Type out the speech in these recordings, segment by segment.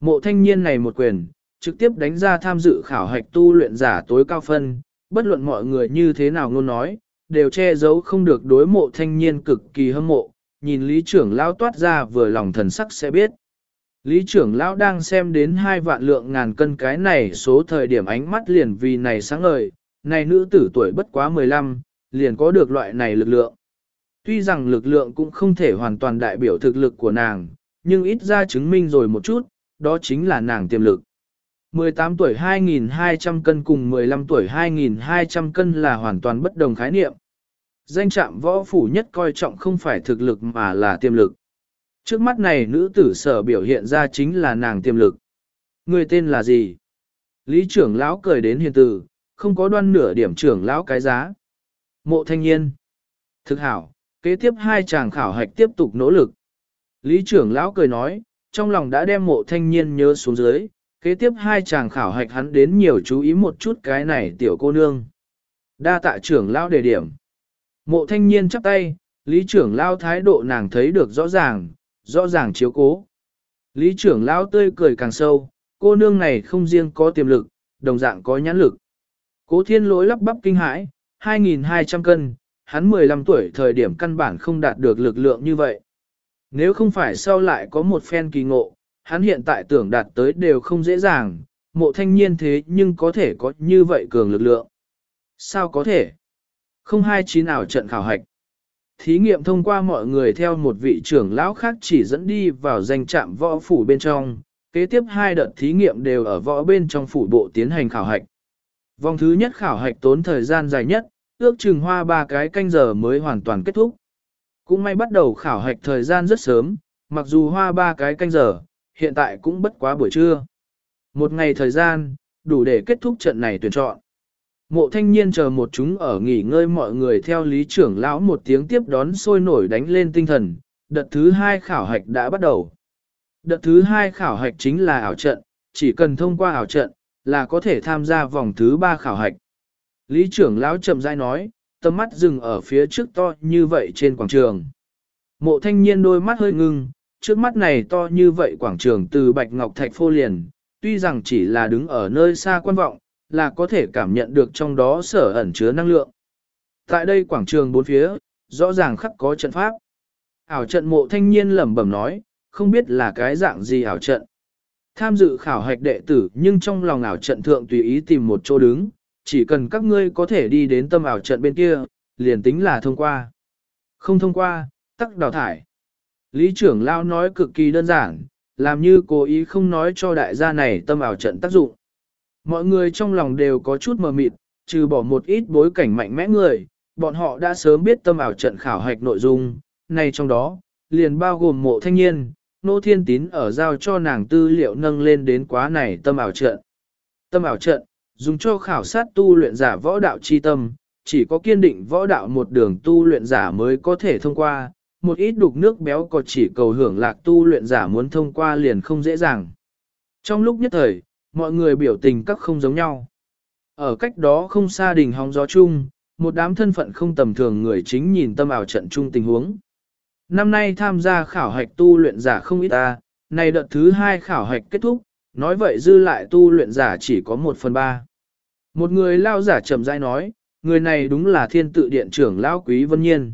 Mộ thanh niên này một quyền, trực tiếp đánh ra tham dự khảo hạch tu luyện giả tối cao phân, bất luận mọi người như thế nào ngôn nói, đều che giấu không được đối mộ thanh niên cực kỳ hâm mộ, nhìn lý trưởng lão toát ra vừa lòng thần sắc sẽ biết. Lý trưởng lão đang xem đến hai vạn lượng ngàn cân cái này số thời điểm ánh mắt liền vì này sáng ngời, này nữ tử tuổi bất quá 15, liền có được loại này lực lượng. Tuy rằng lực lượng cũng không thể hoàn toàn đại biểu thực lực của nàng, nhưng ít ra chứng minh rồi một chút, đó chính là nàng tiềm lực. 18 tuổi 2.200 cân cùng 15 tuổi 2.200 cân là hoàn toàn bất đồng khái niệm. Danh trạm võ phủ nhất coi trọng không phải thực lực mà là tiềm lực. Trước mắt này nữ tử sở biểu hiện ra chính là nàng tiềm lực. Người tên là gì? Lý trưởng lão cười đến hiền từ, không có đoan nửa điểm trưởng lão cái giá. Mộ thanh niên. Thực hảo, kế tiếp hai chàng khảo hạch tiếp tục nỗ lực. Lý trưởng lão cười nói, trong lòng đã đem mộ thanh niên nhớ xuống dưới, kế tiếp hai chàng khảo hạch hắn đến nhiều chú ý một chút cái này tiểu cô nương. Đa tạ trưởng lão đề điểm. Mộ thanh niên chắp tay, lý trưởng lão thái độ nàng thấy được rõ ràng, rõ ràng chiếu cố. Lý trưởng lão tươi cười càng sâu, cô nương này không riêng có tiềm lực, đồng dạng có nhãn lực. Cố thiên lỗi lắp bắp kinh hãi, 2.200 cân, hắn 15 tuổi thời điểm căn bản không đạt được lực lượng như vậy. Nếu không phải sau lại có một phen kỳ ngộ, hắn hiện tại tưởng đạt tới đều không dễ dàng, mộ thanh niên thế nhưng có thể có như vậy cường lực lượng. Sao có thể? Không hai chí nào trận khảo hạch. Thí nghiệm thông qua mọi người theo một vị trưởng lão khác chỉ dẫn đi vào danh trạm võ phủ bên trong, kế tiếp hai đợt thí nghiệm đều ở võ bên trong phủ bộ tiến hành khảo hạch. Vòng thứ nhất khảo hạch tốn thời gian dài nhất, ước chừng hoa ba cái canh giờ mới hoàn toàn kết thúc. Cũng may bắt đầu khảo hạch thời gian rất sớm, mặc dù hoa ba cái canh giờ, hiện tại cũng bất quá buổi trưa. Một ngày thời gian, đủ để kết thúc trận này tuyển chọn. Mộ thanh niên chờ một chúng ở nghỉ ngơi mọi người theo lý trưởng lão một tiếng tiếp đón sôi nổi đánh lên tinh thần, đợt thứ hai khảo hạch đã bắt đầu. Đợt thứ hai khảo hạch chính là ảo trận, chỉ cần thông qua ảo trận, là có thể tham gia vòng thứ ba khảo hạch. Lý trưởng lão chậm rãi nói, tầm mắt dừng ở phía trước to như vậy trên quảng trường. Mộ thanh niên đôi mắt hơi ngưng, trước mắt này to như vậy quảng trường từ Bạch Ngọc Thạch phô liền, tuy rằng chỉ là đứng ở nơi xa quan vọng, là có thể cảm nhận được trong đó sở ẩn chứa năng lượng. Tại đây quảng trường bốn phía, rõ ràng khắc có trận pháp. Ảo trận mộ thanh niên lẩm bẩm nói, không biết là cái dạng gì ảo trận. Tham dự khảo hạch đệ tử nhưng trong lòng ảo trận thượng tùy ý tìm một chỗ đứng, chỉ cần các ngươi có thể đi đến tâm ảo trận bên kia, liền tính là thông qua. Không thông qua, tắc đào thải. Lý trưởng lao nói cực kỳ đơn giản, làm như cố ý không nói cho đại gia này tâm ảo trận tác dụng. Mọi người trong lòng đều có chút mờ mịt, trừ bỏ một ít bối cảnh mạnh mẽ người, bọn họ đã sớm biết tâm ảo trận khảo hạch nội dung, này trong đó, liền bao gồm mộ thanh niên, nô thiên tín ở giao cho nàng tư liệu nâng lên đến quá này tâm ảo trận. Tâm ảo trận, dùng cho khảo sát tu luyện giả võ đạo chi tâm, chỉ có kiên định võ đạo một đường tu luyện giả mới có thể thông qua, một ít đục nước béo có chỉ cầu hưởng lạc tu luyện giả muốn thông qua liền không dễ dàng. Trong lúc nhất thời, mọi người biểu tình các không giống nhau. Ở cách đó không xa đỉnh hóng gió chung, một đám thân phận không tầm thường người chính nhìn tâm ảo trận chung tình huống. Năm nay tham gia khảo hạch tu luyện giả không ít ta, này đợt thứ hai khảo hạch kết thúc, nói vậy dư lại tu luyện giả chỉ có một phần ba. Một người lao giả trầm dai nói, người này đúng là thiên tự điện trưởng lão quý vân nhiên.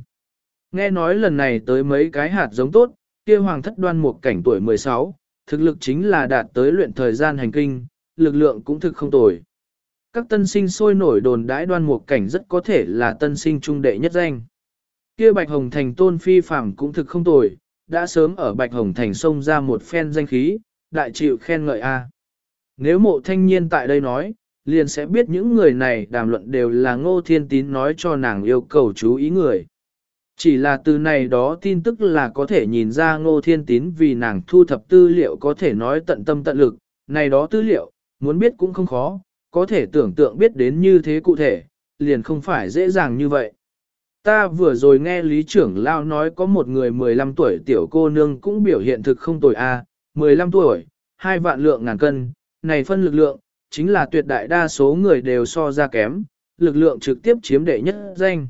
Nghe nói lần này tới mấy cái hạt giống tốt, kia hoàng thất đoan một cảnh tuổi 16, thực lực chính là đạt tới luyện thời gian hành kinh, lực lượng cũng thực không tồi. Các tân sinh sôi nổi đồn đãi đoan một cảnh rất có thể là tân sinh trung đệ nhất danh. Kia Bạch Hồng Thành tôn phi phàm cũng thực không tồi, đã sớm ở Bạch Hồng Thành xông ra một phen danh khí, đại chịu khen ngợi a. Nếu mộ thanh niên tại đây nói, liền sẽ biết những người này đàm luận đều là ngô thiên tín nói cho nàng yêu cầu chú ý người. Chỉ là từ này đó tin tức là có thể nhìn ra ngô thiên tín vì nàng thu thập tư liệu có thể nói tận tâm tận lực, này đó tư liệu, muốn biết cũng không khó, có thể tưởng tượng biết đến như thế cụ thể, liền không phải dễ dàng như vậy. Ta vừa rồi nghe lý trưởng lao nói có một người 15 tuổi tiểu cô nương cũng biểu hiện thực không tồi a, à, 15 tuổi, hai vạn lượng ngàn cân, này phân lực lượng, chính là tuyệt đại đa số người đều so ra kém, lực lượng trực tiếp chiếm đệ nhất danh.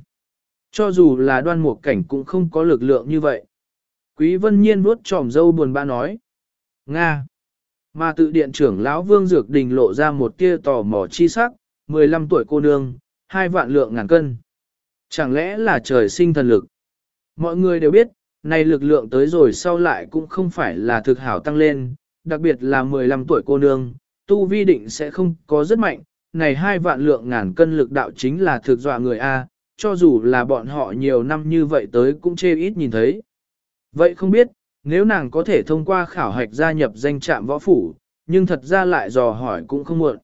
Cho dù là đoan mục cảnh cũng không có lực lượng như vậy. Quý vân nhiên vuốt tròm dâu buồn bã nói. Nga! Mà tự điện trưởng lão Vương Dược Đình lộ ra một tia tò mò chi sắc, 15 tuổi cô nương, hai vạn lượng ngàn cân. Chẳng lẽ là trời sinh thần lực? Mọi người đều biết, này lực lượng tới rồi sau lại cũng không phải là thực hảo tăng lên, đặc biệt là 15 tuổi cô nương, tu vi định sẽ không có rất mạnh, này hai vạn lượng ngàn cân lực đạo chính là thực dọa người A, cho dù là bọn họ nhiều năm như vậy tới cũng chê ít nhìn thấy. Vậy không biết, nếu nàng có thể thông qua khảo hạch gia nhập danh trạm võ phủ, nhưng thật ra lại dò hỏi cũng không muộn.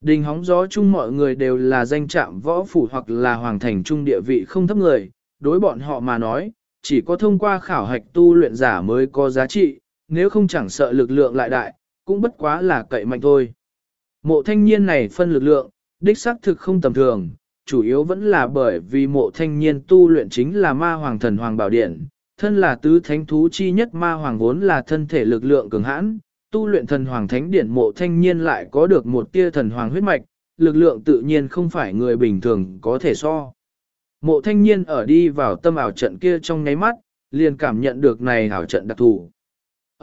Đình hóng gió chung mọi người đều là danh trạm võ phủ hoặc là hoàng thành trung địa vị không thấp người, đối bọn họ mà nói, chỉ có thông qua khảo hạch tu luyện giả mới có giá trị, nếu không chẳng sợ lực lượng lại đại, cũng bất quá là cậy mạnh thôi. Mộ thanh niên này phân lực lượng, đích xác thực không tầm thường, chủ yếu vẫn là bởi vì mộ thanh niên tu luyện chính là ma hoàng thần hoàng bảo điện, thân là tứ thánh thú chi nhất ma hoàng vốn là thân thể lực lượng cường hãn, tu luyện thần hoàng thánh điển mộ thanh niên lại có được một tia thần hoàng huyết mạch, lực lượng tự nhiên không phải người bình thường có thể so. Mộ thanh niên ở đi vào tâm ảo trận kia trong nháy mắt, liền cảm nhận được này ảo trận đặc thù.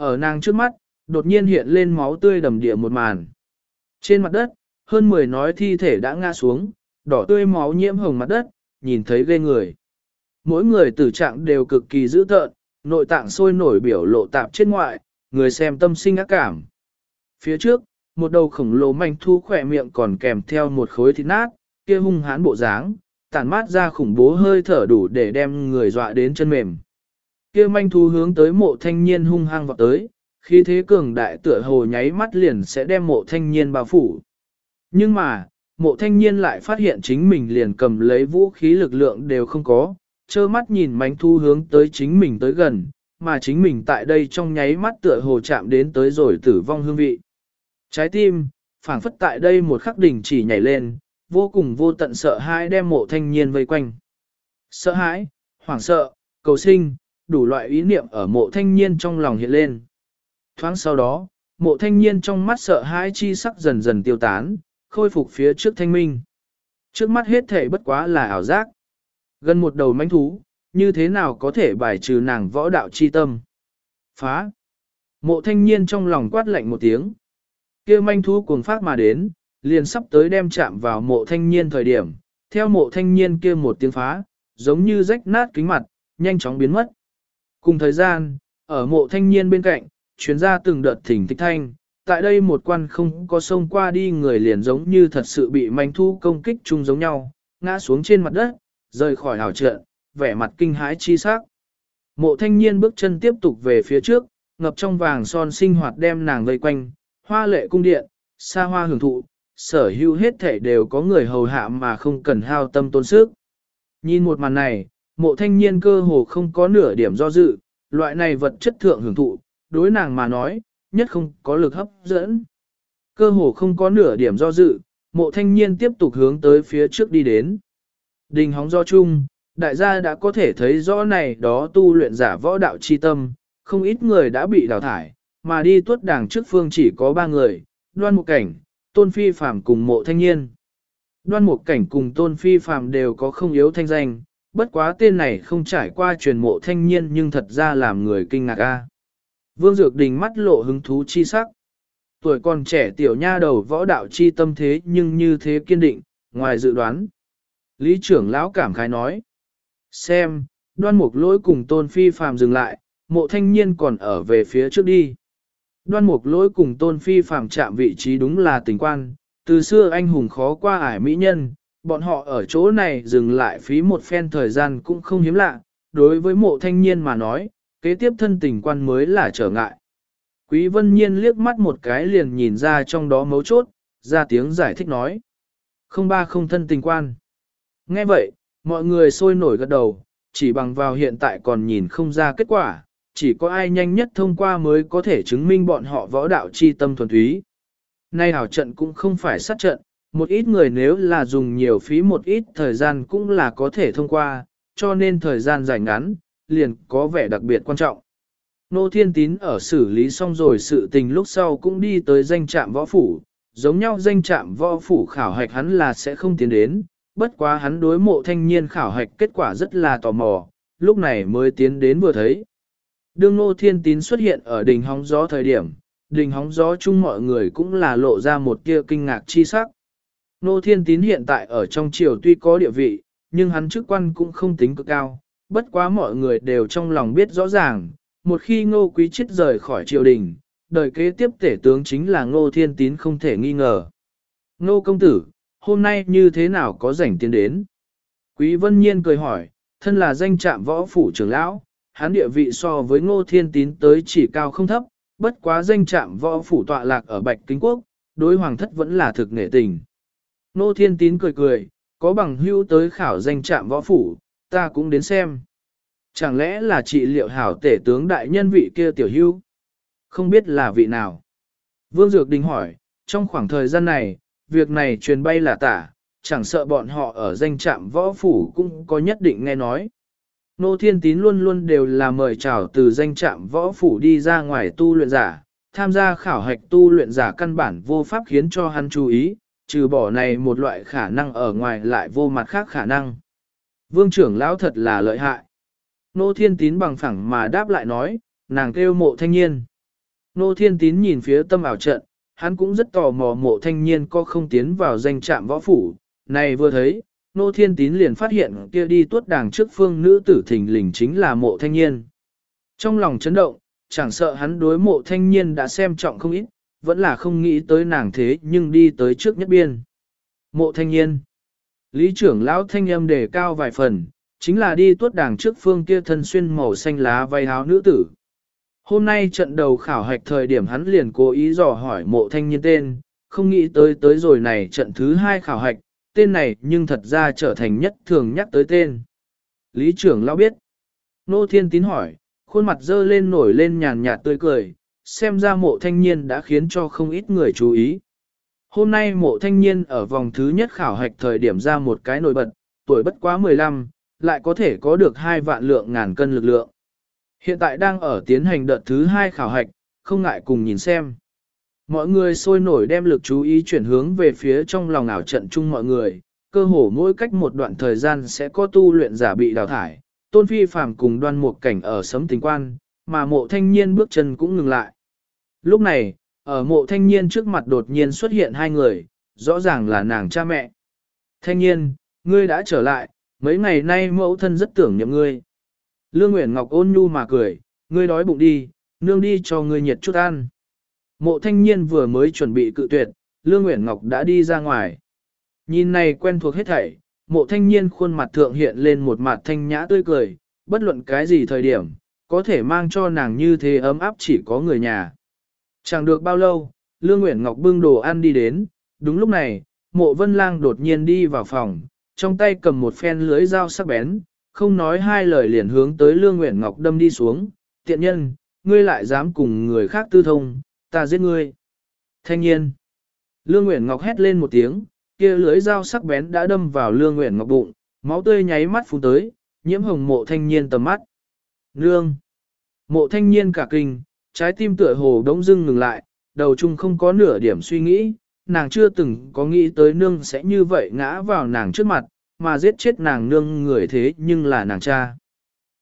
Ở nàng trước mắt, đột nhiên hiện lên máu tươi đầm địa một màn. Trên mặt đất, hơn 10 nói thi thể đã ngã xuống, đỏ tươi máu nhiễm hồng mặt đất, nhìn thấy ghê người. Mỗi người tử trạng đều cực kỳ dữ tợn, nội tạng sôi nổi biểu lộ tạp trên ngoại, người xem tâm sinh ác cảm. Phía trước, một đầu khổng lồ manh thu khỏe miệng còn kèm theo một khối thịt nát, kia hung hãn bộ dáng, tản mát ra khủng bố hơi thở đủ để đem người dọa đến chân mềm. Kia manh thu hướng tới mộ thanh niên hung hăng vào tới, khi thế cường đại tựa hồ nháy mắt liền sẽ đem mộ thanh niên bao phủ. Nhưng mà, mộ thanh niên lại phát hiện chính mình liền cầm lấy vũ khí lực lượng đều không có, trơ mắt nhìn manh thu hướng tới chính mình tới gần, mà chính mình tại đây trong nháy mắt tựa hồ chạm đến tới rồi tử vong hương vị. Trái tim, phảng phất tại đây một khắc đỉnh chỉ nhảy lên, vô cùng vô tận sợ hãi đem mộ thanh niên vây quanh. Sợ hãi, hoảng sợ, cầu sinh, đủ loại ý niệm ở mộ thanh niên trong lòng hiện lên. Thoáng sau đó, mộ thanh niên trong mắt sợ hãi chi sắc dần dần tiêu tán, khôi phục phía trước thanh minh. Trước mắt hết thể bất quá là ảo giác. Gần một đầu manh thú, như thế nào có thể bài trừ nàng võ đạo chi tâm. Phá! Mộ thanh niên trong lòng quát lạnh một tiếng. kia manh thú cuồng phát mà đến, liền sắp tới đem chạm vào mộ thanh niên thời điểm, theo mộ thanh niên kia một tiếng phá, giống như rách nát kính mặt, nhanh chóng biến mất. Cùng thời gian, ở mộ thanh niên bên cạnh, chuyến ra từng đợt thỉnh thích thanh, tại đây một quan không có sông qua đi người liền giống như thật sự bị manh thu công kích chung giống nhau, ngã xuống trên mặt đất, rời khỏi hào trận, vẻ mặt kinh hãi chi sắc. Mộ thanh niên bước chân tiếp tục về phía trước, ngập trong vàng son sinh hoạt đem nàng vây quanh, hoa lệ cung điện, xa hoa hưởng thụ, sở hữu hết thể đều có người hầu hạ mà không cần hao tâm tôn sức. Nhìn một màn này, mộ thanh niên cơ hồ không có nửa điểm do dự, loại này vật chất thượng hưởng thụ, đối nàng mà nói, nhất không có lực hấp dẫn. Cơ hồ không có nửa điểm do dự, mộ thanh niên tiếp tục hướng tới phía trước đi đến. Đình hóng do chung, đại gia đã có thể thấy rõ này đó tu luyện giả võ đạo chi tâm, không ít người đã bị đào thải, mà đi tuất đảng trước phương chỉ có ba người, đoan một cảnh, tôn phi phàm cùng mộ thanh niên. Đoan một cảnh cùng tôn phi phàm đều có không yếu thanh danh, bất quá tên này không trải qua truyền mộ thanh niên nhưng thật ra làm người kinh ngạc a. Vương Dược Đình mắt lộ hứng thú chi sắc. Tuổi còn trẻ tiểu nha đầu võ đạo chi tâm thế nhưng như thế kiên định, ngoài dự đoán. Lý trưởng lão cảm khái nói. Xem, đoan mục lỗi cùng tôn phi phàm dừng lại, mộ thanh niên còn ở về phía trước đi. Đoan mục lỗi cùng tôn phi phàm chạm vị trí đúng là tình quan, từ xưa anh hùng khó qua ải mỹ nhân, bọn họ ở chỗ này dừng lại phí một phen thời gian cũng không hiếm lạ, đối với mộ thanh niên mà nói, kế tiếp thân tình quan mới là trở ngại. Quý vân nhiên liếc mắt một cái liền nhìn ra trong đó mấu chốt, ra tiếng giải thích nói. Không ba không thân tình quan. Nghe vậy, mọi người sôi nổi gật đầu, chỉ bằng vào hiện tại còn nhìn không ra kết quả, chỉ có ai nhanh nhất thông qua mới có thể chứng minh bọn họ võ đạo chi tâm thuần túy. Nay hảo trận cũng không phải sát trận, một ít người nếu là dùng nhiều phí một ít thời gian cũng là có thể thông qua, cho nên thời gian dài ngắn, liền có vẻ đặc biệt quan trọng. Nô Thiên Tín ở xử lý xong rồi sự tình lúc sau cũng đi tới danh trạm võ phủ, giống nhau danh trạm võ phủ khảo hạch hắn là sẽ không tiến đến, bất quá hắn đối mộ thanh niên khảo hạch kết quả rất là tò mò, lúc này mới tiến đến vừa thấy. Đương Nô Thiên Tín xuất hiện ở đỉnh hóng gió thời điểm, đình hóng gió chung mọi người cũng là lộ ra một tia kinh ngạc chi sắc. Nô Thiên Tín hiện tại ở trong triều tuy có địa vị, nhưng hắn chức quan cũng không tính cực cao, bất quá mọi người đều trong lòng biết rõ ràng, một khi ngô quý Chiết rời khỏi triều đình, đời kế tiếp tể tướng chính là ngô thiên tín không thể nghi ngờ. Ngô công tử, hôm nay như thế nào có rảnh tiến đến? Quý vân nhiên cười hỏi, thân là danh trạm võ phủ trưởng lão, hắn địa vị so với ngô thiên tín tới chỉ cao không thấp, bất quá danh trạm võ phủ tọa lạc ở Bạch Kính Quốc, đối hoàng thất vẫn là thực nghệ tình. Nô thiên tín cười cười, có bằng hữu tới khảo danh trạm võ phủ, ta cũng đến xem. Chẳng lẽ là trị liệu hảo tể tướng đại nhân vị kia tiểu hưu? Không biết là vị nào? Vương Dược Đình hỏi, trong khoảng thời gian này, việc này truyền bay là tả, chẳng sợ bọn họ ở danh trạm võ phủ cũng có nhất định nghe nói. Nô Thiên Tín luôn luôn đều là mời chào từ danh trạm võ phủ đi ra ngoài tu luyện giả, tham gia khảo hạch tu luyện giả căn bản vô pháp khiến cho hắn chú ý, trừ bỏ này một loại khả năng ở ngoài lại vô mặt khác khả năng. Vương trưởng lão thật là lợi hại. Nô Thiên Tín bằng phẳng mà đáp lại nói, nàng kêu mộ thanh niên. Nô Thiên Tín nhìn phía tâm ảo trận, hắn cũng rất tò mò mộ thanh niên có không tiến vào danh trạm võ phủ. Này vừa thấy, Nô Thiên Tín liền phát hiện kia đi tuốt đàng trước phương nữ tử thình lình chính là mộ thanh niên. Trong lòng chấn động, chẳng sợ hắn đối mộ thanh niên đã xem trọng không ít, vẫn là không nghĩ tới nàng thế nhưng đi tới trước nhất biên. Mộ thanh niên. Lý trưởng lão thanh âm đề cao vài phần, chính là đi tuốt đảng trước phương kia thân xuyên màu xanh lá vây áo nữ tử. Hôm nay trận đầu khảo hạch thời điểm hắn liền cố ý dò hỏi mộ thanh niên tên, không nghĩ tới tới rồi này trận thứ hai khảo hạch, tên này nhưng thật ra trở thành nhất thường nhắc tới tên. Lý trưởng lão biết. Nô Thiên Tín hỏi, khuôn mặt dơ lên nổi lên nhàn nhạt tươi cười, xem ra mộ thanh niên đã khiến cho không ít người chú ý. Hôm nay mộ thanh niên ở vòng thứ nhất khảo hạch thời điểm ra một cái nổi bật, tuổi bất quá 15, lại có thể có được hai vạn lượng ngàn cân lực lượng. Hiện tại đang ở tiến hành đợt thứ hai khảo hạch, không ngại cùng nhìn xem. Mọi người sôi nổi đem lực chú ý chuyển hướng về phía trong lòng ảo trận chung mọi người, cơ hồ mỗi cách một đoạn thời gian sẽ có tu luyện giả bị đào thải, tôn phi phàm cùng đoan một cảnh ở sấm tình quan, mà mộ thanh niên bước chân cũng ngừng lại. Lúc này, ở mộ thanh niên trước mặt đột nhiên xuất hiện hai người, rõ ràng là nàng cha mẹ. Thanh niên, ngươi đã trở lại, mấy ngày nay mẫu thân rất tưởng nhậm ngươi. Lương Nguyễn Ngọc ôn nhu mà cười, ngươi đói bụng đi, nương đi cho ngươi nhiệt chút ăn. Mộ thanh niên vừa mới chuẩn bị cự tuyệt, Lương Nguyễn Ngọc đã đi ra ngoài. Nhìn này quen thuộc hết thảy, mộ thanh niên khuôn mặt thượng hiện lên một mặt thanh nhã tươi cười, bất luận cái gì thời điểm, có thể mang cho nàng như thế ấm áp chỉ có người nhà. Chẳng được bao lâu, Lương Nguyễn Ngọc bưng đồ ăn đi đến, đúng lúc này, mộ vân lang đột nhiên đi vào phòng, trong tay cầm một phen lưới dao sắc bén, không nói hai lời liền hướng tới Lương Nguyễn Ngọc đâm đi xuống, tiện nhân, ngươi lại dám cùng người khác tư thông, ta giết ngươi. Thanh nhiên, Lương Nguyễn Ngọc hét lên một tiếng, kia lưới dao sắc bén đã đâm vào Lương Nguyễn Ngọc bụng, máu tươi nháy mắt phun tới, nhiễm hồng mộ thanh niên tầm mắt. Lương, mộ thanh Niên cả kinh, trái tim tựa hồ đống dưng ngừng lại, đầu chung không có nửa điểm suy nghĩ, nàng chưa từng có nghĩ tới nương sẽ như vậy ngã vào nàng trước mặt, mà giết chết nàng nương người thế nhưng là nàng cha.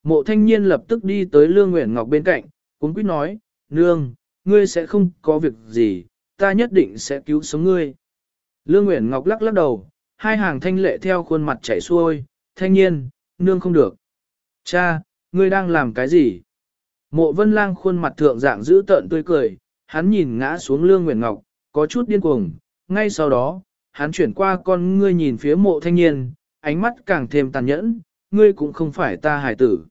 Mộ thanh niên lập tức đi tới Lương Nguyễn Ngọc bên cạnh, cũng quyết nói, nương, ngươi sẽ không có việc gì, ta nhất định sẽ cứu sống ngươi. Lương Nguyễn Ngọc lắc lắc đầu, hai hàng thanh lệ theo khuôn mặt chảy xuôi, thanh niên, nương không được. Cha, ngươi đang làm cái gì? Mộ vân lang khuôn mặt thượng dạng giữ tợn tươi cười, hắn nhìn ngã xuống Lương Nguyệt Ngọc, có chút điên cuồng, ngay sau đó, hắn chuyển qua con ngươi nhìn phía mộ thanh niên, ánh mắt càng thêm tàn nhẫn, ngươi cũng không phải ta hải tử.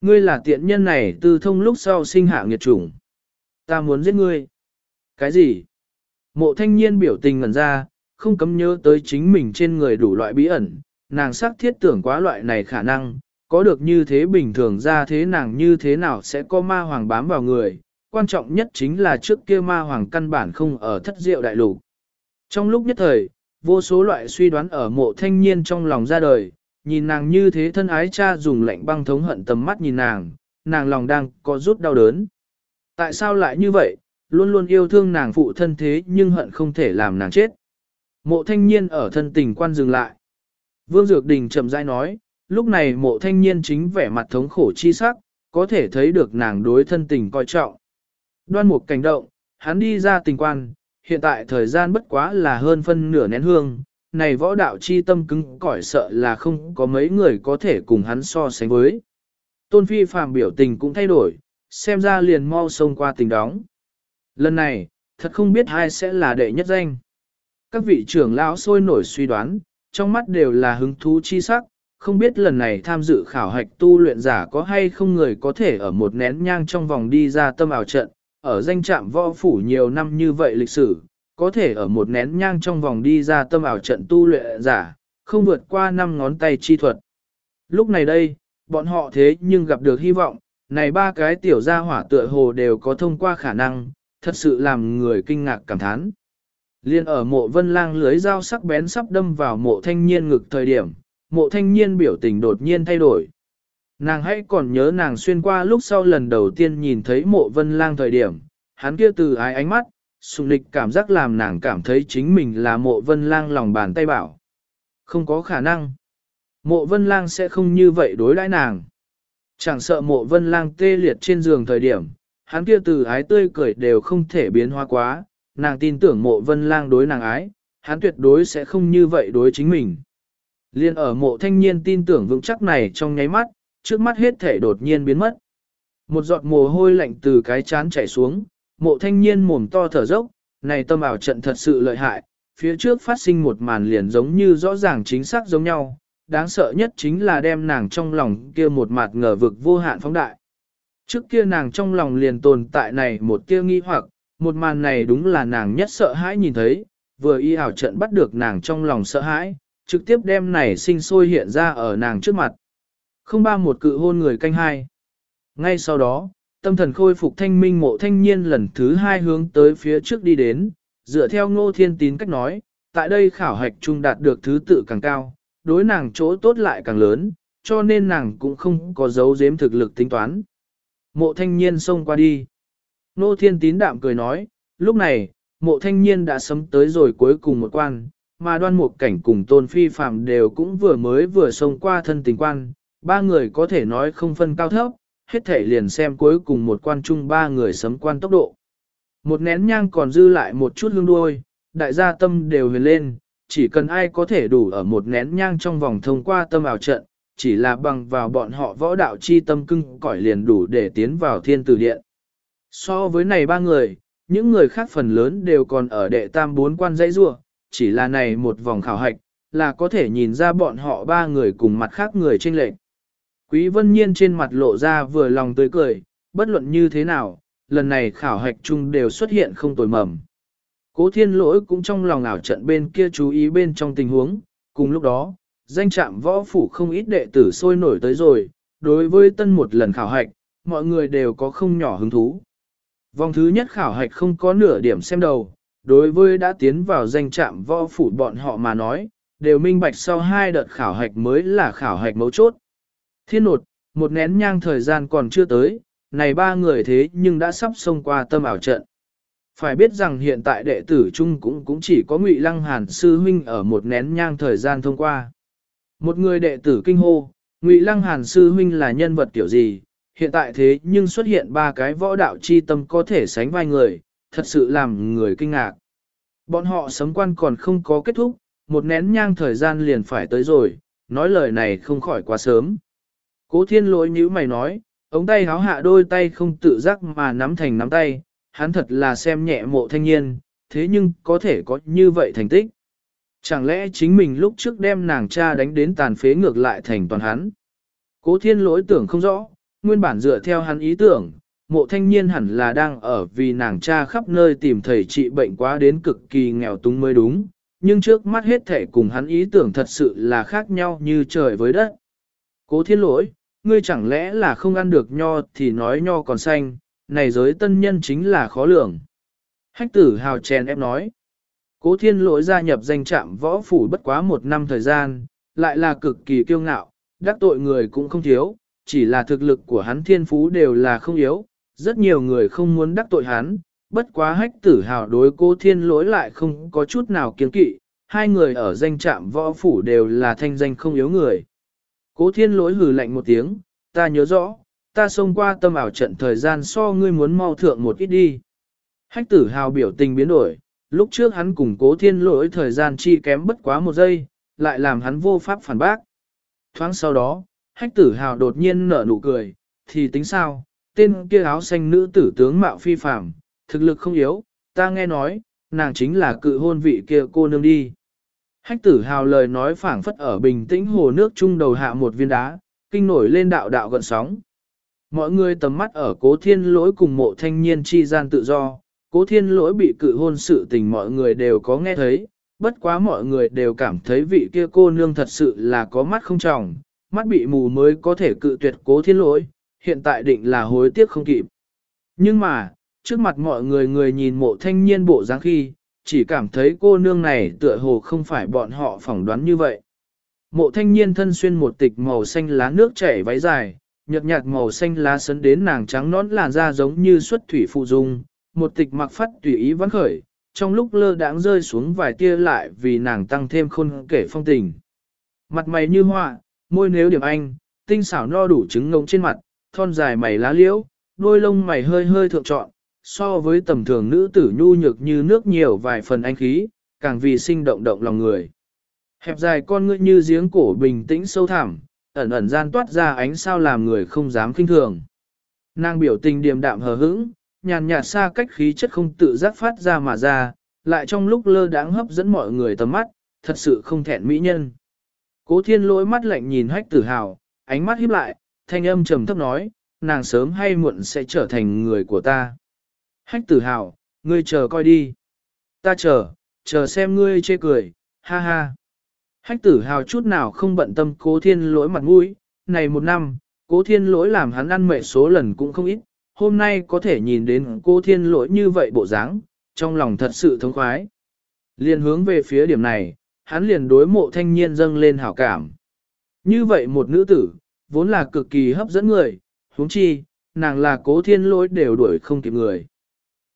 Ngươi là tiện nhân này từ thông lúc sau sinh hạ nghiệt chủng. Ta muốn giết ngươi. Cái gì? Mộ thanh niên biểu tình ngẩn ra, không cấm nhớ tới chính mình trên người đủ loại bí ẩn, nàng sắc thiết tưởng quá loại này khả năng, có được như thế bình thường ra thế nàng như thế nào sẽ có ma hoàng bám vào người, quan trọng nhất chính là trước kia ma hoàng căn bản không ở thất diệu đại lục. Trong lúc nhất thời, vô số loại suy đoán ở mộ thanh niên trong lòng ra đời, nhìn nàng như thế thân ái cha dùng lạnh băng thống hận tầm mắt nhìn nàng, nàng lòng đang có rút đau đớn. Tại sao lại như vậy, luôn luôn yêu thương nàng phụ thân thế nhưng hận không thể làm nàng chết. Mộ thanh niên ở thân tình quan dừng lại. Vương Dược Đình chậm rãi nói, lúc này mộ thanh niên chính vẻ mặt thống khổ chi sắc, có thể thấy được nàng đối thân tình coi trọng. Đoan một cảnh động, hắn đi ra tình quan, hiện tại thời gian bất quá là hơn phân nửa nén hương, này võ đạo chi tâm cứng cỏi sợ là không có mấy người có thể cùng hắn so sánh với. Tôn Phi phàm biểu tình cũng thay đổi, xem ra liền mau xông qua tình đóng. Lần này, thật không biết ai sẽ là đệ nhất danh. Các vị trưởng lão sôi nổi suy đoán, trong mắt đều là hứng thú chi sắc, không biết lần này tham dự khảo hạch tu luyện giả có hay không người có thể ở một nén nhang trong vòng đi ra tâm ảo trận, ở danh trạm võ phủ nhiều năm như vậy lịch sử, có thể ở một nén nhang trong vòng đi ra tâm ảo trận tu luyện giả, không vượt qua năm ngón tay chi thuật. Lúc này đây, bọn họ thế nhưng gặp được hy vọng, này ba cái tiểu gia hỏa tựa hồ đều có thông qua khả năng, thật sự làm người kinh ngạc cảm thán. Liên ở mộ vân lang lưới dao sắc bén sắp đâm vào mộ thanh niên ngực thời điểm, mộ thanh niên biểu tình đột nhiên thay đổi. Nàng hãy còn nhớ nàng xuyên qua lúc sau lần đầu tiên nhìn thấy mộ vân lang thời điểm, hắn kia từ ái ánh mắt, sùng lịch cảm giác làm nàng cảm thấy chính mình là mộ vân lang lòng bàn tay bảo. Không có khả năng. Mộ vân lang sẽ không như vậy đối đãi nàng. Chẳng sợ mộ vân lang tê liệt trên giường thời điểm, hắn kia từ ái tươi cười đều không thể biến hóa quá, nàng tin tưởng mộ vân lang đối nàng ái, hắn tuyệt đối sẽ không như vậy đối chính mình. Liên ở mộ thanh niên tin tưởng vững chắc này trong nháy mắt, trước mắt hết thể đột nhiên biến mất. Một giọt mồ hôi lạnh từ cái chán chảy xuống, mộ thanh niên mồm to thở dốc, này tâm ảo trận thật sự lợi hại, phía trước phát sinh một màn liền giống như rõ ràng chính xác giống nhau, đáng sợ nhất chính là đem nàng trong lòng kia một mặt ngờ vực vô hạn phóng đại. Trước kia nàng trong lòng liền tồn tại này một tia nghi hoặc, một màn này đúng là nàng nhất sợ hãi nhìn thấy, vừa y ảo trận bắt được nàng trong lòng sợ hãi, trực tiếp đem này sinh sôi hiện ra ở nàng trước mặt. Không ba một cự hôn người canh hai. Ngay sau đó, tâm thần khôi phục thanh minh mộ thanh niên lần thứ hai hướng tới phía trước đi đến, dựa theo ngô thiên tín cách nói, tại đây khảo hạch trung đạt được thứ tự càng cao, đối nàng chỗ tốt lại càng lớn, cho nên nàng cũng không có dấu giếm thực lực tính toán. Mộ thanh niên xông qua đi. Ngô thiên tín đạm cười nói, lúc này, mộ thanh niên đã sấm tới rồi cuối cùng một quan, mà đoan mục cảnh cùng tôn phi phạm đều cũng vừa mới vừa xông qua thân tình quan, ba người có thể nói không phân cao thấp, hết thể liền xem cuối cùng một quan chung ba người sấm quan tốc độ. Một nén nhang còn dư lại một chút hương đuôi, đại gia tâm đều huyền lên, chỉ cần ai có thể đủ ở một nén nhang trong vòng thông qua tâm ảo trận, chỉ là bằng vào bọn họ võ đạo chi tâm cưng cỏi liền đủ để tiến vào thiên tử điện. So với này ba người, những người khác phần lớn đều còn ở đệ tam bốn quan dãy rua, chỉ là này một vòng khảo hạch, là có thể nhìn ra bọn họ ba người cùng mặt khác người trên lệnh. Quý vân nhiên trên mặt lộ ra vừa lòng tươi cười, bất luận như thế nào, lần này khảo hạch chung đều xuất hiện không tồi mầm. Cố thiên lỗi cũng trong lòng ảo trận bên kia chú ý bên trong tình huống, cùng lúc đó, danh trạm võ phủ không ít đệ tử sôi nổi tới rồi, đối với tân một lần khảo hạch, mọi người đều có không nhỏ hứng thú. Vòng thứ nhất khảo hạch không có nửa điểm xem đầu, đối với đã tiến vào danh trạm võ phủ bọn họ mà nói, đều minh bạch sau hai đợt khảo hạch mới là khảo hạch mấu chốt. Thiên nột, một nén nhang thời gian còn chưa tới, này ba người thế nhưng đã sắp xông qua tâm ảo trận. Phải biết rằng hiện tại đệ tử chung cũng cũng chỉ có Ngụy Lăng Hàn sư huynh ở một nén nhang thời gian thông qua. Một người đệ tử kinh hô, Ngụy Lăng Hàn sư huynh là nhân vật kiểu gì, hiện tại thế nhưng xuất hiện ba cái võ đạo chi tâm có thể sánh vai người, thật sự làm người kinh ngạc. Bọn họ sấm quan còn không có kết thúc, một nén nhang thời gian liền phải tới rồi, nói lời này không khỏi quá sớm. Cố thiên lỗi như mày nói, ống tay háo hạ đôi tay không tự giác mà nắm thành nắm tay, hắn thật là xem nhẹ mộ thanh niên, thế nhưng có thể có như vậy thành tích. Chẳng lẽ chính mình lúc trước đem nàng cha đánh đến tàn phế ngược lại thành toàn hắn? Cố thiên lỗi tưởng không rõ, nguyên bản dựa theo hắn ý tưởng, mộ thanh niên hẳn là đang ở vì nàng cha khắp nơi tìm thầy trị bệnh quá đến cực kỳ nghèo túng mới đúng, nhưng trước mắt hết thể cùng hắn ý tưởng thật sự là khác nhau như trời với đất. Cố thiên lỗi, ngươi chẳng lẽ là không ăn được nho thì nói nho còn xanh, này giới tân nhân chính là khó lường. Hách tử hào chèn ép nói. Cố thiên lỗi gia nhập danh trạm võ phủ bất quá một năm thời gian, lại là cực kỳ kiêu ngạo, đắc tội người cũng không thiếu, chỉ là thực lực của hắn thiên phú đều là không yếu, rất nhiều người không muốn đắc tội hắn, bất quá hách tử hào đối cố thiên lỗi lại không có chút nào kiên kỵ, hai người ở danh trạm võ phủ đều là thanh danh không yếu người. Cố thiên lỗi hừ lạnh một tiếng, ta nhớ rõ, ta xông qua tâm ảo trận thời gian so ngươi muốn mau thượng một ít đi. Hách tử hào biểu tình biến đổi, lúc trước hắn cùng cố thiên lỗi thời gian chi kém bất quá một giây, lại làm hắn vô pháp phản bác. Thoáng sau đó, hách tử hào đột nhiên nở nụ cười, thì tính sao, tên kia áo xanh nữ tử tướng mạo phi phàm, thực lực không yếu, ta nghe nói, nàng chính là cự hôn vị kia cô nương đi. Hách tử hào lời nói phảng phất ở bình tĩnh hồ nước trung đầu hạ một viên đá, kinh nổi lên đạo đạo gần sóng. Mọi người tầm mắt ở cố thiên lỗi cùng mộ thanh niên chi gian tự do, cố thiên lỗi bị cự hôn sự tình mọi người đều có nghe thấy, bất quá mọi người đều cảm thấy vị kia cô nương thật sự là có mắt không tròng, mắt bị mù mới có thể cự tuyệt cố thiên lỗi, hiện tại định là hối tiếc không kịp. Nhưng mà, trước mặt mọi người người nhìn mộ thanh niên bộ dáng khi, chỉ cảm thấy cô nương này tựa hồ không phải bọn họ phỏng đoán như vậy. Mộ thanh niên thân xuyên một tịch màu xanh lá nước chảy váy dài, nhợt nhạt màu xanh lá sấn đến nàng trắng nón làn da giống như xuất thủy phụ dung, một tịch mặc phát tùy ý vắng khởi, trong lúc lơ đãng rơi xuống vài tia lại vì nàng tăng thêm khôn kể phong tình. Mặt mày như hoa, môi nếu điểm anh, tinh xảo no đủ trứng ngông trên mặt, thon dài mày lá liễu, đôi lông mày hơi hơi thượng trọn, so với tầm thường nữ tử nhu nhược như nước nhiều vài phần anh khí, càng vì sinh động động lòng người. Hẹp dài con ngươi như giếng cổ bình tĩnh sâu thẳm, ẩn ẩn gian toát ra ánh sao làm người không dám kinh thường. Nàng biểu tình điềm đạm hờ hững, nhàn nhạt xa cách khí chất không tự giác phát ra mà ra, lại trong lúc lơ đãng hấp dẫn mọi người tầm mắt, thật sự không thẹn mỹ nhân. Cố thiên lỗi mắt lạnh nhìn hách tử hào, ánh mắt híp lại, thanh âm trầm thấp nói, nàng sớm hay muộn sẽ trở thành người của ta. Hách tử hào, ngươi chờ coi đi. Ta chờ, chờ xem ngươi chê cười, ha ha. Hách tử hào chút nào không bận tâm cố thiên lỗi mặt mũi, này một năm, cố thiên lỗi làm hắn ăn mệ số lần cũng không ít, hôm nay có thể nhìn đến Cố thiên lỗi như vậy bộ dáng, trong lòng thật sự thống khoái. Liền hướng về phía điểm này, hắn liền đối mộ thanh niên dâng lên hảo cảm. Như vậy một nữ tử, vốn là cực kỳ hấp dẫn người, huống chi, nàng là cố thiên lỗi đều đuổi không kịp người.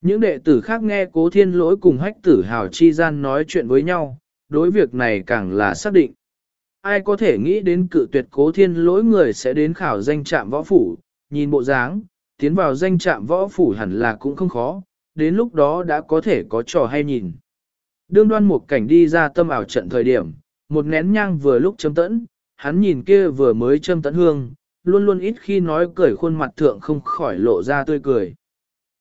Những đệ tử khác nghe cố thiên lỗi cùng hách tử hào chi gian nói chuyện với nhau, đối việc này càng là xác định. Ai có thể nghĩ đến cự tuyệt cố thiên lỗi người sẽ đến khảo danh trạm võ phủ, nhìn bộ dáng, tiến vào danh trạm võ phủ hẳn là cũng không khó, đến lúc đó đã có thể có trò hay nhìn. Đương đoan một cảnh đi ra tâm ảo trận thời điểm, một nén nhang vừa lúc chấm tẫn, hắn nhìn kia vừa mới châm tận hương, luôn luôn ít khi nói cười khuôn mặt thượng không khỏi lộ ra tươi cười.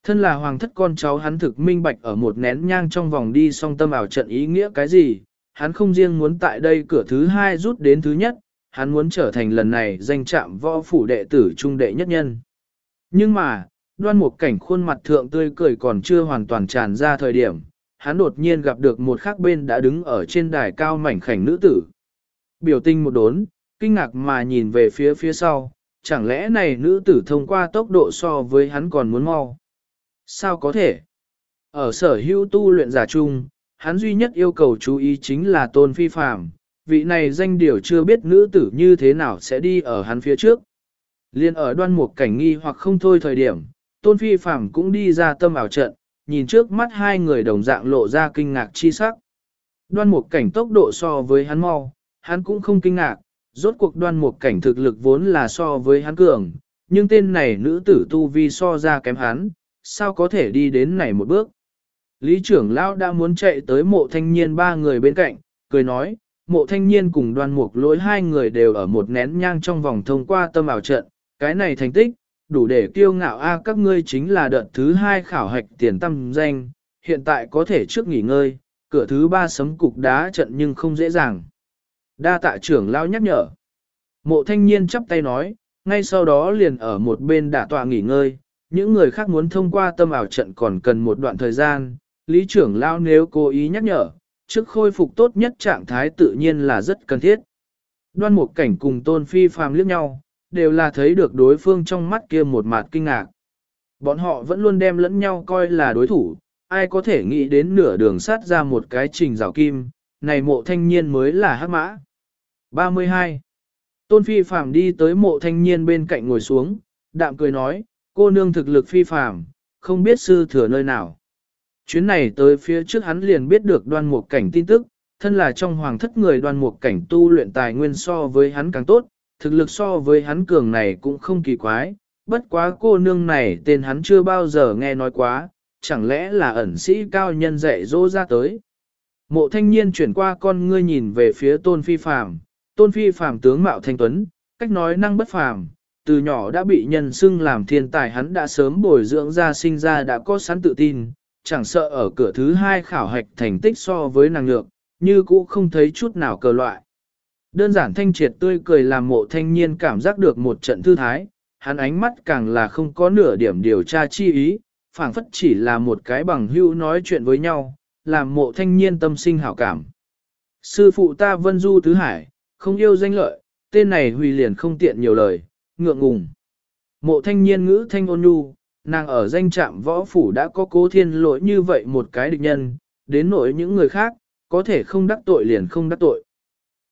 Thân là hoàng thất con cháu hắn thực minh bạch ở một nén nhang trong vòng đi song tâm ảo trận ý nghĩa cái gì, hắn không riêng muốn tại đây cửa thứ hai rút đến thứ nhất, hắn muốn trở thành lần này danh trạm võ phủ đệ tử trung đệ nhất nhân. Nhưng mà, đoan một cảnh khuôn mặt thượng tươi cười còn chưa hoàn toàn tràn ra thời điểm, hắn đột nhiên gặp được một khác bên đã đứng ở trên đài cao mảnh khảnh nữ tử. Biểu tình một đốn, kinh ngạc mà nhìn về phía phía sau, chẳng lẽ này nữ tử thông qua tốc độ so với hắn còn muốn mau? Sao có thể? Ở sở hữu tu luyện giả chung, hắn duy nhất yêu cầu chú ý chính là tôn phi phàm, vị này danh điều chưa biết nữ tử như thế nào sẽ đi ở hắn phía trước. Liên ở đoan mục cảnh nghi hoặc không thôi thời điểm, tôn phi phàm cũng đi ra tâm ảo trận, nhìn trước mắt hai người đồng dạng lộ ra kinh ngạc chi sắc. Đoan mục cảnh tốc độ so với hắn mau, hắn cũng không kinh ngạc, rốt cuộc đoan mục cảnh thực lực vốn là so với hắn cường, nhưng tên này nữ tử tu vi so ra kém hắn, sao có thể đi đến này một bước. Lý trưởng lão đã muốn chạy tới mộ thanh niên ba người bên cạnh, cười nói, mộ thanh niên cùng đoan mục lỗi hai người đều ở một nén nhang trong vòng thông qua tâm ảo trận, cái này thành tích, đủ để kiêu ngạo a các ngươi chính là đợt thứ hai khảo hạch tiền tâm danh, hiện tại có thể trước nghỉ ngơi, cửa thứ ba sấm cục đá trận nhưng không dễ dàng. Đa tạ trưởng lao nhắc nhở. Mộ thanh niên chắp tay nói, ngay sau đó liền ở một bên đả tọa nghỉ ngơi, những người khác muốn thông qua tâm ảo trận còn cần một đoạn thời gian, lý trưởng lao nếu cố ý nhắc nhở, trước khôi phục tốt nhất trạng thái tự nhiên là rất cần thiết. Đoan một cảnh cùng tôn phi phàm liếc nhau, đều là thấy được đối phương trong mắt kia một mặt kinh ngạc. Bọn họ vẫn luôn đem lẫn nhau coi là đối thủ, ai có thể nghĩ đến nửa đường sát ra một cái trình rào kim, này mộ thanh niên mới là hắc mã. 32. Tôn phi phàm đi tới mộ thanh niên bên cạnh ngồi xuống, đạm cười nói, cô nương thực lực phi phàm, không biết sư thừa nơi nào. Chuyến này tới phía trước hắn liền biết được đoan mục cảnh tin tức, thân là trong hoàng thất người đoan mục cảnh tu luyện tài nguyên so với hắn càng tốt, thực lực so với hắn cường này cũng không kỳ quái, bất quá cô nương này tên hắn chưa bao giờ nghe nói quá, chẳng lẽ là ẩn sĩ cao nhân dạy dỗ ra tới. Mộ thanh niên chuyển qua con ngươi nhìn về phía tôn phi phàm, tôn phi phàm tướng mạo thanh tuấn, cách nói năng bất phàm, từ nhỏ đã bị nhân xưng làm thiên tài hắn đã sớm bồi dưỡng ra sinh ra đã có sẵn tự tin, chẳng sợ ở cửa thứ hai khảo hạch thành tích so với nàng lượng, như cũ không thấy chút nào cờ loại. Đơn giản thanh triệt tươi cười làm mộ thanh niên cảm giác được một trận thư thái, hắn ánh mắt càng là không có nửa điểm điều tra chi ý, phảng phất chỉ là một cái bằng hữu nói chuyện với nhau, làm mộ thanh niên tâm sinh hảo cảm. Sư phụ ta Vân Du Tứ Hải, không yêu danh lợi, tên này hủy liền không tiện nhiều lời, ngượng ngùng. Mộ thanh niên ngữ thanh ôn nhu, nàng ở danh trạm võ phủ đã có cố thiên lỗi như vậy một cái địch nhân, đến nỗi những người khác, có thể không đắc tội liền không đắc tội.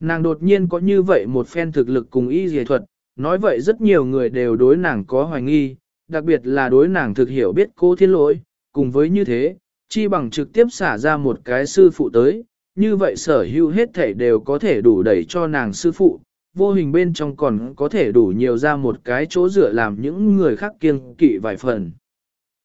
Nàng đột nhiên có như vậy một phen thực lực cùng y dề thuật, nói vậy rất nhiều người đều đối nàng có hoài nghi, đặc biệt là đối nàng thực hiểu biết cố thiên lỗi, cùng với như thế, chi bằng trực tiếp xả ra một cái sư phụ tới, như vậy sở hữu hết thể đều có thể đủ đẩy cho nàng sư phụ, vô hình bên trong còn có thể đủ nhiều ra một cái chỗ dựa làm những người khác kiêng kỵ vài phần.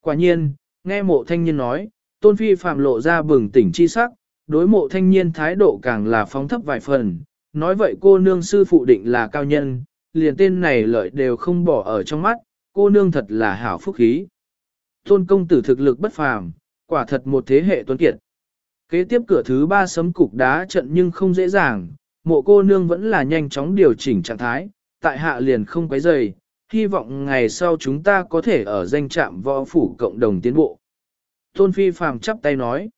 Quả nhiên, nghe mộ thanh niên nói, tôn phi phạm lộ ra bừng tỉnh chi sắc, đối mộ thanh niên thái độ càng là phóng thấp vài phần, nói vậy cô nương sư phụ định là cao nhân, liền tên này lợi đều không bỏ ở trong mắt, cô nương thật là hảo phúc khí. Tôn công tử thực lực bất phàm, quả thật một thế hệ tuấn kiệt. Kế tiếp cửa thứ ba sấm cục đá trận nhưng không dễ dàng, mộ cô nương vẫn là nhanh chóng điều chỉnh trạng thái, tại hạ liền không quấy rầy, hy vọng ngày sau chúng ta có thể ở danh trạm võ phủ cộng đồng tiến bộ. Tôn Phi phàm chắp tay nói.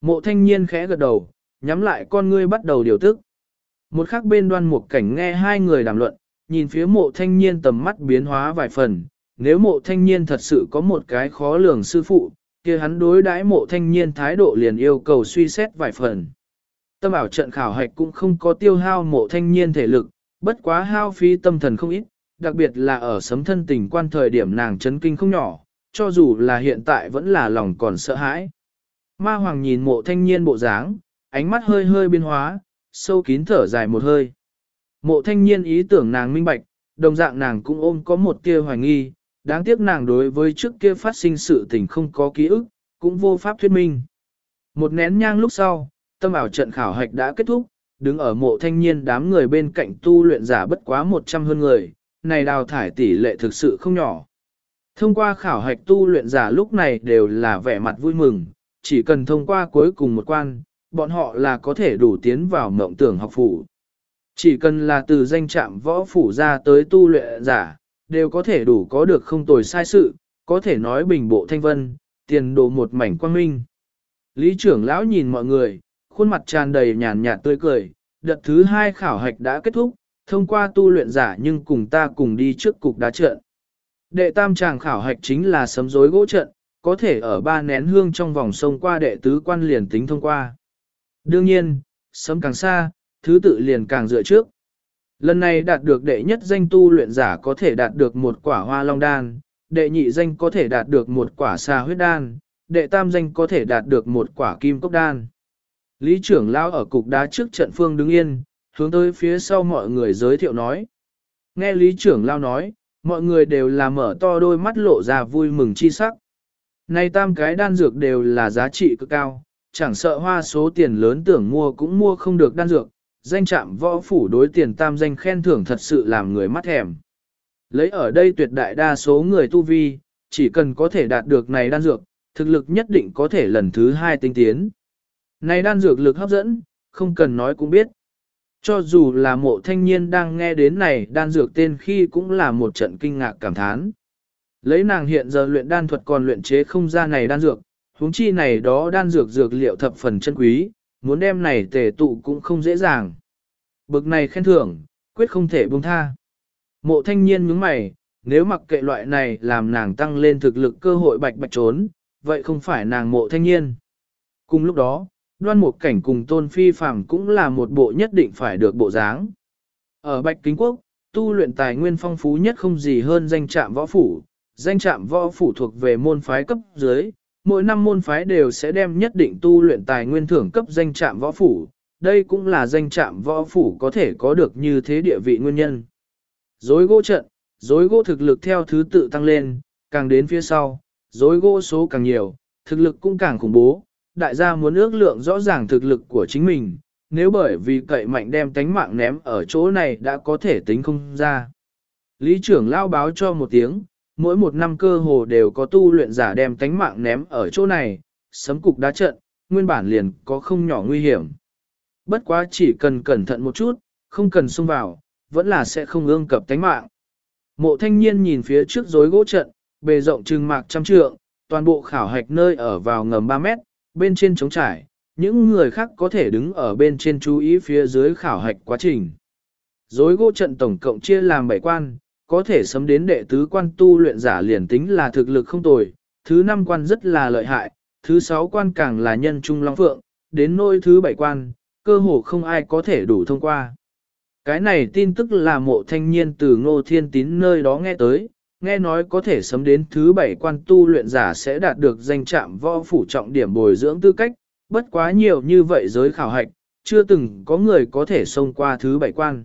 Mộ thanh niên khẽ gật đầu, nhắm lại con ngươi bắt đầu điều tức. Một khắc bên đoan một cảnh nghe hai người đàm luận, nhìn phía mộ thanh niên tầm mắt biến hóa vài phần, nếu mộ thanh niên thật sự có một cái khó lường sư phụ, kia hắn đối đãi mộ thanh niên thái độ liền yêu cầu suy xét vài phần. Tâm ảo trận khảo hạch cũng không có tiêu hao mộ thanh niên thể lực, bất quá hao phí tâm thần không ít, đặc biệt là ở sấm thân tình quan thời điểm nàng chấn kinh không nhỏ, cho dù là hiện tại vẫn là lòng còn sợ hãi. Ma Hoàng nhìn mộ thanh niên bộ dáng, ánh mắt hơi hơi biến hóa, sâu kín thở dài một hơi. Mộ thanh niên ý tưởng nàng minh bạch, đồng dạng nàng cũng ôm có một tia hoài nghi, đáng tiếc nàng đối với trước kia phát sinh sự tình không có ký ức, cũng vô pháp thuyết minh. Một nén nhang lúc sau, tâm ảo trận khảo hạch đã kết thúc, đứng ở mộ thanh niên đám người bên cạnh tu luyện giả bất quá 100 hơn người, này đào thải tỷ lệ thực sự không nhỏ. Thông qua khảo hạch tu luyện giả lúc này đều là vẻ mặt vui mừng, chỉ cần thông qua cuối cùng một quan, bọn họ là có thể đủ tiến vào mộng tưởng học phủ. Chỉ cần là từ danh trạm võ phủ ra tới tu luyện giả, đều có thể đủ có được không tồi sai sự, có thể nói bình bộ thanh vân, tiền đồ một mảnh quang minh. Lý trưởng lão nhìn mọi người, khuôn mặt tràn đầy nhàn nhạt tươi cười, đợt thứ hai khảo hạch đã kết thúc, thông qua tu luyện giả nhưng cùng ta cùng đi trước cục đá trận. Đệ tam tràng khảo hạch chính là sấm rối gỗ trận, có thể ở ba nén hương trong vòng sông qua đệ tứ quan liền tính thông qua. Đương nhiên, sấm càng xa, thứ tự liền càng dựa trước. Lần này đạt được đệ nhất danh tu luyện giả có thể đạt được một quả hoa long đan, đệ nhị danh có thể đạt được một quả xà huyết đan, đệ tam danh có thể đạt được một quả kim cốc đan. Lý trưởng lão ở cục đá trước trận phương đứng yên, hướng tới phía sau mọi người giới thiệu nói. Nghe lý trưởng lão nói, mọi người đều là mở to đôi mắt lộ ra vui mừng chi sắc. Này tam cái đan dược đều là giá trị cực cao, chẳng sợ hoa số tiền lớn tưởng mua cũng mua không được đan dược, danh trạm võ phủ đối tiền tam danh khen thưởng thật sự làm người mắt thèm. Lấy ở đây tuyệt đại đa số người tu vi, chỉ cần có thể đạt được này đan dược, thực lực nhất định có thể lần thứ hai tinh tiến. Này đan dược lực hấp dẫn, không cần nói cũng biết. Cho dù là mộ thanh niên đang nghe đến này đan dược tên khi cũng là một trận kinh ngạc cảm thán. Lấy nàng hiện giờ luyện đan thuật còn luyện chế không ra này đan dược, huống chi này đó đan dược dược liệu thập phần chân quý, muốn đem này tề tụ cũng không dễ dàng. Bực này khen thưởng, quyết không thể buông tha. Mộ thanh niên nhướng mày, nếu mặc kệ loại này làm nàng tăng lên thực lực cơ hội bạch bạch trốn, vậy không phải nàng mộ thanh niên. Cùng lúc đó, đoan một cảnh cùng tôn phi phàm cũng là một bộ nhất định phải được bộ dáng. Ở Bạch Kính Quốc, tu luyện tài nguyên phong phú nhất không gì hơn danh trạm võ phủ, danh trạm võ phủ thuộc về môn phái cấp dưới, mỗi năm môn phái đều sẽ đem nhất định tu luyện tài nguyên thưởng cấp danh trạm võ phủ, đây cũng là danh trạm võ phủ có thể có được như thế địa vị nguyên nhân. Dối gỗ trận, dối gỗ thực lực theo thứ tự tăng lên, càng đến phía sau, dối gỗ số càng nhiều, thực lực cũng càng khủng bố, đại gia muốn ước lượng rõ ràng thực lực của chính mình, nếu bởi vì cậy mạnh đem tánh mạng ném ở chỗ này đã có thể tính không ra. Lý trưởng lao báo cho một tiếng, mỗi một năm cơ hồ đều có tu luyện giả đem tánh mạng ném ở chỗ này, sấm cục đá trận, nguyên bản liền có không nhỏ nguy hiểm. Bất quá chỉ cần cẩn thận một chút, không cần xông vào, vẫn là sẽ không ương cập tánh mạng. Mộ thanh niên nhìn phía trước rối gỗ trận, bề rộng trừng mạc trăm trượng, toàn bộ khảo hạch nơi ở vào ngầm 3 mét, bên trên trống trải, những người khác có thể đứng ở bên trên chú ý phía dưới khảo hạch quá trình. Rối gỗ trận tổng cộng chia làm 7 quan, có thể sấm đến đệ tứ quan tu luyện giả liền tính là thực lực không tồi, thứ năm quan rất là lợi hại, thứ sáu quan càng là nhân trung long phượng, đến nôi thứ bảy quan, cơ hồ không ai có thể đủ thông qua. Cái này tin tức là mộ thanh niên từ ngô thiên tín nơi đó nghe tới, nghe nói có thể sấm đến thứ bảy quan tu luyện giả sẽ đạt được danh trạm võ phủ trọng điểm bồi dưỡng tư cách, bất quá nhiều như vậy giới khảo hạch, chưa từng có người có thể xông qua thứ bảy quan.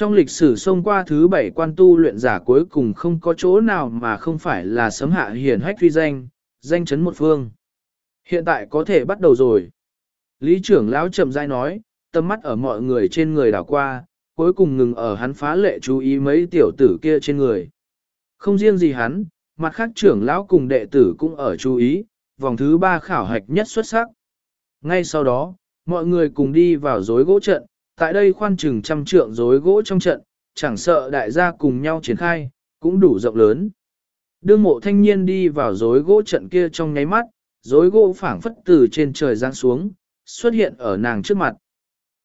Trong lịch sử xông qua thứ bảy quan tu luyện giả cuối cùng không có chỗ nào mà không phải là sấm hạ hiển hách truy danh, danh chấn một phương. Hiện tại có thể bắt đầu rồi. Lý trưởng lão chậm rãi nói, tâm mắt ở mọi người trên người đảo qua, cuối cùng ngừng ở hắn phá lệ chú ý mấy tiểu tử kia trên người. Không riêng gì hắn, mặt khác trưởng lão cùng đệ tử cũng ở chú ý, vòng thứ ba khảo hạch nhất xuất sắc. Ngay sau đó, mọi người cùng đi vào rối gỗ trận, tại đây khoan chừng trăm trượng rối gỗ trong trận, chẳng sợ đại gia cùng nhau triển khai, cũng đủ rộng lớn. Đương mộ thanh niên đi vào rối gỗ trận kia trong nháy mắt, rối gỗ phảng phất từ trên trời giáng xuống, xuất hiện ở nàng trước mặt.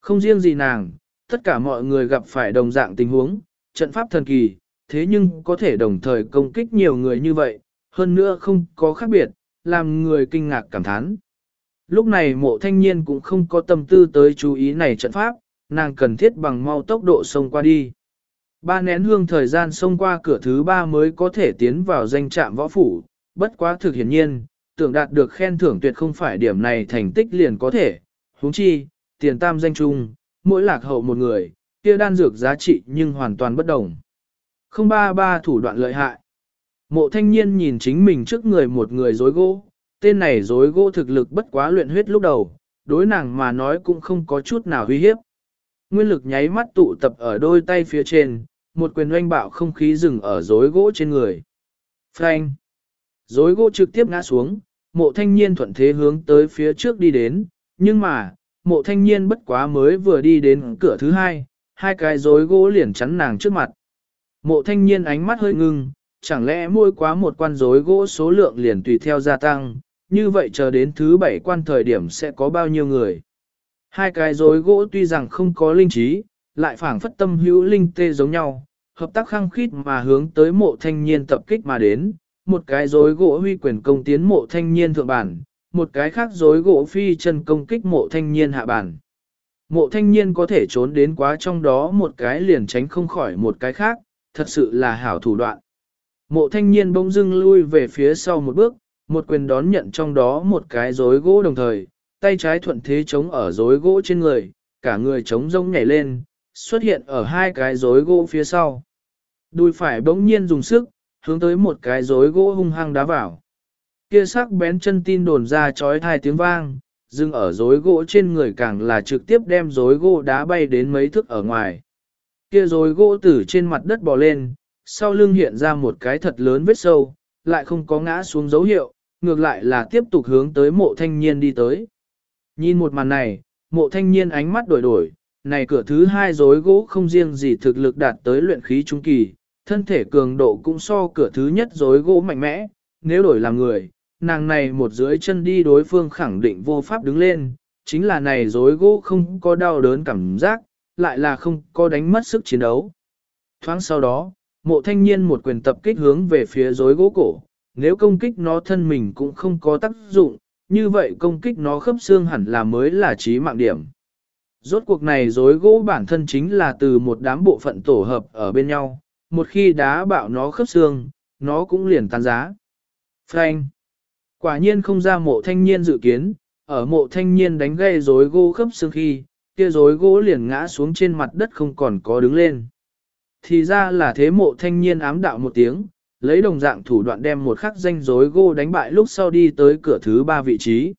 Không riêng gì nàng, tất cả mọi người gặp phải đồng dạng tình huống, trận pháp thần kỳ, thế nhưng có thể đồng thời công kích nhiều người như vậy, hơn nữa không có khác biệt, làm người kinh ngạc cảm thán. Lúc này mộ thanh niên cũng không có tâm tư tới chú ý này trận pháp, nàng cần thiết bằng mau tốc độ xông qua đi. Ba nén hương thời gian xông qua cửa thứ ba mới có thể tiến vào danh trạm võ phủ, bất quá thực hiển nhiên, tưởng đạt được khen thưởng tuyệt không phải điểm này thành tích liền có thể, huống chi, tiền tam danh chung, mỗi lạc hậu một người, kia đan dược giá trị nhưng hoàn toàn bất đồng. Không ba ba thủ đoạn lợi hại. Mộ thanh niên nhìn chính mình trước người một người dối gỗ, tên này dối gỗ thực lực bất quá luyện huyết lúc đầu, đối nàng mà nói cũng không có chút nào uy hiếp. Nguyên lực nháy mắt tụ tập ở đôi tay phía trên, một quyền oanh bạo không khí dừng ở rối gỗ trên người. Phanh! rối gỗ trực tiếp ngã xuống, mộ thanh niên thuận thế hướng tới phía trước đi đến, nhưng mà, mộ thanh niên bất quá mới vừa đi đến cửa thứ hai, hai cái rối gỗ liền chắn nàng trước mặt. Mộ thanh niên ánh mắt hơi ngưng, chẳng lẽ mỗi quá một quan rối gỗ số lượng liền tùy theo gia tăng, như vậy chờ đến thứ bảy quan thời điểm sẽ có bao nhiêu người. Hai cái rối gỗ tuy rằng không có linh trí, lại phảng phất tâm hữu linh tê giống nhau, hợp tác khăng khít mà hướng tới mộ thanh niên tập kích mà đến, một cái rối gỗ huy quyền công tiến mộ thanh niên thượng bản, một cái khác rối gỗ phi chân công kích mộ thanh niên hạ bản. Mộ thanh niên có thể trốn đến quá trong đó một cái liền tránh không khỏi một cái khác, thật sự là hảo thủ đoạn. Mộ thanh niên bỗng dưng lui về phía sau một bước, một quyền đón nhận trong đó một cái rối gỗ đồng thời, tay trái thuận thế chống ở rối gỗ trên người, cả người chống rông nhảy lên, xuất hiện ở hai cái rối gỗ phía sau. Đùi phải bỗng nhiên dùng sức, hướng tới một cái rối gỗ hung hăng đá vào. Kia sắc bén chân tin đồn ra chói tai tiếng vang, dừng ở rối gỗ trên người càng là trực tiếp đem rối gỗ đá bay đến mấy thước ở ngoài. Kia rối gỗ từ trên mặt đất bò lên, sau lưng hiện ra một cái thật lớn vết sâu, lại không có ngã xuống dấu hiệu, ngược lại là tiếp tục hướng tới mộ thanh niên đi tới. Nhìn một màn này, mộ thanh niên ánh mắt đổi đổi, này cửa thứ hai rối gỗ không riêng gì thực lực đạt tới luyện khí trung kỳ, thân thể cường độ cũng so cửa thứ nhất rối gỗ mạnh mẽ, nếu đổi làm người, nàng này một dưới chân đi đối phương khẳng định vô pháp đứng lên, chính là này rối gỗ không có đau đớn cảm giác, lại là không có đánh mất sức chiến đấu. Thoáng sau đó, mộ thanh niên một quyền tập kích hướng về phía rối gỗ cổ, nếu công kích nó thân mình cũng không có tác dụng, như vậy công kích nó khớp xương hẳn là mới là trí mạng điểm. Rốt cuộc này rối gỗ bản thân chính là từ một đám bộ phận tổ hợp ở bên nhau, một khi đá bạo nó khớp xương, nó cũng liền tan giá. Frank Quả nhiên không ra mộ thanh niên dự kiến, ở mộ thanh niên đánh gây rối gỗ khớp xương khi, kia rối gỗ liền ngã xuống trên mặt đất không còn có đứng lên. Thì ra là thế mộ thanh niên ám đạo một tiếng, lấy đồng dạng thủ đoạn đem một khắc danh rối gô đánh bại lúc sau đi tới cửa thứ ba vị trí.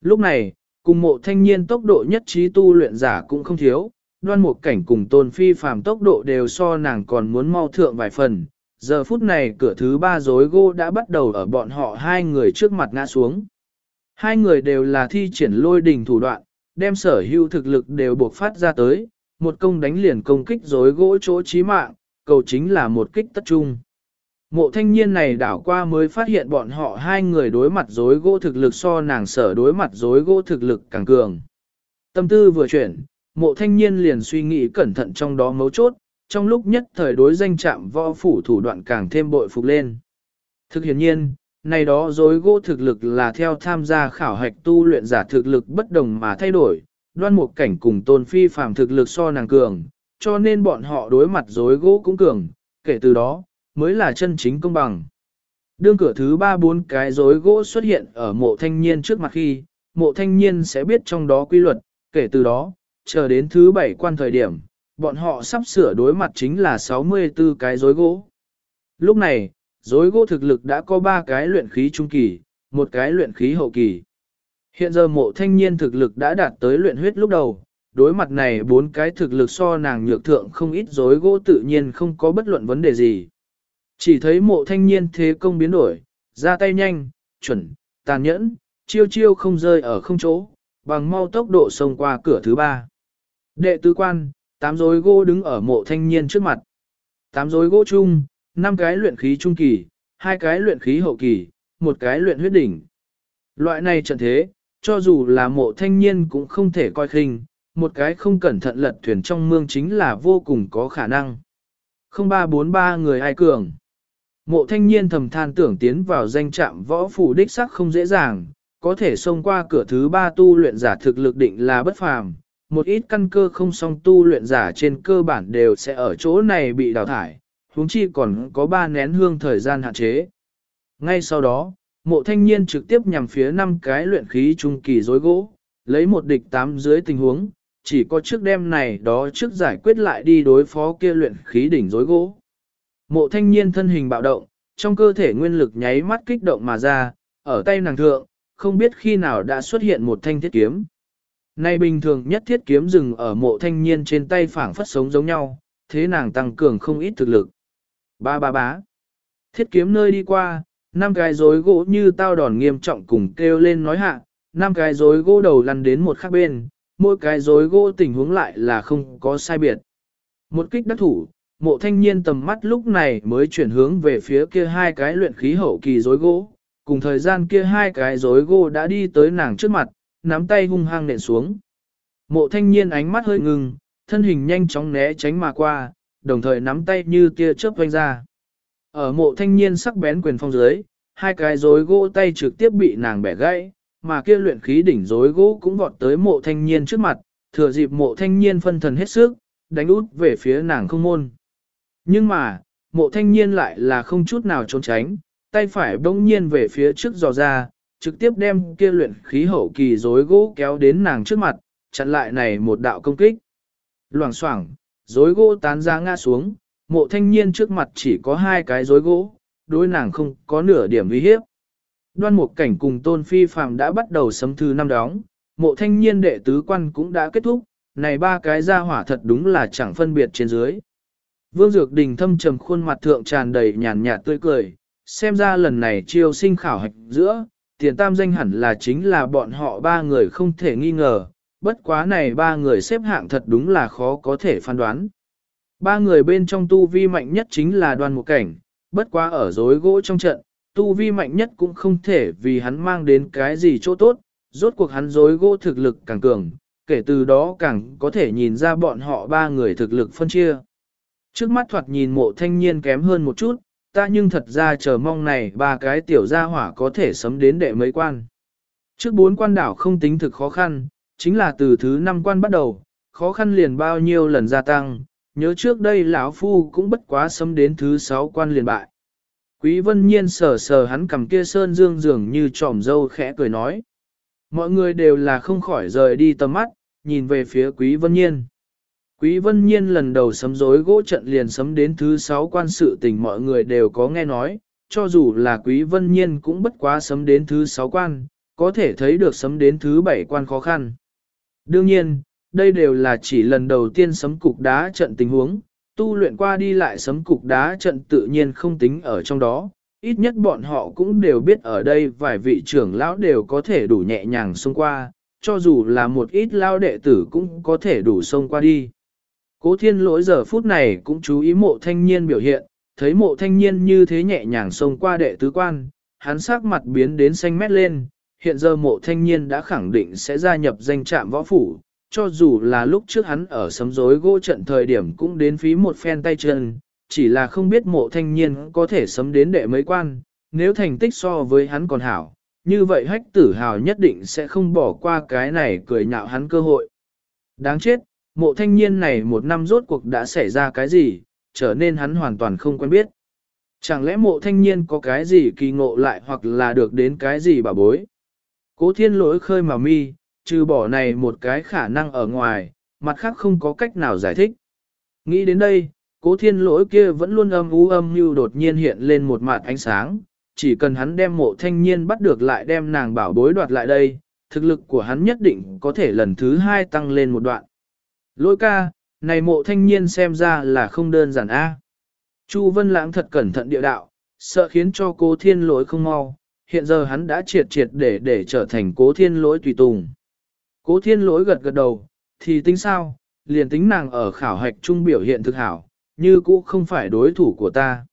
Lúc này, cùng mộ thanh niên tốc độ nhất trí tu luyện giả cũng không thiếu, đoan một cảnh cùng tôn phi phàm tốc độ đều so nàng còn muốn mau thượng vài phần. Giờ phút này cửa thứ ba rối gô đã bắt đầu ở bọn họ hai người trước mặt ngã xuống. Hai người đều là thi triển lôi đình thủ đoạn, đem sở hữu thực lực đều buộc phát ra tới, một công đánh liền công kích rối gỗ chỗ chí mạng, cầu chính là một kích tất trung. Mộ thanh niên này đảo qua mới phát hiện bọn họ hai người đối mặt rối gỗ thực lực so nàng sở đối mặt rối gỗ thực lực càng cường. Tâm tư vừa chuyển, mộ thanh niên liền suy nghĩ cẩn thận trong đó mấu chốt, trong lúc nhất thời đối danh chạm võ phủ thủ đoạn càng thêm bội phục lên. Thực hiện nhiên, này đó dối gỗ thực lực là theo tham gia khảo hạch tu luyện giả thực lực bất đồng mà thay đổi, đoan một cảnh cùng tôn phi phàm thực lực so nàng cường, cho nên bọn họ đối mặt dối gỗ cũng cường, kể từ đó, mới là chân chính công bằng. Đương cửa thứ ba bốn cái rối gỗ xuất hiện ở mộ thanh niên trước mặt khi, mộ thanh niên sẽ biết trong đó quy luật, kể từ đó, chờ đến thứ bảy quan thời điểm, bọn họ sắp sửa đối mặt chính là 64 cái rối gỗ. Lúc này, rối gỗ thực lực đã có 3 cái luyện khí trung kỳ, một cái luyện khí hậu kỳ. Hiện giờ mộ thanh niên thực lực đã đạt tới luyện huyết lúc đầu, đối mặt này bốn cái thực lực so nàng nhược thượng không ít rối gỗ tự nhiên không có bất luận vấn đề gì. Chỉ thấy mộ thanh niên thế công biến đổi, ra tay nhanh, chuẩn, tàn nhẫn, chiêu chiêu không rơi ở không chỗ, bằng mau tốc độ xông qua cửa thứ ba. Đệ tứ quan, tám rối gỗ đứng ở mộ thanh niên trước mặt. Tám rối gỗ chung, năm cái luyện khí trung kỳ, hai cái luyện khí hậu kỳ, một cái luyện huyết đỉnh. Loại này trận thế, cho dù là mộ thanh niên cũng không thể coi khinh, một cái không cẩn thận lật thuyền trong mương chính là vô cùng có khả năng. 0343 người ai cường. Mộ thanh niên thầm than tưởng tiến vào danh trạm võ phủ đích sắc không dễ dàng, có thể xông qua cửa thứ ba tu luyện giả thực lực định là bất phàm. Một ít căn cơ không song tu luyện giả trên cơ bản đều sẽ ở chỗ này bị đào thải, huống chi còn có ba nén hương thời gian hạn chế. Ngay sau đó, mộ thanh niên trực tiếp nhằm phía năm cái luyện khí trung kỳ dối gỗ, lấy một địch tám dưới tình huống, chỉ có trước đêm này đó trước giải quyết lại đi đối phó kia luyện khí đỉnh dối gỗ. Mộ thanh niên thân hình bạo động, trong cơ thể nguyên lực nháy mắt kích động mà ra, ở tay nàng thượng, không biết khi nào đã xuất hiện một thanh thiết kiếm. Nay bình thường nhất thiết kiếm dừng ở mộ thanh niên trên tay phảng phất sống giống nhau, thế nàng tăng cường không ít thực lực. Ba ba bá. Thiết kiếm nơi đi qua, năm cái rối gỗ như tao đòn nghiêm trọng cùng kêu lên nói hạ, năm cái rối gỗ đầu lăn đến một khác bên, mỗi cái rối gỗ tình huống lại là không có sai biệt. Một kích đắc thủ, mộ thanh niên tầm mắt lúc này mới chuyển hướng về phía kia hai cái luyện khí hậu kỳ rối gỗ, cùng thời gian kia hai cái rối gỗ đã đi tới nàng trước mặt, nắm tay hung hăng nện xuống. Mộ thanh niên ánh mắt hơi ngừng, thân hình nhanh chóng né tránh mà qua, đồng thời nắm tay như tia chớp vanh ra. Ở mộ thanh niên sắc bén quyền phong dưới, hai cái rối gỗ tay trực tiếp bị nàng bẻ gãy, mà kia luyện khí đỉnh rối gỗ cũng vọt tới mộ thanh niên trước mặt, thừa dịp mộ thanh niên phân thần hết sức, đánh út về phía nàng không môn. Nhưng mà, mộ thanh niên lại là không chút nào trốn tránh, tay phải bỗng nhiên về phía trước dò ra, trực tiếp đem kia luyện khí hậu kỳ rối gỗ kéo đến nàng trước mặt, chặn lại này một đạo công kích. Loảng xoảng, rối gỗ tán ra ngã xuống, mộ thanh niên trước mặt chỉ có hai cái rối gỗ, đối nàng không có nửa điểm uy hiếp. Đoan một cảnh cùng tôn phi phàm đã bắt đầu sấm thư năm đóng, mộ thanh niên đệ tứ quan cũng đã kết thúc, này ba cái ra hỏa thật đúng là chẳng phân biệt trên dưới. Vương Dược Đình thâm trầm khuôn mặt thượng tràn đầy nhàn nhạt tươi cười, xem ra lần này chiêu sinh khảo hạch giữa, tiền tam danh hẳn là chính là bọn họ ba người không thể nghi ngờ, bất quá này ba người xếp hạng thật đúng là khó có thể phán đoán. Ba người bên trong tu vi mạnh nhất chính là đoan một cảnh, bất quá ở dối gỗ trong trận, tu vi mạnh nhất cũng không thể vì hắn mang đến cái gì chỗ tốt, rốt cuộc hắn dối gỗ thực lực càng cường, kể từ đó càng có thể nhìn ra bọn họ ba người thực lực phân chia. Trước mắt thoạt nhìn mộ thanh niên kém hơn một chút, ta nhưng thật ra chờ mong này ba cái tiểu gia hỏa có thể sấm đến đệ mấy quan. Trước bốn quan đảo không tính thực khó khăn, chính là từ thứ năm quan bắt đầu, khó khăn liền bao nhiêu lần gia tăng, nhớ trước đây lão phu cũng bất quá sấm đến thứ sáu quan liền bại. Quý vân nhiên sờ sờ hắn cầm kia sơn dương dường như tròm dâu khẽ cười nói. Mọi người đều là không khỏi rời đi tầm mắt, nhìn về phía quý vân nhiên. Quý Vân Nhiên lần đầu sấm rối gỗ trận liền sấm đến thứ sáu quan sự tình mọi người đều có nghe nói, cho dù là Quý Vân Nhiên cũng bất quá sấm đến thứ sáu quan, có thể thấy được sấm đến thứ bảy quan khó khăn. Đương nhiên, đây đều là chỉ lần đầu tiên sấm cục đá trận tình huống, tu luyện qua đi lại sấm cục đá trận tự nhiên không tính ở trong đó, ít nhất bọn họ cũng đều biết ở đây vài vị trưởng lão đều có thể đủ nhẹ nhàng xông qua, cho dù là một ít lao đệ tử cũng có thể đủ xông qua đi. Cố thiên lỗi giờ phút này cũng chú ý mộ thanh niên biểu hiện, thấy mộ thanh niên như thế nhẹ nhàng xông qua đệ tứ quan, hắn sắc mặt biến đến xanh mét lên, hiện giờ mộ thanh niên đã khẳng định sẽ gia nhập danh trạm võ phủ, cho dù là lúc trước hắn ở sấm rối gỗ trận thời điểm cũng đến phí một phen tay chân, chỉ là không biết mộ thanh niên có thể sấm đến đệ mấy quan, nếu thành tích so với hắn còn hảo, như vậy hách tử hào nhất định sẽ không bỏ qua cái này cười nhạo hắn cơ hội. Đáng chết, mộ thanh niên này một năm rốt cuộc đã xảy ra cái gì, trở nên hắn hoàn toàn không quen biết. Chẳng lẽ mộ thanh niên có cái gì kỳ ngộ lại hoặc là được đến cái gì bà bối? Cố thiên lỗi khơi mà mi, trừ bỏ này một cái khả năng ở ngoài, mặt khác không có cách nào giải thích. Nghĩ đến đây, cố thiên lỗi kia vẫn luôn âm u âm như đột nhiên hiện lên một mặt ánh sáng, chỉ cần hắn đem mộ thanh niên bắt được lại đem nàng bảo bối đoạt lại đây, thực lực của hắn nhất định có thể lần thứ hai tăng lên một đoạn. Lỗi ca, này mộ thanh niên xem ra là không đơn giản a. Chu Vân Lãng thật cẩn thận địa đạo, sợ khiến cho cố thiên lỗi không mau, hiện giờ hắn đã triệt triệt để để trở thành cố thiên lỗi tùy tùng. Cố thiên lỗi gật gật đầu, thì tính sao, liền tính nàng ở khảo hạch trung biểu hiện thực hảo, như cũ không phải đối thủ của ta.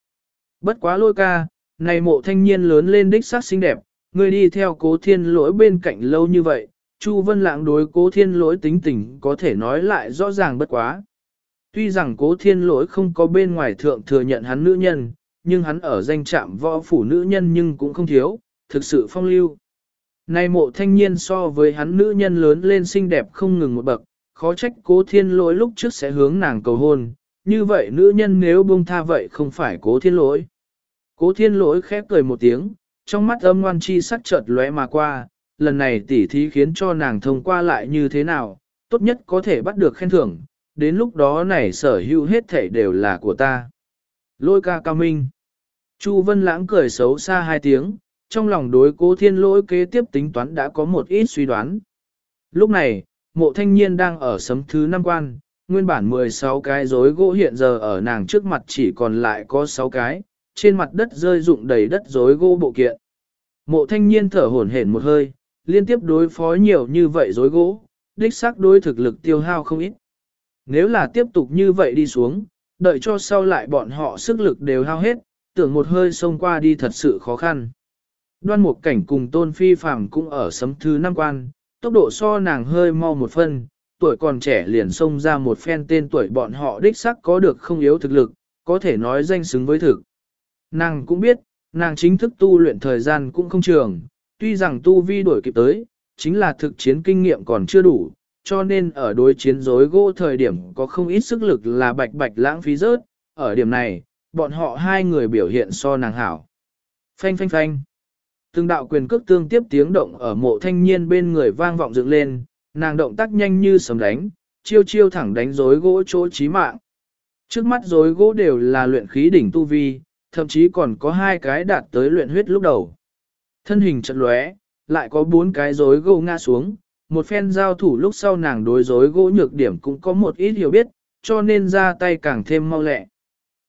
Bất quá lôi ca, này mộ thanh niên lớn lên đích sắc xinh đẹp, người đi theo cố thiên lỗi bên cạnh lâu như vậy, Chu Vân Lãng đối cố thiên lỗi tính tình có thể nói lại rõ ràng bất quá. Tuy rằng cố thiên lỗi không có bên ngoài thượng thừa nhận hắn nữ nhân, nhưng hắn ở danh trạm võ phủ nữ nhân nhưng cũng không thiếu, thực sự phong lưu. Nay mộ thanh niên so với hắn nữ nhân lớn lên xinh đẹp không ngừng một bậc, khó trách cố thiên lỗi lúc trước sẽ hướng nàng cầu hôn, như vậy nữ nhân nếu buông tha vậy không phải cố thiên lỗi. Cố thiên lỗi khép cười một tiếng, trong mắt âm ngoan chi sắc chợt lóe mà qua, lần này tỉ thí khiến cho nàng thông qua lại như thế nào, tốt nhất có thể bắt được khen thưởng, đến lúc đó này sở hữu hết thể đều là của ta. Lôi ca cao minh. Chu Vân Lãng cười xấu xa hai tiếng, trong lòng đối cố thiên lỗi kế tiếp tính toán đã có một ít suy đoán. Lúc này, mộ thanh niên đang ở sấm thứ năm quan, nguyên bản 16 cái rối gỗ hiện giờ ở nàng trước mặt chỉ còn lại có 6 cái, trên mặt đất rơi rụng đầy đất rối gỗ bộ kiện. Mộ thanh niên thở hổn hển một hơi, liên tiếp đối phó nhiều như vậy rối gỗ, đích xác đối thực lực tiêu hao không ít. Nếu là tiếp tục như vậy đi xuống, đợi cho sau lại bọn họ sức lực đều hao hết, tưởng một hơi xông qua đi thật sự khó khăn. Đoan một cảnh cùng tôn phi phàm cũng ở sấm thứ năm quan, tốc độ so nàng hơi mau một phân, tuổi còn trẻ liền xông ra một phen tên tuổi bọn họ đích xác có được không yếu thực lực, có thể nói danh xứng với thực. Nàng cũng biết, nàng chính thức tu luyện thời gian cũng không trường, tuy rằng tu vi đổi kịp tới, chính là thực chiến kinh nghiệm còn chưa đủ, cho nên ở đối chiến rối gỗ thời điểm có không ít sức lực là bạch bạch lãng phí rớt, ở điểm này, bọn họ hai người biểu hiện so nàng hảo. Phanh phanh phanh. Từng đạo quyền cước tương tiếp tiếng động ở mộ thanh niên bên người vang vọng dựng lên, nàng động tác nhanh như sấm đánh, chiêu chiêu thẳng đánh rối gỗ chỗ chí mạng. Trước mắt rối gỗ đều là luyện khí đỉnh tu vi, thậm chí còn có hai cái đạt tới luyện huyết lúc đầu. Thân hình chật lóe, lại có bốn cái rối gỗ ngã xuống, một phen giao thủ lúc sau nàng đối rối gỗ nhược điểm cũng có một ít hiểu biết, cho nên ra tay càng thêm mau lẹ.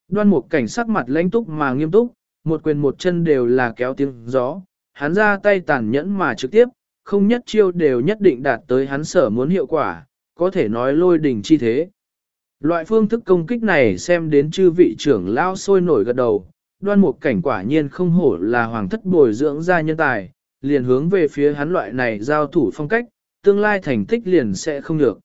Đoan một cảnh sắc mặt lãnh túc mà nghiêm túc, một quyền một chân đều là kéo tiếng gió, hắn ra tay tàn nhẫn mà trực tiếp, không nhất chiêu đều nhất định đạt tới hắn sở muốn hiệu quả, có thể nói lôi đỉnh chi thế. Loại phương thức công kích này xem đến chư vị trưởng lao sôi nổi gật đầu, đoan một cảnh quả nhiên không hổ là hoàng thất bồi dưỡng ra nhân tài, liền hướng về phía hắn loại này giao thủ phong cách, tương lai thành tích liền sẽ không được.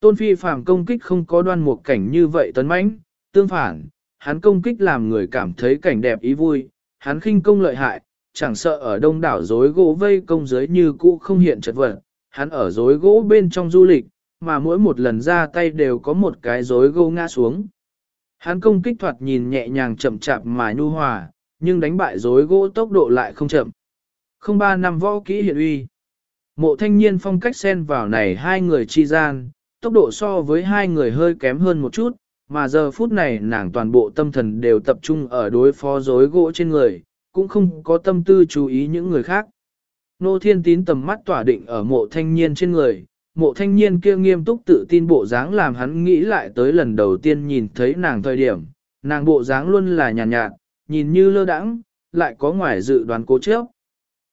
Tôn phi phàm công kích không có đoan một cảnh như vậy tấn mãnh, tương phản, hắn công kích làm người cảm thấy cảnh đẹp ý vui, hắn khinh công lợi hại, chẳng sợ ở đông đảo rối gỗ vây công giới như cũ không hiện chật vật, hắn ở rối gỗ bên trong du lịch, mà mỗi một lần ra tay đều có một cái rối gỗ ngã xuống. Hắn công kích thoạt nhìn nhẹ nhàng chậm chạp mà nhu hòa, nhưng đánh bại rối gỗ tốc độ lại không chậm. Không ba năm võ kỹ hiện uy. Mộ thanh niên phong cách xen vào này hai người chi gian, tốc độ so với hai người hơi kém hơn một chút, mà giờ phút này nàng toàn bộ tâm thần đều tập trung ở đối phó rối gỗ trên người, cũng không có tâm tư chú ý những người khác. Nô thiên tín tầm mắt tỏa định ở mộ thanh niên trên người, mộ thanh niên kia nghiêm túc tự tin bộ dáng làm hắn nghĩ lại tới lần đầu tiên nhìn thấy nàng thời điểm, nàng bộ dáng luôn là nhàn nhạt, nhạt, nhìn như lơ đãng, lại có ngoài dự đoán cố chấp.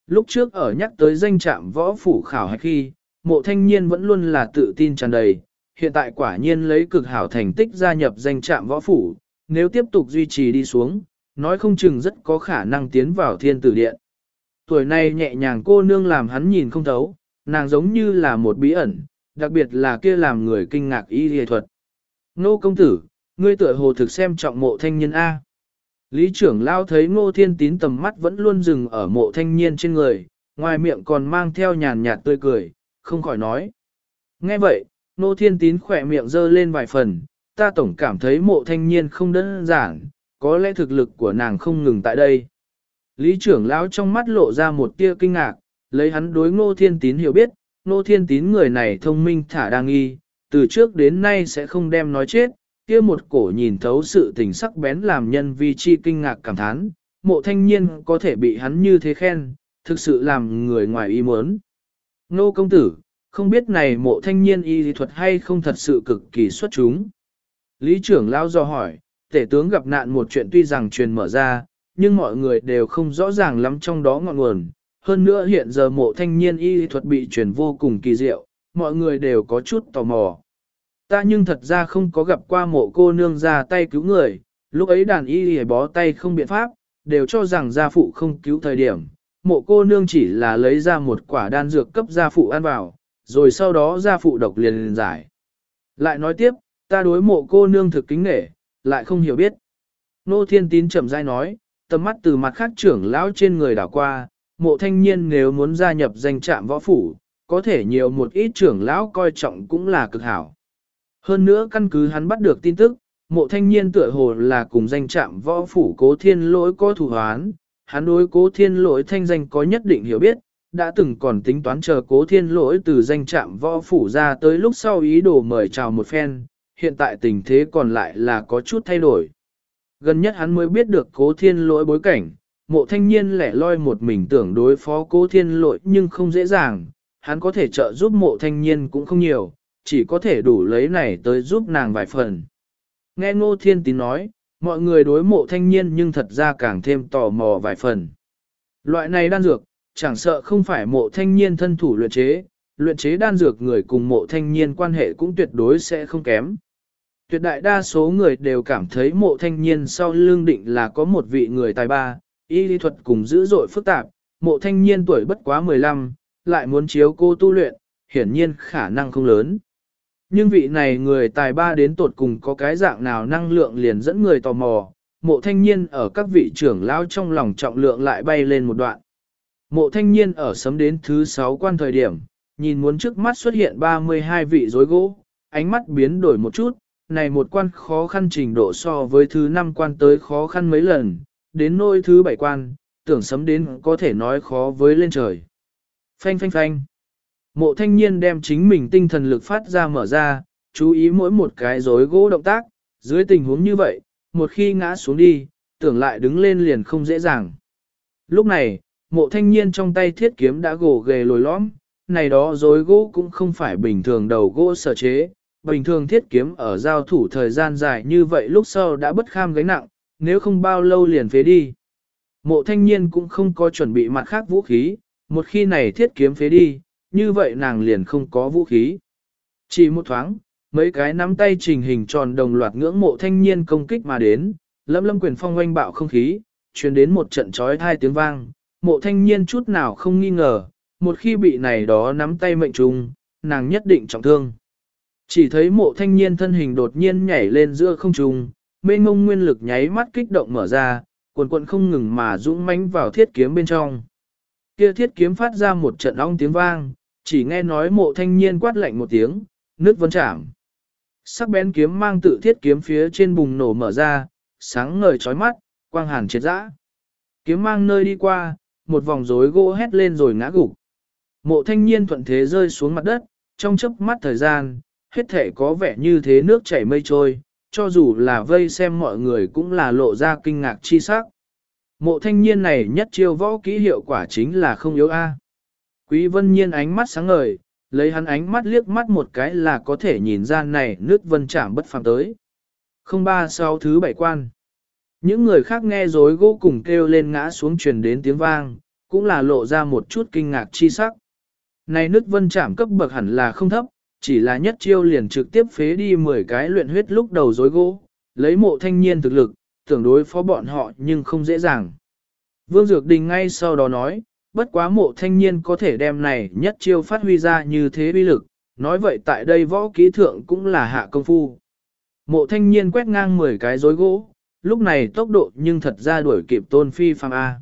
Lúc trước ở nhắc tới danh trạm võ phủ khảo hay khi, mộ thanh niên vẫn luôn là tự tin tràn đầy, hiện tại quả nhiên lấy cực hảo thành tích gia nhập danh trạm võ phủ, nếu tiếp tục duy trì đi xuống, nói không chừng rất có khả năng tiến vào thiên tử điện. Tuổi này nhẹ nhàng cô nương làm hắn nhìn không thấu, nàng giống như là một bí ẩn, đặc biệt là kia làm người kinh ngạc y y thuật. Nô công tử, ngươi tựa hồ thực xem trọng mộ thanh niên A. Lý trưởng lao thấy ngô thiên tín tầm mắt vẫn luôn dừng ở mộ thanh niên trên người, ngoài miệng còn mang theo nhàn nhạt tươi cười, không khỏi nói. Nghe vậy, ngô thiên tín khỏe miệng dơ lên vài phần, ta tổng cảm thấy mộ thanh niên không đơn giản, có lẽ thực lực của nàng không ngừng tại đây. Lý trưởng lão trong mắt lộ ra một tia kinh ngạc, lấy hắn đối ngô thiên tín hiểu biết, ngô thiên tín người này thông minh thả đang nghi, từ trước đến nay sẽ không đem nói chết, kia một cổ nhìn thấu sự tình sắc bén làm nhân vi chi kinh ngạc cảm thán, mộ thanh niên có thể bị hắn như thế khen, thực sự làm người ngoài ý muốn. Nô công tử, không biết này mộ thanh niên y lý thuật hay không thật sự cực kỳ xuất chúng. Lý trưởng lao do hỏi, tể tướng gặp nạn một chuyện tuy rằng truyền mở ra, nhưng mọi người đều không rõ ràng lắm trong đó ngọn nguồn. Hơn nữa hiện giờ mộ thanh niên y thuật bị truyền vô cùng kỳ diệu, mọi người đều có chút tò mò. Ta nhưng thật ra không có gặp qua mộ cô nương ra tay cứu người, lúc ấy đàn y hề bó tay không biện pháp, đều cho rằng gia phụ không cứu thời điểm. Mộ cô nương chỉ là lấy ra một quả đan dược cấp gia phụ ăn vào, rồi sau đó gia phụ độc liền liền giải. Lại nói tiếp, ta đối mộ cô nương thực kính nể, lại không hiểu biết. Nô thiên tín chậm rãi nói, tầm mắt từ mặt khác trưởng lão trên người đảo qua, mộ thanh niên nếu muốn gia nhập danh trạm võ phủ, có thể nhiều một ít trưởng lão coi trọng cũng là cực hảo. Hơn nữa căn cứ hắn bắt được tin tức, mộ thanh niên tựa hồ là cùng danh trạm võ phủ cố thiên lỗi có thủ hoán, hắn đối cố thiên lỗi thanh danh có nhất định hiểu biết, đã từng còn tính toán chờ cố thiên lỗi từ danh trạm võ phủ ra tới lúc sau ý đồ mời chào một phen, hiện tại tình thế còn lại là có chút thay đổi. Gần nhất hắn mới biết được cố thiên lỗi bối cảnh, mộ thanh niên lẻ loi một mình tưởng đối phó cố thiên lỗi nhưng không dễ dàng, hắn có thể trợ giúp mộ thanh niên cũng không nhiều, chỉ có thể đủ lấy này tới giúp nàng vài phần. Nghe ngô thiên tín nói, mọi người đối mộ thanh niên nhưng thật ra càng thêm tò mò vài phần. Loại này đan dược, chẳng sợ không phải mộ thanh niên thân thủ luyện chế, luyện chế đan dược người cùng mộ thanh niên quan hệ cũng tuyệt đối sẽ không kém. Tuyệt đại đa số người đều cảm thấy mộ thanh niên sau lương định là có một vị người tài ba, y lý thuật cùng dữ dội phức tạp, mộ thanh niên tuổi bất quá 15, lại muốn chiếu cô tu luyện, hiển nhiên khả năng không lớn. Nhưng vị này người tài ba đến tột cùng có cái dạng nào năng lượng liền dẫn người tò mò, mộ thanh niên ở các vị trưởng lao trong lòng trọng lượng lại bay lên một đoạn. Mộ thanh niên ở sấm đến thứ 6 quan thời điểm, nhìn muốn trước mắt xuất hiện 32 vị rối gỗ, ánh mắt biến đổi một chút, này một quan khó khăn trình độ so với thứ 5 quan tới khó khăn mấy lần, đến nôi thứ bảy quan, tưởng sấm đến có thể nói khó với lên trời. Phanh phanh phanh. Mộ thanh niên đem chính mình tinh thần lực phát ra mở ra, chú ý mỗi một cái rối gỗ động tác, dưới tình huống như vậy, một khi ngã xuống đi, tưởng lại đứng lên liền không dễ dàng. Lúc này, mộ thanh niên trong tay thiết kiếm đã gồ ghề lồi lõm, này đó rối gỗ cũng không phải bình thường đầu gỗ sở chế, bình thường thiết kiếm ở giao thủ thời gian dài như vậy lúc sau đã bất kham gánh nặng, nếu không bao lâu liền phế đi. Mộ thanh niên cũng không có chuẩn bị mặt khác vũ khí, một khi này thiết kiếm phế đi, như vậy nàng liền không có vũ khí. Chỉ một thoáng, mấy cái nắm tay trình hình tròn đồng loạt ngưỡng mộ thanh niên công kích mà đến, lâm lâm quyền phong oanh bạo không khí, truyền đến một trận trói thai tiếng vang, mộ thanh niên chút nào không nghi ngờ, một khi bị này đó nắm tay mệnh trùng, nàng nhất định trọng thương. Chỉ thấy mộ thanh niên thân hình đột nhiên nhảy lên giữa không trung, mênh Mông nguyên lực nháy mắt kích động mở ra, quần quần không ngừng mà dũng mãnh vào thiết kiếm bên trong. Kia thiết kiếm phát ra một trận ong tiếng vang, chỉ nghe nói mộ thanh niên quát lạnh một tiếng, nước vấn chạm. Sắc bén kiếm mang tự thiết kiếm phía trên bùng nổ mở ra, sáng ngời chói mắt, quang hàn triệt dã. Kiếm mang nơi đi qua, một vòng rối gỗ hét lên rồi ngã gục. Mộ thanh niên thuận thế rơi xuống mặt đất, trong chớp mắt thời gian, hết thể có vẻ như thế nước chảy mây trôi, cho dù là vây xem mọi người cũng là lộ ra kinh ngạc chi sắc. Mộ thanh niên này nhất chiêu võ kỹ hiệu quả chính là không yếu a. Quý vân nhiên ánh mắt sáng ngời, lấy hắn ánh mắt liếc mắt một cái là có thể nhìn ra này nước vân chạm bất phàm tới. Không ba sau thứ bảy quan. Những người khác nghe rối gỗ cùng kêu lên ngã xuống truyền đến tiếng vang, cũng là lộ ra một chút kinh ngạc chi sắc. Này nước vân chạm cấp bậc hẳn là không thấp, chỉ là nhất chiêu liền trực tiếp phế đi 10 cái luyện huyết lúc đầu rối gỗ, lấy mộ thanh niên thực lực, tưởng đối phó bọn họ nhưng không dễ dàng. Vương Dược Đình ngay sau đó nói, bất quá mộ thanh niên có thể đem này nhất chiêu phát huy ra như thế uy lực, nói vậy tại đây võ kỹ thượng cũng là hạ công phu. Mộ thanh niên quét ngang 10 cái rối gỗ, lúc này tốc độ nhưng thật ra đuổi kịp tôn phi phàm A.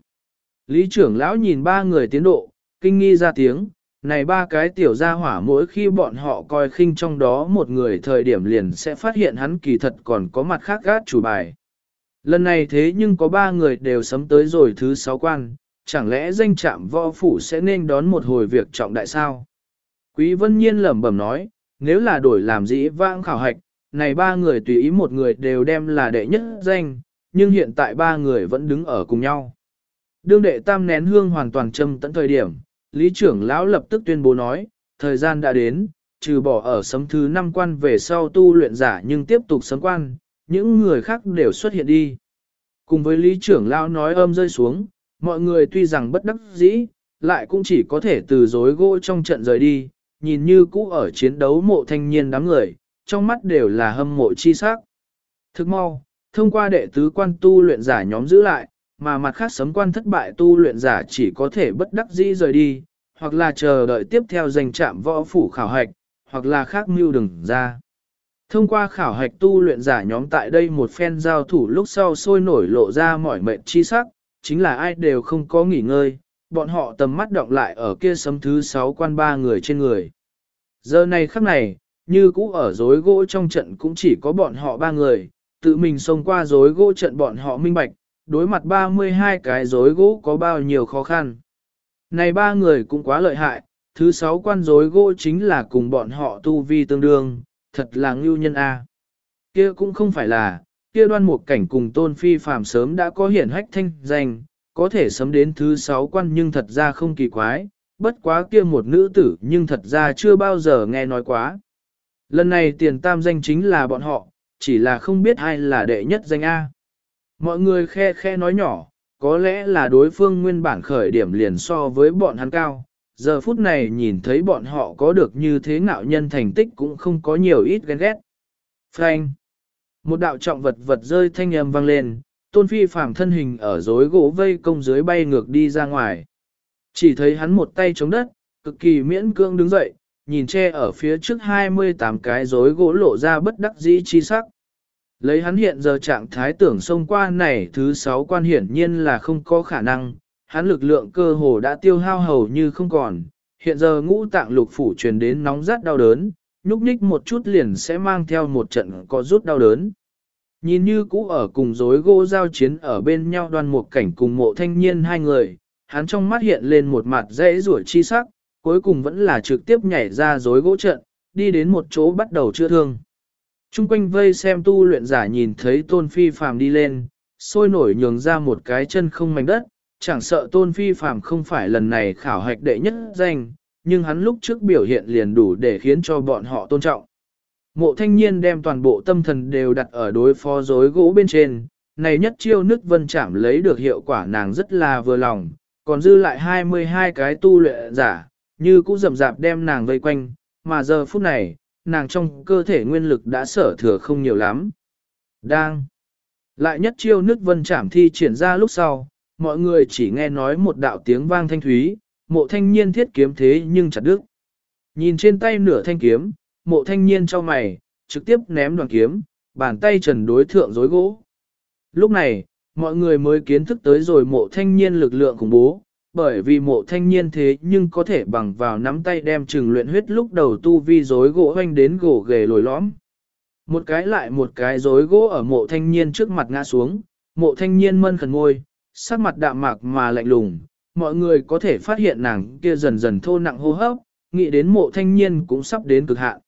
Lý trưởng lão nhìn ba người tiến độ, kinh nghi ra tiếng, này ba cái tiểu gia hỏa mỗi khi bọn họ coi khinh trong đó một người thời điểm liền sẽ phát hiện hắn kỳ thật còn có mặt khác gát chủ bài. Lần này thế nhưng có ba người đều sấm tới rồi thứ sáu quan, chẳng lẽ danh trạm võ phủ sẽ nên đón một hồi việc trọng đại sao? Quý vân nhiên lẩm bẩm nói, nếu là đổi làm dĩ vãng khảo hạch, này ba người tùy ý một người đều đem là đệ nhất danh, nhưng hiện tại ba người vẫn đứng ở cùng nhau. Đương đệ tam nén hương hoàn toàn châm tận thời điểm, Lý trưởng lão lập tức tuyên bố nói, thời gian đã đến, trừ bỏ ở sấm thứ năm quan về sau tu luyện giả nhưng tiếp tục sấm quan, những người khác đều xuất hiện đi. Cùng với Lý trưởng lão nói âm rơi xuống, mọi người tuy rằng bất đắc dĩ, lại cũng chỉ có thể từ dối gỗ trong trận rời đi, nhìn như cũ ở chiến đấu mộ thanh niên đám người, trong mắt đều là hâm mộ chi sắc. Thức mau, thông qua đệ tứ quan tu luyện giả nhóm giữ lại, mà mặt khác sấm quan thất bại tu luyện giả chỉ có thể bất đắc dĩ rời đi, hoặc là chờ đợi tiếp theo danh trạm võ phủ khảo hạch, hoặc là khác mưu đừng ra. Thông qua khảo hạch tu luyện giả nhóm tại đây một phen giao thủ lúc sau sôi nổi lộ ra mỏi mệt chi sắc, chính là ai đều không có nghỉ ngơi, bọn họ tầm mắt động lại ở kia sấm thứ sáu quan ba người trên người. Giờ này khắc này, như cũ ở dối gỗ trong trận cũng chỉ có bọn họ ba người, tự mình xông qua dối gỗ trận bọn họ minh bạch, đối mặt 32 cái rối gỗ có bao nhiêu khó khăn. Này ba người cũng quá lợi hại, thứ sáu quan rối gỗ chính là cùng bọn họ tu vi tương đương, thật là ngưu nhân A. Kia cũng không phải là, kia đoan một cảnh cùng tôn phi phàm sớm đã có hiển hách thanh danh, có thể sớm đến thứ sáu quan nhưng thật ra không kỳ quái, bất quá kia một nữ tử nhưng thật ra chưa bao giờ nghe nói quá. Lần này tiền tam danh chính là bọn họ, chỉ là không biết ai là đệ nhất danh A. Mọi người khe khe nói nhỏ, có lẽ là đối phương nguyên bản khởi điểm liền so với bọn hắn cao. Giờ phút này nhìn thấy bọn họ có được như thế ngạo nhân thành tích cũng không có nhiều ít ghen ghét. Frank. Một đạo trọng vật vật rơi thanh âm vang lên, tôn phi phàm thân hình ở rối gỗ vây công dưới bay ngược đi ra ngoài. Chỉ thấy hắn một tay chống đất, cực kỳ miễn cưỡng đứng dậy, nhìn che ở phía trước 28 cái rối gỗ lộ ra bất đắc dĩ chi sắc. Lấy hắn hiện giờ trạng thái tưởng xông qua này thứ sáu quan hiển nhiên là không có khả năng, hắn lực lượng cơ hồ đã tiêu hao hầu như không còn, hiện giờ ngũ tạng lục phủ truyền đến nóng rát đau đớn, nhúc nhích một chút liền sẽ mang theo một trận có rút đau đớn. Nhìn như cũ ở cùng dối gỗ giao chiến ở bên nhau đoan một cảnh cùng mộ thanh niên hai người, hắn trong mắt hiện lên một mặt dễ rủa chi sắc, cuối cùng vẫn là trực tiếp nhảy ra dối gỗ trận, đi đến một chỗ bắt đầu chữa thương. Trung quanh vây xem tu luyện giả nhìn thấy tôn phi phàm đi lên, sôi nổi nhường ra một cái chân không mảnh đất, chẳng sợ tôn phi phàm không phải lần này khảo hạch đệ nhất danh, nhưng hắn lúc trước biểu hiện liền đủ để khiến cho bọn họ tôn trọng. Mộ thanh niên đem toàn bộ tâm thần đều đặt ở đối phó rối gỗ bên trên, này nhất chiêu nước vân chạm lấy được hiệu quả nàng rất là vừa lòng, còn dư lại 22 cái tu luyện giả, như cũ rầm rạp đem nàng vây quanh, mà giờ phút này, nàng trong cơ thể nguyên lực đã sở thừa không nhiều lắm. Đang. Lại nhất chiêu nước vân trảm thi triển ra lúc sau, mọi người chỉ nghe nói một đạo tiếng vang thanh thúy, mộ thanh niên thiết kiếm thế nhưng chặt đứt. Nhìn trên tay nửa thanh kiếm, mộ thanh niên cho mày, trực tiếp ném đoàn kiếm, bàn tay trần đối thượng dối gỗ. Lúc này, mọi người mới kiến thức tới rồi mộ thanh niên lực lượng khủng bố, bởi vì mộ thanh niên thế nhưng có thể bằng vào nắm tay đem trừng luyện huyết lúc đầu tu vi rối gỗ hoanh đến gỗ ghề lồi lõm. Một cái lại một cái rối gỗ ở mộ thanh niên trước mặt ngã xuống, mộ thanh niên mân khẩn ngôi, sắc mặt đạm mạc mà lạnh lùng, mọi người có thể phát hiện nàng kia dần dần thô nặng hô hấp, nghĩ đến mộ thanh niên cũng sắp đến cực hạn.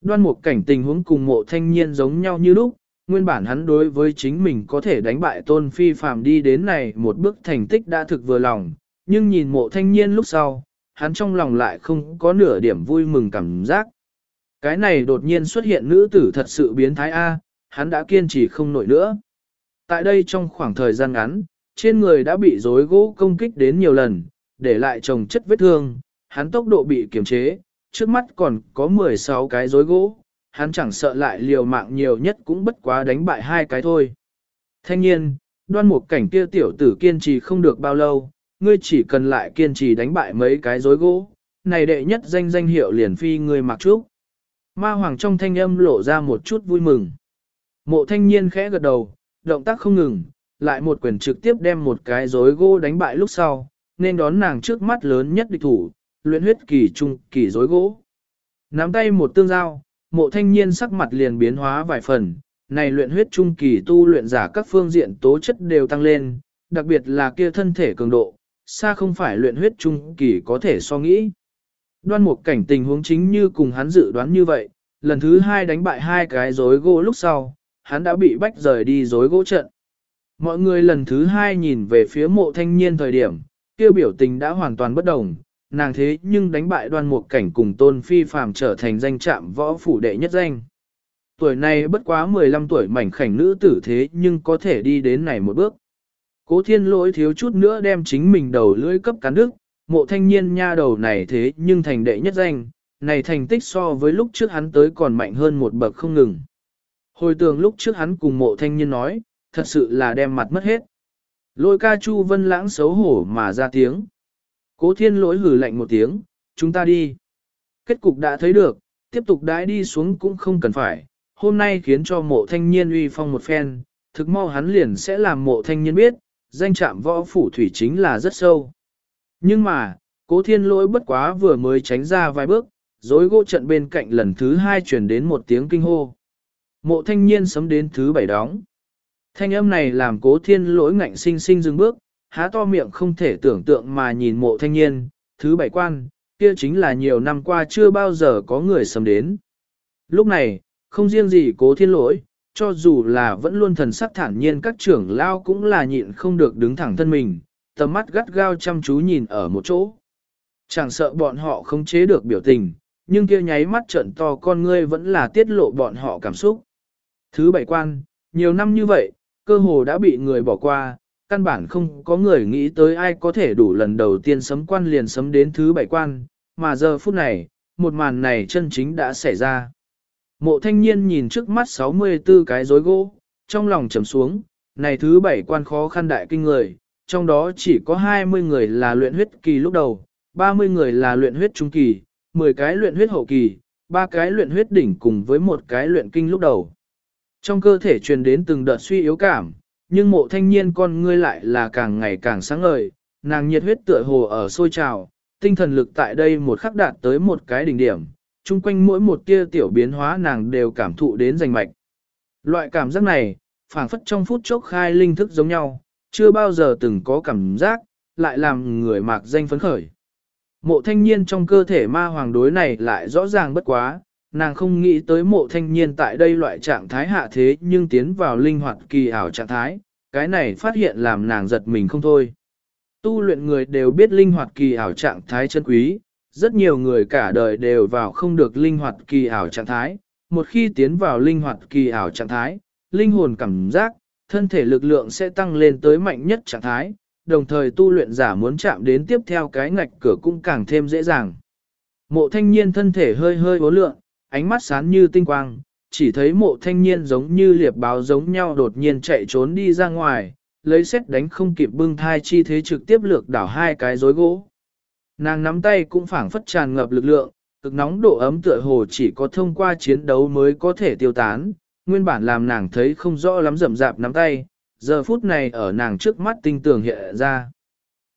Đoan một cảnh tình huống cùng mộ thanh niên giống nhau như lúc, nguyên bản hắn đối với chính mình có thể đánh bại tôn phi phàm đi đến này một bước thành tích đã thực vừa lòng, nhưng nhìn mộ thanh niên lúc sau, hắn trong lòng lại không có nửa điểm vui mừng cảm giác. Cái này đột nhiên xuất hiện nữ tử thật sự biến thái A, hắn đã kiên trì không nổi nữa. Tại đây trong khoảng thời gian ngắn, trên người đã bị rối gỗ công kích đến nhiều lần, để lại chồng chất vết thương, hắn tốc độ bị kiềm chế, trước mắt còn có 16 cái rối gỗ, hắn chẳng sợ lại liều mạng nhiều nhất cũng bất quá đánh bại hai cái thôi. Thanh nhiên, đoan một cảnh kia tiểu tử kiên trì không được bao lâu, ngươi chỉ cần lại kiên trì đánh bại mấy cái rối gỗ, này đệ nhất danh danh hiệu liền phi ngươi mặc trúc. Ma hoàng trong thanh âm lộ ra một chút vui mừng. Mộ thanh niên khẽ gật đầu, động tác không ngừng, lại một quyền trực tiếp đem một cái rối gỗ đánh bại lúc sau, nên đón nàng trước mắt lớn nhất địch thủ, luyện huyết kỳ trung kỳ rối gỗ. Nắm tay một tương giao, mộ thanh niên sắc mặt liền biến hóa vài phần, này luyện huyết trung kỳ tu luyện giả các phương diện tố chất đều tăng lên, đặc biệt là kia thân thể cường độ, xa không phải luyện huyết trung kỳ có thể so nghĩ. Đoan một cảnh tình huống chính như cùng hắn dự đoán như vậy, lần thứ hai đánh bại hai cái rối gỗ lúc sau, hắn đã bị bách rời đi rối gỗ trận. Mọi người lần thứ hai nhìn về phía mộ thanh niên thời điểm, kêu biểu tình đã hoàn toàn bất đồng, nàng thế nhưng đánh bại đoan một cảnh cùng tôn phi phàm trở thành danh trạm võ phủ đệ nhất danh. Tuổi này bất quá 15 tuổi mảnh khảnh nữ tử thế nhưng có thể đi đến này một bước. Cố thiên lỗi thiếu chút nữa đem chính mình đầu lưỡi cấp cán đức, mộ thanh niên nha đầu này thế nhưng thành đệ nhất danh, này thành tích so với lúc trước hắn tới còn mạnh hơn một bậc không ngừng. Hồi tưởng lúc trước hắn cùng mộ thanh niên nói, thật sự là đem mặt mất hết. Lôi ca chu vân lãng xấu hổ mà ra tiếng. Cố thiên lỗi hử lạnh một tiếng, chúng ta đi. Kết cục đã thấy được, tiếp tục đãi đi xuống cũng không cần phải. Hôm nay khiến cho mộ thanh niên uy phong một phen, thực mau hắn liền sẽ làm mộ thanh niên biết, danh trạm võ phủ thủy chính là rất sâu. Nhưng mà, cố thiên lỗi bất quá vừa mới tránh ra vài bước, dối gỗ trận bên cạnh lần thứ hai chuyển đến một tiếng kinh hô. Mộ thanh niên sấm đến thứ bảy đóng. Thanh âm này làm cố thiên lỗi ngạnh sinh sinh dừng bước, há to miệng không thể tưởng tượng mà nhìn mộ thanh niên, thứ bảy quan, kia chính là nhiều năm qua chưa bao giờ có người sấm đến. Lúc này, không riêng gì cố thiên lỗi, cho dù là vẫn luôn thần sắc thản nhiên các trưởng lao cũng là nhịn không được đứng thẳng thân mình, tầm mắt gắt gao chăm chú nhìn ở một chỗ. Chẳng sợ bọn họ không chế được biểu tình, nhưng kia nháy mắt trận to con ngươi vẫn là tiết lộ bọn họ cảm xúc. Thứ bảy quan, nhiều năm như vậy, cơ hồ đã bị người bỏ qua, căn bản không có người nghĩ tới ai có thể đủ lần đầu tiên sấm quan liền sấm đến thứ bảy quan, mà giờ phút này, một màn này chân chính đã xảy ra. Mộ thanh niên nhìn trước mắt 64 cái rối gỗ, trong lòng trầm xuống, này thứ bảy quan khó khăn đại kinh người, trong đó chỉ có 20 người là luyện huyết kỳ lúc đầu, 30 người là luyện huyết trung kỳ, 10 cái luyện huyết hậu kỳ, 3 cái luyện huyết đỉnh cùng với một cái luyện kinh lúc đầu. Trong cơ thể truyền đến từng đợt suy yếu cảm, nhưng mộ thanh niên con ngươi lại là càng ngày càng sáng ngời, nàng nhiệt huyết tựa hồ ở sôi trào, tinh thần lực tại đây một khắc đạt tới một cái đỉnh điểm, chung quanh mỗi một tia tiểu biến hóa nàng đều cảm thụ đến rành mạch. Loại cảm giác này, phảng phất trong phút chốc khai linh thức giống nhau, chưa bao giờ từng có cảm giác, lại làm người mạc danh phấn khởi. Mộ thanh niên trong cơ thể ma hoàng đối này lại rõ ràng bất quá, nàng không nghĩ tới mộ thanh niên tại đây loại trạng thái hạ thế nhưng tiến vào linh hoạt kỳ ảo trạng thái, cái này phát hiện làm nàng giật mình không thôi. Tu luyện người đều biết linh hoạt kỳ ảo trạng thái chân quý, rất nhiều người cả đời đều vào không được linh hoạt kỳ ảo trạng thái, một khi tiến vào linh hoạt kỳ ảo trạng thái, linh hồn cảm giác, thân thể lực lượng sẽ tăng lên tới mạnh nhất trạng thái, đồng thời tu luyện giả muốn chạm đến tiếp theo cái ngạch cửa cũng càng thêm dễ dàng. Mộ thanh niên thân thể hơi hơi bố lượng, ánh mắt sáng như tinh quang, chỉ thấy mộ thanh niên giống như liệp báo giống nhau đột nhiên chạy trốn đi ra ngoài, lấy xét đánh không kịp bưng thai chi thế trực tiếp lược đảo hai cái rối gỗ. Nàng nắm tay cũng phảng phất tràn ngập lực lượng, cực nóng độ ấm tựa hồ chỉ có thông qua chiến đấu mới có thể tiêu tán, nguyên bản làm nàng thấy không rõ lắm rậm rạp nắm tay, giờ phút này ở nàng trước mắt tinh tường hiện ra.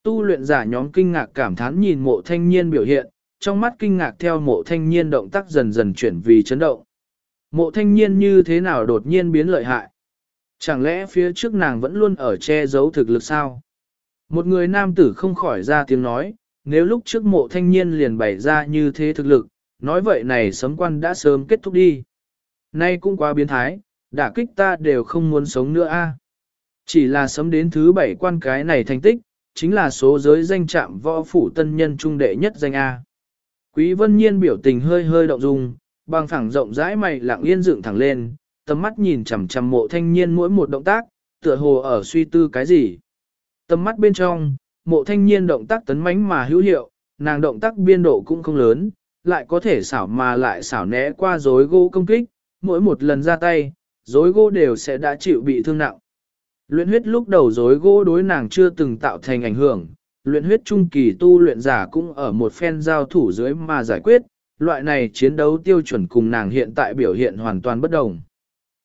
Tu luyện giả nhóm kinh ngạc cảm thán nhìn mộ thanh niên biểu hiện, trong mắt kinh ngạc theo mộ thanh niên động tác dần dần chuyển vì chấn động. Mộ thanh niên như thế nào đột nhiên biến lợi hại? Chẳng lẽ phía trước nàng vẫn luôn ở che giấu thực lực sao? Một người nam tử không khỏi ra tiếng nói, nếu lúc trước mộ thanh niên liền bày ra như thế thực lực, nói vậy này sấm quan đã sớm kết thúc đi. Nay cũng quá biến thái, đả kích ta đều không muốn sống nữa a. Chỉ là sấm đến thứ bảy quan cái này thành tích, chính là số giới danh trạm võ phủ tân nhân trung đệ nhất danh A. Quý vân nhiên biểu tình hơi hơi động dung, bằng phẳng rộng rãi mày lặng yên dựng thẳng lên, tầm mắt nhìn chằm chằm mộ thanh niên mỗi một động tác, tựa hồ ở suy tư cái gì. Tầm mắt bên trong, mộ thanh niên động tác tấn mãnh mà hữu hiệu, nàng động tác biên độ cũng không lớn, lại có thể xảo mà lại xảo né qua rối gỗ công kích, mỗi một lần ra tay, rối gỗ đều sẽ đã chịu bị thương nặng. Luyện huyết lúc đầu rối gỗ đối nàng chưa từng tạo thành ảnh hưởng, luyện huyết trung kỳ tu luyện giả cũng ở một phen giao thủ dưới mà giải quyết, loại này chiến đấu tiêu chuẩn cùng nàng hiện tại biểu hiện hoàn toàn bất đồng.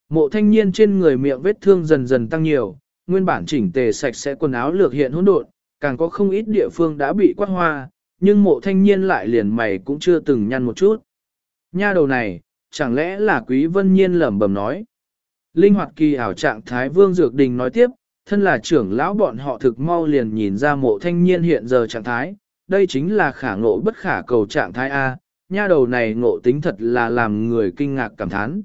Mộ thanh niên trên người miệng vết thương dần dần tăng nhiều, nguyên bản chỉnh tề sạch sẽ quần áo lược hiện hỗn độn, càng có không ít địa phương đã bị quát hoa, nhưng mộ thanh niên lại liền mày cũng chưa từng nhăn một chút. Nha đầu này, chẳng lẽ là quý vân nhiên lẩm bẩm nói. Linh hoạt kỳ ảo trạng Thái Vương Dược Đình nói tiếp, thân là trưởng lão bọn họ thực mau liền nhìn ra mộ thanh niên hiện giờ trạng thái, đây chính là khả ngộ bất khả cầu trạng thái A, nha đầu này ngộ tính thật là làm người kinh ngạc cảm thán.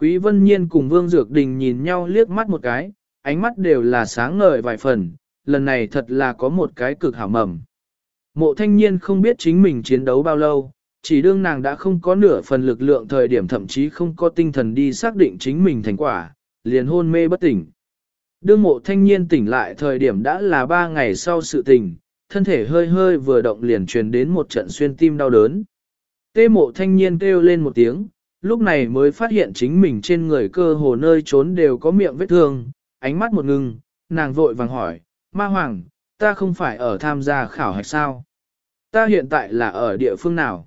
Quý Vân Nhiên cùng Vương Dược Đình nhìn nhau liếc mắt một cái, ánh mắt đều là sáng ngời vài phần, lần này thật là có một cái cực hảo mầm. Mộ thanh niên không biết chính mình chiến đấu bao lâu, chỉ đương nàng đã không có nửa phần lực lượng thời điểm thậm chí không có tinh thần đi xác định chính mình thành quả, liền hôn mê bất tỉnh. Đương mộ thanh niên tỉnh lại thời điểm đã là ba ngày sau sự tình, thân thể hơi hơi vừa động liền truyền đến một trận xuyên tim đau đớn. Tê mộ thanh niên kêu lên một tiếng, lúc này mới phát hiện chính mình trên người cơ hồ nơi trốn đều có miệng vết thương, ánh mắt một ngừng, nàng vội vàng hỏi, ma hoàng, ta không phải ở tham gia khảo hạch sao? Ta hiện tại là ở địa phương nào?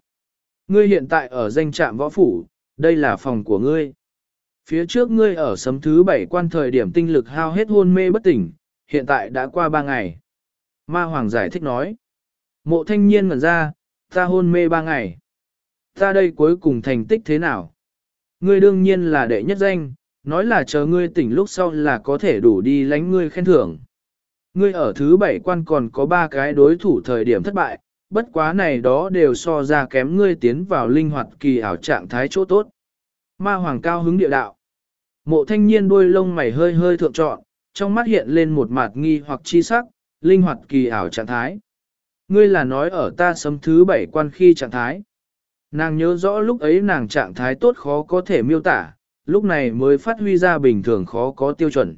Ngươi hiện tại ở danh trạm võ phủ, đây là phòng của ngươi. Phía trước ngươi ở sấm thứ bảy quan thời điểm tinh lực hao hết hôn mê bất tỉnh, hiện tại đã qua ba ngày. Ma Hoàng giải thích nói. Mộ thanh niên ngẩn ra, ta hôn mê ba ngày. Ta đây cuối cùng thành tích thế nào? Ngươi đương nhiên là đệ nhất danh, nói là chờ ngươi tỉnh lúc sau là có thể đủ đi lánh ngươi khen thưởng. Ngươi ở thứ bảy quan còn có ba cái đối thủ thời điểm thất bại, bất quá này đó đều so ra kém ngươi tiến vào linh hoạt kỳ ảo trạng thái chỗ tốt. Ma hoàng cao hứng địa đạo. Mộ thanh niên đuôi lông mày hơi hơi thượng trọn, trong mắt hiện lên một mặt nghi hoặc chi sắc, linh hoạt kỳ ảo trạng thái. Ngươi là nói ở ta sấm thứ bảy quan khi trạng thái. Nàng nhớ rõ lúc ấy nàng trạng thái tốt khó có thể miêu tả, lúc này mới phát huy ra bình thường khó có tiêu chuẩn.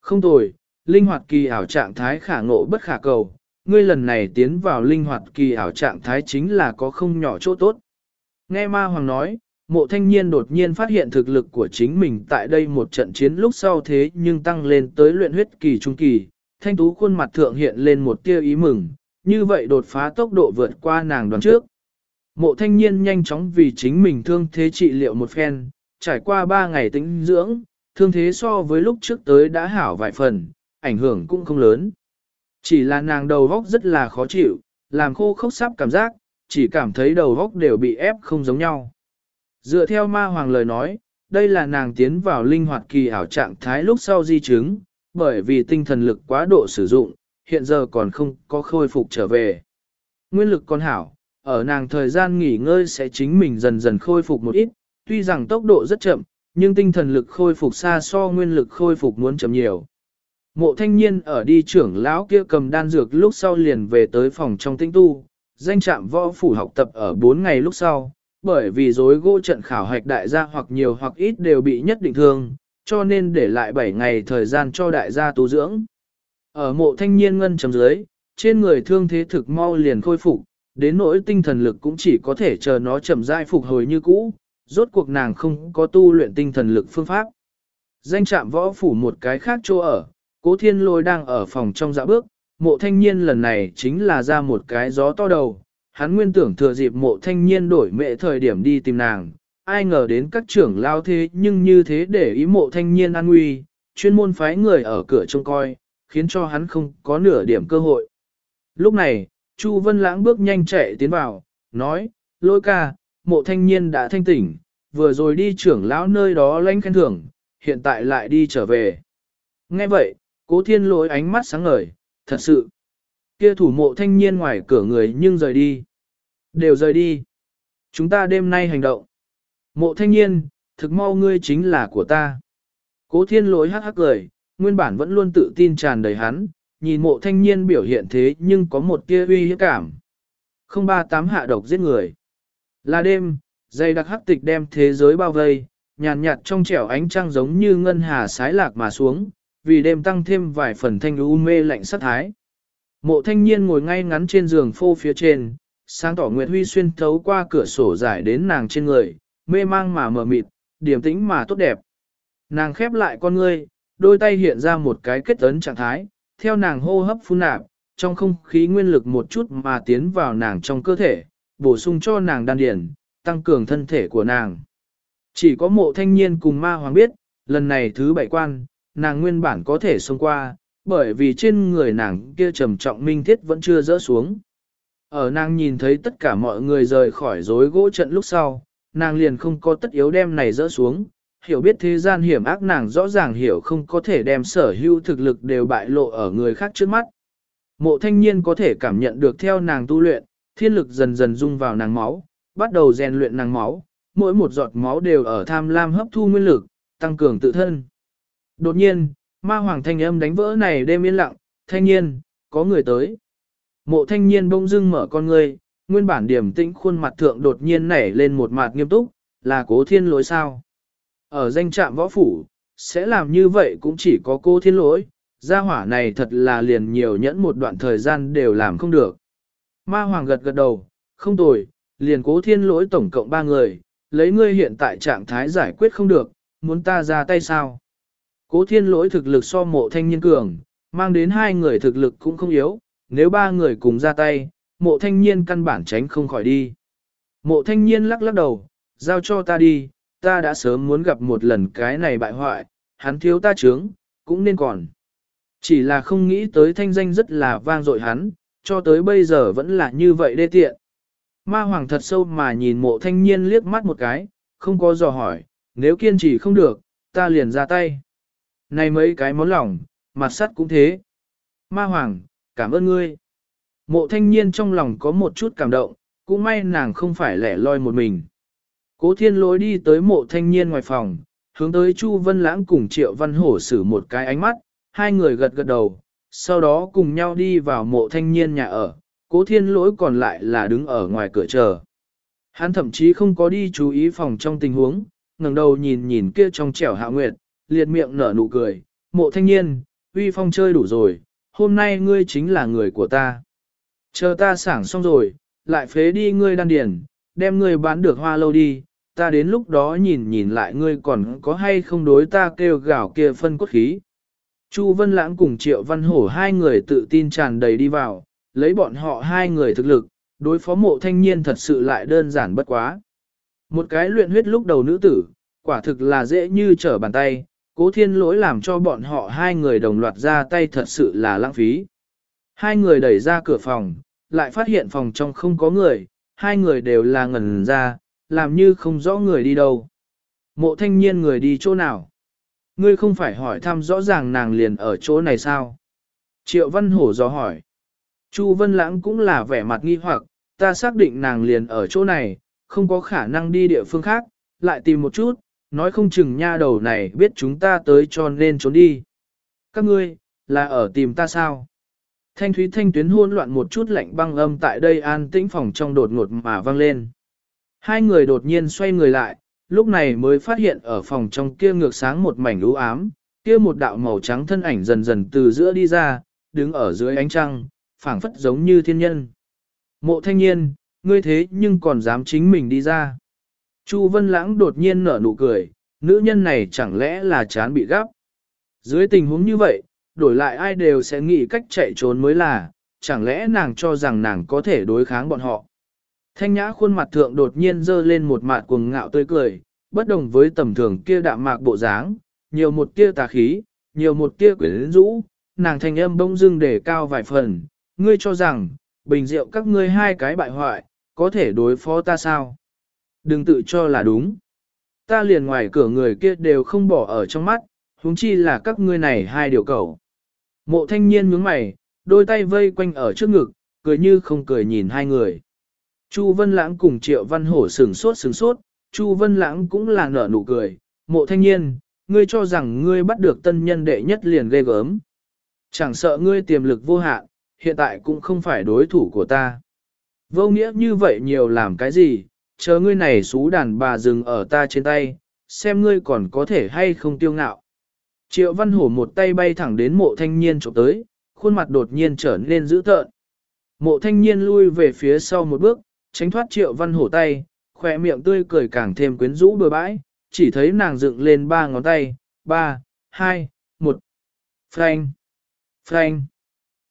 Không tồi, linh hoạt kỳ ảo trạng thái khả ngộ bất khả cầu, ngươi lần này tiến vào linh hoạt kỳ ảo trạng thái chính là có không nhỏ chỗ tốt. Nghe ma hoàng nói, mộ thanh niên đột nhiên phát hiện thực lực của chính mình tại đây một trận chiến lúc sau thế nhưng tăng lên tới luyện huyết kỳ trung kỳ, thanh tú khuôn mặt thượng hiện lên một tia ý mừng, như vậy đột phá tốc độ vượt qua nàng đoàn trước. Mộ thanh niên nhanh chóng vì chính mình thương thế trị liệu một phen, trải qua 3 ngày tĩnh dưỡng, thương thế so với lúc trước tới đã hảo vài phần, ảnh hưởng cũng không lớn. Chỉ là nàng đầu góc rất là khó chịu, làm khô khốc sắp cảm giác, chỉ cảm thấy đầu góc đều bị ép không giống nhau. Dựa theo ma hoàng lời nói, đây là nàng tiến vào linh hoạt kỳ ảo trạng thái lúc sau di chứng, bởi vì tinh thần lực quá độ sử dụng, hiện giờ còn không có khôi phục trở về. Nguyên lực còn hảo, ở nàng thời gian nghỉ ngơi sẽ chính mình dần dần khôi phục một ít, tuy rằng tốc độ rất chậm, nhưng tinh thần lực khôi phục xa so nguyên lực khôi phục muốn chậm nhiều. Mộ thanh niên ở đi trưởng lão kia cầm đan dược lúc sau liền về tới phòng trong tinh tu, danh trạm võ phủ học tập ở 4 ngày lúc sau, bởi vì dối gỗ trận khảo hạch đại gia hoặc nhiều hoặc ít đều bị nhất định thương, cho nên để lại 7 ngày thời gian cho đại gia tu dưỡng. Ở mộ thanh niên ngân chấm dưới, trên người thương thế thực mau liền khôi phục, đến nỗi tinh thần lực cũng chỉ có thể chờ nó chậm rãi phục hồi như cũ, rốt cuộc nàng không có tu luyện tinh thần lực phương pháp. Danh trạm võ phủ một cái khác chỗ ở, cố thiên lôi đang ở phòng trong dạ bước, mộ thanh niên lần này chính là ra một cái gió to đầu, hắn nguyên tưởng thừa dịp mộ thanh niên đổi mẹ thời điểm đi tìm nàng, ai ngờ đến các trưởng lao thế nhưng như thế để ý mộ thanh niên an nguy, chuyên môn phái người ở cửa trông coi, khiến cho hắn không có nửa điểm cơ hội. Lúc này, Chu Vân Lãng bước nhanh chạy tiến vào, nói, lôi ca, mộ thanh niên đã thanh tỉnh, vừa rồi đi trưởng lão nơi đó lãnh khen thưởng, hiện tại lại đi trở về. Nghe vậy, cố thiên lỗi ánh mắt sáng ngời, thật sự. Kia thủ mộ thanh niên ngoài cửa người nhưng rời đi. Đều rời đi. Chúng ta đêm nay hành động. Mộ thanh niên, thực mau ngươi chính là của ta. Cố thiên lỗi hắc hắc cười, nguyên bản vẫn luôn tự tin tràn đầy hắn, nhìn mộ thanh niên biểu hiện thế nhưng có một tia uy hiếp cảm. Không ba tám hạ độc giết người. Là đêm, dây đặc hắc tịch đem thế giới bao vây, nhàn nhạt trong trẻo ánh trăng giống như ngân hà sái lạc mà xuống, vì đêm tăng thêm vài phần thanh u mê lạnh sắt thái. Mộ thanh niên ngồi ngay ngắn trên giường phô phía trên, sáng tỏ Nguyệt Huy xuyên thấu qua cửa sổ giải đến nàng trên người, mê mang mà mờ mịt, điềm tĩnh mà tốt đẹp. Nàng khép lại con ngươi, đôi tay hiện ra một cái kết ấn trạng thái, theo nàng hô hấp phun nạp, trong không khí nguyên lực một chút mà tiến vào nàng trong cơ thể, bổ sung cho nàng đan điển, tăng cường thân thể của nàng. Chỉ có mộ thanh niên cùng ma hoàng biết, lần này thứ bảy quan, nàng nguyên bản có thể xông qua, bởi vì trên người nàng kia trầm trọng minh thiết vẫn chưa rỡ xuống. Ở nàng nhìn thấy tất cả mọi người rời khỏi rối gỗ trận lúc sau, nàng liền không có tất yếu đem này rỡ xuống, hiểu biết thế gian hiểm ác nàng rõ ràng hiểu không có thể đem sở hữu thực lực đều bại lộ ở người khác trước mắt. Mộ thanh niên có thể cảm nhận được theo nàng tu luyện, thiên lực dần dần dung vào nàng máu, bắt đầu rèn luyện nàng máu, mỗi một giọt máu đều ở tham lam hấp thu nguyên lực, tăng cường tự thân. Đột nhiên, ma hoàng thanh âm đánh vỡ này đêm yên lặng, thanh niên, có người tới. Mộ thanh niên bông dưng mở con ngươi, nguyên bản điểm tĩnh khuôn mặt thượng đột nhiên nảy lên một mặt nghiêm túc, là cố thiên lỗi sao. Ở danh trạm võ phủ, sẽ làm như vậy cũng chỉ có cô thiên lỗi, gia hỏa này thật là liền nhiều nhẫn một đoạn thời gian đều làm không được. Ma hoàng gật gật đầu, không tồi, liền cố thiên lỗi tổng cộng ba người, lấy ngươi hiện tại trạng thái giải quyết không được, muốn ta ra tay sao? Cố thiên lỗi thực lực so mộ thanh niên cường, mang đến hai người thực lực cũng không yếu, nếu ba người cùng ra tay, mộ thanh niên căn bản tránh không khỏi đi. Mộ thanh niên lắc lắc đầu, giao cho ta đi, ta đã sớm muốn gặp một lần cái này bại hoại, hắn thiếu ta trướng, cũng nên còn. Chỉ là không nghĩ tới thanh danh rất là vang dội hắn, cho tới bây giờ vẫn là như vậy đê tiện. Ma hoàng thật sâu mà nhìn mộ thanh niên liếc mắt một cái, không có dò hỏi, nếu kiên trì không được, ta liền ra tay. Này mấy cái món lỏng, mặt sắt cũng thế. Ma hoàng, cảm ơn ngươi. Mộ thanh niên trong lòng có một chút cảm động, cũng may nàng không phải lẻ loi một mình. Cố thiên lối đi tới mộ thanh niên ngoài phòng, hướng tới Chu Vân Lãng cùng Triệu Văn Hổ xử một cái ánh mắt, hai người gật gật đầu, sau đó cùng nhau đi vào mộ thanh niên nhà ở, cố thiên lỗi còn lại là đứng ở ngoài cửa chờ. Hắn thậm chí không có đi chú ý phòng trong tình huống, ngẩng đầu nhìn nhìn kia trong trẻo hạ nguyệt, liệt miệng nở nụ cười, mộ thanh niên, uy phong chơi đủ rồi, hôm nay ngươi chính là người của ta. Chờ ta sảng xong rồi, lại phế đi ngươi đan điền, đem ngươi bán được hoa lâu đi, ta đến lúc đó nhìn nhìn lại ngươi còn có hay không đối ta kêu gào kia phân cốt khí. Chu Vân Lãng cùng Triệu Văn Hổ hai người tự tin tràn đầy đi vào, lấy bọn họ hai người thực lực, đối phó mộ thanh niên thật sự lại đơn giản bất quá. Một cái luyện huyết lúc đầu nữ tử, quả thực là dễ như trở bàn tay, cố thiên lỗi làm cho bọn họ hai người đồng loạt ra tay thật sự là lãng phí. Hai người đẩy ra cửa phòng, lại phát hiện phòng trong không có người, hai người đều là ngẩn ra, làm như không rõ người đi đâu. Mộ thanh niên người đi chỗ nào? Ngươi không phải hỏi thăm rõ ràng nàng liền ở chỗ này sao? Triệu Văn Hổ do hỏi. Chu Vân Lãng cũng là vẻ mặt nghi hoặc, ta xác định nàng liền ở chỗ này, không có khả năng đi địa phương khác, lại tìm một chút, nói không chừng nha đầu này biết chúng ta tới cho nên trốn đi. Các ngươi, là ở tìm ta sao? Thanh thúy thanh tuyến hôn loạn một chút lạnh băng âm tại đây an tĩnh phòng trong đột ngột mà vang lên. Hai người đột nhiên xoay người lại, lúc này mới phát hiện ở phòng trong kia ngược sáng một mảnh u ám, kia một đạo màu trắng thân ảnh dần dần từ giữa đi ra, đứng ở dưới ánh trăng, phảng phất giống như thiên nhân. Mộ thanh niên, ngươi thế nhưng còn dám chính mình đi ra. Chu Vân Lãng đột nhiên nở nụ cười, nữ nhân này chẳng lẽ là chán bị gấp. Dưới tình huống như vậy, đổi lại ai đều sẽ nghĩ cách chạy trốn mới là, chẳng lẽ nàng cho rằng nàng có thể đối kháng bọn họ. Thanh nhã khuôn mặt thượng đột nhiên dơ lên một mặt cuồng ngạo tươi cười, bất đồng với tầm thường kia đạm mạc bộ dáng, nhiều một tia tà khí, nhiều một tia quyến rũ, nàng thanh âm bông dưng để cao vài phần, ngươi cho rằng, bình rượu các ngươi hai cái bại hoại, có thể đối phó ta sao? Đừng tự cho là đúng. Ta liền ngoài cửa người kia đều không bỏ ở trong mắt, huống chi là các ngươi này hai điều cầu. Mộ thanh niên nhướng mày, đôi tay vây quanh ở trước ngực, cười như không cười nhìn hai người. Chu Vân Lãng cùng Triệu Văn Hổ sừng sốt sừng sốt, Chu Vân Lãng cũng là nở nụ cười, mộ thanh niên, ngươi cho rằng ngươi bắt được tân nhân đệ nhất liền ghê gớm. Chẳng sợ ngươi tiềm lực vô hạn, hiện tại cũng không phải đối thủ của ta. Vô nghĩa như vậy nhiều làm cái gì, chờ ngươi này xú đàn bà dừng ở ta trên tay, xem ngươi còn có thể hay không tiêu ngạo. Triệu Văn Hổ một tay bay thẳng đến mộ thanh niên chụp tới, khuôn mặt đột nhiên trở nên dữ tợn. Mộ thanh niên lui về phía sau một bước, tránh thoát Triệu Văn Hổ tay, khỏe miệng tươi cười càng thêm quyến rũ bừa bãi, chỉ thấy nàng dựng lên ba ngón tay, ba, hai, một. Frank! Frank!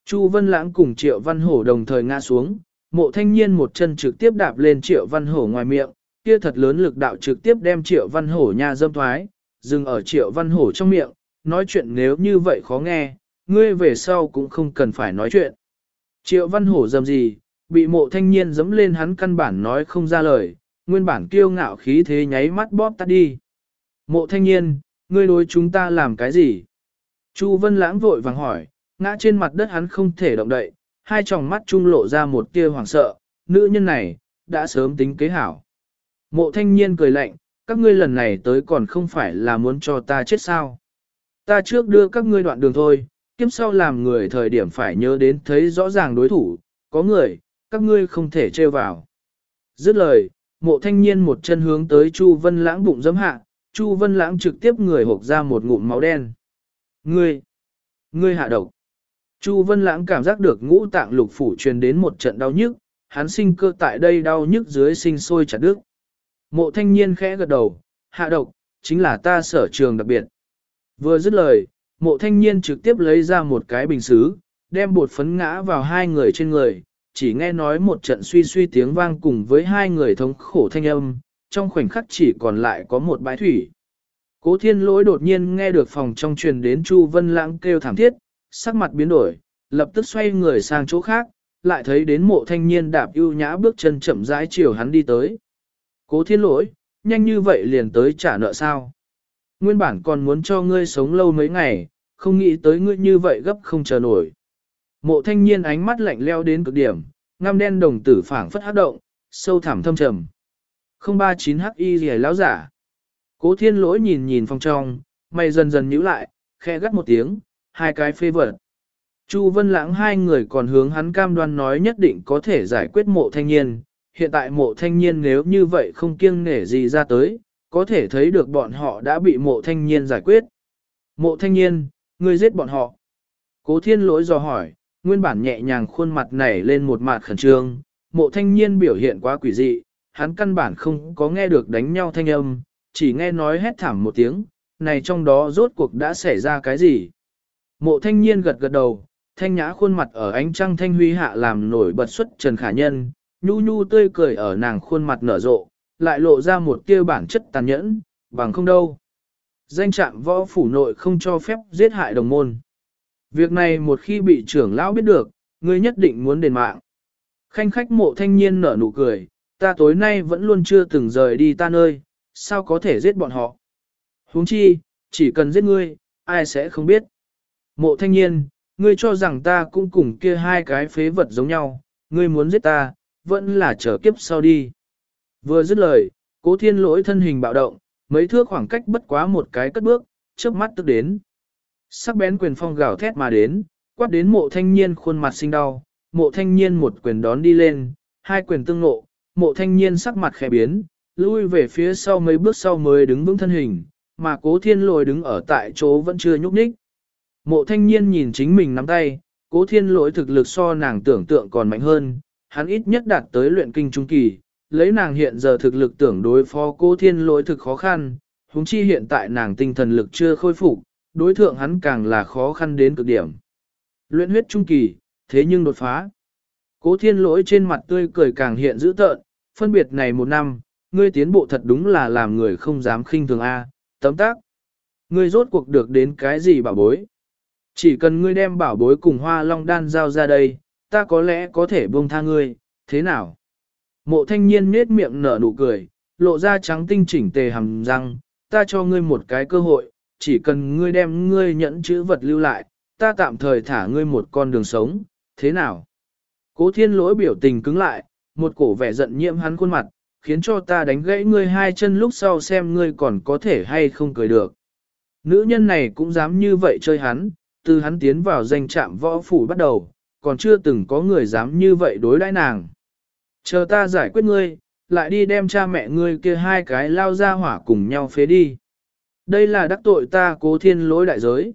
Chu Vân Lãng cùng Triệu Văn Hổ đồng thời ngã xuống, mộ thanh niên một chân trực tiếp đạp lên Triệu Văn Hổ ngoài miệng, kia thật lớn lực đạo trực tiếp đem Triệu Văn Hổ nha dâm thoái, dừng ở Triệu Văn Hổ trong miệng, nói chuyện nếu như vậy khó nghe, ngươi về sau cũng không cần phải nói chuyện. Triệu Văn Hổ dầm gì, bị mộ thanh niên dẫm lên hắn căn bản nói không ra lời, nguyên bản kiêu ngạo khí thế nháy mắt bóp tắt đi. Mộ thanh niên, ngươi đối chúng ta làm cái gì? Chu Vân Lãng vội vàng hỏi, ngã trên mặt đất hắn không thể động đậy, hai tròng mắt trung lộ ra một tia hoảng sợ, nữ nhân này, đã sớm tính kế hảo. Mộ thanh niên cười lạnh, các ngươi lần này tới còn không phải là muốn cho ta chết sao. Ta trước đưa các ngươi đoạn đường thôi, kiếp sau làm người thời điểm phải nhớ đến thấy rõ ràng đối thủ, có người, các ngươi không thể trêu vào. Dứt lời, mộ thanh niên một chân hướng tới Chu Vân Lãng bụng dấm hạ, Chu Vân Lãng trực tiếp người hộp ra một ngụm máu đen. Ngươi! Ngươi hạ độc! Chu Vân Lãng cảm giác được ngũ tạng lục phủ truyền đến một trận đau nhức, hắn sinh cơ tại đây đau nhức dưới sinh sôi chặt đứt. Mộ thanh niên khẽ gật đầu, hạ độc, chính là ta sở trường đặc biệt. Vừa dứt lời, mộ thanh niên trực tiếp lấy ra một cái bình xứ, đem bột phấn ngã vào hai người trên người, chỉ nghe nói một trận suy suy tiếng vang cùng với hai người thống khổ thanh âm, trong khoảnh khắc chỉ còn lại có một bãi thủy. Cố thiên lỗi đột nhiên nghe được phòng trong truyền đến Chu Vân Lãng kêu thảm thiết, sắc mặt biến đổi, lập tức xoay người sang chỗ khác, lại thấy đến mộ thanh niên đạp ưu nhã bước chân chậm rãi chiều hắn đi tới. Cố thiên lỗi, nhanh như vậy liền tới trả nợ sao? Nguyên bản còn muốn cho ngươi sống lâu mấy ngày, không nghĩ tới ngươi như vậy gấp không chờ nổi. Mộ thanh niên ánh mắt lạnh leo đến cực điểm, ngăm đen đồng tử phảng phất hát động, sâu thẳm thâm trầm. 039 i rìa lão giả. Cố thiên lỗi nhìn nhìn phòng trong, mày dần dần nhíu lại, khe gắt một tiếng, hai cái phê vật. Chu Vân Lãng hai người còn hướng hắn cam đoan nói nhất định có thể giải quyết mộ thanh niên. Hiện tại mộ thanh niên nếu như vậy không kiêng nể gì ra tới, có thể thấy được bọn họ đã bị mộ thanh niên giải quyết. Mộ thanh niên, ngươi giết bọn họ. Cố thiên lỗi dò hỏi, nguyên bản nhẹ nhàng khuôn mặt nảy lên một mặt khẩn trương, mộ thanh niên biểu hiện quá quỷ dị, hắn căn bản không có nghe được đánh nhau thanh âm, chỉ nghe nói hét thảm một tiếng, này trong đó rốt cuộc đã xảy ra cái gì. Mộ thanh niên gật gật đầu, thanh nhã khuôn mặt ở ánh trăng thanh huy hạ làm nổi bật xuất trần khả nhân, nhu nhu tươi cười ở nàng khuôn mặt nở rộ, lại lộ ra một tia bản chất tàn nhẫn, bằng không đâu. Danh trạm võ phủ nội không cho phép giết hại đồng môn. Việc này một khi bị trưởng lão biết được, ngươi nhất định muốn đền mạng. Khanh khách mộ thanh niên nở nụ cười, ta tối nay vẫn luôn chưa từng rời đi ta nơi, sao có thể giết bọn họ. huống chi, chỉ cần giết ngươi, ai sẽ không biết. Mộ thanh niên, ngươi cho rằng ta cũng cùng kia hai cái phế vật giống nhau, ngươi muốn giết ta, vẫn là chờ kiếp sau đi. Vừa dứt lời, cố thiên lỗi thân hình bạo động, mấy thước khoảng cách bất quá một cái cất bước, trước mắt tức đến. Sắc bén quyền phong gào thét mà đến, quát đến mộ thanh niên khuôn mặt sinh đau, mộ thanh niên một quyền đón đi lên, hai quyền tương nộ, mộ thanh niên sắc mặt khẽ biến, lui về phía sau mấy bước sau mới đứng vững thân hình, mà cố thiên lỗi đứng ở tại chỗ vẫn chưa nhúc nhích. Mộ thanh niên nhìn chính mình nắm tay, cố thiên lỗi thực lực so nàng tưởng tượng còn mạnh hơn, hắn ít nhất đạt tới luyện kinh trung kỳ, lấy nàng hiện giờ thực lực tưởng đối phó cố thiên lỗi thực khó khăn, huống chi hiện tại nàng tinh thần lực chưa khôi phục, đối thượng hắn càng là khó khăn đến cực điểm. Luyện huyết trung kỳ, thế nhưng đột phá. Cố thiên lỗi trên mặt tươi cười càng hiện dữ tợn, phân biệt này một năm, ngươi tiến bộ thật đúng là làm người không dám khinh thường A, tấm tác. Ngươi rốt cuộc được đến cái gì bảo bối? Chỉ cần ngươi đem bảo bối cùng hoa long đan giao ra đây, ta có lẽ có thể buông tha ngươi, thế nào? Mộ thanh niên nết miệng nở nụ cười, lộ ra trắng tinh chỉnh tề hầm răng, ta cho ngươi một cái cơ hội, chỉ cần ngươi đem ngươi nhẫn chữ vật lưu lại, ta tạm thời thả ngươi một con đường sống, thế nào? Cố thiên lỗi biểu tình cứng lại, một cổ vẻ giận nhiễm hắn khuôn mặt, khiến cho ta đánh gãy ngươi hai chân lúc sau xem ngươi còn có thể hay không cười được. Nữ nhân này cũng dám như vậy chơi hắn, từ hắn tiến vào danh trạm võ phủ bắt đầu, còn chưa từng có người dám như vậy đối đãi nàng. Chờ ta giải quyết ngươi, lại đi đem cha mẹ ngươi kia hai cái lao ra hỏa cùng nhau phế đi. Đây là đắc tội ta cố thiên lỗi đại giới.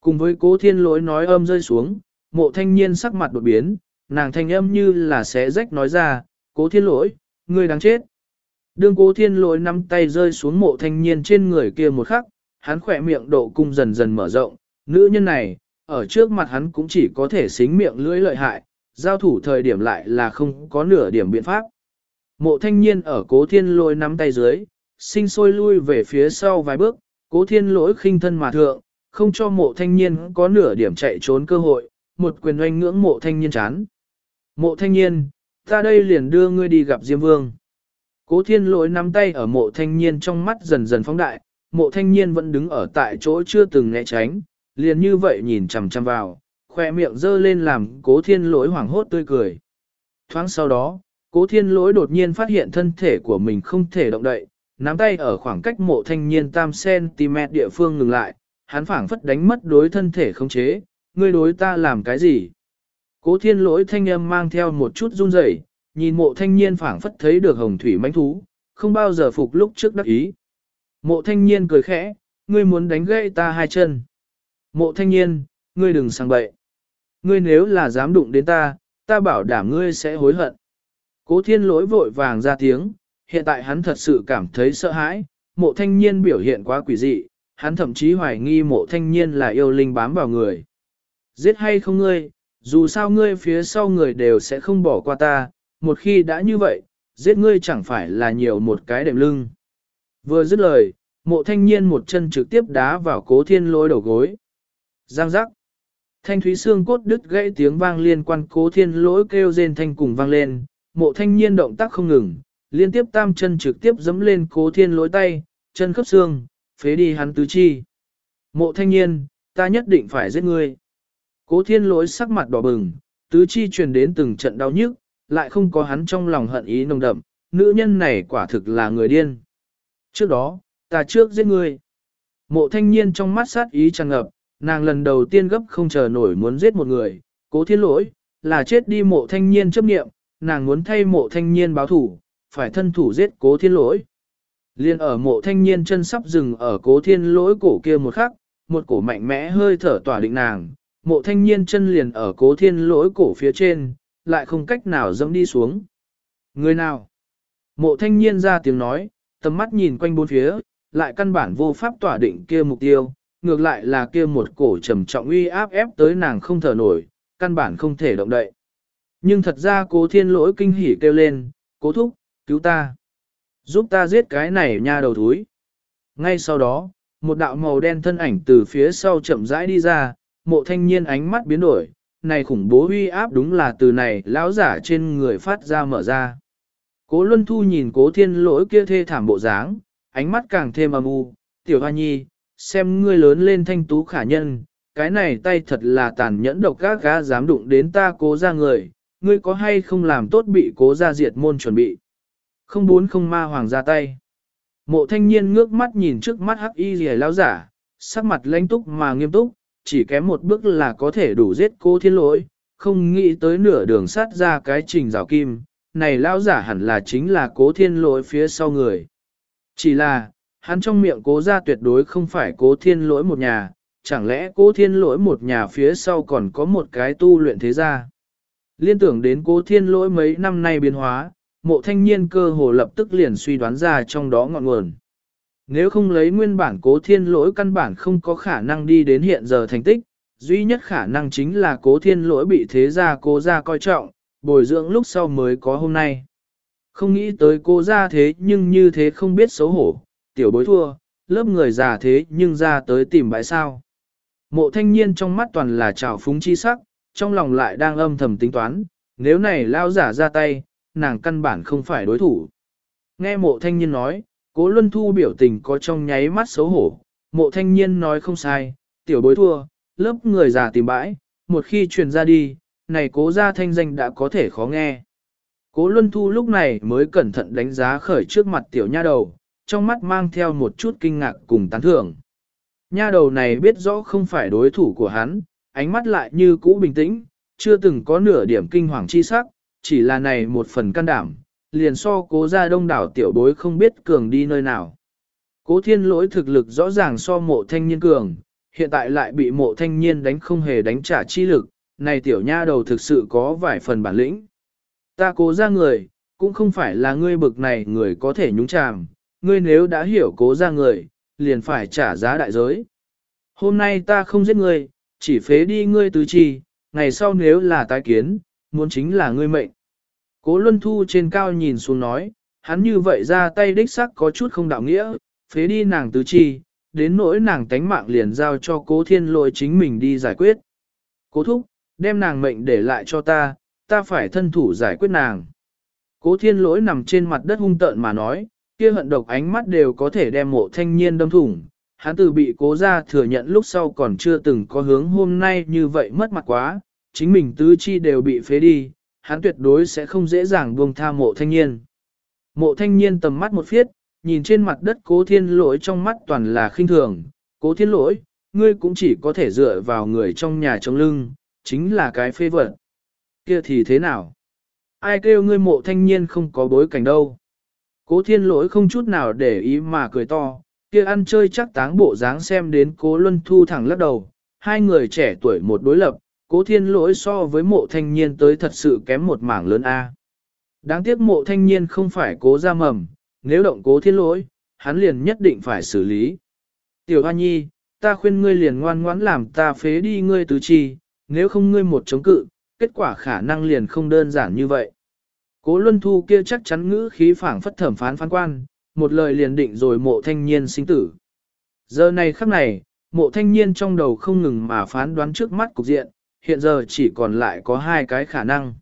Cùng với cố thiên lỗi nói âm rơi xuống, mộ thanh niên sắc mặt đột biến, nàng thanh âm như là xé rách nói ra, cố thiên lỗi, ngươi đáng chết. Đương cố thiên lỗi nắm tay rơi xuống mộ thanh niên trên người kia một khắc, hắn khỏe miệng độ cung dần dần mở rộng, nữ nhân này, ở trước mặt hắn cũng chỉ có thể xính miệng lưỡi lợi hại, giao thủ thời điểm lại là không có nửa điểm biện pháp. Mộ thanh niên ở cố thiên lôi nắm tay dưới, sinh sôi lui về phía sau vài bước, cố thiên lỗi khinh thân mà thượng, không cho mộ thanh niên có nửa điểm chạy trốn cơ hội, một quyền oanh ngưỡng mộ thanh niên chán. Mộ thanh niên, ta đây liền đưa ngươi đi gặp Diêm Vương. Cố thiên lỗi nắm tay ở mộ thanh niên trong mắt dần dần phóng đại, mộ thanh niên vẫn đứng ở tại chỗ chưa từng né tránh, liền như vậy nhìn chằm chằm vào, khoe miệng dơ lên làm cố thiên lỗi hoảng hốt tươi cười. Thoáng sau đó, cố thiên lỗi đột nhiên phát hiện thân thể của mình không thể động đậy, nắm tay ở khoảng cách mộ thanh niên tam cm địa phương ngừng lại, hắn phảng phất đánh mất đối thân thể không chế, ngươi đối ta làm cái gì? Cố thiên lỗi thanh âm mang theo một chút run rẩy, nhìn mộ thanh niên phảng phất thấy được hồng thủy mãnh thú, không bao giờ phục lúc trước đắc ý. Mộ thanh niên cười khẽ, ngươi muốn đánh gãy ta hai chân. Mộ thanh niên, ngươi đừng sang bậy. Ngươi nếu là dám đụng đến ta, ta bảo đảm ngươi sẽ hối hận. Cố thiên lỗi vội vàng ra tiếng, hiện tại hắn thật sự cảm thấy sợ hãi, mộ thanh niên biểu hiện quá quỷ dị, hắn thậm chí hoài nghi mộ thanh niên là yêu linh bám vào người. Giết hay không ngươi, dù sao ngươi phía sau người đều sẽ không bỏ qua ta, một khi đã như vậy, giết ngươi chẳng phải là nhiều một cái đệm lưng. Vừa dứt lời, mộ thanh niên một chân trực tiếp đá vào cố thiên lỗi đầu gối. Giang giác. Thanh thúy xương cốt đứt gãy tiếng vang liên quan cố thiên lỗi kêu rên thanh cùng vang lên, mộ thanh niên động tác không ngừng, liên tiếp tam chân trực tiếp dấm lên cố thiên lỗi tay, chân khớp xương, phế đi hắn tứ chi. Mộ thanh niên, ta nhất định phải giết ngươi. Cố thiên lỗi sắc mặt đỏ bừng, tứ chi truyền đến từng trận đau nhức, lại không có hắn trong lòng hận ý nồng đậm, nữ nhân này quả thực là người điên. Trước đó, ta trước giết ngươi. Mộ thanh niên trong mắt sát ý tràn ngập, nàng lần đầu tiên gấp không chờ nổi muốn giết một người, cố thiên lỗi, là chết đi mộ thanh niên chấp nghiệm, nàng muốn thay mộ thanh niên báo thủ, phải thân thủ giết cố thiên lỗi. Liên ở mộ thanh niên chân sắp dừng ở cố thiên lỗi cổ kia một khắc, một cổ mạnh mẽ hơi thở tỏa định nàng, mộ thanh niên chân liền ở cố thiên lỗi cổ phía trên, lại không cách nào dẫm đi xuống. Người nào? Mộ thanh niên ra tiếng nói, tầm mắt nhìn quanh bốn phía, lại căn bản vô pháp tỏa định kia mục tiêu, ngược lại là kia một cổ trầm trọng uy áp ép tới nàng không thở nổi, căn bản không thể động đậy. Nhưng thật ra cố thiên lỗi kinh hỉ kêu lên, cố thúc, cứu ta. Giúp ta giết cái này nha đầu thúi. Ngay sau đó, một đạo màu đen thân ảnh từ phía sau chậm rãi đi ra, mộ thanh niên ánh mắt biến đổi, này khủng bố uy áp đúng là từ này lão giả trên người phát ra mở ra. Cố Luân Thu nhìn cố thiên lỗi kia thê thảm bộ dáng, ánh mắt càng thêm âm u, tiểu hoa nhi, xem ngươi lớn lên thanh tú khả nhân, cái này tay thật là tàn nhẫn độc gác gá dám đụng đến ta cố ra người, ngươi có hay không làm tốt bị cố ra diệt môn chuẩn bị. Không bốn không ma hoàng ra tay. Mộ thanh niên ngước mắt nhìn trước mắt hắc y rìa lao giả, sắc mặt lãnh túc mà nghiêm túc, chỉ kém một bước là có thể đủ giết cô thiên lỗi, không nghĩ tới nửa đường sát ra cái trình rào kim, này lao giả hẳn là chính là cố thiên lỗi phía sau người. Chỉ là, hắn trong miệng cố ra tuyệt đối không phải cố thiên lỗi một nhà, chẳng lẽ cố thiên lỗi một nhà phía sau còn có một cái tu luyện thế gia. Liên tưởng đến cố thiên lỗi mấy năm nay biến hóa, mộ thanh niên cơ hồ lập tức liền suy đoán ra trong đó ngọn nguồn. Nếu không lấy nguyên bản cố thiên lỗi căn bản không có khả năng đi đến hiện giờ thành tích, duy nhất khả năng chính là cố thiên lỗi bị thế gia cố gia coi trọng, bồi dưỡng lúc sau mới có hôm nay. Không nghĩ tới cố gia thế nhưng như thế không biết xấu hổ, tiểu bối thua, lớp người già thế nhưng ra tới tìm bãi sao. Mộ thanh niên trong mắt toàn là trào phúng chi sắc, trong lòng lại đang âm thầm tính toán, nếu này lao giả ra tay, nàng căn bản không phải đối thủ. Nghe mộ thanh niên nói, cố luân thu biểu tình có trong nháy mắt xấu hổ, mộ thanh niên nói không sai, tiểu bối thua, lớp người già tìm bãi, một khi truyền ra đi, này cố ra thanh danh đã có thể khó nghe. Cố Luân Thu lúc này mới cẩn thận đánh giá khởi trước mặt tiểu nha đầu, trong mắt mang theo một chút kinh ngạc cùng tán thưởng. Nha đầu này biết rõ không phải đối thủ của hắn, ánh mắt lại như cũ bình tĩnh, chưa từng có nửa điểm kinh hoàng chi sắc, chỉ là này một phần can đảm, liền so cố ra đông đảo tiểu bối không biết cường đi nơi nào. Cố thiên lỗi thực lực rõ ràng so mộ thanh niên cường, hiện tại lại bị mộ thanh niên đánh không hề đánh trả chi lực, này tiểu nha đầu thực sự có vài phần bản lĩnh. Ta cố ra người, cũng không phải là ngươi bực này người có thể nhúng chàm, ngươi nếu đã hiểu cố ra người, liền phải trả giá đại giới. Hôm nay ta không giết ngươi, chỉ phế đi ngươi tứ chi, ngày sau nếu là tái kiến, muốn chính là ngươi mệnh. Cố Luân Thu trên cao nhìn xuống nói, hắn như vậy ra tay đích sắc có chút không đạo nghĩa, phế đi nàng tứ chi, đến nỗi nàng tánh mạng liền giao cho cố thiên lỗi chính mình đi giải quyết. Cố thúc, đem nàng mệnh để lại cho ta, ta phải thân thủ giải quyết nàng. Cố thiên lỗi nằm trên mặt đất hung tợn mà nói, kia hận độc ánh mắt đều có thể đem mộ thanh niên đâm thủng. Hắn từ bị cố ra thừa nhận lúc sau còn chưa từng có hướng hôm nay như vậy mất mặt quá, chính mình tứ chi đều bị phế đi, hắn tuyệt đối sẽ không dễ dàng buông tha mộ thanh niên. Mộ thanh niên tầm mắt một phiết, nhìn trên mặt đất cố thiên lỗi trong mắt toàn là khinh thường, cố thiên lỗi, ngươi cũng chỉ có thể dựa vào người trong nhà trong lưng, chính là cái phê vật. Kia thì thế nào? Ai kêu ngươi mộ thanh niên không có bối cảnh đâu? Cố thiên lỗi không chút nào để ý mà cười to, kia ăn chơi chắc táng bộ dáng xem đến cố luân thu thẳng lắc đầu, hai người trẻ tuổi một đối lập, cố thiên lỗi so với mộ thanh niên tới thật sự kém một mảng lớn A. Đáng tiếc mộ thanh niên không phải cố ra mầm, nếu động cố thiên lỗi, hắn liền nhất định phải xử lý. Tiểu Hoa Nhi, ta khuyên ngươi liền ngoan ngoãn làm ta phế đi ngươi tứ chi, nếu không ngươi một chống cự, kết quả khả năng liền không đơn giản như vậy. Cố Luân Thu kia chắc chắn ngữ khí phảng phất thẩm phán phán quan, một lời liền định rồi mộ thanh niên sinh tử. Giờ này khắc này, mộ thanh niên trong đầu không ngừng mà phán đoán trước mắt cục diện, hiện giờ chỉ còn lại có hai cái khả năng.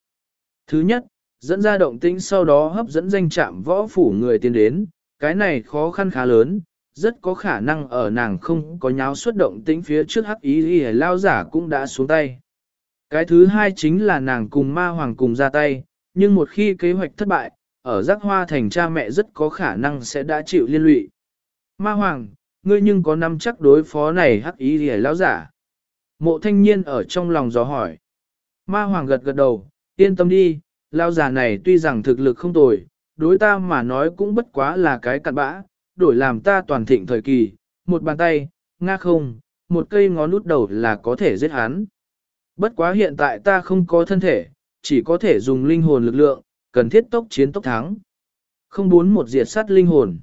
Thứ nhất, dẫn ra động tĩnh sau đó hấp dẫn danh chạm võ phủ người tiến đến, cái này khó khăn khá lớn, rất có khả năng ở nàng không có nháo xuất động tĩnh phía trước hắc ý y lao giả cũng đã xuống tay. Cái thứ hai chính là nàng cùng ma hoàng cùng ra tay, nhưng một khi kế hoạch thất bại, ở giác hoa thành cha mẹ rất có khả năng sẽ đã chịu liên lụy. Ma hoàng, ngươi nhưng có năm chắc đối phó này hắc ý gì lão giả. Mộ thanh niên ở trong lòng gió hỏi. Ma hoàng gật gật đầu, yên tâm đi, lão già này tuy rằng thực lực không tồi, đối ta mà nói cũng bất quá là cái cặn bã, đổi làm ta toàn thịnh thời kỳ, một bàn tay, nga không, một cây ngón út đầu là có thể giết hắn. Bất quá hiện tại ta không có thân thể, chỉ có thể dùng linh hồn lực lượng, cần thiết tốc chiến tốc thắng. Không muốn một diệt sát linh hồn.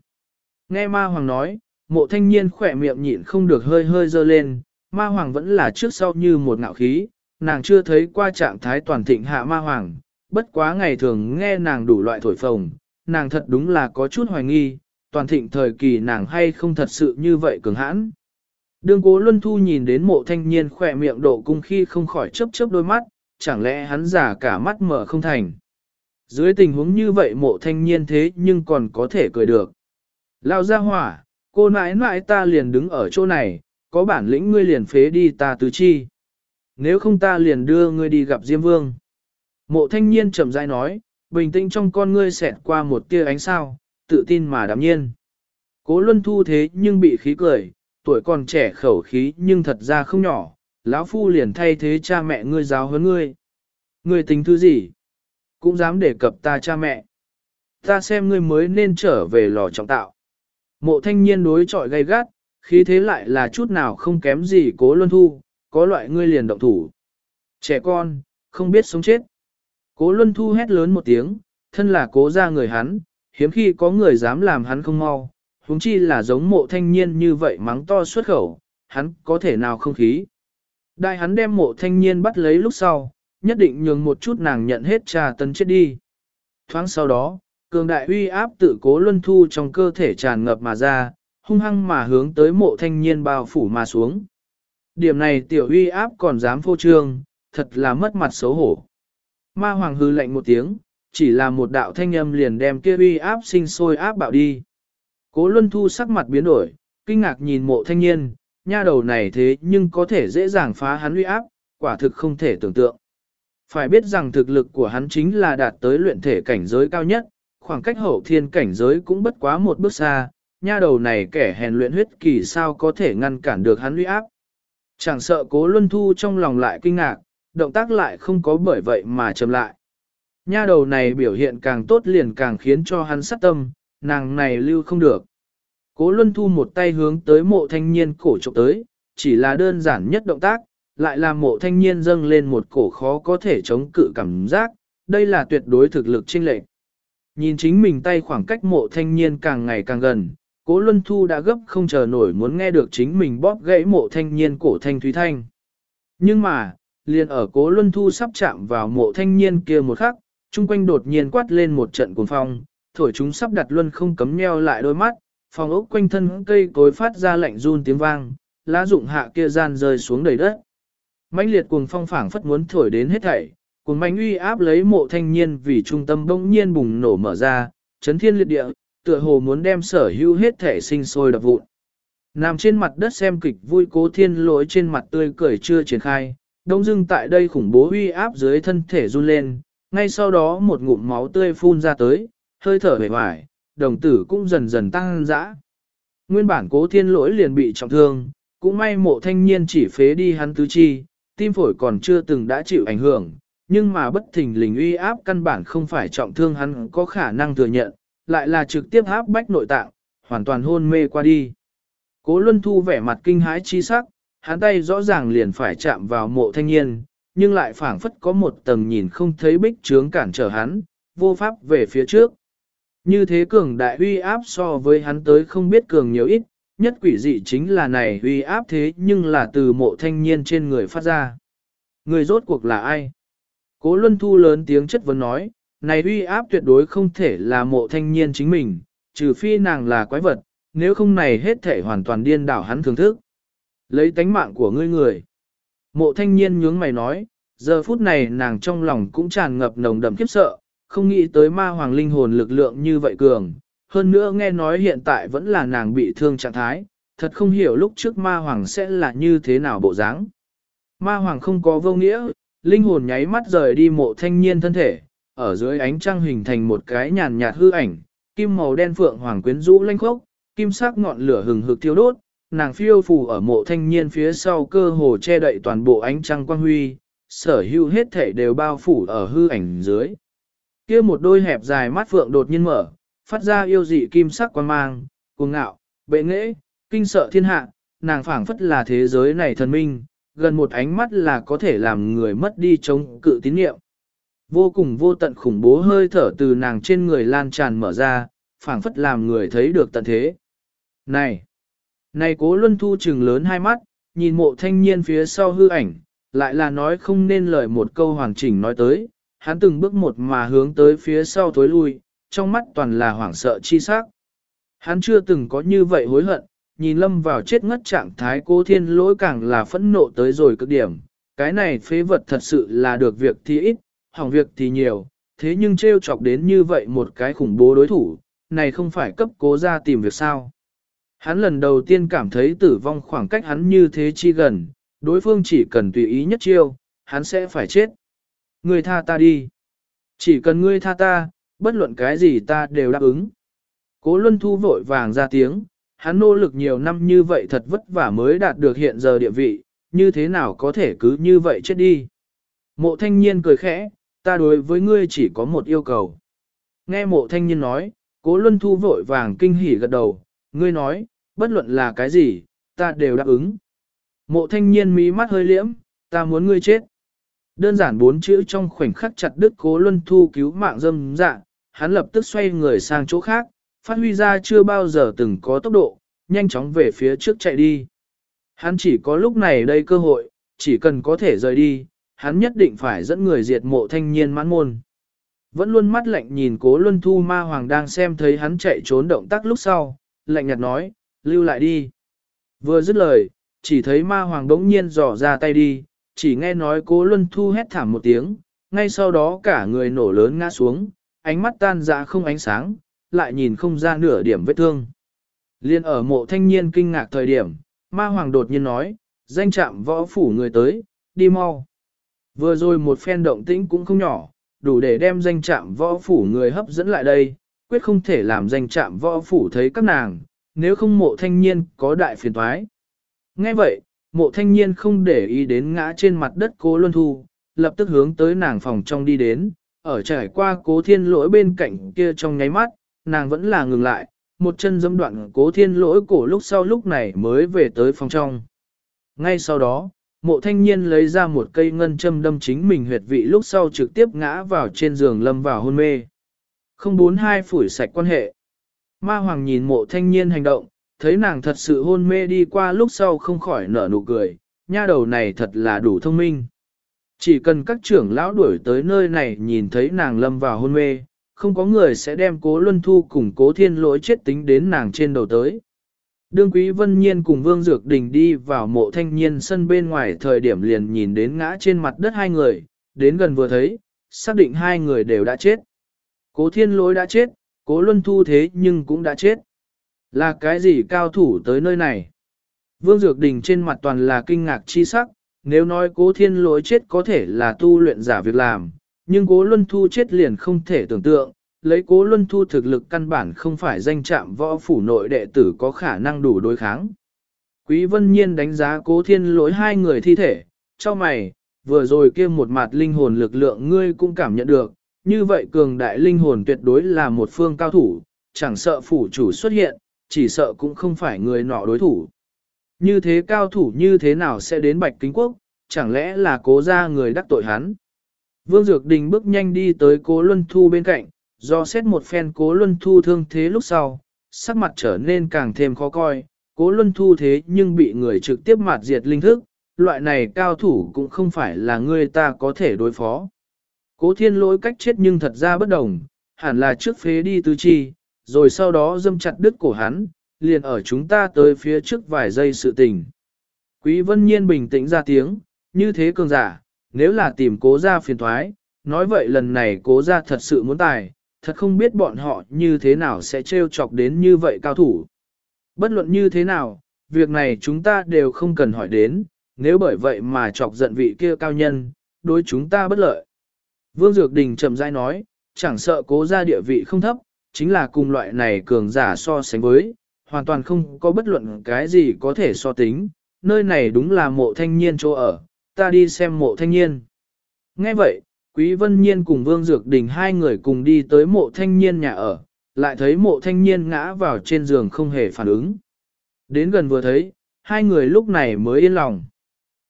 Nghe ma hoàng nói, mộ thanh niên khỏe miệng nhịn không được hơi hơi dơ lên, ma hoàng vẫn là trước sau như một ngạo khí, nàng chưa thấy qua trạng thái toàn thịnh hạ ma hoàng, bất quá ngày thường nghe nàng đủ loại thổi phồng, nàng thật đúng là có chút hoài nghi, toàn thịnh thời kỳ nàng hay không thật sự như vậy cường hãn. Đường cố Luân Thu nhìn đến mộ thanh niên khỏe miệng độ cung khi không khỏi chớp chớp đôi mắt, chẳng lẽ hắn giả cả mắt mở không thành. Dưới tình huống như vậy mộ thanh niên thế nhưng còn có thể cười được. Lao ra hỏa, cô nãi nãi ta liền đứng ở chỗ này, có bản lĩnh ngươi liền phế đi ta tứ chi. Nếu không ta liền đưa ngươi đi gặp Diêm Vương. Mộ thanh niên chậm rãi nói, bình tĩnh trong con ngươi xẹt qua một tia ánh sao, tự tin mà đạm nhiên. Cố luân thu thế nhưng bị khí cười, tuổi còn trẻ khẩu khí nhưng thật ra không nhỏ, lão phu liền thay thế cha mẹ ngươi giáo huấn ngươi. Ngươi tính thứ gì? Cũng dám đề cập ta cha mẹ. Ta xem ngươi mới nên trở về lò trọng tạo. Mộ thanh niên đối trọi gay gắt, khí thế lại là chút nào không kém gì cố luân thu, có loại ngươi liền động thủ. Trẻ con, không biết sống chết. Cố luân thu hét lớn một tiếng, thân là cố ra người hắn, hiếm khi có người dám làm hắn không mau, huống chi là giống mộ thanh niên như vậy mắng to xuất khẩu, hắn có thể nào không khí. Đại hắn đem mộ thanh niên bắt lấy lúc sau, nhất định nhường một chút nàng nhận hết trà tấn chết đi. Thoáng sau đó, cường đại uy áp tự cố luân thu trong cơ thể tràn ngập mà ra, hung hăng mà hướng tới mộ thanh niên bao phủ mà xuống. Điểm này tiểu uy áp còn dám phô trương, thật là mất mặt xấu hổ. Ma hoàng hư lạnh một tiếng, chỉ là một đạo thanh âm liền đem kia uy áp sinh sôi áp bạo đi. Cố Luân Thu sắc mặt biến đổi, kinh ngạc nhìn mộ thanh niên, nha đầu này thế nhưng có thể dễ dàng phá hắn uy áp, quả thực không thể tưởng tượng. Phải biết rằng thực lực của hắn chính là đạt tới luyện thể cảnh giới cao nhất, khoảng cách hậu thiên cảnh giới cũng bất quá một bước xa, nha đầu này kẻ hèn luyện huyết kỳ sao có thể ngăn cản được hắn uy áp. Chẳng sợ cố luân thu trong lòng lại kinh ngạc, động tác lại không có bởi vậy mà chậm lại. Nha đầu này biểu hiện càng tốt liền càng khiến cho hắn sát tâm, nàng này lưu không được. Cố luân thu một tay hướng tới mộ thanh niên cổ trộm tới, chỉ là đơn giản nhất động tác, lại làm mộ thanh niên dâng lên một cổ khó có thể chống cự cảm giác, đây là tuyệt đối thực lực chênh lệch. Nhìn chính mình tay khoảng cách mộ thanh niên càng ngày càng gần, cố luân thu đã gấp không chờ nổi muốn nghe được chính mình bóp gãy mộ thanh niên cổ thanh thúy thanh. Nhưng mà, liền ở cố luân thu sắp chạm vào mộ thanh niên kia một khắc, chung quanh đột nhiên quát lên một trận cuồng phong, thổi chúng sắp đặt luân không cấm nheo lại đôi mắt, phòng ốc quanh thân cây cối phát ra lạnh run tiếng vang, lá rụng hạ kia gian rơi xuống đầy đất. mãnh liệt cuồng phong phảng phất muốn thổi đến hết thảy, cuồng mạnh uy áp lấy mộ thanh niên vì trung tâm bỗng nhiên bùng nổ mở ra, chấn thiên liệt địa, tựa hồ muốn đem sở hữu hết thể sinh sôi đập vụn. Nằm trên mặt đất xem kịch vui cố thiên lỗi trên mặt tươi cười chưa triển khai, đông dưng tại đây khủng bố uy áp dưới thân thể run lên, ngay sau đó một ngụm máu tươi phun ra tới, hơi thở vẻ vải, đồng tử cũng dần dần tăng dã. Nguyên bản cố thiên lỗi liền bị trọng thương, cũng may mộ thanh niên chỉ phế đi hắn tứ chi, tim phổi còn chưa từng đã chịu ảnh hưởng, nhưng mà bất thình lình uy áp căn bản không phải trọng thương hắn có khả năng thừa nhận, lại là trực tiếp áp bách nội tạng, hoàn toàn hôn mê qua đi. Cố Luân Thu vẻ mặt kinh hãi chi sắc, hắn tay rõ ràng liền phải chạm vào mộ thanh niên, nhưng lại phảng phất có một tầng nhìn không thấy bích trướng cản trở hắn, vô pháp về phía trước. Như thế cường đại uy áp so với hắn tới không biết cường nhiều ít, nhất quỷ dị chính là này uy áp thế nhưng là từ mộ thanh niên trên người phát ra. Người rốt cuộc là ai? Cố Luân Thu lớn tiếng chất vấn nói, này uy áp tuyệt đối không thể là mộ thanh niên chính mình, trừ phi nàng là quái vật, nếu không này hết thể hoàn toàn điên đảo hắn thưởng thức. Lấy tánh mạng của ngươi người. Mộ thanh niên nhướng mày nói, giờ phút này nàng trong lòng cũng tràn ngập nồng đậm khiếp sợ, không nghĩ tới ma hoàng linh hồn lực lượng như vậy cường. Hơn nữa nghe nói hiện tại vẫn là nàng bị thương trạng thái, thật không hiểu lúc trước ma hoàng sẽ là như thế nào bộ dáng. Ma hoàng không có vô nghĩa, linh hồn nháy mắt rời đi mộ thanh niên thân thể, ở dưới ánh trăng hình thành một cái nhàn nhạt hư ảnh, kim màu đen phượng hoàng quyến rũ lanh khốc, kim sắc ngọn lửa hừng hực thiêu đốt, nàng phiêu phù ở mộ thanh niên phía sau cơ hồ che đậy toàn bộ ánh trăng quang huy, sở hữu hết thể đều bao phủ ở hư ảnh dưới kia một đôi hẹp dài mắt phượng đột nhiên mở, phát ra yêu dị kim sắc quan mang, cuồng ngạo, bệ nghệ, kinh sợ thiên hạ, nàng phảng phất là thế giới này thần minh, gần một ánh mắt là có thể làm người mất đi chống cự tín niệm. Vô cùng vô tận khủng bố hơi thở từ nàng trên người lan tràn mở ra, phảng phất làm người thấy được tận thế. Này! Này cố luân thu trừng lớn hai mắt, nhìn mộ thanh niên phía sau hư ảnh, lại là nói không nên lời một câu hoàn chỉnh nói tới, hắn từng bước một mà hướng tới phía sau tối lui, trong mắt toàn là hoảng sợ chi sắc. Hắn chưa từng có như vậy hối hận, nhìn lâm vào chết ngất trạng thái cố thiên lỗi càng là phẫn nộ tới rồi cực điểm. Cái này phế vật thật sự là được việc thì ít, hỏng việc thì nhiều, thế nhưng trêu chọc đến như vậy một cái khủng bố đối thủ, này không phải cấp cố ra tìm việc sao. Hắn lần đầu tiên cảm thấy tử vong khoảng cách hắn như thế chi gần, đối phương chỉ cần tùy ý nhất chiêu, hắn sẽ phải chết. Ngươi tha ta đi. Chỉ cần ngươi tha ta, bất luận cái gì ta đều đáp ứng. Cố Luân Thu vội vàng ra tiếng, hắn nỗ lực nhiều năm như vậy thật vất vả mới đạt được hiện giờ địa vị, như thế nào có thể cứ như vậy chết đi. Mộ thanh niên cười khẽ, ta đối với ngươi chỉ có một yêu cầu. Nghe mộ thanh niên nói, cố luân thu vội vàng kinh hỉ gật đầu, ngươi nói, bất luận là cái gì, ta đều đáp ứng. Mộ thanh niên mí mắt hơi liễm, ta muốn ngươi chết. Đơn giản bốn chữ trong khoảnh khắc chặt đứt cố luân thu cứu mạng dâm dạ, hắn lập tức xoay người sang chỗ khác, phát huy ra chưa bao giờ từng có tốc độ, nhanh chóng về phía trước chạy đi. Hắn chỉ có lúc này đây cơ hội, chỉ cần có thể rời đi, hắn nhất định phải dẫn người diệt mộ thanh niên mãn môn. Vẫn luôn mắt lạnh nhìn cố luân thu ma hoàng đang xem thấy hắn chạy trốn động tác lúc sau, lạnh nhạt nói, lưu lại đi. Vừa dứt lời, chỉ thấy ma hoàng đống nhiên dò ra tay đi, chỉ nghe nói cố luân thu hét thảm một tiếng, ngay sau đó cả người nổ lớn ngã xuống, ánh mắt tan ra không ánh sáng, lại nhìn không ra nửa điểm vết thương. Liên ở mộ thanh niên kinh ngạc thời điểm, ma hoàng đột nhiên nói, danh trạm võ phủ người tới, đi mau. Vừa rồi một phen động tĩnh cũng không nhỏ, đủ để đem danh trạm võ phủ người hấp dẫn lại đây, quyết không thể làm danh trạm võ phủ thấy các nàng, nếu không mộ thanh niên có đại phiền thoái. Nghe vậy, mộ thanh niên không để ý đến ngã trên mặt đất cố luân thu, lập tức hướng tới nàng phòng trong đi đến, ở trải qua cố thiên lỗi bên cạnh kia trong nháy mắt, nàng vẫn là ngừng lại, một chân dẫm đoạn cố thiên lỗi cổ lúc sau lúc này mới về tới phòng trong. Ngay sau đó, mộ thanh niên lấy ra một cây ngân châm đâm chính mình huyệt vị lúc sau trực tiếp ngã vào trên giường lâm vào hôn mê. Không bốn hai phủi sạch quan hệ. Ma hoàng nhìn mộ thanh niên hành động, thấy nàng thật sự hôn mê đi qua lúc sau không khỏi nở nụ cười, nha đầu này thật là đủ thông minh. Chỉ cần các trưởng lão đuổi tới nơi này nhìn thấy nàng lâm vào hôn mê, không có người sẽ đem cố luân thu cùng cố thiên lỗi chết tính đến nàng trên đầu tới. Đương quý vân nhiên cùng vương dược đình đi vào mộ thanh niên sân bên ngoài thời điểm liền nhìn đến ngã trên mặt đất hai người, đến gần vừa thấy, xác định hai người đều đã chết. Cố thiên lỗi đã chết, cố luân thu thế nhưng cũng đã chết. Là cái gì cao thủ tới nơi này? Vương Dược Đình trên mặt toàn là kinh ngạc chi sắc, nếu nói cố thiên lỗi chết có thể là tu luyện giả việc làm, nhưng cố luân thu chết liền không thể tưởng tượng, lấy cố luân thu thực lực căn bản không phải danh trạm võ phủ nội đệ tử có khả năng đủ đối kháng. Quý vân nhiên đánh giá cố thiên lỗi hai người thi thể, cho mày, vừa rồi kia một mặt linh hồn lực lượng ngươi cũng cảm nhận được, như vậy cường đại linh hồn tuyệt đối là một phương cao thủ, chẳng sợ phủ chủ xuất hiện, chỉ sợ cũng không phải người nọ đối thủ. Như thế cao thủ như thế nào sẽ đến Bạch Kính Quốc, chẳng lẽ là cố ra người đắc tội hắn. Vương Dược Đình bước nhanh đi tới cố Luân Thu bên cạnh, do xét một phen cố Luân Thu thương thế lúc sau, sắc mặt trở nên càng thêm khó coi, cố Luân Thu thế nhưng bị người trực tiếp mạt diệt linh thức, loại này cao thủ cũng không phải là người ta có thể đối phó. Cố thiên lỗi cách chết nhưng thật ra bất đồng, hẳn là trước phế đi tứ chi, rồi sau đó dâm chặt đứt cổ hắn, liền ở chúng ta tới phía trước vài giây sự tình. Quý vân nhiên bình tĩnh ra tiếng, như thế cường giả, nếu là tìm cố ra phiền thoái, nói vậy lần này cố ra thật sự muốn tài, thật không biết bọn họ như thế nào sẽ trêu chọc đến như vậy cao thủ. Bất luận như thế nào, việc này chúng ta đều không cần hỏi đến, nếu bởi vậy mà chọc giận vị kia cao nhân, đối chúng ta bất lợi. Vương Dược Đình chậm rãi nói, chẳng sợ cố ra địa vị không thấp, chính là cùng loại này cường giả so sánh với, hoàn toàn không có bất luận cái gì có thể so tính, nơi này đúng là mộ thanh niên chỗ ở, ta đi xem mộ thanh niên. Nghe vậy, Quý Vân Nhiên cùng Vương Dược Đình hai người cùng đi tới mộ thanh niên nhà ở, lại thấy mộ thanh niên ngã vào trên giường không hề phản ứng. Đến gần vừa thấy, hai người lúc này mới yên lòng.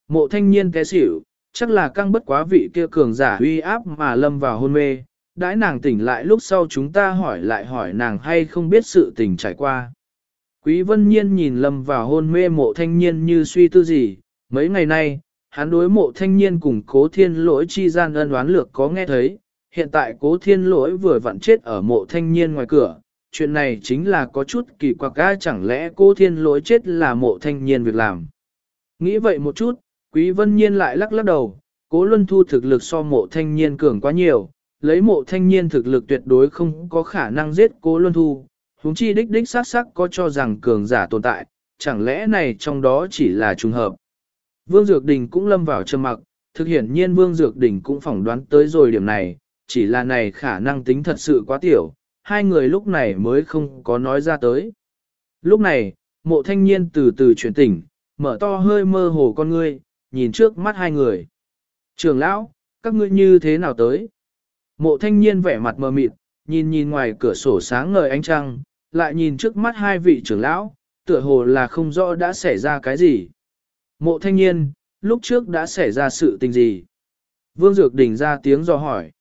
Mộ thanh niên té xỉu, chắc là căng bất quá vị kia cường giả uy áp mà lâm vào hôn mê. Đãi nàng tỉnh lại lúc sau chúng ta hỏi lại hỏi nàng hay không biết sự tình trải qua. Quý vân nhiên nhìn lâm vào hôn mê mộ thanh niên như suy tư gì, mấy ngày nay, hắn đối mộ thanh niên cùng cố thiên lỗi chi gian ân oán lược có nghe thấy, hiện tại cố thiên lỗi vừa vặn chết ở mộ thanh niên ngoài cửa, chuyện này chính là có chút kỳ quặc ga chẳng lẽ cố thiên lỗi chết là mộ thanh niên việc làm. Nghĩ vậy một chút, quý vân nhiên lại lắc lắc đầu, cố luân thu thực lực so mộ thanh niên cường quá nhiều, lấy mộ thanh niên thực lực tuyệt đối không có khả năng giết cố luân thu, huống chi đích đích xác sắc có cho rằng cường giả tồn tại, chẳng lẽ này trong đó chỉ là trùng hợp. Vương Dược Đình cũng lâm vào trầm mặc, thực hiển nhiên Vương Dược Đình cũng phỏng đoán tới rồi điểm này, chỉ là này khả năng tính thật sự quá tiểu, hai người lúc này mới không có nói ra tới. Lúc này, mộ thanh niên từ từ chuyển tỉnh, mở to hơi mơ hồ con ngươi, nhìn trước mắt hai người. Trường lão, các ngươi như thế nào tới? Mộ thanh niên vẻ mặt mờ mịt, nhìn nhìn ngoài cửa sổ sáng ngời ánh trăng, lại nhìn trước mắt hai vị trưởng lão, tựa hồ là không rõ đã xảy ra cái gì. Mộ thanh niên, lúc trước đã xảy ra sự tình gì? Vương Dược Đình ra tiếng do hỏi.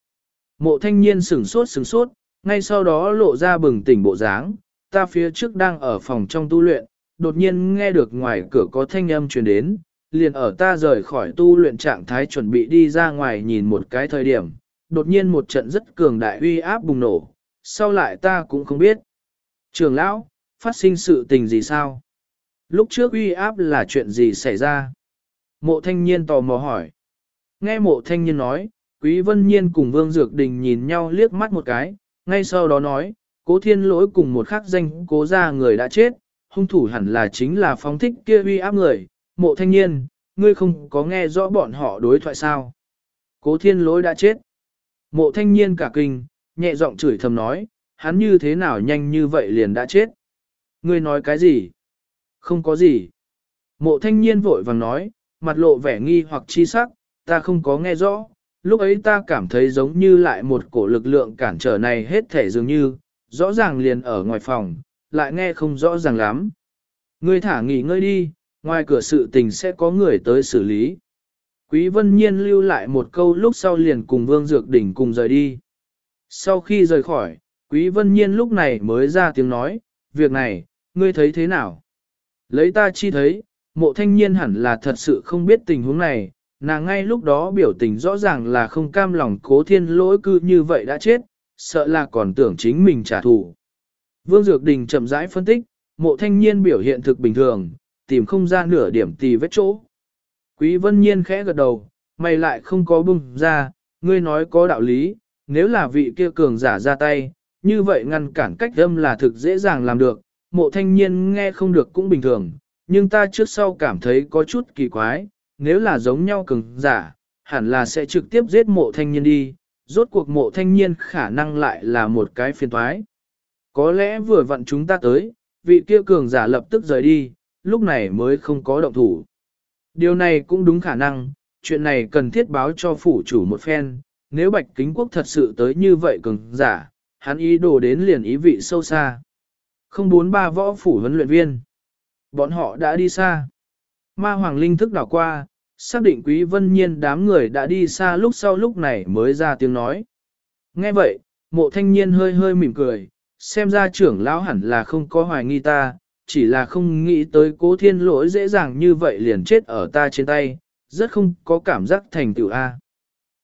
Mộ thanh niên sửng sốt sửng sốt, ngay sau đó lộ ra bừng tỉnh bộ dáng, ta phía trước đang ở phòng trong tu luyện, đột nhiên nghe được ngoài cửa có thanh âm truyền đến, liền ở ta rời khỏi tu luyện trạng thái chuẩn bị đi ra ngoài nhìn một cái thời điểm, đột nhiên một trận rất cường đại uy áp bùng nổ, sau lại ta cũng không biết. Trường lão, phát sinh sự tình gì sao? Lúc trước uy áp là chuyện gì xảy ra? Mộ thanh niên tò mò hỏi. Nghe mộ thanh niên nói, Quý Vân Nhiên cùng Vương Dược Đình nhìn nhau liếc mắt một cái, ngay sau đó nói, cố thiên lỗi cùng một khắc danh cố ra người đã chết, hung thủ hẳn là chính là phóng thích kia uy áp người, mộ thanh niên, ngươi không có nghe rõ bọn họ đối thoại sao. Cố thiên lỗi đã chết. Mộ thanh niên cả kinh, nhẹ giọng chửi thầm nói, hắn như thế nào nhanh như vậy liền đã chết. Ngươi nói cái gì? Không có gì. Mộ thanh niên vội vàng nói, mặt lộ vẻ nghi hoặc chi sắc, ta không có nghe rõ, lúc ấy ta cảm thấy giống như lại một cổ lực lượng cản trở này hết thể dường như, rõ ràng liền ở ngoài phòng, lại nghe không rõ ràng lắm. Ngươi thả nghỉ ngơi đi, ngoài cửa sự tình sẽ có người tới xử lý. Quý Vân Nhiên lưu lại một câu lúc sau liền cùng Vương Dược Đỉnh cùng rời đi. Sau khi rời khỏi, Quý Vân Nhiên lúc này mới ra tiếng nói, việc này, ngươi thấy thế nào? Lấy ta chi thấy, mộ thanh niên hẳn là thật sự không biết tình huống này, nàng ngay lúc đó biểu tình rõ ràng là không cam lòng cố thiên lỗi cư như vậy đã chết, sợ là còn tưởng chính mình trả thù. Vương Dược Đình chậm rãi phân tích, mộ thanh niên biểu hiện thực bình thường, tìm không ra nửa điểm tì vết chỗ. Quý Vân Nhiên khẽ gật đầu, mày lại không có bung ra, ngươi nói có đạo lý, nếu là vị kia cường giả ra tay, như vậy ngăn cản cách âm là thực dễ dàng làm được, mộ thanh niên nghe không được cũng bình thường, nhưng ta trước sau cảm thấy có chút kỳ quái, nếu là giống nhau cường giả, hẳn là sẽ trực tiếp giết mộ thanh niên đi, rốt cuộc mộ thanh niên khả năng lại là một cái phiền thoái. Có lẽ vừa vặn chúng ta tới, vị kia cường giả lập tức rời đi, lúc này mới không có động thủ. Điều này cũng đúng khả năng, chuyện này cần thiết báo cho phủ chủ một phen, nếu bạch kính quốc thật sự tới như vậy cường giả, hắn ý đồ đến liền ý vị sâu xa. Không bốn ba võ phủ huấn luyện viên. Bọn họ đã đi xa. Ma Hoàng Linh thức đảo qua, xác định Quý Vân Nhiên đám người đã đi xa lúc sau lúc này mới ra tiếng nói. Nghe vậy, mộ thanh niên hơi hơi mỉm cười, xem ra trưởng lão hẳn là không có hoài nghi ta, chỉ là không nghĩ tới cố thiên lỗi dễ dàng như vậy liền chết ở ta trên tay, rất không có cảm giác thành tựu A.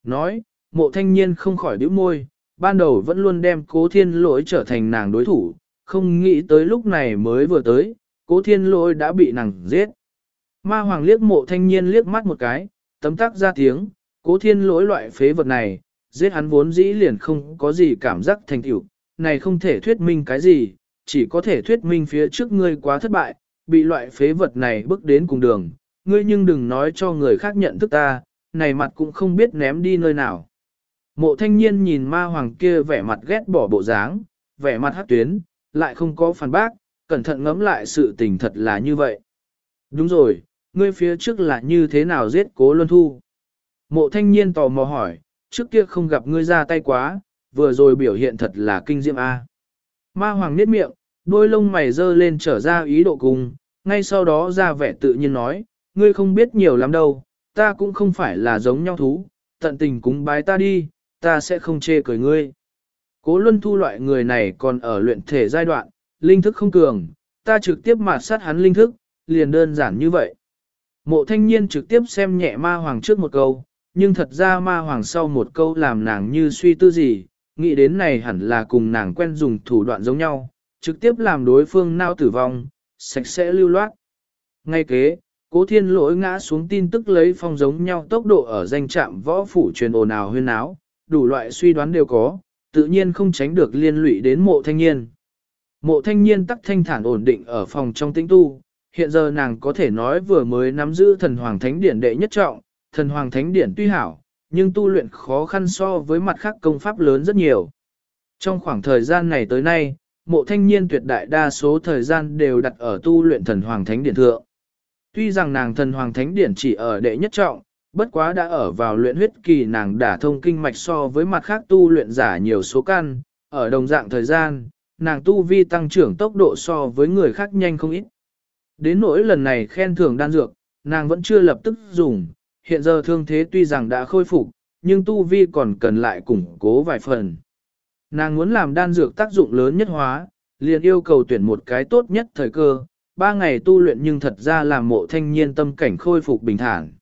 Nói, mộ thanh niên không khỏi đứa môi, ban đầu vẫn luôn đem cố thiên lỗi trở thành nàng đối thủ, không nghĩ tới lúc này mới vừa tới, cố thiên lỗi đã bị nàng giết. Ma hoàng liếc mộ thanh niên liếc mắt một cái, tấm tắc ra tiếng, cố thiên lỗi loại phế vật này, giết hắn vốn dĩ liền không có gì cảm giác thành tựu, này không thể thuyết minh cái gì, chỉ có thể thuyết minh phía trước ngươi quá thất bại, bị loại phế vật này bước đến cùng đường, ngươi nhưng đừng nói cho người khác nhận thức ta, này mặt cũng không biết ném đi nơi nào. Mộ thanh niên nhìn ma hoàng kia vẻ mặt ghét bỏ bộ dáng, vẻ mặt hát tuyến, lại không có phản bác, cẩn thận ngẫm lại sự tình thật là như vậy. Đúng rồi, ngươi phía trước là như thế nào giết cố luân thu? Mộ thanh niên tò mò hỏi, trước kia không gặp ngươi ra tay quá, vừa rồi biểu hiện thật là kinh diệm A. Ma hoàng niết miệng, đôi lông mày dơ lên trở ra ý độ cùng, ngay sau đó ra vẻ tự nhiên nói, ngươi không biết nhiều lắm đâu, ta cũng không phải là giống nhau thú, tận tình cúng bái ta đi, ta sẽ không chê cười ngươi. Cố luân thu loại người này còn ở luyện thể giai đoạn, linh thức không cường, ta trực tiếp mạt sát hắn linh thức, liền đơn giản như vậy. Mộ thanh niên trực tiếp xem nhẹ ma hoàng trước một câu, nhưng thật ra ma hoàng sau một câu làm nàng như suy tư gì, nghĩ đến này hẳn là cùng nàng quen dùng thủ đoạn giống nhau, trực tiếp làm đối phương nao tử vong, sạch sẽ lưu loát. Ngay kế, cố thiên lỗi ngã xuống tin tức lấy phong giống nhau tốc độ ở danh trạm võ phủ truyền ồn ào huyên áo, đủ loại suy đoán đều có, tự nhiên không tránh được liên lụy đến mộ thanh niên. Mộ thanh niên tắc thanh thản ổn định ở phòng trong tĩnh tu, hiện giờ nàng có thể nói vừa mới nắm giữ thần hoàng thánh điển đệ nhất trọng, thần hoàng thánh điển tuy hảo, nhưng tu luyện khó khăn so với mặt khác công pháp lớn rất nhiều. Trong khoảng thời gian này tới nay, mộ thanh niên tuyệt đại đa số thời gian đều đặt ở tu luyện thần hoàng thánh điển thượng. Tuy rằng nàng thần hoàng thánh điển chỉ ở đệ nhất trọng, bất quá đã ở vào luyện huyết kỳ nàng đã thông kinh mạch so với mặt khác tu luyện giả nhiều số căn, ở đồng dạng thời gian, nàng tu vi tăng trưởng tốc độ so với người khác nhanh không ít. Đến nỗi lần này khen thưởng đan dược, nàng vẫn chưa lập tức dùng, hiện giờ thương thế tuy rằng đã khôi phục, nhưng tu vi còn cần lại củng cố vài phần. Nàng muốn làm đan dược tác dụng lớn nhất hóa, liền yêu cầu tuyển một cái tốt nhất thời cơ, ba ngày tu luyện nhưng thật ra làm mộ thanh niên tâm cảnh khôi phục bình thản.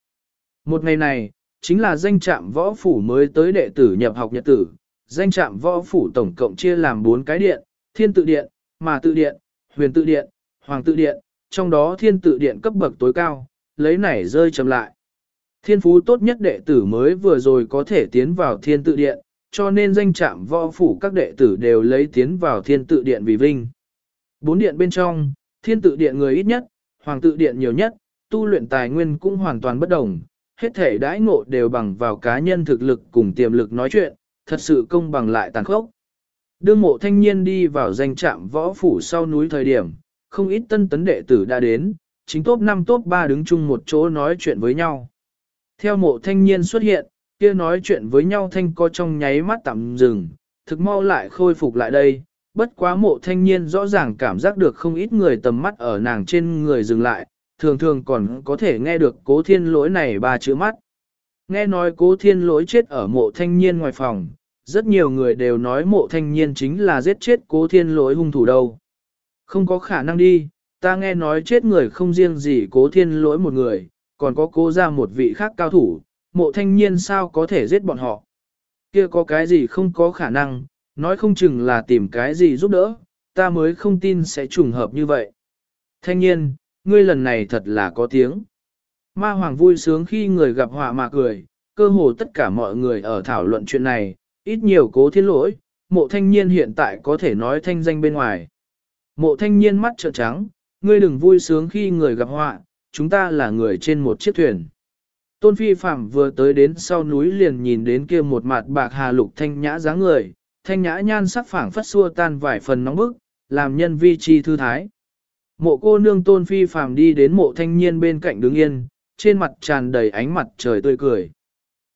Một ngày này, chính là danh trạm võ phủ mới tới đệ tử nhập học nhật tử, danh trạm võ phủ tổng cộng chia làm 4 cái điện, thiên tự điện, mà tự điện, huyền tự điện, hoàng tự điện, trong đó thiên tự điện cấp bậc tối cao, lấy này rơi chậm lại. Thiên phú tốt nhất đệ tử mới vừa rồi có thể tiến vào thiên tự điện, cho nên danh trạm võ phủ các đệ tử đều lấy tiến vào thiên tự điện vì vinh. Bốn điện bên trong, thiên tự điện người ít nhất, hoàng tự điện nhiều nhất, tu luyện tài nguyên cũng hoàn toàn bất đồng, hết thể đãi ngộ đều bằng vào cá nhân thực lực cùng tiềm lực nói chuyện, thật sự công bằng lại tàn khốc. Đương mộ thanh niên đi vào danh trạm võ phủ sau núi thời điểm, không ít tân tấn đệ tử đã đến, chính top 5 top 3 đứng chung một chỗ nói chuyện với nhau. Theo mộ thanh niên xuất hiện, kia nói chuyện với nhau thanh co trong nháy mắt tạm dừng, thực mau lại khôi phục lại đây, bất quá mộ thanh niên rõ ràng cảm giác được không ít người tầm mắt ở nàng trên người dừng lại, thường thường còn có thể nghe được cố thiên lỗi này ba chữ mắt. Nghe nói cố thiên lỗi chết ở mộ thanh niên ngoài phòng, rất nhiều người đều nói mộ thanh niên chính là giết chết cố thiên lỗi hung thủ đâu. Không có khả năng đi, ta nghe nói chết người không riêng gì cố thiên lỗi một người, còn có cố ra một vị khác cao thủ, mộ thanh niên sao có thể giết bọn họ. Kia có cái gì không có khả năng, nói không chừng là tìm cái gì giúp đỡ, ta mới không tin sẽ trùng hợp như vậy. Thanh niên, ngươi lần này thật là có tiếng. Ma Hoàng vui sướng khi người gặp họa mà cười, cơ hồ tất cả mọi người ở thảo luận chuyện này, ít nhiều cố thiên lỗi, mộ thanh niên hiện tại có thể nói thanh danh bên ngoài. Mộ thanh niên mắt trợn trắng, ngươi đừng vui sướng khi người gặp họa, chúng ta là người trên một chiếc thuyền. Tôn Phi Phạm vừa tới đến sau núi liền nhìn đến kia một mặt bạc hà lục thanh nhã dáng người, thanh nhã nhan sắc phảng phất xua tan vài phần nóng bức, làm nhân vi chi thư thái. Mộ cô nương Tôn Phi Phạm đi đến mộ thanh niên bên cạnh đứng yên, trên mặt tràn đầy ánh mặt trời tươi cười.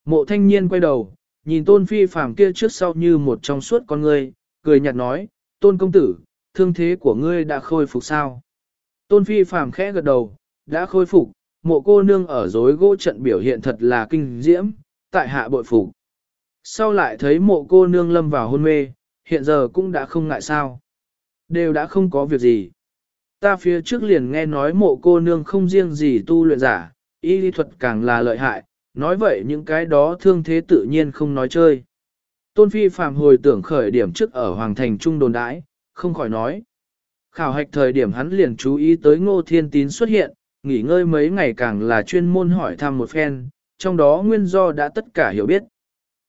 Mộ thanh niên quay đầu, nhìn Tôn Phi Phạm kia trước sau như một trong suốt con người, cười nhạt nói, Tôn công tử, thương thế của ngươi đã khôi phục sao? Tôn Phi Phạm khẽ gật đầu, đã khôi phục, mộ cô nương ở dối gỗ trận biểu hiện thật là kinh diễm, tại hạ bội phục. Sau lại thấy mộ cô nương lâm vào hôn mê, hiện giờ cũng đã không ngại sao. Đều đã không có việc gì. Ta phía trước liền nghe nói mộ cô nương không riêng gì tu luyện giả, y lý thuật càng là lợi hại, nói vậy những cái đó thương thế tự nhiên không nói chơi. Tôn Phi Phạm hồi tưởng khởi điểm trước ở Hoàng Thành Trung đồn đãi, không khỏi nói. Khảo hạch thời điểm hắn liền chú ý tới Ngô Thiên Tín xuất hiện, nghỉ ngơi mấy ngày càng là chuyên môn hỏi thăm một phen, trong đó nguyên do đã tất cả hiểu biết.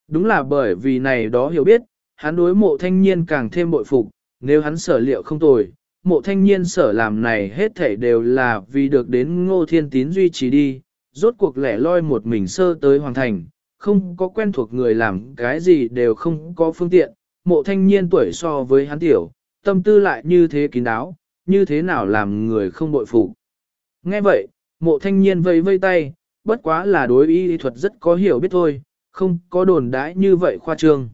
Đúng là bởi vì này đó hiểu biết, hắn đối mộ thanh niên càng thêm bội phục, nếu hắn sở liệu không tồi, mộ thanh niên sở làm này hết thảy đều là vì được đến ngô thiên tín duy trì đi, rốt cuộc lẻ loi một mình sơ tới hoàn thành, không có quen thuộc người làm cái gì đều không có phương tiện, mộ thanh niên tuổi so với hắn tiểu, tâm tư lại như thế kín đáo, như thế nào làm người không bội phục. Nghe vậy, mộ thanh niên vây vây tay, bất quá là đối y thuật rất có hiểu biết thôi, không có đồn đãi như vậy khoa trương.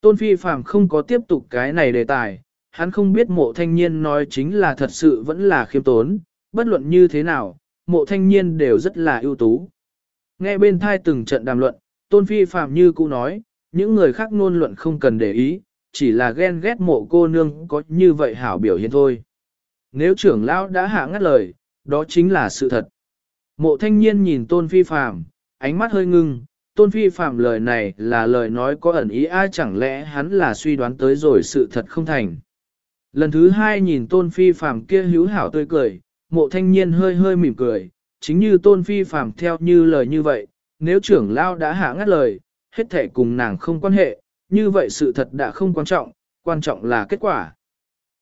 Tôn Phi Phạm không có tiếp tục cái này đề tài, hắn không biết mộ thanh niên nói chính là thật sự vẫn là khiêm tốn, bất luận như thế nào, mộ thanh niên đều rất là ưu tú. Nghe bên thai từng trận đàm luận, Tôn Phi Phạm như cũ nói, những người khác ngôn luận không cần để ý, chỉ là ghen ghét mộ cô nương có như vậy hảo biểu hiện thôi. Nếu trưởng lão đã hạ ngắt lời, đó chính là sự thật. Mộ thanh niên nhìn tôn phi phàm, ánh mắt hơi ngưng, tôn phi phàm lời này là lời nói có ẩn ý ai chẳng lẽ hắn là suy đoán tới rồi sự thật không thành. Lần thứ hai nhìn tôn phi phàm kia hữu hảo tươi cười, mộ thanh niên hơi hơi mỉm cười, chính như tôn phi phàm theo như lời như vậy, nếu trưởng lao đã hạ ngắt lời, hết thể cùng nàng không quan hệ, như vậy sự thật đã không quan trọng, quan trọng là kết quả.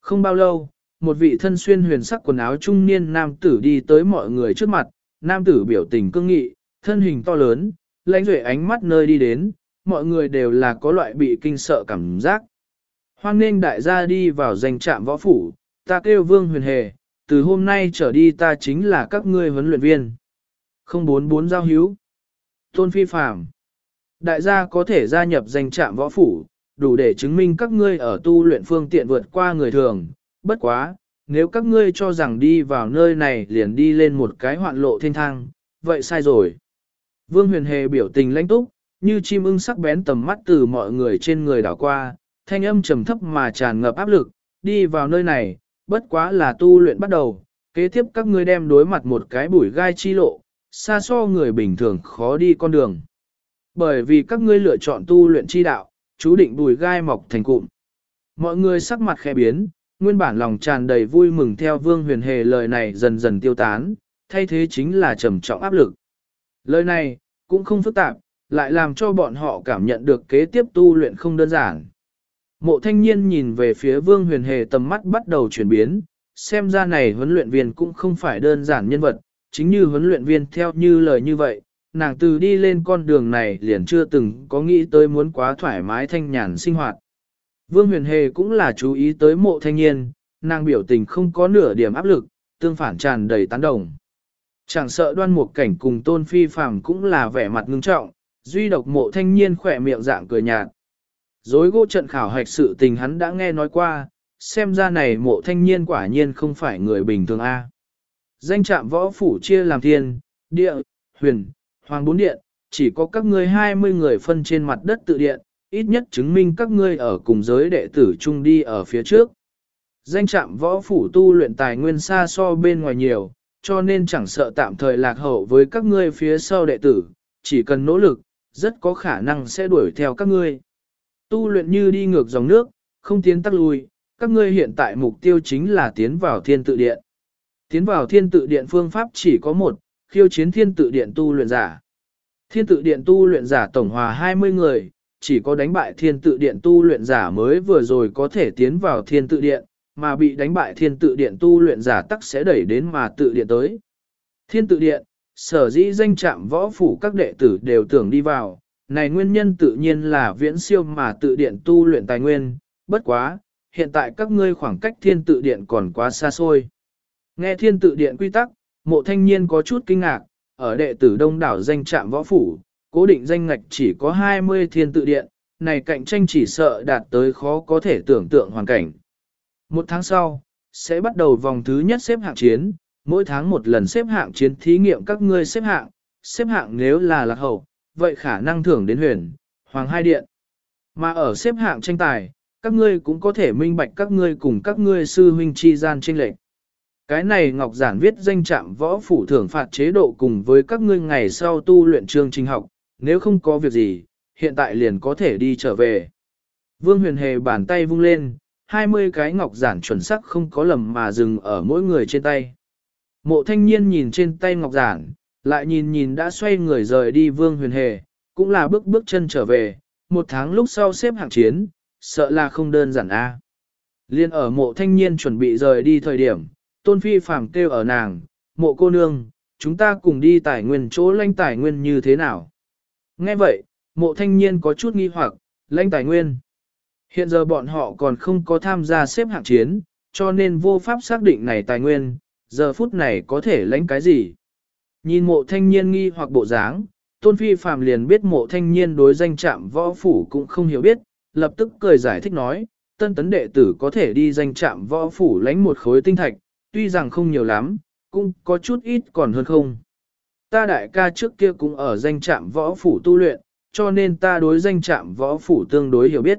Không bao lâu, một vị thân xuyên huyền sắc quần áo trung niên nam tử đi tới mọi người trước mặt, nam tử biểu tình cương nghị, thân hình to lớn, lãnh duệ ánh mắt nơi đi đến, mọi người đều là có loại bị kinh sợ cảm giác. Hoan nên đại gia đi vào danh trạm võ phủ, ta kêu vương huyền hề, từ hôm nay trở đi ta chính là các ngươi huấn luyện viên. Không bốn bốn giao hữu. Tôn phi phạm. Đại gia có thể gia nhập danh trạm võ phủ, đủ để chứng minh các ngươi ở tu luyện phương tiện vượt qua người thường, bất quá, nếu các ngươi cho rằng đi vào nơi này liền đi lên một cái hoạn lộ thiên thang, vậy sai rồi. Vương huyền hề biểu tình lãnh túc, như chim ưng sắc bén tầm mắt từ mọi người trên người đảo qua, thanh âm trầm thấp mà tràn ngập áp lực, đi vào nơi này, bất quá là tu luyện bắt đầu, kế tiếp các ngươi đem đối mặt một cái bụi gai chi lộ, xa so người bình thường khó đi con đường. Bởi vì các ngươi lựa chọn tu luyện chi đạo, chú định bùi gai mọc thành cụm. Mọi người sắc mặt khẽ biến, nguyên bản lòng tràn đầy vui mừng theo vương huyền hề lời này dần dần tiêu tán, thay thế chính là trầm trọng áp lực. Lời này, cũng không phức tạp, lại làm cho bọn họ cảm nhận được kế tiếp tu luyện không đơn giản. Mộ thanh niên nhìn về phía vương huyền hề tầm mắt bắt đầu chuyển biến, xem ra này huấn luyện viên cũng không phải đơn giản nhân vật, chính như huấn luyện viên theo như lời như vậy, nàng từ đi lên con đường này liền chưa từng có nghĩ tới muốn quá thoải mái thanh nhàn sinh hoạt. Vương huyền hề cũng là chú ý tới mộ thanh niên, nàng biểu tình không có nửa điểm áp lực, tương phản tràn đầy tán đồng. Chẳng sợ đoan một cảnh cùng tôn phi phàm cũng là vẻ mặt ngưng trọng, duy độc mộ thanh niên khỏe miệng dạng cười nhạt. Dối gỗ trận khảo hạch sự tình hắn đã nghe nói qua, xem ra này mộ thanh niên quả nhiên không phải người bình thường A. Danh trạm võ phủ chia làm thiên, địa, huyền, hoàng bốn điện, chỉ có các ngươi 20 người phân trên mặt đất tự điện, ít nhất chứng minh các ngươi ở cùng giới đệ tử chung đi ở phía trước. Danh trạm võ phủ tu luyện tài nguyên xa so bên ngoài nhiều, cho nên chẳng sợ tạm thời lạc hậu với các ngươi phía sau đệ tử, chỉ cần nỗ lực, rất có khả năng sẽ đuổi theo các ngươi. Tu luyện như đi ngược dòng nước, không tiến tắc lui, các ngươi hiện tại mục tiêu chính là tiến vào thiên tự điện. Tiến vào thiên tự điện phương pháp chỉ có một, khiêu chiến thiên tự điện tu luyện giả. Thiên tự điện tu luyện giả tổng hòa 20 người, chỉ có đánh bại thiên tự điện tu luyện giả mới vừa rồi có thể tiến vào thiên tự điện, mà bị đánh bại thiên tự điện tu luyện giả tắc sẽ đẩy đến mà tự điện tới. Thiên tự điện, sở dĩ danh trạm võ phủ các đệ tử đều tưởng đi vào, này nguyên nhân tự nhiên là viễn siêu mà tự điện tu luyện tài nguyên, bất quá, hiện tại các ngươi khoảng cách thiên tự điện còn quá xa xôi. Nghe thiên tự điện quy tắc, mộ thanh niên có chút kinh ngạc, ở đệ tử đông đảo danh trạm võ phủ, cố định danh ngạch chỉ có 20 thiên tự điện, này cạnh tranh chỉ sợ đạt tới khó có thể tưởng tượng hoàn cảnh. Một tháng sau, sẽ bắt đầu vòng thứ nhất xếp hạng chiến, mỗi tháng một lần xếp hạng chiến thí nghiệm các ngươi xếp hạng, xếp hạng nếu là lạc hậu, vậy khả năng thưởng đến huyền, hoàng hai điện. Mà ở xếp hạng tranh tài, các ngươi cũng có thể minh bạch các ngươi cùng các ngươi sư huynh chi gian tranh lệch. Cái này Ngọc Giản viết danh trạm võ phủ thưởng phạt chế độ cùng với các ngươi ngày sau tu luyện chương trình học, nếu không có việc gì, hiện tại liền có thể đi trở về. Vương huyền hề bàn tay vung lên, 20 cái Ngọc Giản chuẩn sắc không có lầm mà dừng ở mỗi người trên tay. Mộ thanh niên nhìn trên tay Ngọc Giản, lại nhìn nhìn đã xoay người rời đi Vương huyền hề, cũng là bước bước chân trở về, một tháng lúc sau xếp hạng chiến, sợ là không đơn giản a. Liên ở mộ thanh niên chuẩn bị rời đi thời điểm, tôn phi phàm kêu ở nàng, mộ cô nương, chúng ta cùng đi tài nguyên chỗ lanh tài nguyên như thế nào. Nghe vậy, mộ thanh niên có chút nghi hoặc, lãnh tài nguyên. Hiện giờ bọn họ còn không có tham gia xếp hạng chiến, cho nên vô pháp xác định này tài nguyên, giờ phút này có thể lãnh cái gì. Nhìn mộ thanh niên nghi hoặc bộ dáng, tôn phi phàm liền biết mộ thanh niên đối danh trạm võ phủ cũng không hiểu biết, lập tức cười giải thích nói, tân tấn đệ tử có thể đi danh trạm võ phủ lãnh một khối tinh thạch, tuy rằng không nhiều lắm, cũng có chút ít còn hơn không. Ta đại ca trước kia cũng ở danh trạm võ phủ tu luyện, cho nên ta đối danh trạm võ phủ tương đối hiểu biết.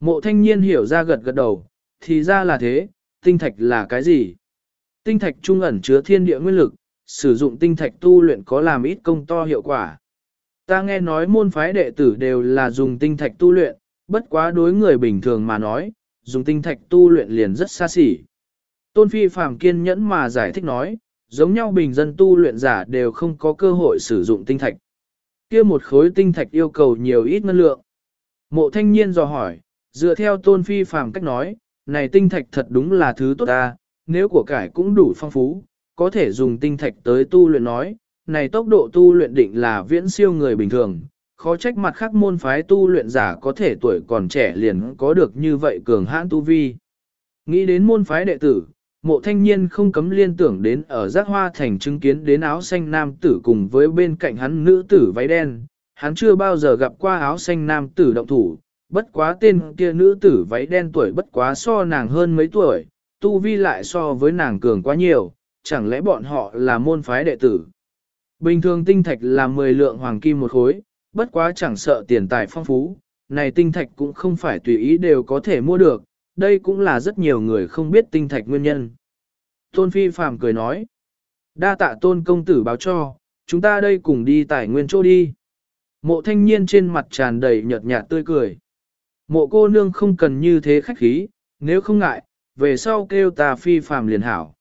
Mộ thanh niên hiểu ra gật gật đầu, thì ra là thế, tinh thạch là cái gì? Tinh thạch trung ẩn chứa thiên địa nguyên lực, sử dụng tinh thạch tu luyện có làm ít công to hiệu quả. Ta nghe nói môn phái đệ tử đều là dùng tinh thạch tu luyện, bất quá đối người bình thường mà nói, dùng tinh thạch tu luyện liền rất xa xỉ. Tôn Phi Phạm kiên nhẫn mà giải thích nói, giống nhau bình dân tu luyện giả đều không có cơ hội sử dụng tinh thạch. kia một khối tinh thạch yêu cầu nhiều ít ngân lượng. Mộ thanh niên dò hỏi, dựa theo Tôn Phi phàm cách nói, này tinh thạch thật đúng là thứ tốt ta, nếu của cải cũng đủ phong phú, có thể dùng tinh thạch tới tu luyện nói, này tốc độ tu luyện định là viễn siêu người bình thường, khó trách mặt khác môn phái tu luyện giả có thể tuổi còn trẻ liền có được như vậy cường hãn tu vi. Nghĩ đến môn phái đệ tử, mộ thanh niên không cấm liên tưởng đến ở giác hoa thành chứng kiến đến áo xanh nam tử cùng với bên cạnh hắn nữ tử váy đen, hắn chưa bao giờ gặp qua áo xanh nam tử động thủ, bất quá tên kia nữ tử váy đen tuổi bất quá so nàng hơn mấy tuổi, tu vi lại so với nàng cường quá nhiều, chẳng lẽ bọn họ là môn phái đệ tử. Bình thường tinh thạch là 10 lượng hoàng kim một khối, bất quá chẳng sợ tiền tài phong phú, này tinh thạch cũng không phải tùy ý đều có thể mua được, đây cũng là rất nhiều người không biết tinh thạch nguyên nhân. Tôn Phi Phạm cười nói, đa tạ tôn công tử báo cho, chúng ta đây cùng đi tài nguyên chỗ đi. Mộ thanh niên trên mặt tràn đầy nhợt nhạt tươi cười. Mộ cô nương không cần như thế khách khí, nếu không ngại, về sau kêu ta Phi Phạm liền hảo.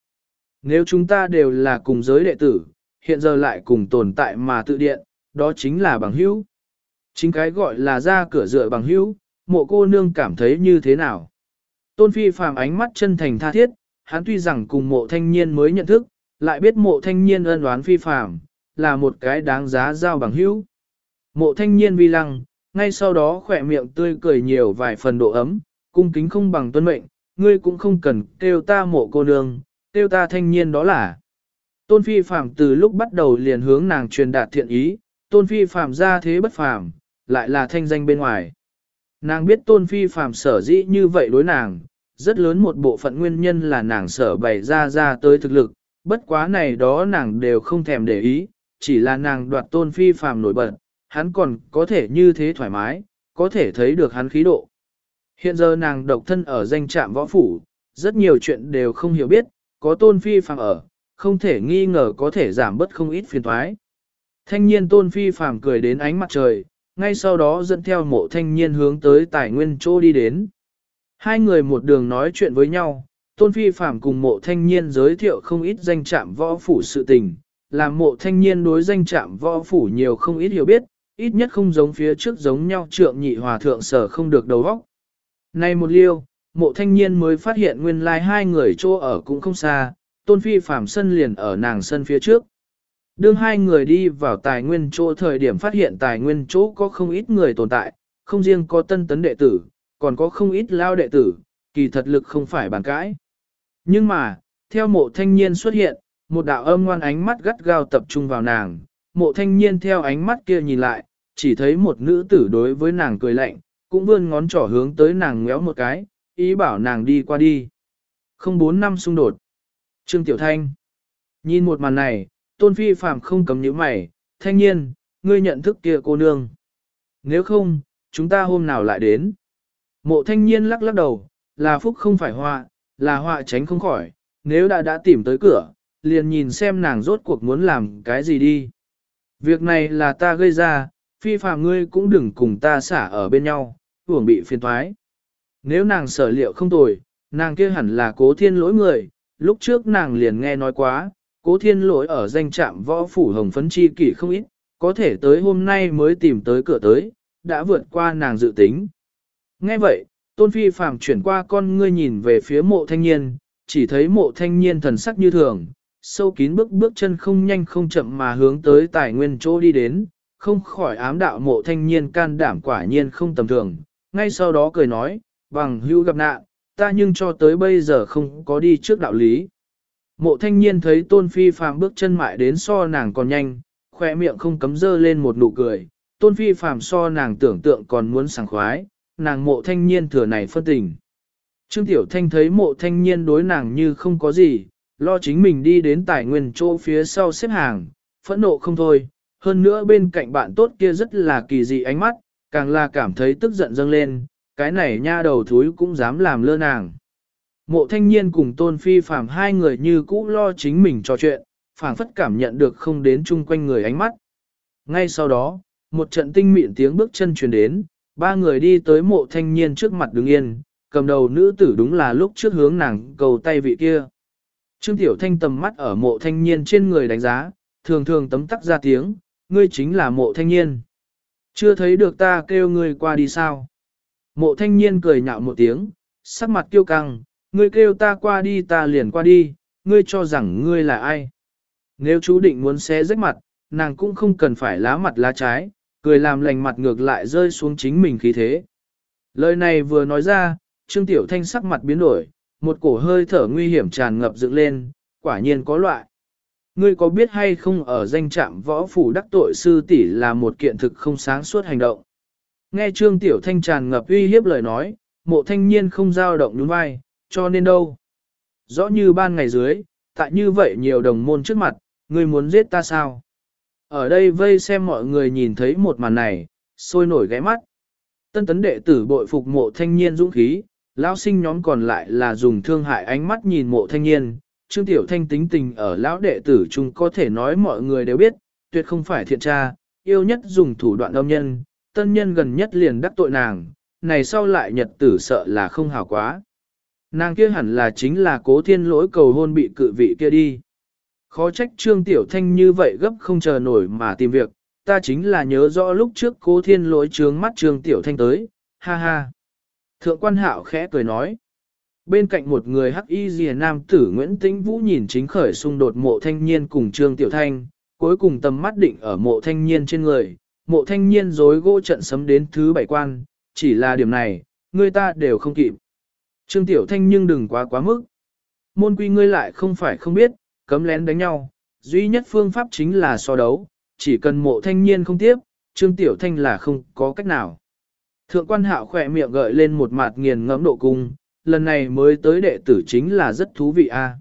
Nếu chúng ta đều là cùng giới đệ tử, hiện giờ lại cùng tồn tại mà tự điện, đó chính là bằng hữu. Chính cái gọi là ra cửa dựa bằng hữu, mộ cô nương cảm thấy như thế nào? Tôn Phi phàm ánh mắt chân thành tha thiết, hắn tuy rằng cùng mộ thanh niên mới nhận thức, lại biết mộ thanh niên ân đoán Phi phàm, là một cái đáng giá giao bằng hữu. Mộ thanh niên vi lăng, ngay sau đó khỏe miệng tươi cười nhiều vài phần độ ấm, cung kính không bằng tuân mệnh, ngươi cũng không cần kêu ta mộ cô nương, kêu ta thanh niên đó là. Tôn phi phàm từ lúc bắt đầu liền hướng nàng truyền đạt thiện ý, tôn phi phàm ra thế bất phàm, lại là thanh danh bên ngoài. Nàng biết tôn phi phàm sở dĩ như vậy đối nàng, rất lớn một bộ phận nguyên nhân là nàng sở bày ra ra tới thực lực, bất quá này đó nàng đều không thèm để ý, chỉ là nàng đoạt tôn phi phàm nổi bật, hắn còn có thể như thế thoải mái, có thể thấy được hắn khí độ. Hiện giờ nàng độc thân ở danh trạm võ phủ, rất nhiều chuyện đều không hiểu biết, có tôn phi phàm ở, không thể nghi ngờ có thể giảm bớt không ít phiền thoái. Thanh niên tôn phi phàm cười đến ánh mặt trời, ngay sau đó dẫn theo mộ thanh niên hướng tới tài nguyên chỗ đi đến. Hai người một đường nói chuyện với nhau, tôn phi phạm cùng mộ thanh niên giới thiệu không ít danh trạm võ phủ sự tình, làm mộ thanh niên đối danh trạm võ phủ nhiều không ít hiểu biết, ít nhất không giống phía trước giống nhau trượng nhị hòa thượng sở không được đầu óc. Này một liêu, mộ thanh niên mới phát hiện nguyên lai like hai người chỗ ở cũng không xa, tôn phi phạm sân liền ở nàng sân phía trước. Đương hai người đi vào tài nguyên chỗ thời điểm phát hiện tài nguyên chỗ có không ít người tồn tại, không riêng có tân tấn đệ tử, còn có không ít lao đệ tử, kỳ thật lực không phải bàn cãi. Nhưng mà, theo mộ thanh niên xuất hiện, một đạo âm ngoan ánh mắt gắt gao tập trung vào nàng, mộ thanh niên theo ánh mắt kia nhìn lại, chỉ thấy một nữ tử đối với nàng cười lạnh, cũng vươn ngón trỏ hướng tới nàng ngéo một cái, ý bảo nàng đi qua đi. Không bốn năm xung đột. Trương Tiểu Thanh. Nhìn một màn này, Tôn Phi Phạm không cấm nhíu mày, thanh niên, ngươi nhận thức kia cô nương. Nếu không, chúng ta hôm nào lại đến. Mộ thanh niên lắc lắc đầu, là phúc không phải họa, là họa tránh không khỏi, nếu đã đã tìm tới cửa, liền nhìn xem nàng rốt cuộc muốn làm cái gì đi. Việc này là ta gây ra, phi phạm ngươi cũng đừng cùng ta xả ở bên nhau, hưởng bị phiền thoái. Nếu nàng sở liệu không tồi, nàng kia hẳn là cố thiên lỗi người, lúc trước nàng liền nghe nói quá, cố thiên lỗi ở danh trạm võ phủ hồng phấn chi kỷ không ít, có thể tới hôm nay mới tìm tới cửa tới, đã vượt qua nàng dự tính. Nghe vậy, tôn phi phàm chuyển qua con ngươi nhìn về phía mộ thanh niên, chỉ thấy mộ thanh niên thần sắc như thường, sâu kín bước bước chân không nhanh không chậm mà hướng tới tài nguyên chỗ đi đến, không khỏi ám đạo mộ thanh niên can đảm quả nhiên không tầm thường, ngay sau đó cười nói, bằng hữu gặp nạn, ta nhưng cho tới bây giờ không có đi trước đạo lý. Mộ thanh niên thấy tôn phi phàm bước chân mại đến so nàng còn nhanh, khoe miệng không cấm dơ lên một nụ cười, tôn phi phàm so nàng tưởng tượng còn muốn sảng khoái, nàng mộ thanh niên thừa này phân tình. Trương Tiểu Thanh thấy mộ thanh niên đối nàng như không có gì, lo chính mình đi đến tài nguyên chỗ phía sau xếp hàng, phẫn nộ không thôi, hơn nữa bên cạnh bạn tốt kia rất là kỳ dị ánh mắt, càng là cảm thấy tức giận dâng lên, cái này nha đầu thúi cũng dám làm lơ nàng. Mộ thanh niên cùng tôn phi phàm hai người như cũ lo chính mình trò chuyện, phảng phất cảm nhận được không đến chung quanh người ánh mắt. Ngay sau đó, một trận tinh mịn tiếng bước chân truyền đến, ba người đi tới mộ thanh niên trước mặt đứng yên, cầm đầu nữ tử đúng là lúc trước hướng nàng cầu tay vị kia. Trương Tiểu Thanh tầm mắt ở mộ thanh niên trên người đánh giá, thường thường tấm tắc ra tiếng, ngươi chính là mộ thanh niên. Chưa thấy được ta kêu ngươi qua đi sao? Mộ thanh niên cười nhạo một tiếng, sắc mặt kiêu căng, ngươi kêu ta qua đi ta liền qua đi, ngươi cho rằng ngươi là ai? Nếu chú định muốn xé rách mặt, nàng cũng không cần phải lá mặt lá trái, cười làm lành mặt ngược lại rơi xuống chính mình khí thế. Lời này vừa nói ra, Trương Tiểu Thanh sắc mặt biến đổi, một cổ hơi thở nguy hiểm tràn ngập dựng lên, quả nhiên có loại. Ngươi có biết hay không ở danh trạm võ phủ đắc tội sư tỷ là một kiện thực không sáng suốt hành động. Nghe Trương Tiểu Thanh tràn ngập uy hiếp lời nói, mộ thanh niên không dao động nhún vai, cho nên đâu. Rõ như ban ngày dưới, tại như vậy nhiều đồng môn trước mặt, ngươi muốn giết ta sao? Ở đây vây xem mọi người nhìn thấy một màn này, sôi nổi ghé mắt. Tân tấn đệ tử bội phục mộ thanh niên dũng khí, lão sinh nhóm còn lại là dùng thương hại ánh mắt nhìn mộ thanh niên. Trương Tiểu Thanh tính tình ở lão đệ tử chung có thể nói mọi người đều biết, tuyệt không phải thiện tra, yêu nhất dùng thủ đoạn âm nhân, tân nhân gần nhất liền đắc tội nàng, này sau lại nhật tử sợ là không hảo quá. Nàng kia hẳn là chính là cố thiên lỗi cầu hôn bị cự vị kia đi. Khó trách Trương Tiểu Thanh như vậy gấp không chờ nổi mà tìm việc, ta chính là nhớ rõ lúc trước cố thiên lỗi trướng mắt Trương Tiểu Thanh tới, ha ha. Thượng quan hạo khẽ cười nói. Bên cạnh một người hắc y rìa nam tử Nguyễn Tĩnh Vũ nhìn chính khởi xung đột mộ thanh niên cùng Trương Tiểu Thanh, cuối cùng tầm mắt định ở mộ thanh niên trên người, mộ thanh niên dối gỗ trận sấm đến thứ bảy quan, chỉ là điểm này, người ta đều không kịp. Trương Tiểu Thanh nhưng đừng quá quá mức. Môn quy ngươi lại không phải không biết, cấm lén đánh nhau, duy nhất phương pháp chính là so đấu, chỉ cần mộ thanh niên không tiếp, Trương Tiểu Thanh là không có cách nào. Thượng quan hạo khỏe miệng gợi lên một mặt nghiền ngẫm độ cung, lần này mới tới đệ tử chính là rất thú vị a.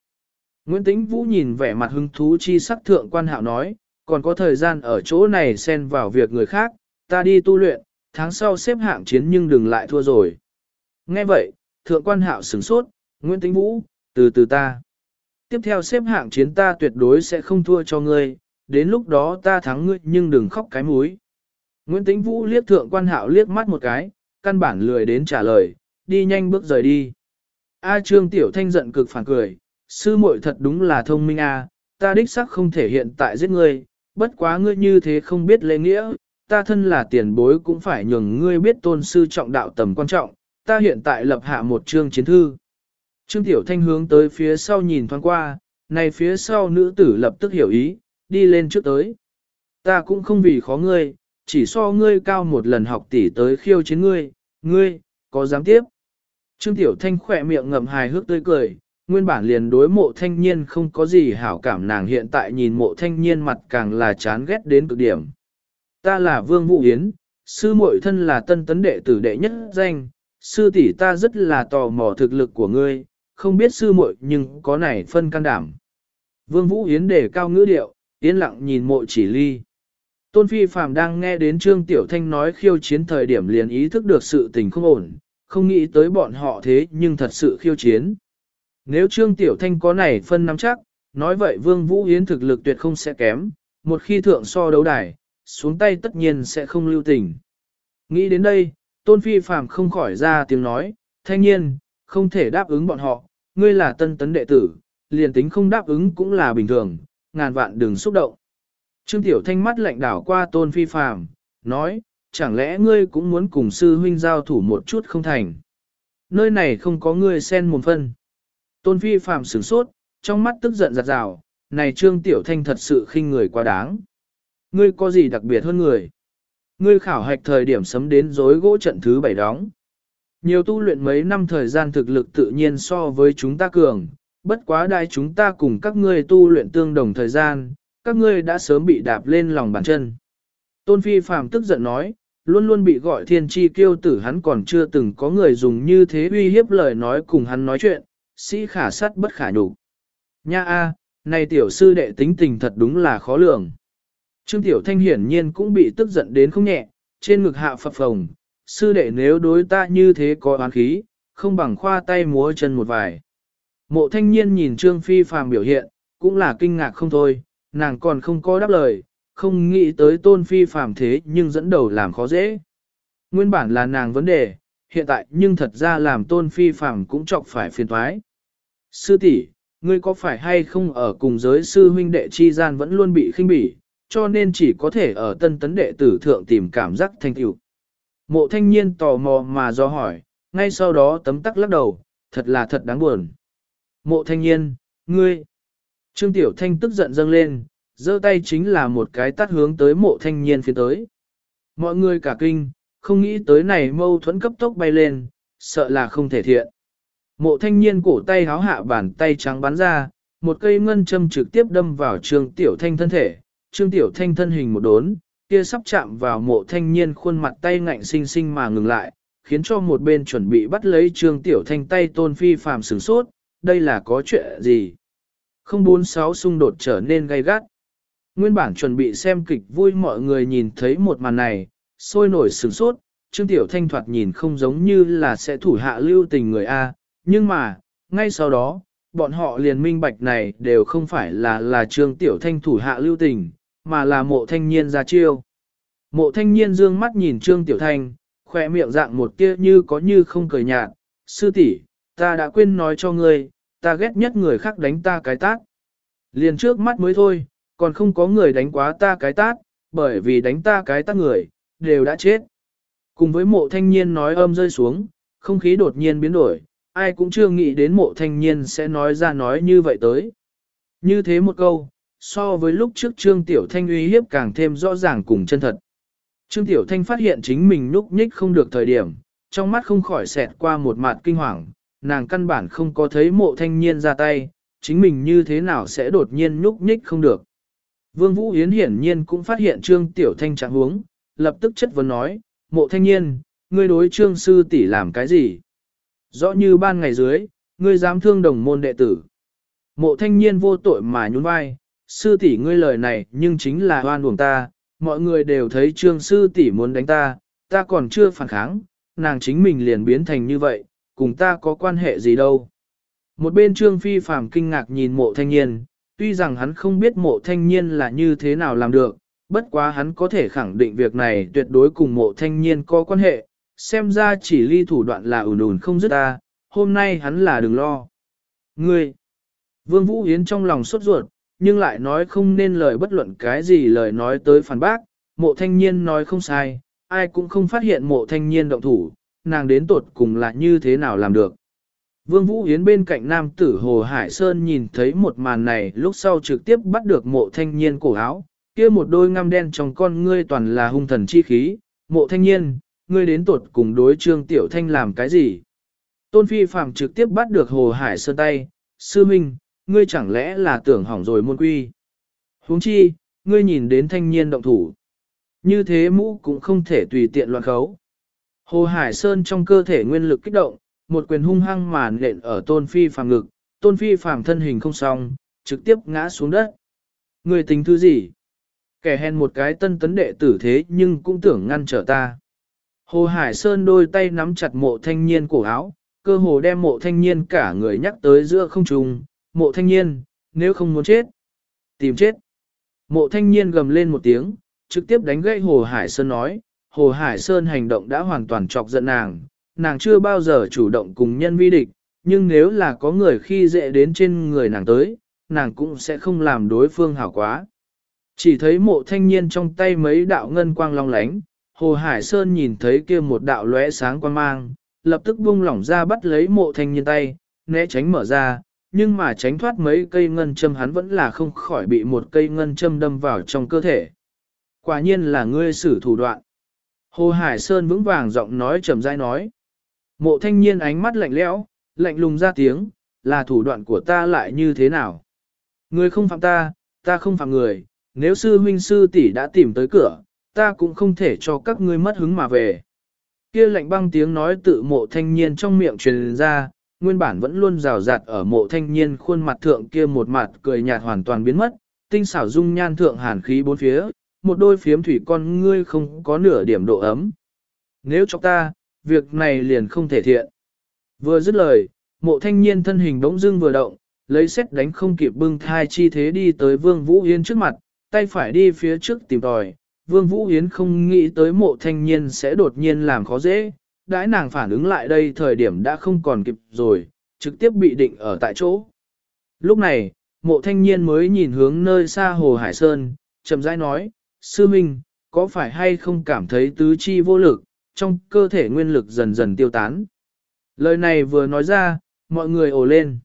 Nguyễn Tĩnh Vũ nhìn vẻ mặt hứng thú chi sắc thượng quan hạo nói, còn có thời gian ở chỗ này xen vào việc người khác, ta đi tu luyện, tháng sau xếp hạng chiến nhưng đừng lại thua rồi. Nghe vậy, thượng quan hạo sửng sốt, Nguyễn Tĩnh Vũ, từ từ ta. Tiếp theo xếp hạng chiến ta tuyệt đối sẽ không thua cho ngươi, đến lúc đó ta thắng ngươi nhưng đừng khóc cái múi. Nguyễn Tĩnh Vũ liếc thượng quan hạo liếc mắt một cái, căn bản lười đến trả lời, đi nhanh bước rời đi. A Trương Tiểu Thanh giận cực phản cười, sư muội thật đúng là thông minh a, ta đích xác không thể hiện tại giết ngươi, bất quá ngươi như thế không biết lễ nghĩa, ta thân là tiền bối cũng phải nhường ngươi biết tôn sư trọng đạo tầm quan trọng, ta hiện tại lập hạ một chương chiến thư. Trương Tiểu Thanh hướng tới phía sau nhìn thoáng qua, này phía sau nữ tử lập tức hiểu ý, đi lên trước tới. Ta cũng không vì khó ngươi, chỉ so ngươi cao một lần học tỷ tới khiêu chiến ngươi, ngươi, có dám tiếp. Trương Tiểu Thanh khỏe miệng ngậm hài hước tươi cười, nguyên bản liền đối mộ thanh niên không có gì hảo cảm nàng hiện tại nhìn mộ thanh niên mặt càng là chán ghét đến cực điểm. Ta là Vương Vũ Yến, sư muội thân là tân tấn đệ tử đệ nhất danh, sư tỷ ta rất là tò mò thực lực của ngươi, không biết sư muội nhưng có này phân can đảm. Vương Vũ Yến để cao ngữ điệu, yên lặng nhìn mộ chỉ ly. Tôn Phi Phạm đang nghe đến Trương Tiểu Thanh nói khiêu chiến thời điểm liền ý thức được sự tình không ổn, không nghĩ tới bọn họ thế nhưng thật sự khiêu chiến. Nếu Trương Tiểu Thanh có này phân nắm chắc, nói vậy Vương Vũ Yến thực lực tuyệt không sẽ kém, một khi thượng so đấu đài, xuống tay tất nhiên sẽ không lưu tình. Nghĩ đến đây, Tôn Phi Phạm không khỏi ra tiếng nói, thanh nhiên, không thể đáp ứng bọn họ, ngươi là tân tấn đệ tử, liền tính không đáp ứng cũng là bình thường, ngàn vạn đừng xúc động. Trương Tiểu Thanh mắt lạnh đảo qua Tôn Phi Phạm, nói, chẳng lẽ ngươi cũng muốn cùng sư huynh giao thủ một chút không thành. Nơi này không có ngươi xen một phân. Tôn Phi Phạm sửng sốt, trong mắt tức giận giặt rào, này Trương Tiểu Thanh thật sự khinh người quá đáng. Ngươi có gì đặc biệt hơn người? Ngươi khảo hạch thời điểm sấm đến rối gỗ trận thứ bảy đóng. Nhiều tu luyện mấy năm thời gian thực lực tự nhiên so với chúng ta cường, bất quá đại chúng ta cùng các ngươi tu luyện tương đồng thời gian, các ngươi đã sớm bị đạp lên lòng bàn chân. Tôn Phi Phạm tức giận nói, luôn luôn bị gọi thiên chi kiêu tử hắn còn chưa từng có người dùng như thế uy hiếp lời nói cùng hắn nói chuyện, sĩ khả sát bất khả nhục. Nha a, này tiểu sư đệ tính tình thật đúng là khó lường. Trương Tiểu Thanh hiển nhiên cũng bị tức giận đến không nhẹ, trên ngực hạ phập phồng, sư đệ nếu đối ta như thế có oán khí, không bằng khoa tay múa chân một vài. Mộ thanh niên nhìn Trương Phi phàm biểu hiện, cũng là kinh ngạc không thôi, nàng còn không có đáp lời, không nghĩ tới tôn phi phàm thế nhưng dẫn đầu làm khó dễ. Nguyên bản là nàng vấn đề, hiện tại nhưng thật ra làm tôn phi phàm cũng chọc phải phiền toái. Sư tỷ, ngươi có phải hay không ở cùng giới sư huynh đệ chi gian vẫn luôn bị khinh bỉ, cho nên chỉ có thể ở tân tấn đệ tử thượng tìm cảm giác thanh tựu. Mộ thanh niên tò mò mà do hỏi, ngay sau đó tấm tắc lắc đầu, thật là thật đáng buồn. Mộ thanh niên, ngươi. Trương Tiểu Thanh tức giận dâng lên, giơ tay chính là một cái tắt hướng tới mộ thanh niên phía tới. Mọi người cả kinh, không nghĩ tới này mâu thuẫn cấp tốc bay lên, sợ là không thể thiện. Mộ thanh niên cổ tay háo hạ bàn tay trắng bắn ra, một cây ngân châm trực tiếp đâm vào Trương Tiểu Thanh thân thể, Trương Tiểu Thanh thân hình một đốn, kia sắp chạm vào mộ thanh niên khuôn mặt tay ngạnh sinh sinh mà ngừng lại, khiến cho một bên chuẩn bị bắt lấy Trương Tiểu Thanh tay tôn phi phàm sửng sốt, đây là có chuyện gì? 046 xung đột trở nên gay gắt. Nguyên bản chuẩn bị xem kịch vui mọi người nhìn thấy một màn này, sôi nổi sửng sốt, Trương Tiểu Thanh thoạt nhìn không giống như là sẽ thủ hạ lưu tình người A, nhưng mà, ngay sau đó, bọn họ liền minh bạch này đều không phải là là Trương Tiểu Thanh thủ hạ lưu tình, mà là mộ thanh niên ra chiêu. Mộ thanh niên dương mắt nhìn Trương Tiểu Thanh, khỏe miệng dạng một tia như có như không cười nhạt, sư tỷ, ta đã quên nói cho ngươi, ta ghét nhất người khác đánh ta cái tát. Liền trước mắt mới thôi, còn không có người đánh quá ta cái tát, bởi vì đánh ta cái tát người, đều đã chết. Cùng với mộ thanh niên nói âm rơi xuống, không khí đột nhiên biến đổi, ai cũng chưa nghĩ đến mộ thanh niên sẽ nói ra nói như vậy tới. Như thế một câu, so với lúc trước Trương Tiểu Thanh uy hiếp càng thêm rõ ràng cùng chân thật. Trương Tiểu Thanh phát hiện chính mình núp nhích không được thời điểm, trong mắt không khỏi xẹt qua một mặt kinh hoàng, nàng căn bản không có thấy mộ thanh niên ra tay, chính mình như thế nào sẽ đột nhiên núp nhích không được. Vương Vũ Yến hiển nhiên cũng phát hiện Trương Tiểu Thanh trạng huống, lập tức chất vấn nói, mộ thanh niên, ngươi đối Trương Sư tỷ làm cái gì? Rõ như ban ngày dưới, ngươi dám thương đồng môn đệ tử. Mộ thanh niên vô tội mà nhún vai, sư tỷ ngươi lời này nhưng chính là hoan uổng ta, mọi người đều thấy Trương Sư tỷ muốn đánh ta, ta còn chưa phản kháng, nàng chính mình liền biến thành như vậy, cùng ta có quan hệ gì đâu. Một bên Trương Phi Phàm kinh ngạc nhìn mộ thanh niên, tuy rằng hắn không biết mộ thanh niên là như thế nào làm được, bất quá hắn có thể khẳng định việc này tuyệt đối cùng mộ thanh niên có quan hệ, xem ra chỉ ly thủ đoạn là ủn ủn không dứt ta, hôm nay hắn là đừng lo. Ngươi! Vương Vũ Yến trong lòng sốt ruột, nhưng lại nói không nên lời bất luận cái gì lời nói tới phản bác, mộ thanh niên nói không sai, ai cũng không phát hiện mộ thanh niên động thủ, nàng đến tột cùng là như thế nào làm được. Vương Vũ Yến bên cạnh nam tử Hồ Hải Sơn nhìn thấy một màn này lúc sau trực tiếp bắt được mộ thanh niên cổ áo, kia một đôi ngăm đen trong con ngươi toàn là hung thần chi khí, mộ thanh niên, ngươi đến tột cùng đối trương tiểu thanh làm cái gì? Tôn Phi Phạm trực tiếp bắt được Hồ Hải Sơn tay, sư minh, ngươi chẳng lẽ là tưởng hỏng rồi môn quy? huống chi, ngươi nhìn đến thanh niên động thủ. Như thế mũ cũng không thể tùy tiện loạn khấu. Hồ Hải Sơn trong cơ thể nguyên lực kích động, một quyền hung hăng màn nện ở tôn phi phàm ngực, tôn phi phàm thân hình không xong, trực tiếp ngã xuống đất. Người tính thứ gì? Kẻ hèn một cái tân tấn đệ tử thế nhưng cũng tưởng ngăn trở ta. Hồ Hải Sơn đôi tay nắm chặt mộ thanh niên cổ áo, cơ hồ đem mộ thanh niên cả người nhắc tới giữa không trung. Mộ thanh niên, nếu không muốn chết, tìm chết. Mộ thanh niên gầm lên một tiếng, trực tiếp đánh gãy Hồ Hải Sơn nói, Hồ Hải Sơn hành động đã hoàn toàn chọc giận nàng, nàng chưa bao giờ chủ động cùng nhân vi địch, nhưng nếu là có người khi dễ đến trên người nàng tới, nàng cũng sẽ không làm đối phương hảo quá. Chỉ thấy mộ thanh niên trong tay mấy đạo ngân quang long lánh, Hồ Hải Sơn nhìn thấy kia một đạo lóe sáng quang mang, lập tức buông lỏng ra bắt lấy mộ thanh niên tay, né tránh mở ra, nhưng mà tránh thoát mấy cây ngân châm hắn vẫn là không khỏi bị một cây ngân châm đâm vào trong cơ thể. Quả nhiên là ngươi sử thủ đoạn. Hồ Hải Sơn vững vàng giọng nói trầm dai nói. Mộ thanh niên ánh mắt lạnh lẽo, lạnh lùng ra tiếng, là thủ đoạn của ta lại như thế nào? ngươi không phạm ta, ta không phạm người, nếu sư huynh sư tỷ đã tìm tới cửa, ta cũng không thể cho các ngươi mất hứng mà về. Kia lạnh băng tiếng nói tự mộ thanh niên trong miệng truyền ra, nguyên bản vẫn luôn rào rạt ở mộ thanh niên khuôn mặt thượng kia một mặt cười nhạt hoàn toàn biến mất, tinh xảo dung nhan thượng hàn khí bốn phía, một đôi phiếm thủy con ngươi không có nửa điểm độ ấm. Nếu cho ta, việc này liền không thể thiện. Vừa dứt lời, mộ thanh niên thân hình bỗng dưng vừa động, lấy xét đánh không kịp bưng thai chi thế đi tới Vương Vũ Yên trước mặt, tay phải đi phía trước tìm tòi. Vương Vũ Yến không nghĩ tới mộ thanh niên sẽ đột nhiên làm khó dễ, đãi nàng phản ứng lại đây thời điểm đã không còn kịp rồi, trực tiếp bị định ở tại chỗ. Lúc này, mộ thanh niên mới nhìn hướng nơi xa Hồ Hải Sơn, chậm rãi nói, Sư Minh, có phải hay không cảm thấy tứ chi vô lực, trong cơ thể nguyên lực dần dần tiêu tán. Lời này vừa nói ra, mọi người ồ lên.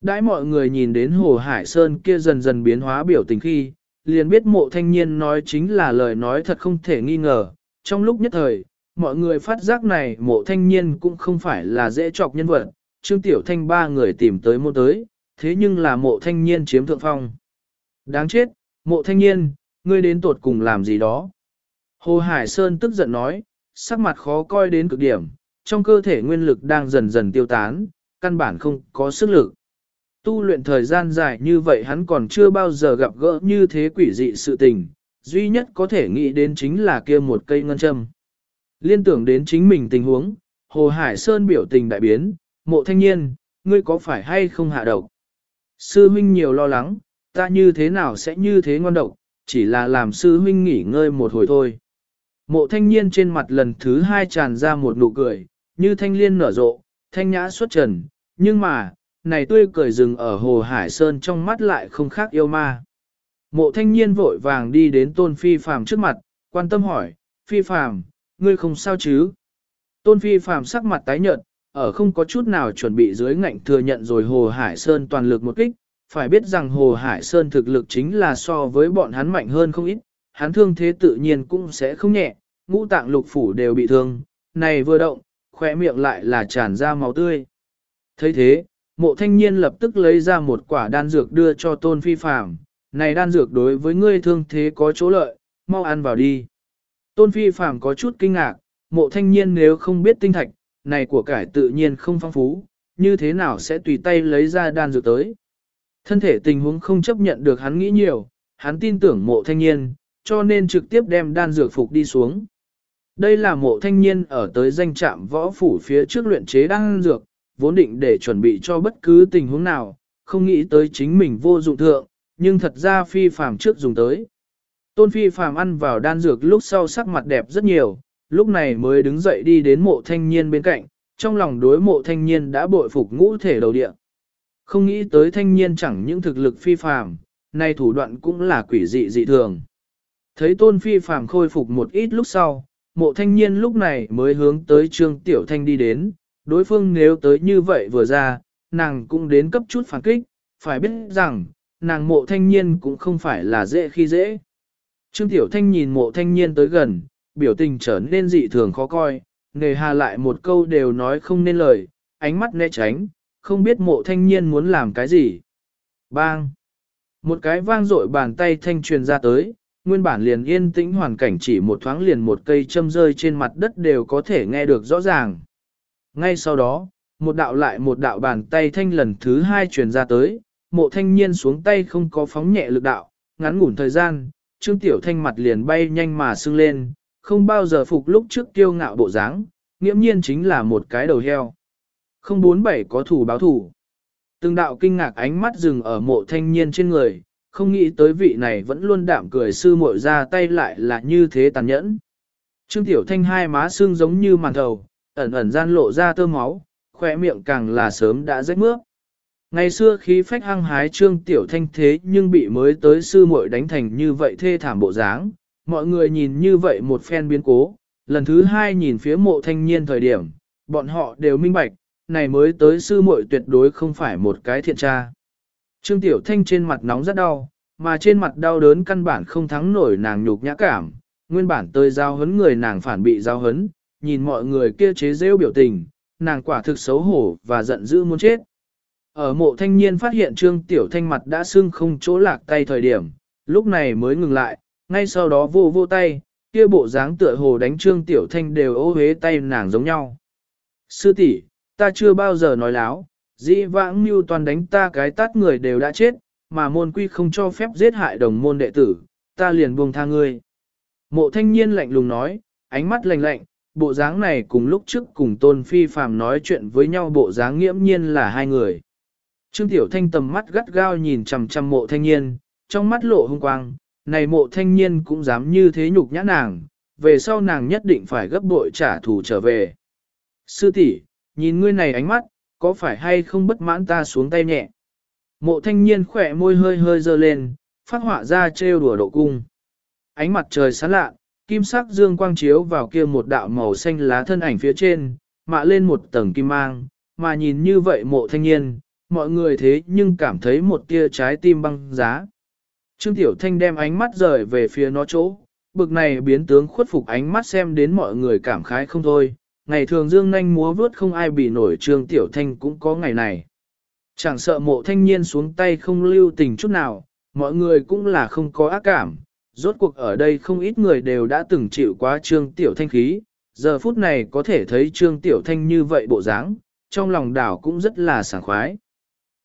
Đãi mọi người nhìn đến Hồ Hải Sơn kia dần dần biến hóa biểu tình khi, liền biết mộ thanh niên nói chính là lời nói thật không thể nghi ngờ. Trong lúc nhất thời, mọi người phát giác này mộ thanh niên cũng không phải là dễ chọc nhân vật, Trương Tiểu Thanh ba người tìm tới môn tới, thế nhưng là mộ thanh niên chiếm thượng phong. Đáng chết, mộ thanh niên, ngươi đến tột cùng làm gì đó. Hồ Hải Sơn tức giận nói, sắc mặt khó coi đến cực điểm, trong cơ thể nguyên lực đang dần dần tiêu tán, căn bản không có sức lực. Tu luyện thời gian dài như vậy hắn còn chưa bao giờ gặp gỡ như thế quỷ dị sự tình, duy nhất có thể nghĩ đến chính là kia một cây ngân châm. Liên tưởng đến chính mình tình huống, Hồ Hải Sơn biểu tình đại biến, mộ thanh niên, ngươi có phải hay không hạ độc? Sư huynh nhiều lo lắng, ta như thế nào sẽ như thế ngon độc, chỉ là làm sư huynh nghỉ ngơi một hồi thôi. Mộ thanh niên trên mặt lần thứ hai tràn ra một nụ cười, như thanh liên nở rộ, thanh nhã xuất trần, nhưng mà, này tươi cười dừng ở hồ Hải Sơn trong mắt lại không khác yêu ma. Mộ thanh niên vội vàng đi đến tôn phi phàm trước mặt, quan tâm hỏi, phi phàm, ngươi không sao chứ? Tôn phi phàm sắc mặt tái nhợt, ở không có chút nào chuẩn bị dưới ngạnh thừa nhận rồi hồ Hải Sơn toàn lực một kích, phải biết rằng Hồ Hải Sơn thực lực chính là so với bọn hắn mạnh hơn không ít, hắn thương thế tự nhiên cũng sẽ không nhẹ, ngũ tạng lục phủ đều bị thương, này vừa động, khỏe miệng lại là tràn ra máu tươi. thấy thế, mộ thanh niên lập tức lấy ra một quả đan dược đưa cho tôn phi phạm, này đan dược đối với ngươi thương thế có chỗ lợi, mau ăn vào đi. Tôn phi phạm có chút kinh ngạc, mộ thanh niên nếu không biết tinh thạch, này của cải tự nhiên không phong phú, như thế nào sẽ tùy tay lấy ra đan dược tới. Thân thể tình huống không chấp nhận được hắn nghĩ nhiều, hắn tin tưởng mộ thanh niên, cho nên trực tiếp đem đan dược phục đi xuống. Đây là mộ thanh niên ở tới danh trạm võ phủ phía trước luyện chế đan dược, vốn định để chuẩn bị cho bất cứ tình huống nào, không nghĩ tới chính mình vô dụng thượng, nhưng thật ra phi phàm trước dùng tới. Tôn phi phàm ăn vào đan dược lúc sau sắc mặt đẹp rất nhiều, lúc này mới đứng dậy đi đến mộ thanh niên bên cạnh, trong lòng đối mộ thanh niên đã bội phục ngũ thể đầu địa. Không nghĩ tới thanh niên chẳng những thực lực phi phàm, nay thủ đoạn cũng là quỷ dị dị thường. Thấy tôn phi phàm khôi phục một ít lúc sau, mộ thanh niên lúc này mới hướng tới trương tiểu thanh đi đến, đối phương nếu tới như vậy vừa ra, nàng cũng đến cấp chút phản kích, phải biết rằng, nàng mộ thanh niên cũng không phải là dễ khi dễ. Trương tiểu thanh nhìn mộ thanh niên tới gần, biểu tình trở nên dị thường khó coi, nề hà lại một câu đều nói không nên lời, ánh mắt né tránh, không biết mộ thanh niên muốn làm cái gì. Bang! Một cái vang dội bàn tay thanh truyền ra tới, nguyên bản liền yên tĩnh hoàn cảnh chỉ một thoáng liền một cây châm rơi trên mặt đất đều có thể nghe được rõ ràng. Ngay sau đó, một đạo lại một đạo bàn tay thanh lần thứ hai truyền ra tới, mộ thanh niên xuống tay không có phóng nhẹ lực đạo, ngắn ngủn thời gian, trương tiểu thanh mặt liền bay nhanh mà sưng lên, không bao giờ phục lúc trước kiêu ngạo bộ dáng, nghiễm nhiên chính là một cái đầu heo. Không bốn bảy có thủ báo thủ. Từng đạo kinh ngạc ánh mắt dừng ở mộ thanh niên trên người, không nghĩ tới vị này vẫn luôn đạm cười sư muội ra tay lại là như thế tàn nhẫn. Trương Tiểu Thanh hai má xương giống như màn thầu, ẩn ẩn gian lộ ra tơ máu, khỏe miệng càng là sớm đã rách mướp. Ngày xưa khí phách hăng hái Trương Tiểu Thanh thế nhưng bị mới tới sư muội đánh thành như vậy thê thảm bộ dáng, mọi người nhìn như vậy một phen biến cố, lần thứ hai nhìn phía mộ thanh niên thời điểm, bọn họ đều minh bạch, này mới tới sư muội tuyệt đối không phải một cái thiện tra. Trương Tiểu Thanh trên mặt nóng rất đau, mà trên mặt đau đớn căn bản không thắng nổi nàng nhục nhã cảm, nguyên bản tới giao hấn người nàng phản bị giao hấn, nhìn mọi người kia chế rêu biểu tình, nàng quả thực xấu hổ và giận dữ muốn chết. Ở mộ thanh niên phát hiện Trương Tiểu Thanh mặt đã sưng không chỗ lạc tay thời điểm, lúc này mới ngừng lại, ngay sau đó vô vô tay, kia bộ dáng tựa hồ đánh Trương Tiểu Thanh đều ô hế tay nàng giống nhau. Sư tỷ, ta chưa bao giờ nói láo, dĩ vãng mưu toàn đánh ta cái tát người đều đã chết, mà môn quy không cho phép giết hại đồng môn đệ tử, ta liền buông tha ngươi. Mộ thanh niên lạnh lùng nói, ánh mắt lạnh lạnh, bộ dáng này cùng lúc trước cùng tôn phi phàm nói chuyện với nhau bộ dáng nghiễm nhiên là hai người. Trương Tiểu Thanh tầm mắt gắt gao nhìn chằm chằm mộ thanh niên, trong mắt lộ hung quang, này mộ thanh niên cũng dám như thế nhục nhã nàng, về sau nàng nhất định phải gấp bội trả thù trở về. Sư tỷ, nhìn ngươi này ánh mắt, có phải hay không bất mãn ta xuống tay nhẹ? Mộ thanh niên khỏe môi hơi hơi dơ lên, phát họa ra trêu đùa độ cung. Ánh mặt trời sáng lạ, kim sắc dương quang chiếu vào kia một đạo màu xanh lá thân ảnh phía trên, mạ lên một tầng kim mang, mà nhìn như vậy mộ thanh niên, mọi người thế nhưng cảm thấy một tia trái tim băng giá. Trương Tiểu Thanh đem ánh mắt rời về phía nó chỗ, bực này biến tướng khuất phục ánh mắt xem đến mọi người cảm khái không thôi, ngày thường dương nanh múa vớt không ai bị nổi Trương Tiểu Thanh cũng có ngày này. Chẳng sợ mộ thanh niên xuống tay không lưu tình chút nào, mọi người cũng là không có ác cảm, rốt cuộc ở đây không ít người đều đã từng chịu quá Trương Tiểu Thanh khí, giờ phút này có thể thấy Trương Tiểu Thanh như vậy bộ dáng, trong lòng đảo cũng rất là sảng khoái.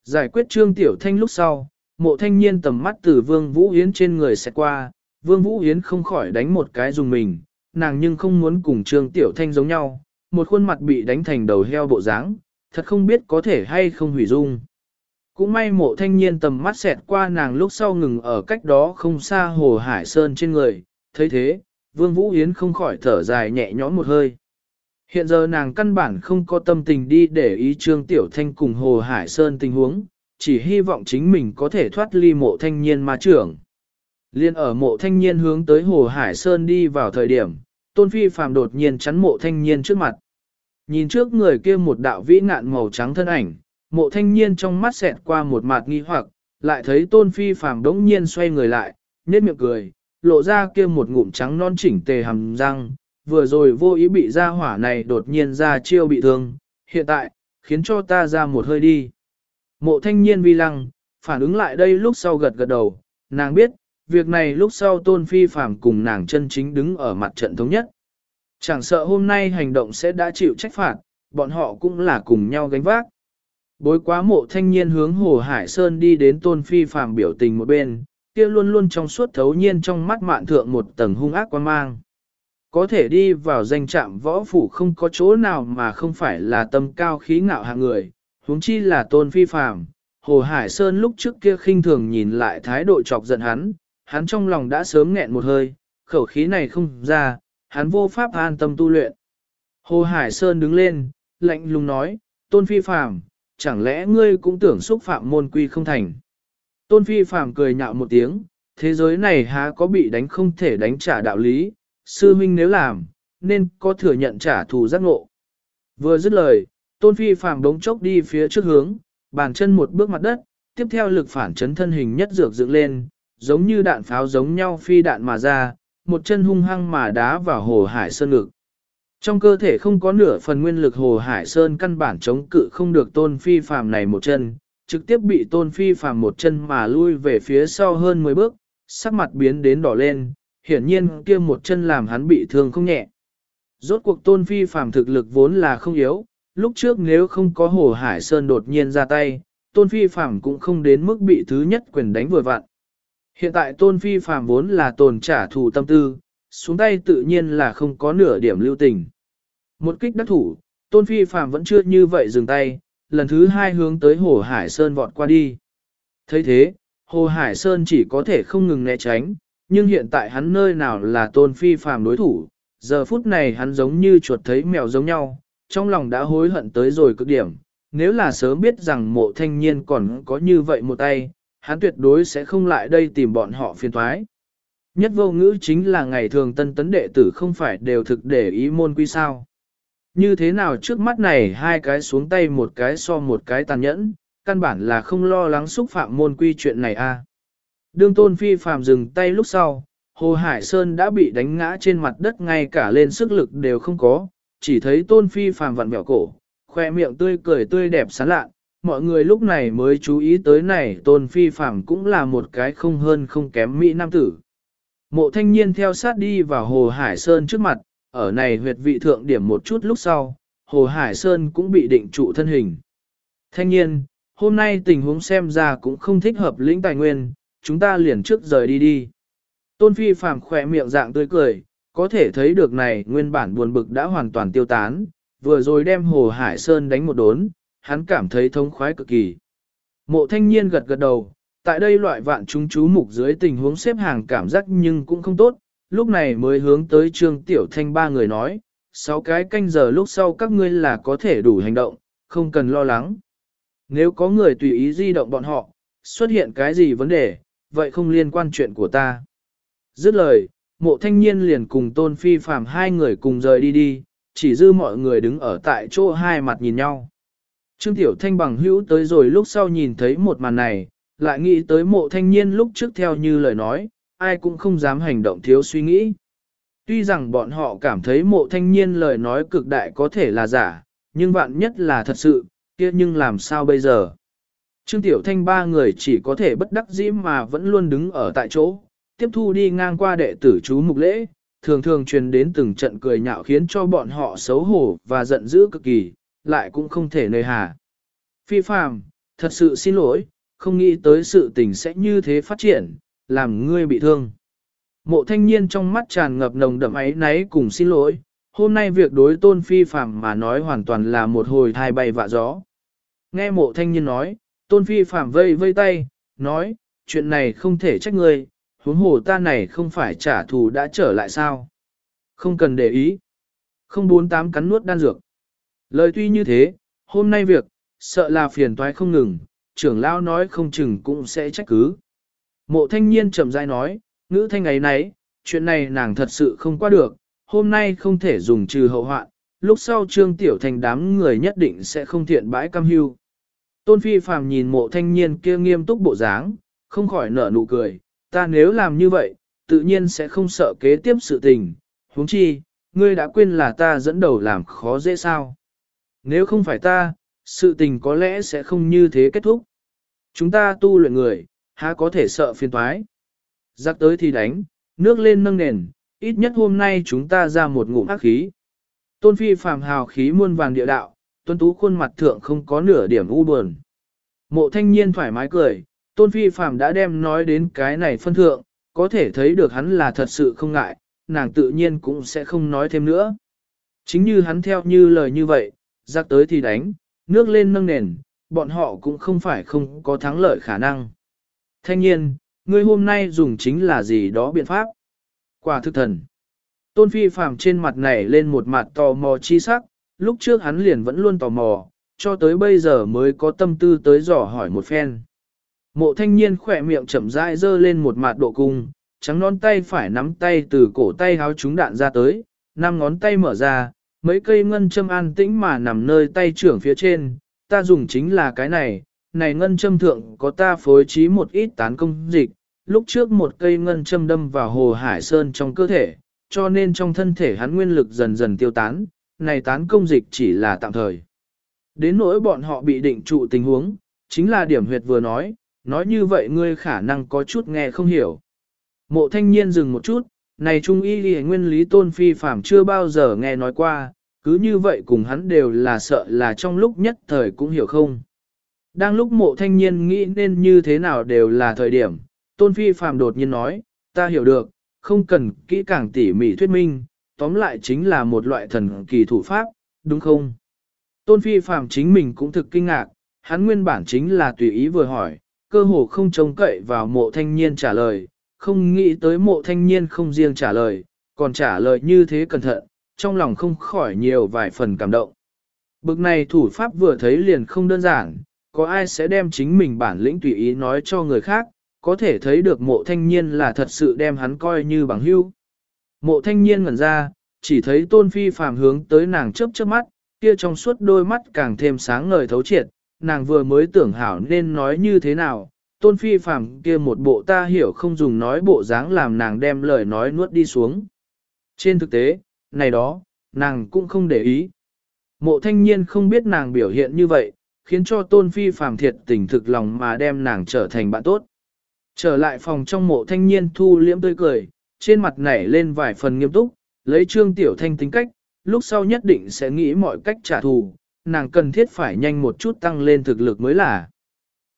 Giải quyết Trương Tiểu Thanh lúc sau, mộ thanh niên tầm mắt từ Vương Vũ Yến trên người sẽ qua, Vương Vũ Yến không khỏi đánh một cái dùng mình, nàng nhưng không muốn cùng Trương Tiểu Thanh giống nhau, một khuôn mặt bị đánh thành đầu heo bộ dáng, thật không biết có thể hay không hủy dung. Cũng may mộ thanh niên tầm mắt xẹt qua nàng lúc sau ngừng ở cách đó không xa hồ Hải Sơn trên người, thấy thế, Vương Vũ Yến không khỏi thở dài nhẹ nhõm một hơi. Hiện giờ nàng căn bản không có tâm tình đi để ý Trương Tiểu Thanh cùng Hồ Hải Sơn tình huống, chỉ hy vọng chính mình có thể thoát ly mộ thanh niên ma trưởng. Liên ở mộ thanh niên hướng tới Hồ Hải Sơn đi vào thời điểm, Tôn Phi Phàm đột nhiên chắn mộ thanh niên trước mặt. Nhìn trước người kia một đạo vĩ nạn màu trắng thân ảnh, mộ thanh niên trong mắt xẹt qua một mặt nghi hoặc, lại thấy tôn phi phàm đống nhiên xoay người lại, nét miệng cười, lộ ra kia một ngụm trắng non chỉnh tề hàm răng, vừa rồi vô ý bị ra hỏa này đột nhiên ra chiêu bị thương, hiện tại, khiến cho ta ra một hơi đi. Mộ thanh niên vi lăng, phản ứng lại đây lúc sau gật gật đầu, nàng biết, việc này lúc sau tôn phi phàm cùng nàng chân chính đứng ở mặt trận thống nhất. Chẳng sợ hôm nay hành động sẽ đã chịu trách phạt, bọn họ cũng là cùng nhau gánh vác. Bối quá mộ thanh niên hướng Hồ Hải Sơn đi đến tôn phi phàm biểu tình một bên, kia luôn luôn trong suốt thấu nhiên trong mắt mạn thượng một tầng hung ác quan mang. Có thể đi vào danh trạm võ phủ không có chỗ nào mà không phải là tâm cao khí ngạo hạng người, huống chi là tôn phi phàm. Hồ Hải Sơn lúc trước kia khinh thường nhìn lại thái độ chọc giận hắn, hắn trong lòng đã sớm nghẹn một hơi, khẩu khí này không ra, hắn vô pháp an tâm tu luyện. Hồ Hải Sơn đứng lên, lạnh lùng nói, tôn phi phàm, chẳng lẽ ngươi cũng tưởng xúc phạm môn quy không thành. Tôn phi phàm cười nhạo một tiếng, thế giới này há có bị đánh không thể đánh trả đạo lý, sư huynh nếu làm, nên có thừa nhận trả thù giác ngộ. Vừa dứt lời, tôn phi phàm đống chốc đi phía trước hướng, bàn chân một bước mặt đất, tiếp theo lực phản chấn thân hình nhất dược dựng lên, giống như đạn pháo giống nhau phi đạn mà ra, một chân hung hăng mà đá vào hồ hải sơn ngực. Trong cơ thể không có nửa phần nguyên lực hồ hải sơn căn bản chống cự không được tôn phi phàm này một chân, trực tiếp bị tôn phi phàm một chân mà lui về phía sau hơn 10 bước, sắc mặt biến đến đỏ lên, hiển nhiên kia một chân làm hắn bị thương không nhẹ. Rốt cuộc tôn phi phàm thực lực vốn là không yếu, lúc trước nếu không có hồ hải sơn đột nhiên ra tay, tôn phi phàm cũng không đến mức bị thứ nhất quyền đánh vừa vặn. Hiện tại tôn phi phàm vốn là tồn trả thù tâm tư, xuống tay tự nhiên là không có nửa điểm lưu tình. Một kích đắc thủ, tôn phi phàm vẫn chưa như vậy dừng tay, lần thứ hai hướng tới hồ Hải Sơn vọt qua đi. thấy thế, hồ Hải Sơn chỉ có thể không ngừng né tránh, nhưng hiện tại hắn nơi nào là tôn phi phàm đối thủ, giờ phút này hắn giống như chuột thấy mèo giống nhau, trong lòng đã hối hận tới rồi cực điểm. Nếu là sớm biết rằng mộ thanh niên còn có như vậy một tay, hắn tuyệt đối sẽ không lại đây tìm bọn họ phiền thoái. Nhất vô ngữ chính là ngày thường tân tấn đệ tử không phải đều thực để ý môn quy sao. Như thế nào trước mắt này hai cái xuống tay một cái so một cái tàn nhẫn, căn bản là không lo lắng xúc phạm môn quy chuyện này a. À. Đương tôn phi phàm dừng tay lúc sau, Hồ Hải Sơn đã bị đánh ngã trên mặt đất ngay cả lên sức lực đều không có, chỉ thấy tôn phi phàm vặn mẹo cổ, khoe miệng tươi cười tươi đẹp sán lạ, mọi người lúc này mới chú ý tới này tôn phi phàm cũng là một cái không hơn không kém mỹ nam tử. Mộ thanh niên theo sát đi vào Hồ Hải Sơn trước mặt, ở này huyệt vị thượng điểm một chút lúc sau, Hồ Hải Sơn cũng bị định trụ thân hình. Thanh niên, hôm nay tình huống xem ra cũng không thích hợp lĩnh tài nguyên, chúng ta liền trước rời đi đi. Tôn Phi phàm khỏe miệng dạng tươi cười, có thể thấy được này nguyên bản buồn bực đã hoàn toàn tiêu tán, vừa rồi đem Hồ Hải Sơn đánh một đốn, hắn cảm thấy thống khoái cực kỳ. Mộ thanh niên gật gật đầu, tại đây loại vạn chúng chú mục dưới tình huống xếp hàng cảm giác nhưng cũng không tốt, lúc này mới hướng tới Trương Tiểu Thanh ba người nói, sáu cái canh giờ lúc sau các ngươi là có thể đủ hành động, không cần lo lắng. Nếu có người tùy ý di động bọn họ, xuất hiện cái gì vấn đề, vậy không liên quan chuyện của ta. Dứt lời, mộ thanh niên liền cùng tôn phi phàm hai người cùng rời đi đi, chỉ dư mọi người đứng ở tại chỗ hai mặt nhìn nhau. Trương Tiểu Thanh bằng hữu tới rồi lúc sau nhìn thấy một màn này, lại nghĩ tới mộ thanh niên lúc trước theo như lời nói, ai cũng không dám hành động thiếu suy nghĩ. Tuy rằng bọn họ cảm thấy mộ thanh niên lời nói cực đại có thể là giả, nhưng vạn nhất là thật sự, kia nhưng làm sao bây giờ? Trương Tiểu Thanh ba người chỉ có thể bất đắc dĩ mà vẫn luôn đứng ở tại chỗ, tiếp thu đi ngang qua đệ tử chú mục lễ, thường thường truyền đến từng trận cười nhạo khiến cho bọn họ xấu hổ và giận dữ cực kỳ, lại cũng không thể nơi hà. Phi phàm, thật sự xin lỗi, không nghĩ tới sự tình sẽ như thế phát triển, làm ngươi bị thương. Mộ thanh niên trong mắt tràn ngập nồng đậm ấy náy cùng xin lỗi, hôm nay việc đối tôn phi phàm mà nói hoàn toàn là một hồi thai bay vạ gió. Nghe mộ thanh niên nói, tôn phi phạm vây vây tay, nói, chuyện này không thể trách ngươi, huống hồ ta này không phải trả thù đã trở lại sao. Không cần để ý. Không bốn tám cắn nuốt đan dược. Lời tuy như thế, hôm nay việc, sợ là phiền toái không ngừng, trưởng lao nói không chừng cũng sẽ trách cứ. Mộ thanh niên chậm rãi nói, ngữ thanh ấy nấy, chuyện này nàng thật sự không qua được, hôm nay không thể dùng trừ hậu hoạn, lúc sau trương tiểu thành đám người nhất định sẽ không thiện bãi cam hưu. Tôn phi phàm nhìn mộ thanh niên kia nghiêm túc bộ dáng, không khỏi nở nụ cười, ta nếu làm như vậy, tự nhiên sẽ không sợ kế tiếp sự tình, huống chi, ngươi đã quên là ta dẫn đầu làm khó dễ sao. Nếu không phải ta, sự tình có lẽ sẽ không như thế kết thúc. Chúng ta tu luyện người, há có thể sợ phiền toái. Giặc tới thì đánh, nước lên nâng nền, ít nhất hôm nay chúng ta ra một ngụm ác khí. Tôn phi phàm hào khí muôn vàng địa đạo, tuân tú khuôn mặt thượng không có nửa điểm u buồn. Mộ thanh niên thoải mái cười, tôn phi phàm đã đem nói đến cái này phân thượng, có thể thấy được hắn là thật sự không ngại, nàng tự nhiên cũng sẽ không nói thêm nữa. Chính như hắn theo như lời như vậy, giặc tới thì đánh, nước lên nâng nền, bọn họ cũng không phải không có thắng lợi khả năng. Thanh nhiên, ngươi hôm nay dùng chính là gì đó biện pháp? Quả thực thần. Tôn phi phàm trên mặt này lên một mặt tò mò chi sắc, lúc trước hắn liền vẫn luôn tò mò, cho tới bây giờ mới có tâm tư tới dò hỏi một phen. Mộ thanh niên khỏe miệng chậm rãi dơ lên một mạt độ cung, trắng non tay phải nắm tay từ cổ tay háo trúng đạn ra tới, năm ngón tay mở ra, mấy cây ngân châm an tĩnh mà nằm nơi tay trưởng phía trên, ta dùng chính là cái này, này ngân châm thượng có ta phối trí một ít tán công dịch, lúc trước một cây ngân châm đâm vào hồ hải sơn trong cơ thể, cho nên trong thân thể hắn nguyên lực dần dần tiêu tán, này tán công dịch chỉ là tạm thời. Đến nỗi bọn họ bị định trụ tình huống, chính là điểm huyệt vừa nói, nói như vậy ngươi khả năng có chút nghe không hiểu. Mộ thanh niên dừng một chút, này trung y ghi nguyên lý tôn phi phạm chưa bao giờ nghe nói qua, cứ như vậy cùng hắn đều là sợ là trong lúc nhất thời cũng hiểu không. Đang lúc mộ thanh niên nghĩ nên như thế nào đều là thời điểm, tôn phi phạm đột nhiên nói, ta hiểu được, không cần kỹ càng tỉ mỉ thuyết minh, tóm lại chính là một loại thần kỳ thủ pháp, đúng không? Tôn phi phạm chính mình cũng thực kinh ngạc, hắn nguyên bản chính là tùy ý vừa hỏi, cơ hồ không trông cậy vào mộ thanh niên trả lời, không nghĩ tới mộ thanh niên không riêng trả lời, còn trả lời như thế cẩn thận, trong lòng không khỏi nhiều vài phần cảm động. Bực này thủ pháp vừa thấy liền không đơn giản, có ai sẽ đem chính mình bản lĩnh tùy ý nói cho người khác, có thể thấy được mộ thanh niên là thật sự đem hắn coi như bằng hữu. Mộ thanh niên ngẩn ra, chỉ thấy tôn phi phàm hướng tới nàng chớp chớp mắt, kia trong suốt đôi mắt càng thêm sáng ngời thấu triệt, nàng vừa mới tưởng hảo nên nói như thế nào, tôn phi phàm kia một bộ ta hiểu không dùng nói bộ dáng làm nàng đem lời nói nuốt đi xuống. Trên thực tế, này đó, nàng cũng không để ý. Mộ thanh niên không biết nàng biểu hiện như vậy, khiến cho tôn phi phàm thiệt tình thực lòng mà đem nàng trở thành bạn tốt. Trở lại phòng trong mộ thanh niên thu liễm tươi cười, trên mặt nảy lên vài phần nghiêm túc, lấy trương tiểu thanh tính cách, lúc sau nhất định sẽ nghĩ mọi cách trả thù, nàng cần thiết phải nhanh một chút tăng lên thực lực mới là.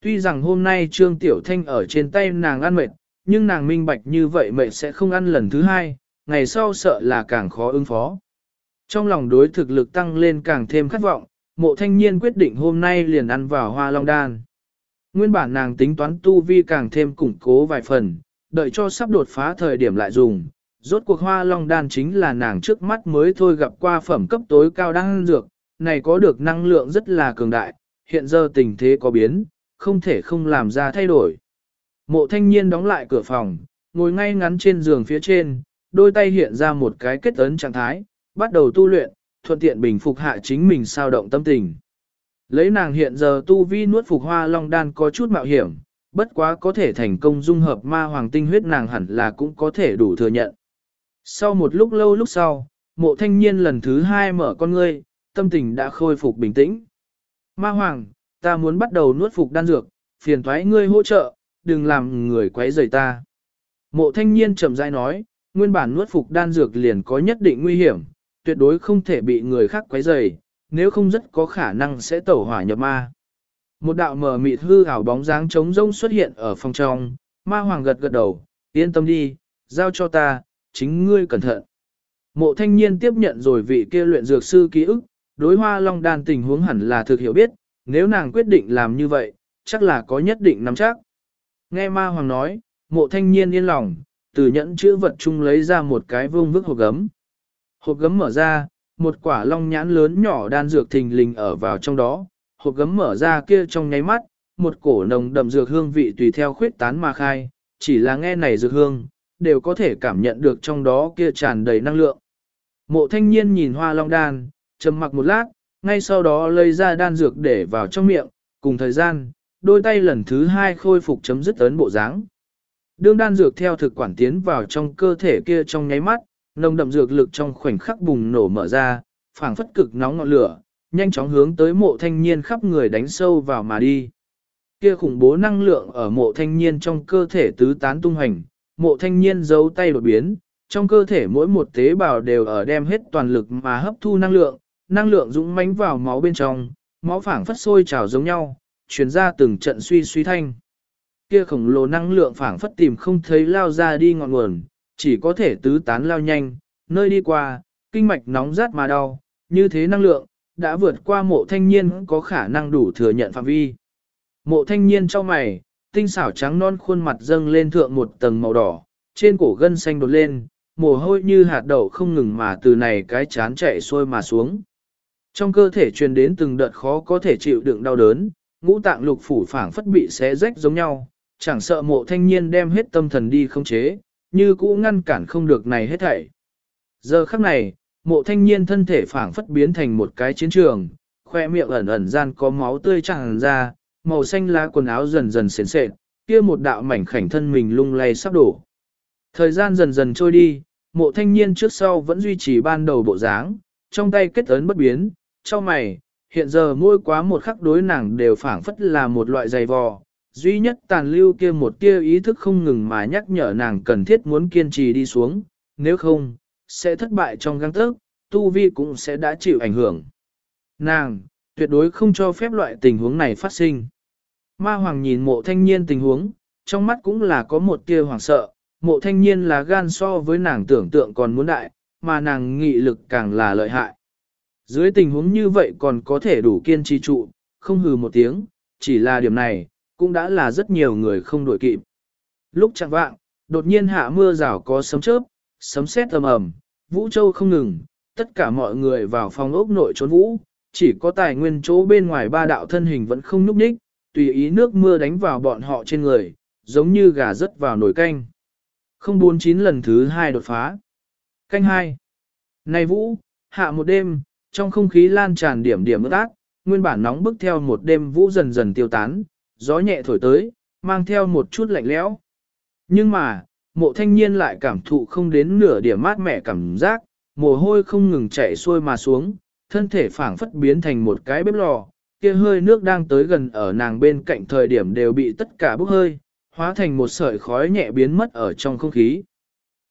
Tuy rằng hôm nay trương tiểu thanh ở trên tay nàng ăn mệt, nhưng nàng minh bạch như vậy mệt sẽ không ăn lần thứ hai, ngày sau sợ là càng khó ứng phó. Trong lòng đối thực lực tăng lên càng thêm khát vọng, mộ thanh niên quyết định hôm nay liền ăn vào hoa long đan. Nguyên bản nàng tính toán tu vi càng thêm củng cố vài phần, đợi cho sắp đột phá thời điểm lại dùng. Rốt cuộc hoa long đan chính là nàng trước mắt mới thôi gặp qua phẩm cấp tối cao đan dược, này có được năng lượng rất là cường đại, hiện giờ tình thế có biến, không thể không làm ra thay đổi. Mộ thanh niên đóng lại cửa phòng, ngồi ngay ngắn trên giường phía trên, đôi tay hiện ra một cái kết ấn trạng thái, bắt đầu tu luyện, thuận tiện bình phục hạ chính mình sao động tâm tình. Lấy nàng hiện giờ tu vi nuốt phục hoa long đan có chút mạo hiểm, bất quá có thể thành công dung hợp ma hoàng tinh huyết nàng hẳn là cũng có thể đủ thừa nhận. Sau một lúc lâu lúc sau, mộ thanh niên lần thứ hai mở con ngươi, tâm tình đã khôi phục bình tĩnh. Ma hoàng, ta muốn bắt đầu nuốt phục đan dược, phiền thoái ngươi hỗ trợ, đừng làm người quấy rầy ta. Mộ thanh niên chậm rãi nói, nguyên bản nuốt phục đan dược liền có nhất định nguy hiểm, tuyệt đối không thể bị người khác quấy rầy, nếu không rất có khả năng sẽ tẩu hỏa nhập ma. Một đạo mờ mịt hư ảo bóng dáng trống rông xuất hiện ở phòng trong, ma hoàng gật gật đầu, yên tâm đi, giao cho ta, chính ngươi cẩn thận. Mộ thanh niên tiếp nhận rồi vị kia luyện dược sư ký ức, đối hoa long đan tình huống hẳn là thực hiểu biết, nếu nàng quyết định làm như vậy, chắc là có nhất định nắm chắc. Nghe ma hoàng nói, mộ thanh niên yên lòng, từ nhẫn chữ vật chung lấy ra một cái vương vức hộp gấm. Hộp gấm mở ra, một quả long nhãn lớn nhỏ đan dược thình lình ở vào trong đó, hộp gấm mở ra kia trong nháy mắt, một cổ nồng đậm dược hương vị tùy theo khuyết tán mà khai, chỉ là nghe này dược hương, đều có thể cảm nhận được trong đó kia tràn đầy năng lượng. Mộ thanh niên nhìn hoa long đan, trầm mặc một lát, ngay sau đó lấy ra đan dược để vào trong miệng, cùng thời gian, đôi tay lần thứ hai khôi phục chấm dứt ấn bộ dáng. Đương đan dược theo thực quản tiến vào trong cơ thể kia trong nháy mắt, nồng đậm dược lực trong khoảnh khắc bùng nổ mở ra, phảng phất cực nóng ngọn lửa, nhanh chóng hướng tới mộ thanh niên khắp người đánh sâu vào mà đi. Kia khủng bố năng lượng ở mộ thanh niên trong cơ thể tứ tán tung hành, mộ thanh niên giấu tay đột biến, trong cơ thể mỗi một tế bào đều ở đem hết toàn lực mà hấp thu năng lượng, năng lượng dũng mãnh vào máu bên trong, máu phảng phất sôi trào giống nhau, truyền ra từng trận suy suy thanh. Kia khổng lồ năng lượng phảng phất tìm không thấy lao ra đi ngọn nguồn, chỉ có thể tứ tán lao nhanh, nơi đi qua, kinh mạch nóng rát mà đau, như thế năng lượng, đã vượt qua mộ thanh niên có khả năng đủ thừa nhận phạm vi. Mộ thanh niên cho mày, tinh xảo trắng non khuôn mặt dâng lên thượng một tầng màu đỏ, trên cổ gân xanh đột lên, mồ hôi như hạt đậu không ngừng mà từ này cái chán chạy xuôi mà xuống. Trong cơ thể truyền đến từng đợt khó có thể chịu đựng đau đớn, ngũ tạng lục phủ phảng phất bị xé rách giống nhau, chẳng sợ mộ thanh niên đem hết tâm thần đi không chế, như cũ ngăn cản không được này hết thảy. Giờ khắc này, mộ thanh niên thân thể phảng phất biến thành một cái chiến trường, khoe miệng ẩn ẩn gian có máu tươi tràn ra, màu xanh lá quần áo dần dần sền sệt, kia một đạo mảnh khảnh thân mình lung lay sắp đổ. Thời gian dần dần trôi đi, mộ thanh niên trước sau vẫn duy trì ban đầu bộ dáng, trong tay kết ấn bất biến, cho mày, hiện giờ mỗi quá một khắc đối nàng đều phảng phất là một loại dày vò, duy nhất tàn lưu kia một tia ý thức không ngừng mà nhắc nhở nàng cần thiết muốn kiên trì đi xuống, nếu không, sẽ thất bại trong găng tớc, tu vi cũng sẽ đã chịu ảnh hưởng. Nàng, tuyệt đối không cho phép loại tình huống này phát sinh. Ma Hoàng nhìn mộ thanh niên tình huống, trong mắt cũng là có một tia hoàng sợ, mộ thanh niên là gan so với nàng tưởng tượng còn muốn đại, mà nàng nghị lực càng là lợi hại. Dưới tình huống như vậy còn có thể đủ kiên trì trụ, không hừ một tiếng, chỉ là điểm này, cũng đã là rất nhiều người không đổi kịp. Lúc chẳng vạng, đột nhiên hạ mưa rào có sấm chớp, sấm sét ầm ầm, Vũ Châu không ngừng, tất cả mọi người vào phòng ốc nội trốn vũ, chỉ có tài nguyên chỗ bên ngoài ba đạo thân hình vẫn không núp ních, tùy ý nước mưa đánh vào bọn họ trên người, giống như gà rớt vào nồi canh. Không bốn chín lần thứ hai đột phá. Canh hai. Này Vũ, hạ một đêm, trong không khí lan tràn điểm điểm ướt ác, nguyên bản nóng bức theo một đêm Vũ dần dần tiêu tán, gió nhẹ thổi tới, mang theo một chút lạnh lẽo. Nhưng mà, mộ thanh niên lại cảm thụ không đến nửa điểm mát mẻ cảm giác, mồ hôi không ngừng chảy xuôi mà xuống, thân thể phảng phất biến thành một cái bếp lò, kia hơi nước đang tới gần ở nàng bên cạnh thời điểm đều bị tất cả bốc hơi, hóa thành một sợi khói nhẹ biến mất ở trong không khí.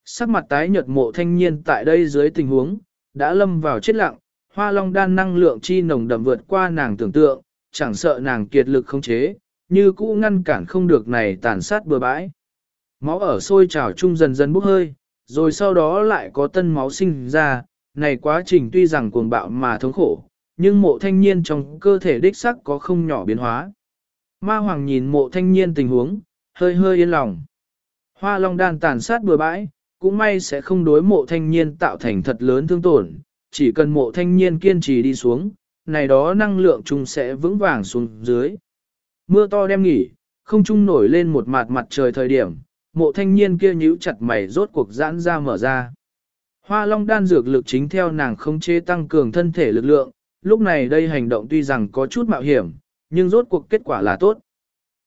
Sắc mặt tái nhợt mộ thanh niên tại đây dưới tình huống, đã lâm vào chết lặng, hoa long đan năng lượng chi nồng đậm vượt qua nàng tưởng tượng, chẳng sợ nàng kiệt lực không chế, như cũ ngăn cản không được này tàn sát bừa bãi. Máu ở sôi trào chung dần dần bốc hơi, rồi sau đó lại có tân máu sinh ra, này quá trình tuy rằng cuồng bạo mà thống khổ, nhưng mộ thanh niên trong cơ thể đích sắc có không nhỏ biến hóa. Ma Hoàng nhìn mộ thanh niên tình huống, hơi hơi yên lòng. Hoa long đan tàn sát bừa bãi, cũng may sẽ không đối mộ thanh niên tạo thành thật lớn thương tổn, chỉ cần mộ thanh niên kiên trì đi xuống, này đó năng lượng chung sẽ vững vàng xuống dưới. Mưa to đem nghỉ, không trung nổi lên một mặt mặt trời thời điểm, mộ thanh niên kia nhíu chặt mày rốt cuộc giãn ra mở ra. Hoa long đan dược lực chính theo nàng không chế tăng cường thân thể lực lượng, lúc này đây hành động tuy rằng có chút mạo hiểm, nhưng rốt cuộc kết quả là tốt.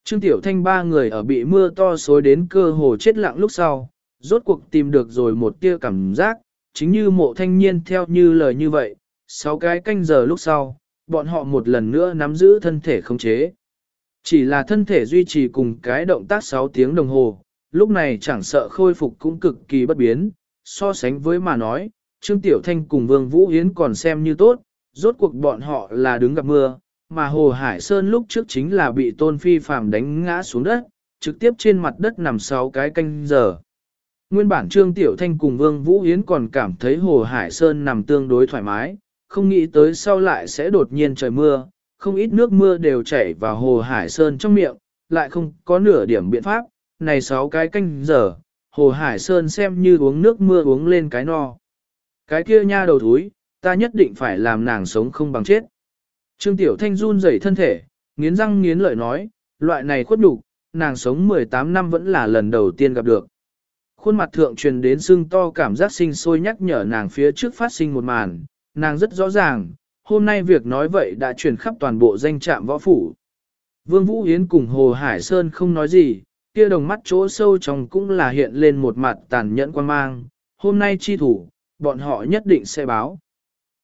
Trương Tiểu Thanh ba người ở bị mưa to xối đến cơ hồ chết lặng lúc sau, rốt cuộc tìm được rồi một tia cảm giác, chính như mộ thanh niên theo như lời như vậy, sáu cái canh giờ lúc sau, bọn họ một lần nữa nắm giữ thân thể không chế. Chỉ là thân thể duy trì cùng cái động tác 6 tiếng đồng hồ, lúc này chẳng sợ khôi phục cũng cực kỳ bất biến, so sánh với mà nói, Trương Tiểu Thanh cùng Vương Vũ Hiến còn xem như tốt, rốt cuộc bọn họ là đứng gặp mưa, mà Hồ Hải Sơn lúc trước chính là bị Tôn Phi Phàm đánh ngã xuống đất, trực tiếp trên mặt đất nằm sáu cái canh giờ. Nguyên bản Trương Tiểu Thanh cùng Vương Vũ Hiến còn cảm thấy Hồ Hải Sơn nằm tương đối thoải mái, không nghĩ tới sau lại sẽ đột nhiên trời mưa, không ít nước mưa đều chảy vào Hồ Hải Sơn trong miệng, lại không có nửa điểm biện pháp, này sáu cái canh giờ, Hồ Hải Sơn xem như uống nước mưa uống lên cái no. Cái kia nha đầu thúi, ta nhất định phải làm nàng sống không bằng chết. Trương Tiểu Thanh run rẩy thân thể, nghiến răng nghiến lợi nói, loại này khuất nhục, nàng sống 18 năm vẫn là lần đầu tiên gặp được. Khuôn mặt thượng truyền đến sưng to cảm giác sinh sôi nhắc nhở nàng phía trước phát sinh một màn, nàng rất rõ ràng, hôm nay việc nói vậy đã truyền khắp toàn bộ danh trạm võ phủ. Vương Vũ Yến cùng Hồ Hải Sơn không nói gì, kia đồng mắt chỗ sâu trong cũng là hiện lên một mặt tàn nhẫn quan mang, hôm nay chi thủ, bọn họ nhất định sẽ báo.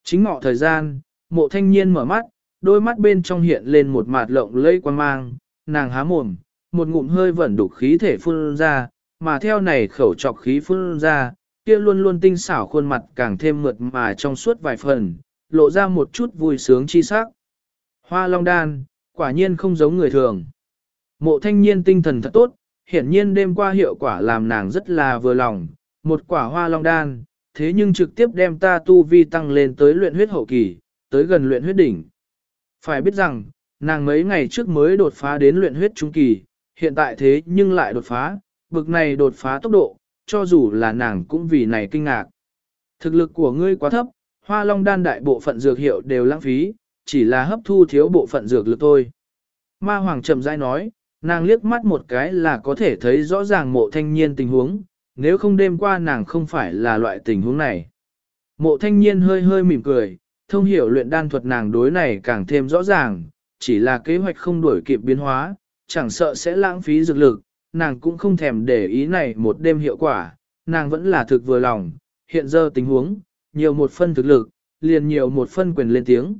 Chính ngọ thời gian, mộ thanh niên mở mắt, đôi mắt bên trong hiện lên một mặt lộng lẫy quan mang, nàng há mồm, một ngụm hơi vẩn đục khí thể phun ra, mà theo này khẩu trọc khí phun ra, kia luôn luôn tinh xảo khuôn mặt càng thêm mượt mà trong suốt vài phần, lộ ra một chút vui sướng chi sắc. Hoa long đan, quả nhiên không giống người thường. Mộ thanh niên tinh thần thật tốt, hiển nhiên đêm qua hiệu quả làm nàng rất là vừa lòng, một quả hoa long đan, thế nhưng trực tiếp đem ta tu vi tăng lên tới luyện huyết hậu kỳ, tới gần luyện huyết đỉnh. Phải biết rằng, nàng mấy ngày trước mới đột phá đến luyện huyết trung kỳ, hiện tại thế nhưng lại đột phá, bực này đột phá tốc độ, cho dù là nàng cũng vì này kinh ngạc. Thực lực của ngươi quá thấp, hoa long đan đại bộ phận dược hiệu đều lãng phí, chỉ là hấp thu thiếu bộ phận dược lực thôi. Ma Hoàng chậm rãi nói, nàng liếc mắt một cái là có thể thấy rõ ràng mộ thanh niên tình huống, nếu không đêm qua nàng không phải là loại tình huống này. Mộ thanh niên hơi hơi mỉm cười, thông hiểu luyện đan thuật nàng đối này càng thêm rõ ràng, chỉ là kế hoạch không đuổi kịp biến hóa, chẳng sợ sẽ lãng phí dược lực, nàng cũng không thèm để ý này một đêm hiệu quả, nàng vẫn là thực vừa lòng, hiện giờ tình huống, nhiều một phân thực lực, liền nhiều một phân quyền lên tiếng.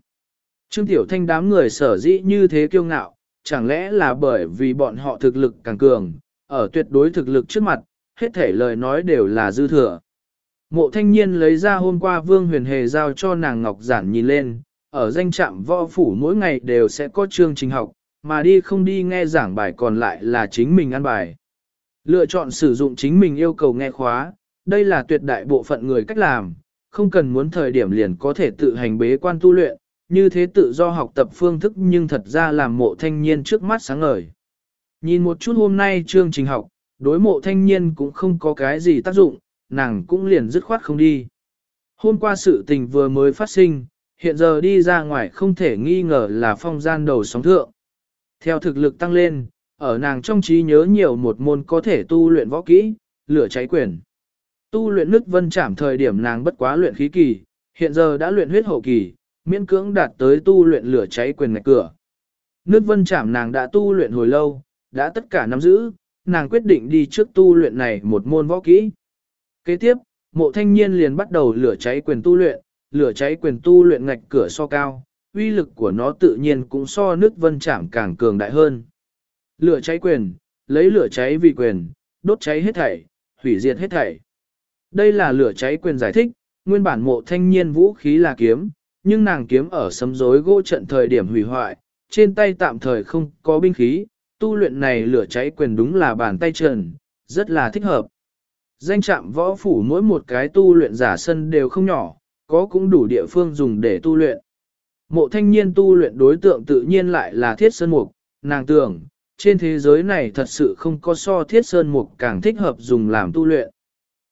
Trương Tiểu Thanh đám người sở dĩ như thế kiêu ngạo, chẳng lẽ là bởi vì bọn họ thực lực càng cường, ở tuyệt đối thực lực trước mặt, hết thể lời nói đều là dư thừa. Mộ thanh niên lấy ra hôm qua Vương Huyền Hề giao cho nàng Ngọc Giản nhìn lên, ở danh trạm võ phủ mỗi ngày đều sẽ có chương trình học, mà đi không đi nghe giảng bài còn lại là chính mình ăn bài. Lựa chọn sử dụng chính mình yêu cầu nghe khóa, đây là tuyệt đại bộ phận người cách làm, không cần muốn thời điểm liền có thể tự hành bế quan tu luyện, như thế tự do học tập phương thức nhưng thật ra làm mộ thanh niên trước mắt sáng ngời. Nhìn một chút hôm nay chương trình học, đối mộ thanh niên cũng không có cái gì tác dụng, nàng cũng liền dứt khoát không đi. Hôm qua sự tình vừa mới phát sinh, hiện giờ đi ra ngoài không thể nghi ngờ là phong gian đầu sóng thượng. Theo thực lực tăng lên, ở nàng trong trí nhớ nhiều một môn có thể tu luyện võ kỹ, lửa cháy quyền. Tu luyện nước vân chảm thời điểm nàng bất quá luyện khí kỳ, hiện giờ đã luyện huyết hậu kỳ, miễn cưỡng đạt tới tu luyện lửa cháy quyền ngạch cửa. Nước vân chạm nàng đã tu luyện hồi lâu, đã tất cả nắm giữ, nàng quyết định đi trước tu luyện này một môn võ kỹ. Kế tiếp, mộ thanh niên liền bắt đầu lửa cháy quyền tu luyện, lửa cháy quyền tu luyện ngạch cửa so cao, uy lực của nó tự nhiên cũng so nước vân chạm càng cường đại hơn. Lửa cháy quyền, lấy lửa cháy vì quyền, đốt cháy hết thảy, hủy diệt hết thảy. Đây là lửa cháy quyền giải thích, nguyên bản mộ thanh niên vũ khí là kiếm, nhưng nàng kiếm ở sấm rối gỗ trận thời điểm hủy hoại, trên tay tạm thời không có binh khí, tu luyện này lửa cháy quyền đúng là bàn tay trần, rất là thích hợp. Danh trạm võ phủ mỗi một cái tu luyện giả sân đều không nhỏ, có cũng đủ địa phương dùng để tu luyện. Mộ thanh niên tu luyện đối tượng tự nhiên lại là thiết sơn mục, nàng tưởng, trên thế giới này thật sự không có so thiết sơn mục càng thích hợp dùng làm tu luyện.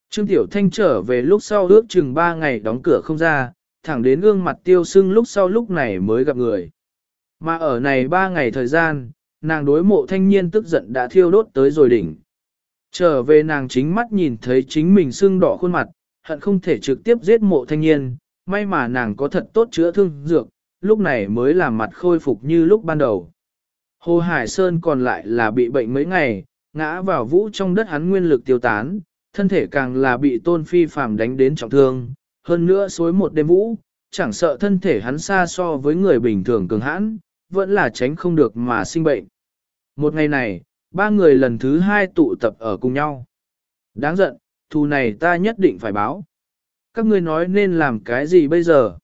Trương Tiểu Thanh trở về lúc sau ước chừng 3 ngày đóng cửa không ra, thẳng đến gương mặt tiêu sưng lúc sau lúc này mới gặp người. Mà ở này ba ngày thời gian, nàng đối mộ thanh niên tức giận đã thiêu đốt tới rồi đỉnh. Trở về nàng chính mắt nhìn thấy chính mình sưng đỏ khuôn mặt, hận không thể trực tiếp giết mộ thanh niên, may mà nàng có thật tốt chữa thương dược, lúc này mới làm mặt khôi phục như lúc ban đầu. Hồ Hải Sơn còn lại là bị bệnh mấy ngày, ngã vào vũ trong đất hắn nguyên lực tiêu tán, thân thể càng là bị tôn phi phàm đánh đến trọng thương, hơn nữa suối một đêm vũ, chẳng sợ thân thể hắn xa so với người bình thường cường hãn, vẫn là tránh không được mà sinh bệnh. Một ngày này, ba người lần thứ hai tụ tập ở cùng nhau. Đáng giận, thù này ta nhất định phải báo. Các ngươi nói nên làm cái gì bây giờ?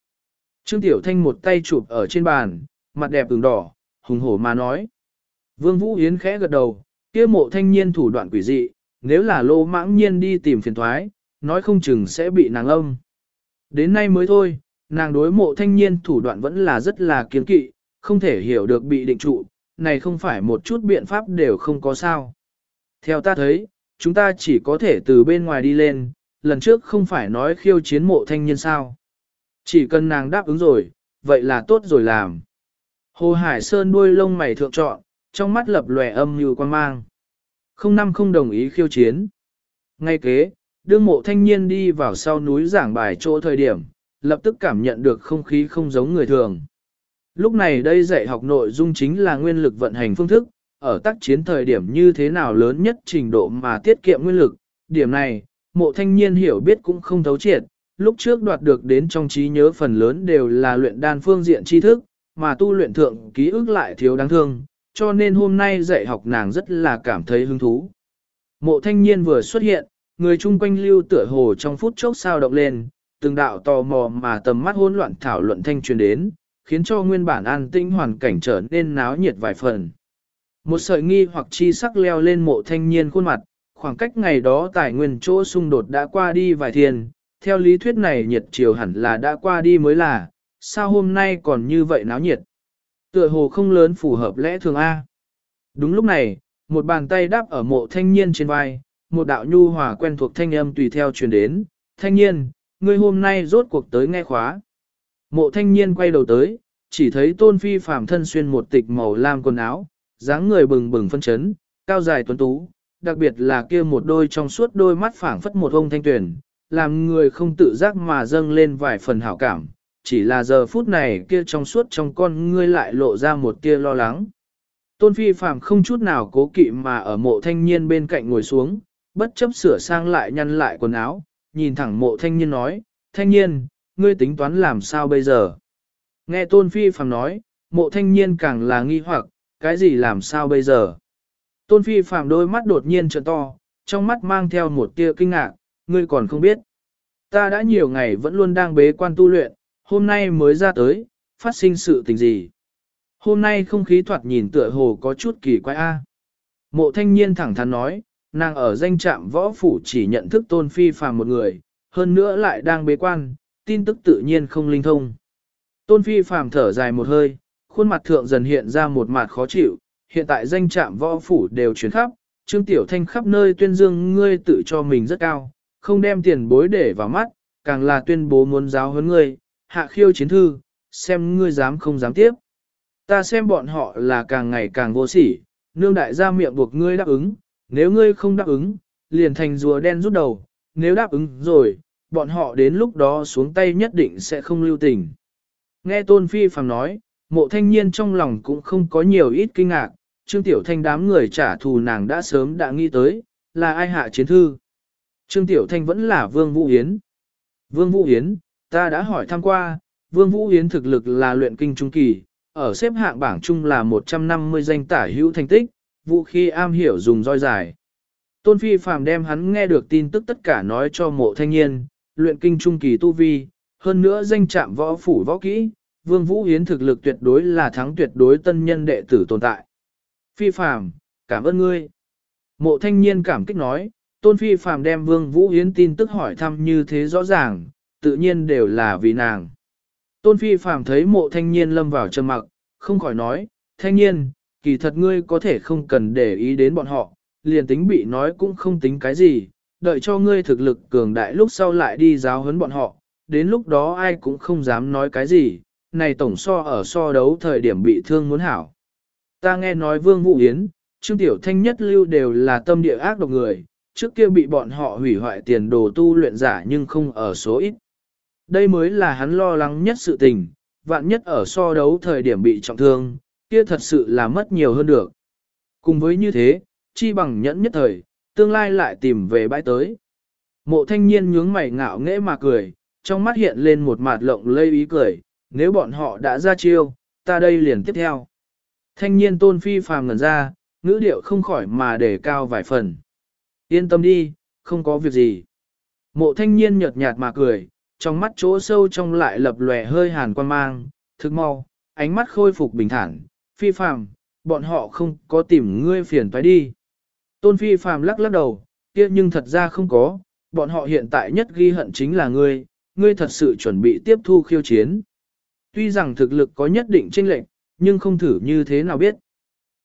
Trương Tiểu Thanh một tay chụp ở trên bàn, mặt đẹp ửng đỏ, hùng hổ mà nói. Vương Vũ Yến khẽ gật đầu, kia mộ thanh niên thủ đoạn quỷ dị, nếu là lô mãng nhiên đi tìm phiền thoái, nói không chừng sẽ bị nàng âm. Đến nay mới thôi, nàng đối mộ thanh niên thủ đoạn vẫn là rất là kiên kỵ, không thể hiểu được bị định trụ, này không phải một chút biện pháp đều không có sao. Theo ta thấy, chúng ta chỉ có thể từ bên ngoài đi lên, lần trước không phải nói khiêu chiến mộ thanh niên sao. Chỉ cần nàng đáp ứng rồi, vậy là tốt rồi làm. Hồ Hải Sơn đuôi lông mày thượng trọn, trong mắt lập lòe âm như quan mang. Không năm không đồng ý khiêu chiến. Ngay kế, đương mộ thanh niên đi vào sau núi giảng bài chỗ thời điểm, lập tức cảm nhận được không khí không giống người thường. Lúc này đây dạy học nội dung chính là nguyên lực vận hành phương thức, ở tác chiến thời điểm như thế nào lớn nhất trình độ mà tiết kiệm nguyên lực. Điểm này, mộ thanh niên hiểu biết cũng không thấu triệt, lúc trước đoạt được đến trong trí nhớ phần lớn đều là luyện đan phương diện tri thức, mà tu luyện thượng ký ức lại thiếu đáng thương, cho nên hôm nay dạy học nàng rất là cảm thấy hứng thú. Mộ thanh niên vừa xuất hiện, người chung quanh lưu tựa hồ trong phút chốc sao động lên, từng đạo tò mò mà tầm mắt hỗn loạn thảo luận thanh truyền đến, khiến cho nguyên bản an tĩnh hoàn cảnh trở nên náo nhiệt vài phần. Một sợi nghi hoặc chi sắc leo lên mộ thanh niên khuôn mặt, khoảng cách ngày đó tài nguyên chỗ xung đột đã qua đi vài thiên, theo lý thuyết này nhiệt chiều hẳn là đã qua đi mới là, sao hôm nay còn như vậy náo nhiệt. Tựa hồ không lớn phù hợp lẽ thường A. Đúng lúc này, một bàn tay đáp ở mộ thanh niên trên vai, một đạo nhu hòa quen thuộc thanh âm tùy theo truyền đến, thanh niên, ngươi hôm nay rốt cuộc tới nghe khóa. Mộ thanh niên quay đầu tới, chỉ thấy tôn phi phàm thân xuyên một tịch màu lam quần áo, dáng người bừng bừng phân chấn, cao dài tuấn tú, đặc biệt là kia một đôi trong suốt đôi mắt phảng phất một ông thanh tuyển, làm người không tự giác mà dâng lên vài phần hảo cảm, chỉ là giờ phút này kia trong suốt trong con ngươi lại lộ ra một tia lo lắng. Tôn phi phàm không chút nào cố kỵ mà ở mộ thanh niên bên cạnh ngồi xuống, bất chấp sửa sang lại nhăn lại quần áo, nhìn thẳng mộ thanh niên nói, thanh niên, ngươi tính toán làm sao bây giờ? Nghe tôn phi phàm nói, mộ thanh niên càng là nghi hoặc, cái gì làm sao bây giờ? Tôn phi phàm đôi mắt đột nhiên trợn to, trong mắt mang theo một tia kinh ngạc, ngươi còn không biết. Ta đã nhiều ngày vẫn luôn đang bế quan tu luyện, hôm nay mới ra tới, phát sinh sự tình gì. Hôm nay không khí thoạt nhìn tựa hồ có chút kỳ quái a. Mộ thanh niên thẳng thắn nói, nàng ở danh trạm võ phủ chỉ nhận thức tôn phi phàm một người, hơn nữa lại đang bế quan, tin tức tự nhiên không linh thông. Tôn phi phàm thở dài một hơi, khuôn mặt thượng dần hiện ra một mặt khó chịu, hiện tại danh trạm võ phủ đều chuyển khắp, Trương Tiểu Thanh khắp nơi tuyên dương ngươi tự cho mình rất cao, không đem tiền bối để vào mắt, càng là tuyên bố muốn giáo huấn ngươi, hạ khiêu chiến thư, xem ngươi dám không dám tiếp. Ta xem bọn họ là càng ngày càng vô sỉ, nương đại gia miệng buộc ngươi đáp ứng, nếu ngươi không đáp ứng, liền thành rùa đen rút đầu, nếu đáp ứng rồi, bọn họ đến lúc đó xuống tay nhất định sẽ không lưu tình. Nghe Tôn Phi phàm nói, mộ thanh niên trong lòng cũng không có nhiều ít kinh ngạc, Trương Tiểu Thanh đám người trả thù nàng đã sớm đã nghĩ tới, là ai hạ chiến thư. Trương Tiểu Thanh vẫn là Vương Vũ yến. Vương Vũ yến, ta đã hỏi thăm qua, Vương Vũ yến thực lực là luyện kinh trung kỳ, ở xếp hạng bảng chung là 150 danh tả hữu thành tích, vũ khí am hiểu dùng roi dài. Tôn Phi Phàm đem hắn nghe được tin tức tất cả nói cho mộ thanh niên, luyện kinh trung kỳ tu vi, hơn nữa danh trạm võ phủ võ kỹ, Vương Vũ Hiến thực lực tuyệt đối là thắng tuyệt đối tân nhân đệ tử tồn tại. Phi Phàm, cảm ơn ngươi. Mộ thanh niên cảm kích nói, Tôn Phi Phàm đem Vương Vũ Hiến tin tức hỏi thăm như thế rõ ràng, tự nhiên đều là vì nàng. Tôn Phi Phàm thấy mộ thanh niên lâm vào trầm mặc, không khỏi nói, thanh niên, kỳ thật ngươi có thể không cần để ý đến bọn họ, liền tính bị nói cũng không tính cái gì, đợi cho ngươi thực lực cường đại lúc sau lại đi giáo huấn bọn họ, đến lúc đó ai cũng không dám nói cái gì, này tổng so ở so đấu thời điểm bị thương muốn hảo. Ta nghe nói Vương Vũ Yến, Trương Tiểu Thanh nhất lưu đều là tâm địa ác độc người, trước kia bị bọn họ hủy hoại tiền đồ tu luyện giả nhưng không ở số ít. Đây mới là hắn lo lắng nhất sự tình, vạn nhất ở so đấu thời điểm bị trọng thương, kia thật sự là mất nhiều hơn được. Cùng với như thế, chi bằng nhẫn nhất thời, tương lai lại tìm về bãi tới. Mộ thanh niên nhướng mày ngạo nghễ mà cười, trong mắt hiện lên một mặt lộng lây ý cười, nếu bọn họ đã ra chiêu, ta đây liền tiếp theo. Thanh niên tôn phi phàm ngần ra, ngữ điệu không khỏi mà để cao vài phần. Yên tâm đi, không có việc gì. Mộ thanh niên nhợt nhạt mà cười, trong mắt chỗ sâu trong lại lập lòe hơi hàn quan mang, thức mau, ánh mắt khôi phục bình thản, phi phàm, bọn họ không có tìm ngươi phiền phải đi. Tôn phi phàm lắc lắc đầu, kia nhưng thật ra không có, bọn họ hiện tại nhất ghi hận chính là ngươi, ngươi thật sự chuẩn bị tiếp thu khiêu chiến. Tuy rằng thực lực có nhất định chênh lệch, nhưng không thử như thế nào biết.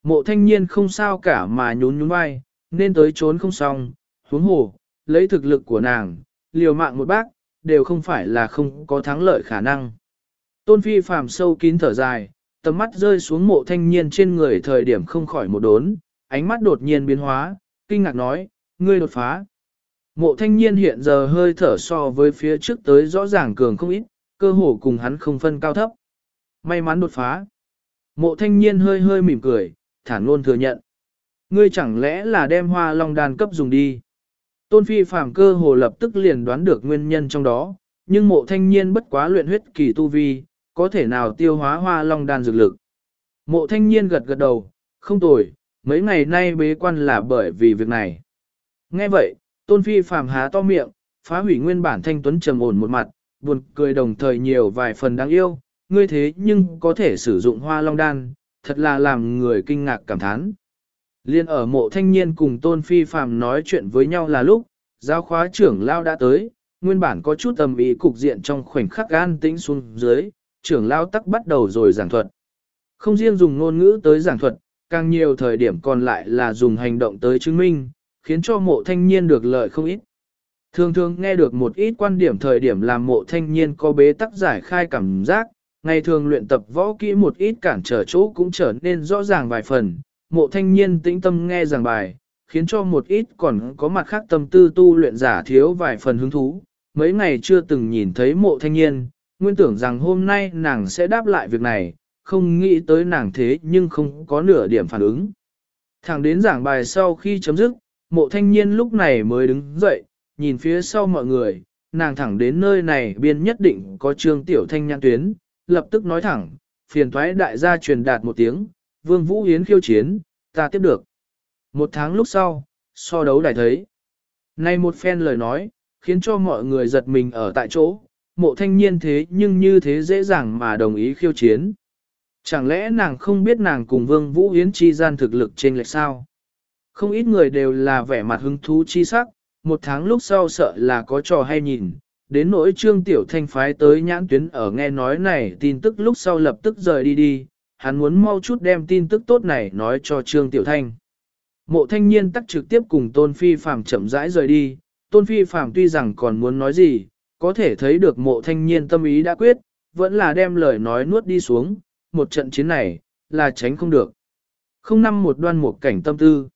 Mộ thanh niên không sao cả mà nhún nhún vai, nên tới trốn không xong, huống hồ, lấy thực lực của nàng, liều mạng một bác, đều không phải là không có thắng lợi khả năng. Tôn phi phàm sâu kín thở dài, tầm mắt rơi xuống mộ thanh niên trên người thời điểm không khỏi một đốn, ánh mắt đột nhiên biến hóa, kinh ngạc nói, ngươi đột phá. Mộ thanh niên hiện giờ hơi thở so với phía trước tới rõ ràng cường không ít, cơ hồ cùng hắn không phân cao thấp. may mắn đột phá. Mộ thanh niên hơi hơi mỉm cười, thản luôn thừa nhận. Ngươi chẳng lẽ là đem hoa long đan cấp dùng đi. Tôn phi phàm cơ hồ lập tức liền đoán được nguyên nhân trong đó, nhưng mộ thanh niên bất quá luyện huyết kỳ tu vi, có thể nào tiêu hóa hoa long đan dược lực. Mộ thanh niên gật gật đầu, không tồi, mấy ngày nay bế quan là bởi vì việc này. Nghe vậy, tôn phi phàm há to miệng, phá hủy nguyên bản thanh tuấn trầm ổn một mặt, buồn cười đồng thời nhiều vài phần đáng yêu, ngươi thế nhưng có thể sử dụng hoa long đan, thật là làm người kinh ngạc cảm thán. Liên ở mộ thanh niên cùng tôn phi phàm nói chuyện với nhau là lúc, giáo khóa trưởng lao đã tới, nguyên bản có chút tầm ý cục diện trong khoảnh khắc gan tĩnh xuống dưới, trưởng lao tắc bắt đầu rồi giảng thuật. Không riêng dùng ngôn ngữ tới giảng thuật, càng nhiều thời điểm còn lại là dùng hành động tới chứng minh, khiến cho mộ thanh niên được lợi không ít. Thường thường nghe được một ít quan điểm thời điểm làm mộ thanh niên có bế tắc giải khai cảm giác, ngày thường luyện tập võ kỹ một ít cản trở chỗ cũng trở nên rõ ràng vài phần, mộ thanh niên tĩnh tâm nghe giảng bài, khiến cho một ít còn có mặt khác tâm tư tu luyện giả thiếu vài phần hứng thú. Mấy ngày chưa từng nhìn thấy mộ thanh niên, nguyên tưởng rằng hôm nay nàng sẽ đáp lại việc này, không nghĩ tới nàng thế nhưng không có nửa điểm phản ứng. Thẳng đến giảng bài sau khi chấm dứt, mộ thanh niên lúc này mới đứng dậy, nhìn phía sau mọi người, nàng thẳng đến nơi này biên nhất định có trương tiểu thanh nhãn tuyến, lập tức nói thẳng, phiền thoái đại gia truyền đạt một tiếng, vương vũ hiến khiêu chiến, ta tiếp được. Một tháng lúc sau, so đấu đại thấy. Nay một phen lời nói, khiến cho mọi người giật mình ở tại chỗ, mộ thanh niên thế nhưng như thế dễ dàng mà đồng ý khiêu chiến. Chẳng lẽ nàng không biết nàng cùng Vương Vũ Yến chi gian thực lực trên lệch sao? Không ít người đều là vẻ mặt hứng thú chi sắc, một tháng lúc sau sợ là có trò hay nhìn. Đến nỗi trương tiểu thanh phái tới nhãn tuyến ở nghe nói này tin tức lúc sau lập tức rời đi đi, hắn muốn mau chút đem tin tức tốt này nói cho trương tiểu thanh. Mộ thanh niên tắc trực tiếp cùng tôn phi phàm chậm rãi rời đi, tôn phi phàm tuy rằng còn muốn nói gì, có thể thấy được mộ thanh niên tâm ý đã quyết, vẫn là đem lời nói nuốt đi xuống, một trận chiến này, là tránh không được. Không năm một đoan một cảnh tâm tư.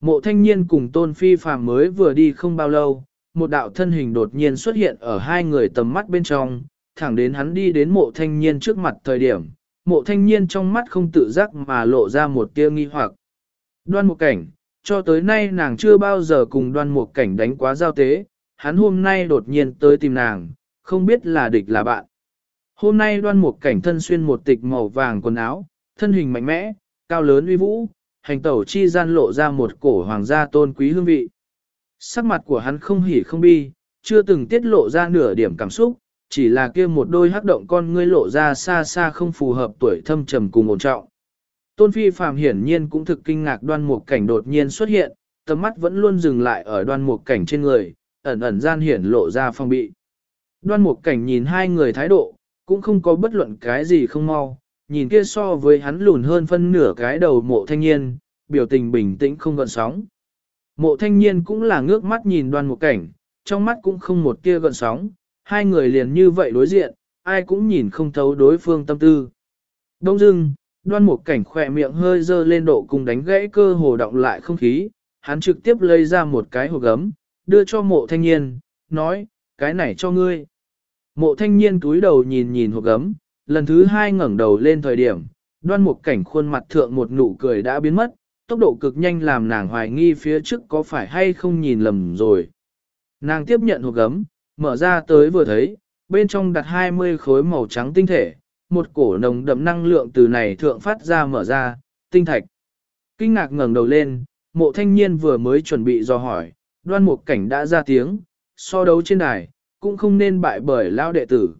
Mộ thanh niên cùng tôn phi phàm mới vừa đi không bao lâu, một đạo thân hình đột nhiên xuất hiện ở hai người tầm mắt bên trong, thẳng đến hắn đi đến mộ thanh niên trước mặt thời điểm, mộ thanh niên trong mắt không tự giác mà lộ ra một tia nghi hoặc. Đoan một cảnh, cho tới nay nàng chưa bao giờ cùng đoan một cảnh đánh quá giao tế, hắn hôm nay đột nhiên tới tìm nàng, không biết là địch là bạn. Hôm nay đoan một cảnh thân xuyên một tịch màu vàng quần áo, thân hình mạnh mẽ, cao lớn uy vũ, hành tẩu chi gian lộ ra một cổ hoàng gia tôn quý hương vị. Sắc mặt của hắn không hỉ không bi, chưa từng tiết lộ ra nửa điểm cảm xúc, chỉ là kia một đôi hắc động con ngươi lộ ra xa xa không phù hợp tuổi thâm trầm cùng ổn trọng. Tôn Phi Phạm hiển nhiên cũng thực kinh ngạc đoan mục cảnh đột nhiên xuất hiện, tầm mắt vẫn luôn dừng lại ở đoan mục cảnh trên người, ẩn ẩn gian hiển lộ ra phong bị. Đoan mục cảnh nhìn hai người thái độ, cũng không có bất luận cái gì không mau, nhìn kia so với hắn lùn hơn phân nửa cái đầu mộ thanh niên, biểu tình bình tĩnh không gợn sóng. Mộ thanh niên cũng là ngước mắt nhìn đoan mục cảnh, trong mắt cũng không một tia gợn sóng, hai người liền như vậy đối diện, ai cũng nhìn không thấu đối phương tâm tư. Đông dưng, đoan một cảnh khỏe miệng hơi dơ lên độ cùng đánh gãy cơ hồ động lại không khí, hắn trực tiếp lấy ra một cái hộp gấm, đưa cho mộ thanh niên, nói, cái này cho ngươi. Mộ thanh niên túi đầu nhìn nhìn hộp gấm, lần thứ hai ngẩng đầu lên thời điểm, đoan một cảnh khuôn mặt thượng một nụ cười đã biến mất, tốc độ cực nhanh làm nàng hoài nghi phía trước có phải hay không nhìn lầm rồi. Nàng tiếp nhận hộp gấm, mở ra tới vừa thấy, bên trong đặt 20 khối màu trắng tinh thể, một cổ nồng đậm năng lượng từ này thượng phát ra mở ra, tinh thạch. Kinh ngạc ngẩng đầu lên, mộ thanh niên vừa mới chuẩn bị do hỏi, đoan mục cảnh đã ra tiếng, so đấu trên đài, cũng không nên bại bởi lao đệ tử.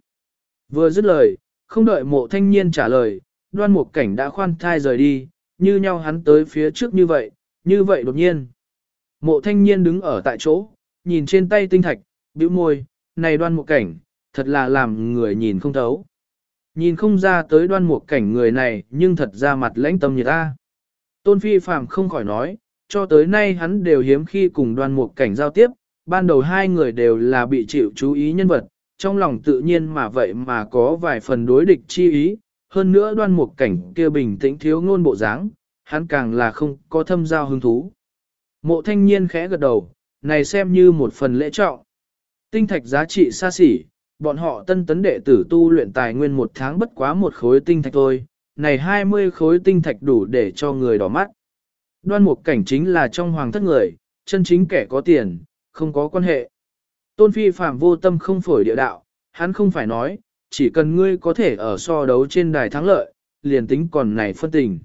Vừa dứt lời, không đợi mộ thanh niên trả lời, đoan mục cảnh đã khoan thai rời đi, như nhau hắn tới phía trước như vậy, như vậy đột nhiên. Mộ thanh niên đứng ở tại chỗ, nhìn trên tay tinh thạch, bĩu môi, này đoan mục cảnh, thật là làm người nhìn không thấu. Nhìn không ra tới đoan mục cảnh người này nhưng thật ra mặt lãnh tâm như ta. Tôn Phi Phạm không khỏi nói, cho tới nay hắn đều hiếm khi cùng đoan mục cảnh giao tiếp, ban đầu hai người đều là bị chịu chú ý nhân vật, trong lòng tự nhiên mà vậy mà có vài phần đối địch chi ý, hơn nữa đoan mục cảnh kia bình tĩnh thiếu ngôn bộ dáng, hắn càng là không có thâm giao hứng thú. Mộ thanh niên khẽ gật đầu, này xem như một phần lễ trọng. Tinh thạch giá trị xa xỉ, bọn họ tân tấn đệ tử tu luyện tài nguyên một tháng bất quá một khối tinh thạch thôi, này 20 khối tinh thạch đủ để cho người đỏ mắt. Đoan mục cảnh chính là trong hoàng thất người, chân chính kẻ có tiền, không có quan hệ. Tôn phi phạm vô tâm không phổi địa đạo, hắn không phải nói, chỉ cần ngươi có thể ở so đấu trên đài thắng lợi, liền tính còn này phân tình.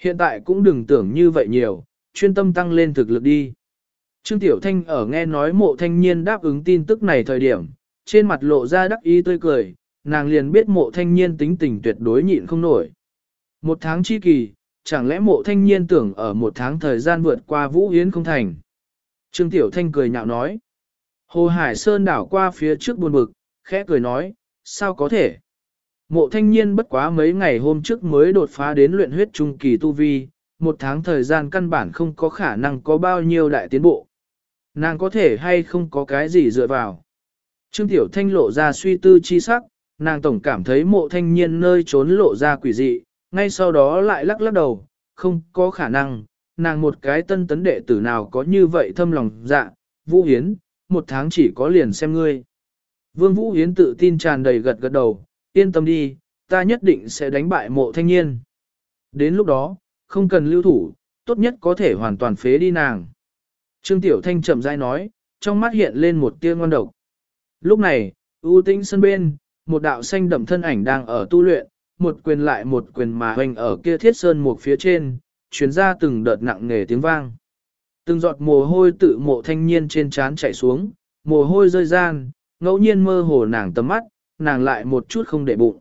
Hiện tại cũng đừng tưởng như vậy nhiều, chuyên tâm tăng lên thực lực đi. Trương Tiểu Thanh ở nghe nói mộ thanh niên đáp ứng tin tức này thời điểm, trên mặt lộ ra đắc ý tươi cười, nàng liền biết mộ thanh niên tính tình tuyệt đối nhịn không nổi. Một tháng chi kỳ, chẳng lẽ mộ thanh niên tưởng ở một tháng thời gian vượt qua Vũ Yến không thành. Trương Tiểu Thanh cười nhạo nói. Hồ Hải Sơn đảo qua phía trước buồn bực, khẽ cười nói, sao có thể? Mộ thanh niên bất quá mấy ngày hôm trước mới đột phá đến luyện huyết trung kỳ tu vi, một tháng thời gian căn bản không có khả năng có bao nhiêu đại tiến bộ. Nàng có thể hay không có cái gì dựa vào. Trương Tiểu Thanh lộ ra suy tư chi sắc, nàng tổng cảm thấy mộ thanh niên nơi trốn lộ ra quỷ dị, ngay sau đó lại lắc lắc đầu, không có khả năng, nàng một cái tân tấn đệ tử nào có như vậy thâm lòng dạ, Vũ Hiến, một tháng chỉ có liền xem ngươi. Vương Vũ Hiến tự tin tràn đầy gật gật đầu, yên tâm đi, ta nhất định sẽ đánh bại mộ thanh niên. Đến lúc đó, không cần lưu thủ, tốt nhất có thể hoàn toàn phế đi nàng. Trương Tiểu Thanh chậm rãi nói, trong mắt hiện lên một tia ngon độc. Lúc này, ưu tĩnh sân bên, một đạo xanh đậm thân ảnh đang ở tu luyện, một quyền lại một quyền mà hoành ở kia thiết sơn một phía trên, chuyển ra từng đợt nặng nề tiếng vang. Từng giọt mồ hôi tự mộ thanh niên trên trán chạy xuống, mồ hôi rơi gian, ngẫu nhiên mơ hồ nàng tầm mắt, nàng lại một chút không để bụng.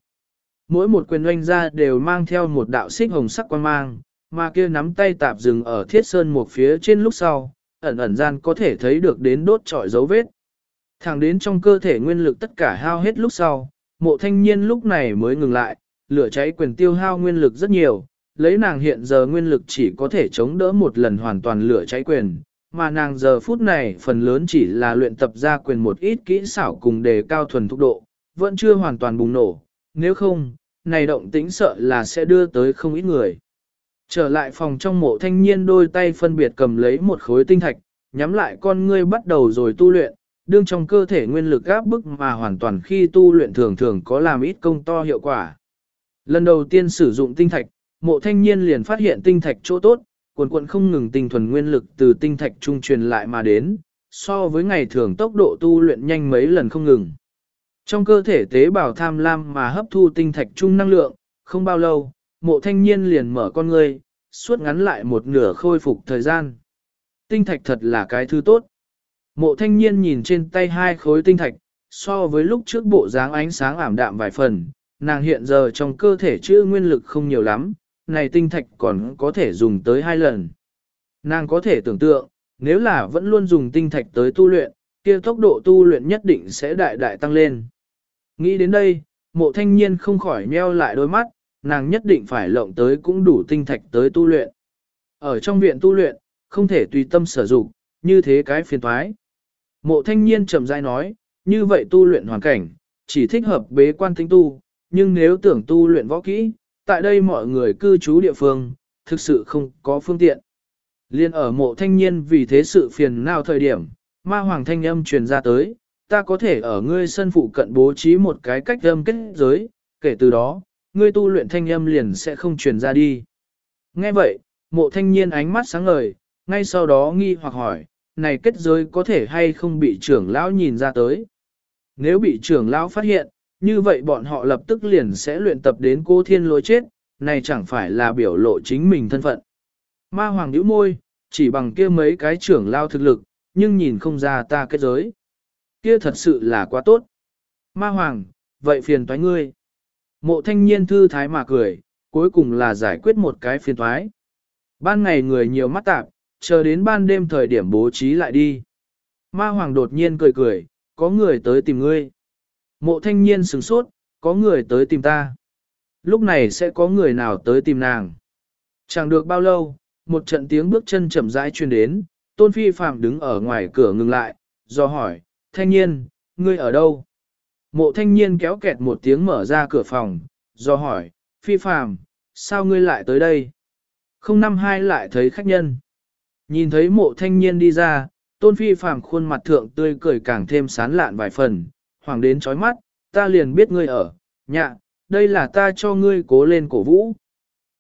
Mỗi một quyền oanh ra đều mang theo một đạo xích hồng sắc quan mang, mà kia nắm tay tạp dừng ở thiết sơn một phía trên lúc sau, ẩn ẩn gian có thể thấy được đến đốt trọi dấu vết. Thẳng đến trong cơ thể nguyên lực tất cả hao hết lúc sau, mộ thanh niên lúc này mới ngừng lại, lửa cháy quyền tiêu hao nguyên lực rất nhiều, lấy nàng hiện giờ nguyên lực chỉ có thể chống đỡ một lần hoàn toàn lửa cháy quyền, mà nàng giờ phút này phần lớn chỉ là luyện tập ra quyền một ít kỹ xảo cùng đề cao thuần thúc độ, vẫn chưa hoàn toàn bùng nổ, nếu không, này động tĩnh sợ là sẽ đưa tới không ít người. Trở lại phòng trong mộ thanh niên đôi tay phân biệt cầm lấy một khối tinh thạch, nhắm lại con ngươi bắt đầu rồi tu luyện, đương trong cơ thể nguyên lực áp bức mà hoàn toàn khi tu luyện thường thường có làm ít công to hiệu quả. Lần đầu tiên sử dụng tinh thạch, mộ thanh niên liền phát hiện tinh thạch chỗ tốt, quần quận không ngừng tinh thuần nguyên lực từ tinh thạch trung truyền lại mà đến, so với ngày thường tốc độ tu luyện nhanh mấy lần không ngừng. Trong cơ thể tế bào tham lam mà hấp thu tinh thạch trung năng lượng, không bao lâu, mộ thanh niên liền mở con ngươi, suốt ngắn lại một nửa khôi phục thời gian. Tinh thạch thật là cái thứ tốt. Mộ thanh niên nhìn trên tay hai khối tinh thạch, so với lúc trước bộ dáng ánh sáng ảm đạm vài phần, nàng hiện giờ trong cơ thể chữ nguyên lực không nhiều lắm, này tinh thạch còn có thể dùng tới hai lần. Nàng có thể tưởng tượng, nếu là vẫn luôn dùng tinh thạch tới tu luyện, kia tốc độ tu luyện nhất định sẽ đại đại tăng lên. Nghĩ đến đây, mộ thanh niên không khỏi nheo lại đôi mắt, nàng nhất định phải lộng tới cũng đủ tinh thạch tới tu luyện. Ở trong viện tu luyện, không thể tùy tâm sử dụng, như thế cái phiền thoái. Mộ thanh niên trầm dai nói, như vậy tu luyện hoàn cảnh, chỉ thích hợp bế quan tinh tu, nhưng nếu tưởng tu luyện võ kỹ, tại đây mọi người cư trú địa phương, thực sự không có phương tiện. Liên ở mộ thanh niên vì thế sự phiền nào thời điểm, ma hoàng thanh âm truyền ra tới, ta có thể ở ngươi sân phụ cận bố trí một cái cách âm kết giới, kể từ đó, ngươi tu luyện thanh âm liền sẽ không truyền ra đi. Nghe vậy, mộ thanh niên ánh mắt sáng ngời, ngay sau đó nghi hoặc hỏi, này kết giới có thể hay không bị trưởng lão nhìn ra tới. Nếu bị trưởng lão phát hiện, như vậy bọn họ lập tức liền sẽ luyện tập đến cô thiên lối chết, này chẳng phải là biểu lộ chính mình thân phận. Ma hoàng nhíu môi, chỉ bằng kia mấy cái trưởng lao thực lực, nhưng nhìn không ra ta kết giới. Kia thật sự là quá tốt. Ma hoàng, vậy phiền toái ngươi. Mộ thanh niên thư thái mà cười, cuối cùng là giải quyết một cái phiền toái. Ban ngày người nhiều mắt tạp, chờ đến ban đêm thời điểm bố trí lại đi. Ma hoàng đột nhiên cười cười, có người tới tìm ngươi. Mộ thanh niên sửng sốt, có người tới tìm ta. Lúc này sẽ có người nào tới tìm nàng. Chẳng được bao lâu, một trận tiếng bước chân chậm rãi truyền đến, tôn phi phạm đứng ở ngoài cửa ngừng lại, do hỏi, thanh niên, ngươi ở đâu? Mộ thanh niên kéo kẹt một tiếng mở ra cửa phòng, do hỏi, phi phạm, sao ngươi lại tới đây? Không năm hai lại thấy khách nhân. Nhìn thấy mộ thanh niên đi ra, tôn phi phạm khuôn mặt thượng tươi cười càng thêm sán lạn vài phần, Hoàng đến chói mắt, ta liền biết ngươi ở, nhạ, đây là ta cho ngươi cố lên cổ vũ.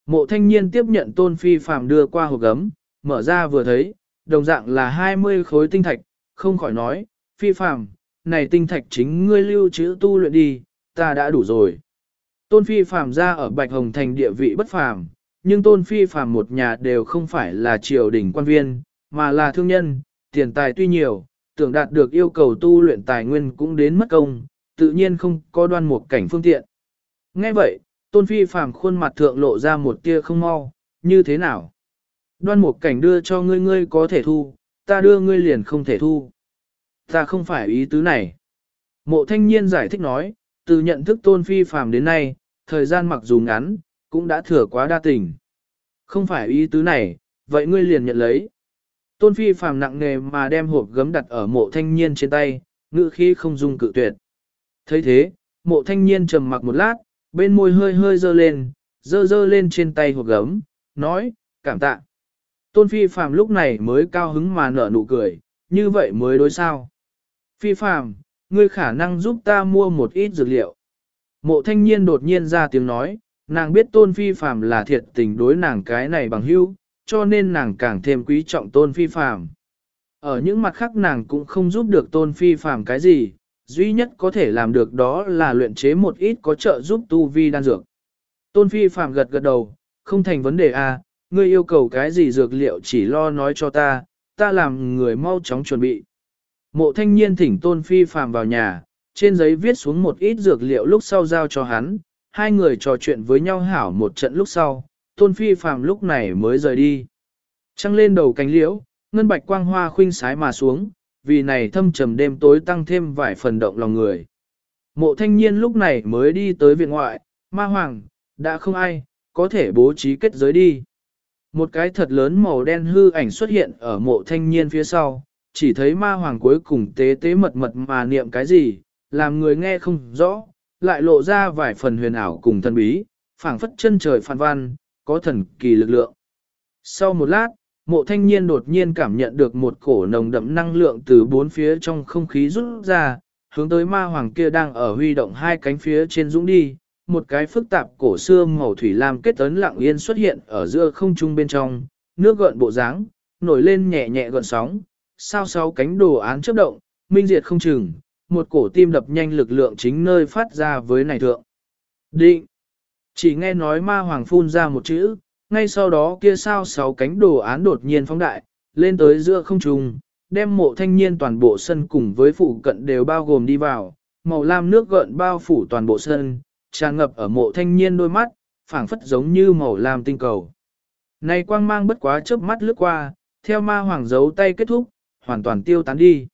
Mộ thanh niên tiếp nhận tôn phi phàm đưa qua hộp gấm, mở ra vừa thấy, đồng dạng là 20 khối tinh thạch, không khỏi nói, phi phàm, này tinh thạch chính ngươi lưu trữ tu luyện đi, ta đã đủ rồi. Tôn phi phàm ra ở Bạch Hồng Thành địa vị bất phàm, nhưng tôn phi phàm một nhà đều không phải là triều đình quan viên, mà là thương nhân, tiền tài tuy nhiều, tưởng đạt được yêu cầu tu luyện tài nguyên cũng đến mất công, tự nhiên không có đoan một cảnh phương tiện. Nghe vậy, tôn phi phàm khuôn mặt thượng lộ ra một tia không mau, như thế nào? Đoan một cảnh đưa cho ngươi ngươi có thể thu, ta đưa ngươi liền không thể thu. Ta không phải ý tứ này. Mộ thanh niên giải thích nói, từ nhận thức tôn phi phàm đến nay, thời gian mặc dù ngắn, cũng đã thừa quá đa tình. Không phải ý tứ này, vậy ngươi liền nhận lấy. Tôn phi phàm nặng nề mà đem hộp gấm đặt ở mộ thanh niên trên tay, ngữ khí không dung cự tuyệt. thấy thế, mộ thanh niên trầm mặc một lát, bên môi hơi hơi dơ lên, dơ dơ lên trên tay hộp gấm, nói, cảm tạ. Tôn phi phàm lúc này mới cao hứng mà nở nụ cười, như vậy mới đối sao. Phi phàm, ngươi khả năng giúp ta mua một ít dược liệu. Mộ thanh niên đột nhiên ra tiếng nói, nàng biết tôn phi phàm là thiệt tình đối nàng cái này bằng hữu, cho nên nàng càng thêm quý trọng tôn phi phàm. Ở những mặt khác nàng cũng không giúp được tôn phi phàm cái gì, duy nhất có thể làm được đó là luyện chế một ít có trợ giúp tu vi đan dược. Tôn phi phàm gật gật đầu, không thành vấn đề a, à, ngươi yêu cầu cái gì dược liệu chỉ lo nói cho ta, ta làm người mau chóng chuẩn bị. Mộ thanh niên thỉnh tôn phi phàm vào nhà, trên giấy viết xuống một ít dược liệu lúc sau giao cho hắn, hai người trò chuyện với nhau hảo một trận lúc sau, tôn phi phàm lúc này mới rời đi. Trăng lên đầu cánh liễu, ngân bạch quang hoa khuynh sái mà xuống, vì này thâm trầm đêm tối tăng thêm vài phần động lòng người. Mộ thanh niên lúc này mới đi tới viện ngoại, ma hoàng, đã không ai, có thể bố trí kết giới đi. Một cái thật lớn màu đen hư ảnh xuất hiện ở mộ thanh niên phía sau, chỉ thấy ma hoàng cuối cùng tế tế mật mật mà niệm cái gì, làm người nghe không rõ, lại lộ ra vài phần huyền ảo cùng thần bí, phảng phất chân trời phản văn, có thần kỳ lực lượng. Sau một lát, mộ thanh niên đột nhiên cảm nhận được một cổ nồng đậm năng lượng từ bốn phía trong không khí rút ra, hướng tới ma hoàng kia đang ở huy động hai cánh phía trên dũng đi, một cái phức tạp cổ xưa màu thủy lam kết ấn lặng yên xuất hiện ở giữa không trung bên trong, nước gợn bộ dáng nổi lên nhẹ nhẹ gợn sóng, sao sáu cánh đồ án chớp động, minh diệt không chừng, một cổ tim đập nhanh lực lượng chính nơi phát ra với này thượng. Định! Chỉ nghe nói ma hoàng phun ra một chữ, ngay sau đó kia sao sáu cánh đồ án đột nhiên phóng đại, lên tới giữa không trung, đem mộ thanh niên toàn bộ sân cùng với phụ cận đều bao gồm đi vào, màu lam nước gợn bao phủ toàn bộ sân, tràn ngập ở mộ thanh niên đôi mắt, phảng phất giống như màu lam tinh cầu. Này quang mang bất quá chớp mắt lướt qua, theo ma hoàng giấu tay kết thúc, hoàn toàn tiêu tán đi.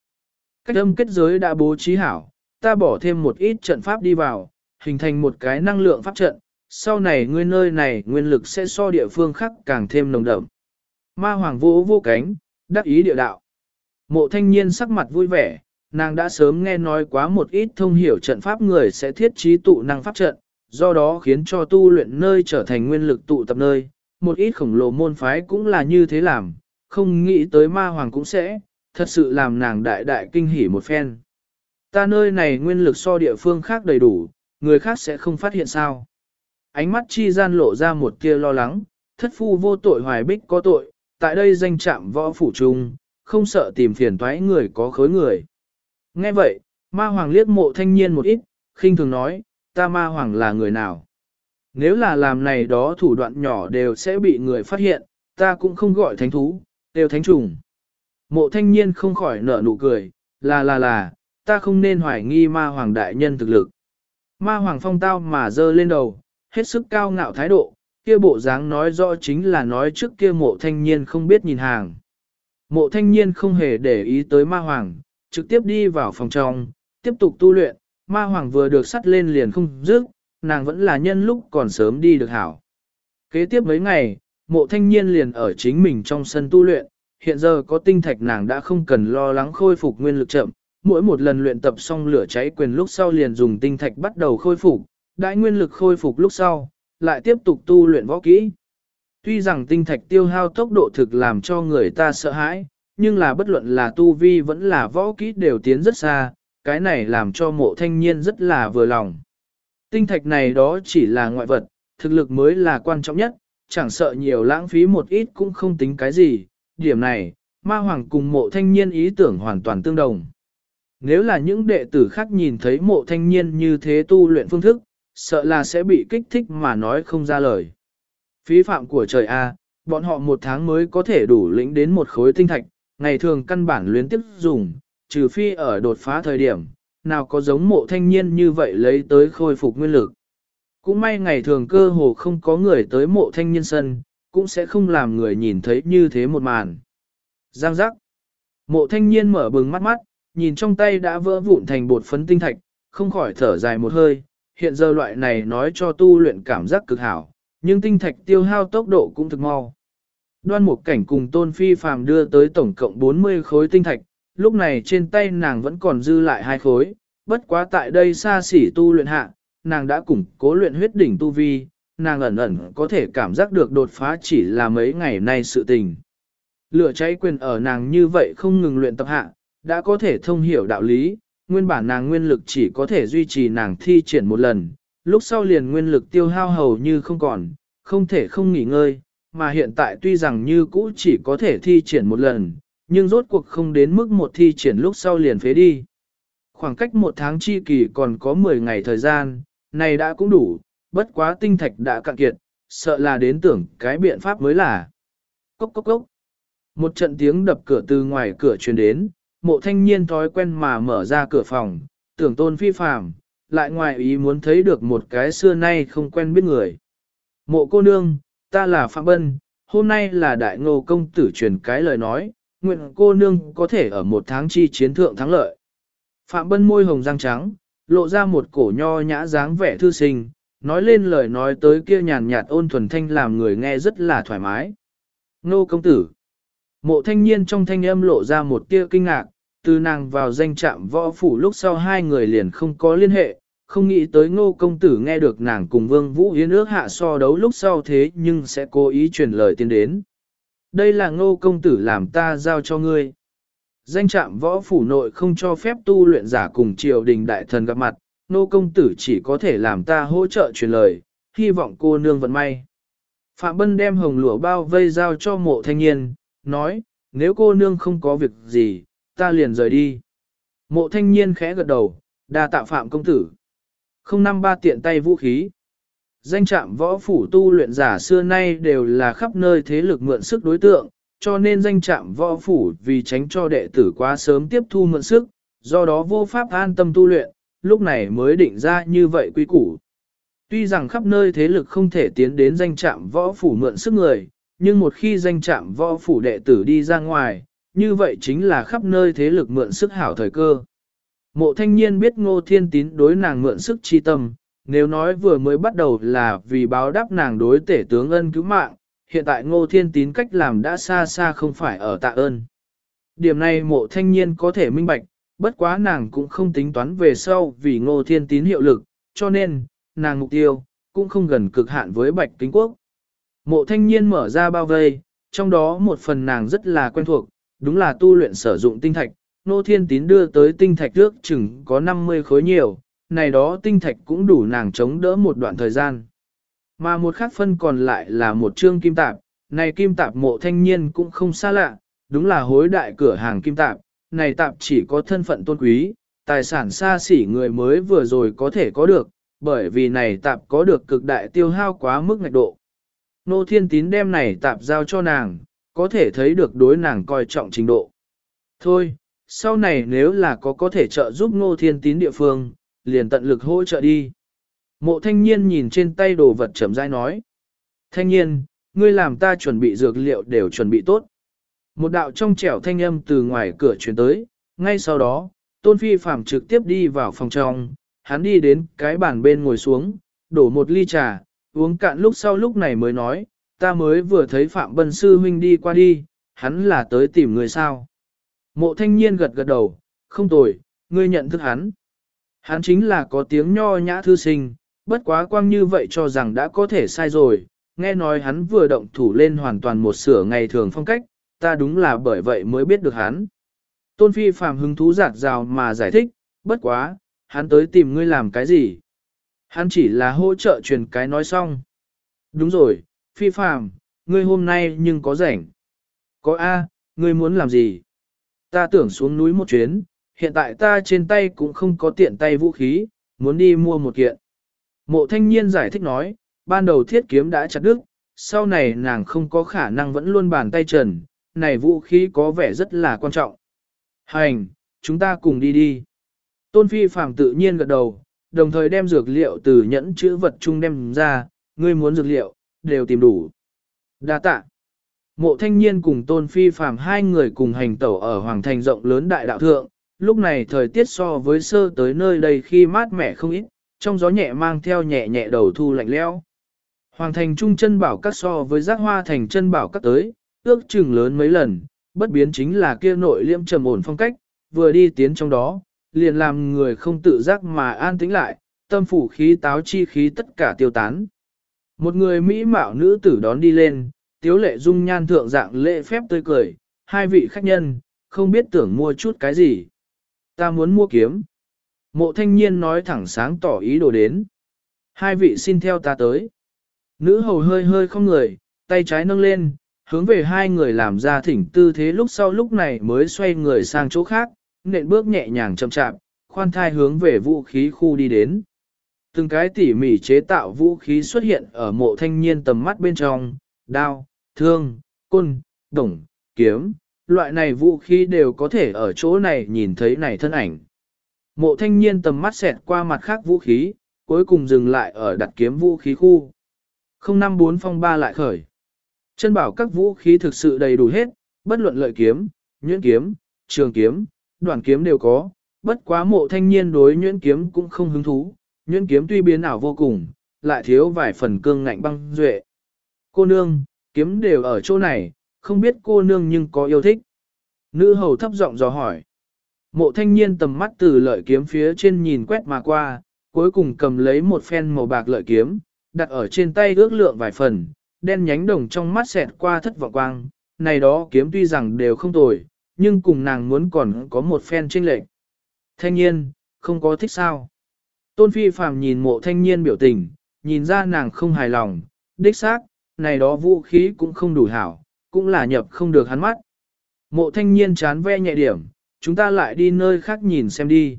Cách âm kết giới đã bố trí hảo, ta bỏ thêm một ít trận pháp đi vào, hình thành một cái năng lượng pháp trận, sau này ngươi nơi này nguyên lực sẽ so địa phương khác càng thêm nồng đậm. Ma hoàng vô vô cánh, đắc ý địa đạo. Mộ thanh niên sắc mặt vui vẻ, nàng đã sớm nghe nói quá một ít thông hiểu trận pháp người sẽ thiết trí tụ năng pháp trận, do đó khiến cho tu luyện nơi trở thành nguyên lực tụ tập nơi. Một ít khổng lồ môn phái cũng là như thế làm, không nghĩ tới ma hoàng cũng sẽ, thật sự làm nàng đại đại kinh hỉ một phen. Ta nơi này nguyên lực so địa phương khác đầy đủ, người khác sẽ không phát hiện sao. Ánh mắt chi gian lộ ra một tia lo lắng, thất phu vô tội hoài bích có tội, tại đây danh trạm võ phủ trung, không sợ tìm phiền toái người có khối người. Nghe vậy, ma hoàng liếc mộ thanh niên một ít, khinh thường nói, ta ma hoàng là người nào? Nếu là làm này đó thủ đoạn nhỏ đều sẽ bị người phát hiện, ta cũng không gọi thánh thú, đều thánh trùng. Mộ thanh niên không khỏi nở nụ cười, là là là, ta không nên hoài nghi ma hoàng đại nhân thực lực. Ma hoàng phong tao mà dơ lên đầu, hết sức cao ngạo thái độ, kia bộ dáng nói rõ chính là nói trước kia mộ thanh niên không biết nhìn hàng. Mộ thanh niên không hề để ý tới ma hoàng, trực tiếp đi vào phòng trong, tiếp tục tu luyện, ma hoàng vừa được sắt lên liền không dứt, nàng vẫn là nhân lúc còn sớm đi được hảo. Kế tiếp mấy ngày, mộ thanh niên liền ở chính mình trong sân tu luyện, hiện giờ có tinh thạch nàng đã không cần lo lắng khôi phục nguyên lực chậm, mỗi một lần luyện tập xong lửa cháy quyền lúc sau liền dùng tinh thạch bắt đầu khôi phục, đại nguyên lực khôi phục lúc sau, lại tiếp tục tu luyện võ kỹ. Tuy rằng tinh thạch tiêu hao tốc độ thực làm cho người ta sợ hãi, nhưng là bất luận là tu vi vẫn là võ kỹ đều tiến rất xa, cái này làm cho mộ thanh niên rất là vừa lòng. Tinh thạch này đó chỉ là ngoại vật, thực lực mới là quan trọng nhất, chẳng sợ nhiều lãng phí một ít cũng không tính cái gì, điểm này, ma hoàng cùng mộ thanh niên ý tưởng hoàn toàn tương đồng. Nếu là những đệ tử khác nhìn thấy mộ thanh niên như thế tu luyện phương thức, sợ là sẽ bị kích thích mà nói không ra lời. Phí phạm của trời A, bọn họ một tháng mới có thể đủ lĩnh đến một khối tinh thạch, ngày thường căn bản luyến tiếp dùng, trừ phi ở đột phá thời điểm, nào có giống mộ thanh niên như vậy lấy tới khôi phục nguyên lực. Cũng may ngày thường cơ hồ không có người tới mộ thanh niên sân, cũng sẽ không làm người nhìn thấy như thế một màn. Giang giác. Mộ thanh niên mở bừng mắt mắt, nhìn trong tay đã vỡ vụn thành bột phấn tinh thạch, không khỏi thở dài một hơi. Hiện giờ loại này nói cho tu luyện cảm giác cực hảo, nhưng tinh thạch tiêu hao tốc độ cũng thực mau. Đoan một cảnh cùng tôn phi phàm đưa tới tổng cộng 40 khối tinh thạch, lúc này trên tay nàng vẫn còn dư lại hai khối, bất quá tại đây xa xỉ tu luyện hạ, nàng đã củng cố luyện huyết đỉnh tu vi, nàng ẩn ẩn có thể cảm giác được đột phá chỉ là mấy ngày nay sự tình. Lửa cháy quyền ở nàng như vậy không ngừng luyện tập hạ, đã có thể thông hiểu đạo lý, nguyên bản nàng nguyên lực chỉ có thể duy trì nàng thi triển một lần, lúc sau liền nguyên lực tiêu hao hầu như không còn, không thể không nghỉ ngơi, mà hiện tại tuy rằng như cũ chỉ có thể thi triển một lần, nhưng rốt cuộc không đến mức một thi triển lúc sau liền phế đi. Khoảng cách một tháng chi kỳ còn có 10 ngày thời gian, này đã cũng đủ, bất quá tinh thạch đã cạn kiệt, sợ là đến tưởng cái biện pháp mới là. Cốc cốc cốc. Một trận tiếng đập cửa từ ngoài cửa truyền đến, mộ thanh niên thói quen mà mở ra cửa phòng, tưởng tôn phi phàm, lại ngoài ý muốn thấy được một cái xưa nay không quen biết người. Mộ cô nương, ta là Phạm Bân, hôm nay là đại ngô công tử truyền cái lời nói, nguyện cô nương có thể ở một tháng chi chiến thượng thắng lợi. Phạm Bân môi hồng răng trắng, lộ ra một cổ nho nhã dáng vẻ thư sinh, nói lên lời nói tới kia nhàn nhạt ôn thuần thanh làm người nghe rất là thoải mái. Nô công tử. Mộ thanh niên trong thanh âm lộ ra một tia kinh ngạc, từ nàng vào danh trạm võ phủ lúc sau hai người liền không có liên hệ, không nghĩ tới ngô công tử nghe được nàng cùng vương vũ hiến ước hạ so đấu lúc sau thế nhưng sẽ cố ý truyền lời tiến đến. Đây là ngô công tử làm ta giao cho ngươi. Danh trạm võ phủ nội không cho phép tu luyện giả cùng triều đình đại thần gặp mặt, ngô công tử chỉ có thể làm ta hỗ trợ truyền lời, hy vọng cô nương vận may. Phạm Bân đem hồng lụa bao vây giao cho mộ thanh niên, nói, nếu cô nương không có việc gì, ta liền rời đi. Mộ thanh niên khẽ gật đầu, đa tạ Phạm công tử. Không năm ba tiện tay vũ khí. Danh trạm võ phủ tu luyện giả xưa nay đều là khắp nơi thế lực mượn sức đối tượng, cho nên danh trạm võ phủ vì tránh cho đệ tử quá sớm tiếp thu mượn sức, do đó vô pháp an tâm tu luyện, lúc này mới định ra như vậy quy củ. Tuy rằng khắp nơi thế lực không thể tiến đến danh trạm võ phủ mượn sức người, nhưng một khi danh trạm võ phủ đệ tử đi ra ngoài, như vậy chính là khắp nơi thế lực mượn sức hảo thời cơ. Mộ thanh niên biết ngô thiên tín đối nàng mượn sức chi tâm, nếu nói vừa mới bắt đầu là vì báo đáp nàng đối tể tướng ân cứu mạng, hiện tại ngô thiên tín cách làm đã xa xa không phải ở tạ ơn. Điểm này mộ thanh niên có thể minh bạch, bất quá nàng cũng không tính toán về sau vì ngô thiên tín hiệu lực, cho nên, nàng mục tiêu, cũng không gần cực hạn với bạch kính quốc. Mộ thanh niên mở ra bao vây, trong đó một phần nàng rất là quen thuộc, đúng là tu luyện sử dụng tinh thạch, nô thiên tín đưa tới tinh thạch trước chừng có 50 khối nhiều, này đó tinh thạch cũng đủ nàng chống đỡ một đoạn thời gian. Mà một khác phân còn lại là một trương kim tạp, này kim tạp mộ thanh niên cũng không xa lạ, đúng là hối đại cửa hàng kim tạp, này tạp chỉ có thân phận tôn quý, tài sản xa xỉ người mới vừa rồi có thể có được, bởi vì này tạp có được cực đại tiêu hao quá mức ngạch độ. Nô thiên tín đem này tạp giao cho nàng, có thể thấy được đối nàng coi trọng trình độ. Thôi, sau này nếu là có có thể trợ giúp Nô thiên tín địa phương, liền tận lực hỗ trợ đi. Mộ thanh niên nhìn trên tay đồ vật chậm rãi nói. Thanh niên, ngươi làm ta chuẩn bị dược liệu đều chuẩn bị tốt. Một đạo trong trẻo thanh âm từ ngoài cửa chuyển tới, ngay sau đó, tôn phi phạm trực tiếp đi vào phòng trong, hắn đi đến cái bàn bên ngồi xuống, đổ một ly trà, uống cạn lúc sau lúc này mới nói, ta mới vừa thấy Phạm Bân Sư Huynh đi qua đi, hắn là tới tìm người sao. Mộ thanh niên gật gật đầu, không tồi, ngươi nhận thức hắn. Hắn chính là có tiếng nho nhã thư sinh, bất quá quang như vậy cho rằng đã có thể sai rồi, nghe nói hắn vừa động thủ lên hoàn toàn một sửa ngày thường phong cách, ta đúng là bởi vậy mới biết được hắn. Tôn Phi Phạm hứng thú giạt rào mà giải thích, bất quá, hắn tới tìm ngươi làm cái gì? Hắn chỉ là hỗ trợ truyền cái nói xong. Đúng rồi, phi phàm, ngươi hôm nay nhưng có rảnh. Có A, ngươi muốn làm gì? Ta tưởng xuống núi một chuyến, hiện tại ta trên tay cũng không có tiện tay vũ khí, muốn đi mua một kiện. Mộ thanh niên giải thích nói, ban đầu thiết kiếm đã chặt đứt, sau này nàng không có khả năng vẫn luôn bàn tay trần, này vũ khí có vẻ rất là quan trọng. Hành, chúng ta cùng đi đi. Tôn Phi Phạm tự nhiên gật đầu, đồng thời đem dược liệu từ nhẫn chữ vật chung đem ra, ngươi muốn dược liệu, đều tìm đủ. Đa tạ. Mộ thanh niên cùng Tôn Phi phàm hai người cùng hành tẩu ở Hoàng Thành rộng lớn đại đạo thượng, lúc này thời tiết so với sơ tới nơi đây khi mát mẻ không ít, trong gió nhẹ mang theo nhẹ nhẹ đầu thu lạnh leo. Hoàng thành trung chân bảo các so với giác hoa thành chân bảo các tới, ước chừng lớn mấy lần, bất biến chính là kia nội liêm trầm ổn phong cách, vừa đi tiến trong đó, liền làm người không tự giác mà an tĩnh lại, tâm phủ khí táo chi khí tất cả tiêu tán. Một người mỹ mạo nữ tử đón đi lên, tiếu lệ dung nhan thượng dạng lễ phép tươi cười, hai vị khách nhân, không biết tưởng mua chút cái gì. Ta muốn mua kiếm. Mộ thanh niên nói thẳng sáng tỏ ý đồ đến. Hai vị xin theo ta tới. Nữ hầu hơi hơi không người, tay trái nâng lên, hướng về hai người làm ra thỉnh tư thế lúc sau lúc này mới xoay người sang chỗ khác, nện bước nhẹ nhàng chậm chạp, khoan thai hướng về vũ khí khu đi đến. Từng cái tỉ mỉ chế tạo vũ khí xuất hiện ở mộ thanh niên tầm mắt bên trong, đao, thương, côn, đồng, kiếm, loại này vũ khí đều có thể ở chỗ này nhìn thấy này thân ảnh. Mộ thanh niên tầm mắt xẹt qua mặt khác vũ khí, cuối cùng dừng lại ở đặt kiếm vũ khí khu. 054 phong ba lại khởi. Chân bảo các vũ khí thực sự đầy đủ hết, bất luận lợi kiếm, nhuyễn kiếm, trường kiếm, đoạn kiếm đều có, bất quá mộ thanh niên đối nhuyễn kiếm cũng không hứng thú, nhuyễn kiếm tuy biến ảo vô cùng, lại thiếu vài phần cương ngạnh băng duệ. Cô nương, kiếm đều ở chỗ này, không biết cô nương nhưng có yêu thích. Nữ hầu thấp giọng dò hỏi. Mộ thanh niên tầm mắt từ lợi kiếm phía trên nhìn quét mà qua, cuối cùng cầm lấy một phen màu bạc lợi kiếm, đặt ở trên tay ước lượng vài phần, đen nhánh đồng trong mắt xẹt qua thất vọng quang, này đó kiếm tuy rằng đều không tồi, nhưng cùng nàng muốn còn có một phen chênh lệch. Thanh niên, không có thích sao. Tôn phi phàm nhìn mộ thanh niên biểu tình, nhìn ra nàng không hài lòng, đích xác, này đó vũ khí cũng không đủ hảo, cũng là nhập không được hắn mắt. Mộ thanh niên chán ve nhẹ điểm, chúng ta lại đi nơi khác nhìn xem đi.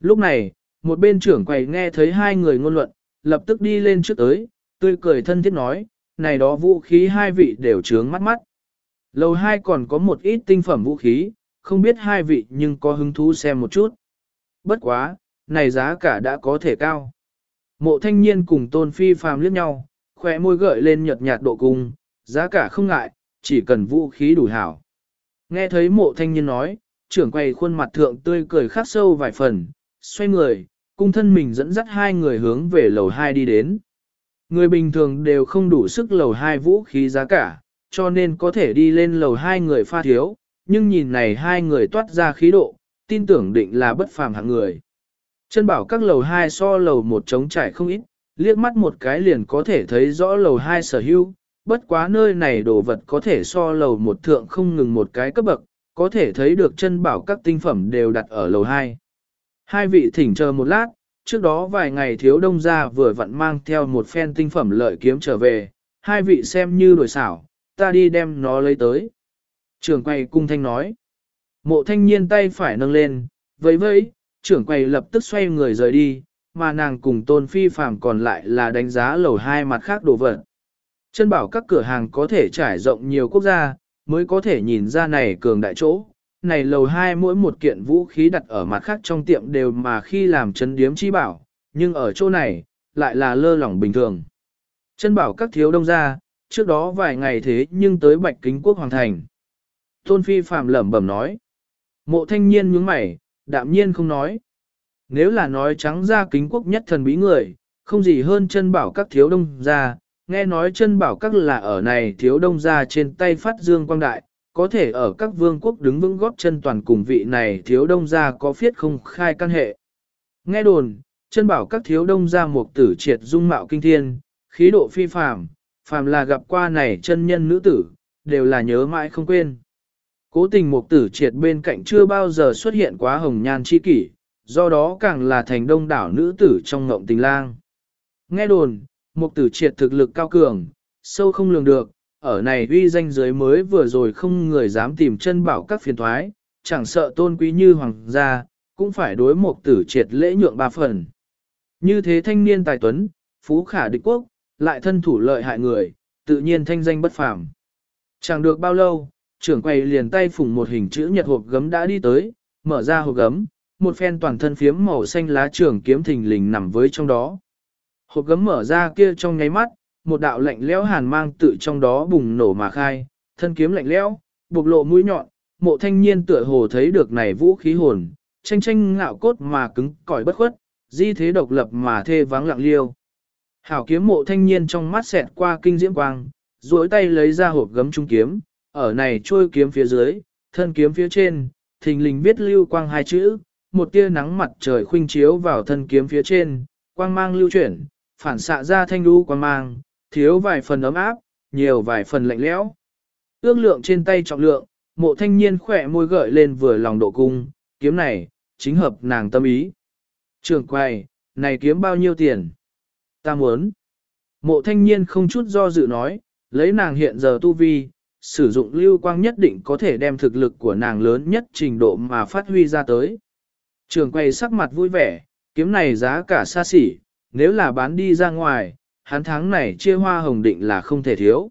Lúc này, một bên trưởng quầy nghe thấy hai người ngôn luận, lập tức đi lên trước tới, tươi cười thân thiết nói, này đó vũ khí hai vị đều trướng mắt mắt. Lầu hai còn có một ít tinh phẩm vũ khí, không biết hai vị nhưng có hứng thú xem một chút. Bất quá, này giá cả đã có thể cao. Mộ thanh niên cùng tôn phi phàm liếc nhau, khỏe môi gợi lên nhợt nhạt độ cung, giá cả không ngại, chỉ cần vũ khí đủ hảo. Nghe thấy mộ thanh niên nói, trưởng quầy khuôn mặt thượng tươi cười khắc sâu vài phần, xoay người, cung thân mình dẫn dắt hai người hướng về lầu 2 đi đến. Người bình thường đều không đủ sức lầu 2 vũ khí giá cả, cho nên có thể đi lên lầu hai người pha thiếu, nhưng nhìn này hai người toát ra khí độ, tin tưởng định là bất phàm hạng người. Chân bảo các lầu hai so lầu một trống trải không ít, liếc mắt một cái liền có thể thấy rõ lầu hai sở hữu, bất quá nơi này đồ vật có thể so lầu một thượng không ngừng một cái cấp bậc, có thể thấy được chân bảo các tinh phẩm đều đặt ở lầu hai. Hai vị thỉnh chờ một lát, trước đó vài ngày thiếu đông gia vừa vặn mang theo một phen tinh phẩm lợi kiếm trở về, hai vị xem như đổi xảo, ta đi đem nó lấy tới. Trưởng quầy cung thanh nói. Mộ thanh niên tay phải nâng lên, vẫy vẫy, trưởng quầy lập tức xoay người rời đi, mà nàng cùng tôn phi phàm còn lại là đánh giá lầu hai mặt khác đồ vật. Chân bảo các cửa hàng có thể trải rộng nhiều quốc gia, mới có thể nhìn ra này cường đại chỗ. Này lầu hai mỗi một kiện vũ khí đặt ở mặt khác trong tiệm đều mà khi làm chân điếm chi bảo, nhưng ở chỗ này, lại là lơ lỏng bình thường. Chân bảo các thiếu đông ra, trước đó vài ngày thế nhưng tới bạch kính quốc hoàng thành. Tôn phi phạm lẩm bẩm nói. Mộ thanh niên nhướng mày, đạm nhiên không nói. Nếu là nói trắng ra kính quốc nhất thần bí người, không gì hơn chân bảo các thiếu đông gia nghe nói chân bảo các là ở này thiếu đông gia trên tay phát dương quang đại, có thể ở các vương quốc đứng vững góp chân toàn cùng vị này thiếu đông gia có phiết không khai căn hệ. Nghe đồn, chân bảo các thiếu đông gia một tử triệt dung mạo kinh thiên, khí độ phi phàm, phàm là gặp qua này chân nhân nữ tử, đều là nhớ mãi không quên. Cố tình một tử triệt bên cạnh chưa bao giờ xuất hiện quá hồng nhan chi kỷ, do đó càng là thành đông đảo nữ tử trong ngộng tình lang. Nghe đồn, mục tử triệt thực lực cao cường, sâu không lường được, ở này uy danh giới mới vừa rồi không người dám tìm chân bảo các phiền thoái, chẳng sợ tôn quý như hoàng gia, cũng phải đối mục tử triệt lễ nhượng ba phần. Như thế thanh niên tài tuấn, phú khả địch quốc, lại thân thủ lợi hại người, tự nhiên thanh danh bất phàm. Chẳng được bao lâu, trưởng quầy liền tay phủng một hình chữ nhật hộp gấm đã đi tới, mở ra hộp gấm, một phen toàn thân phiếm màu xanh lá trường kiếm thình lình nằm với trong đó. Hộp gấm mở ra kia trong nháy mắt, một đạo lạnh lẽo hàn mang tự trong đó bùng nổ mà khai, thân kiếm lạnh lẽo, bộc lộ mũi nhọn, mộ thanh niên tựa hồ thấy được này vũ khí hồn, tranh tranh ngạo cốt mà cứng cỏi bất khuất, di thế độc lập mà thê vắng lặng liêu. Hảo kiếm mộ thanh niên trong mắt xẹt qua kinh diễm quang, duỗi tay lấy ra hộp gấm trung kiếm, ở này trôi kiếm phía dưới, thân kiếm phía trên, thình lình viết lưu quang hai chữ, một tia nắng mặt trời khuynh chiếu vào thân kiếm phía trên, quang mang lưu chuyển, phản xạ ra thanh đu quang mang, thiếu vài phần ấm áp, nhiều vài phần lạnh lẽo. Ước lượng trên tay trọng lượng, mộ thanh niên khỏe môi gợi lên vừa lòng độ cung, kiếm này, chính hợp nàng tâm ý. Trường quay, này kiếm bao nhiêu tiền? Ta muốn. Mộ thanh niên không chút do dự nói, lấy nàng hiện giờ tu vi, sử dụng lưu quang nhất định có thể đem thực lực của nàng lớn nhất trình độ mà phát huy ra tới. Trường quay sắc mặt vui vẻ, kiếm này giá cả xa xỉ, nếu là bán đi ra ngoài, hắn tháng này chia hoa hồng định là không thể thiếu.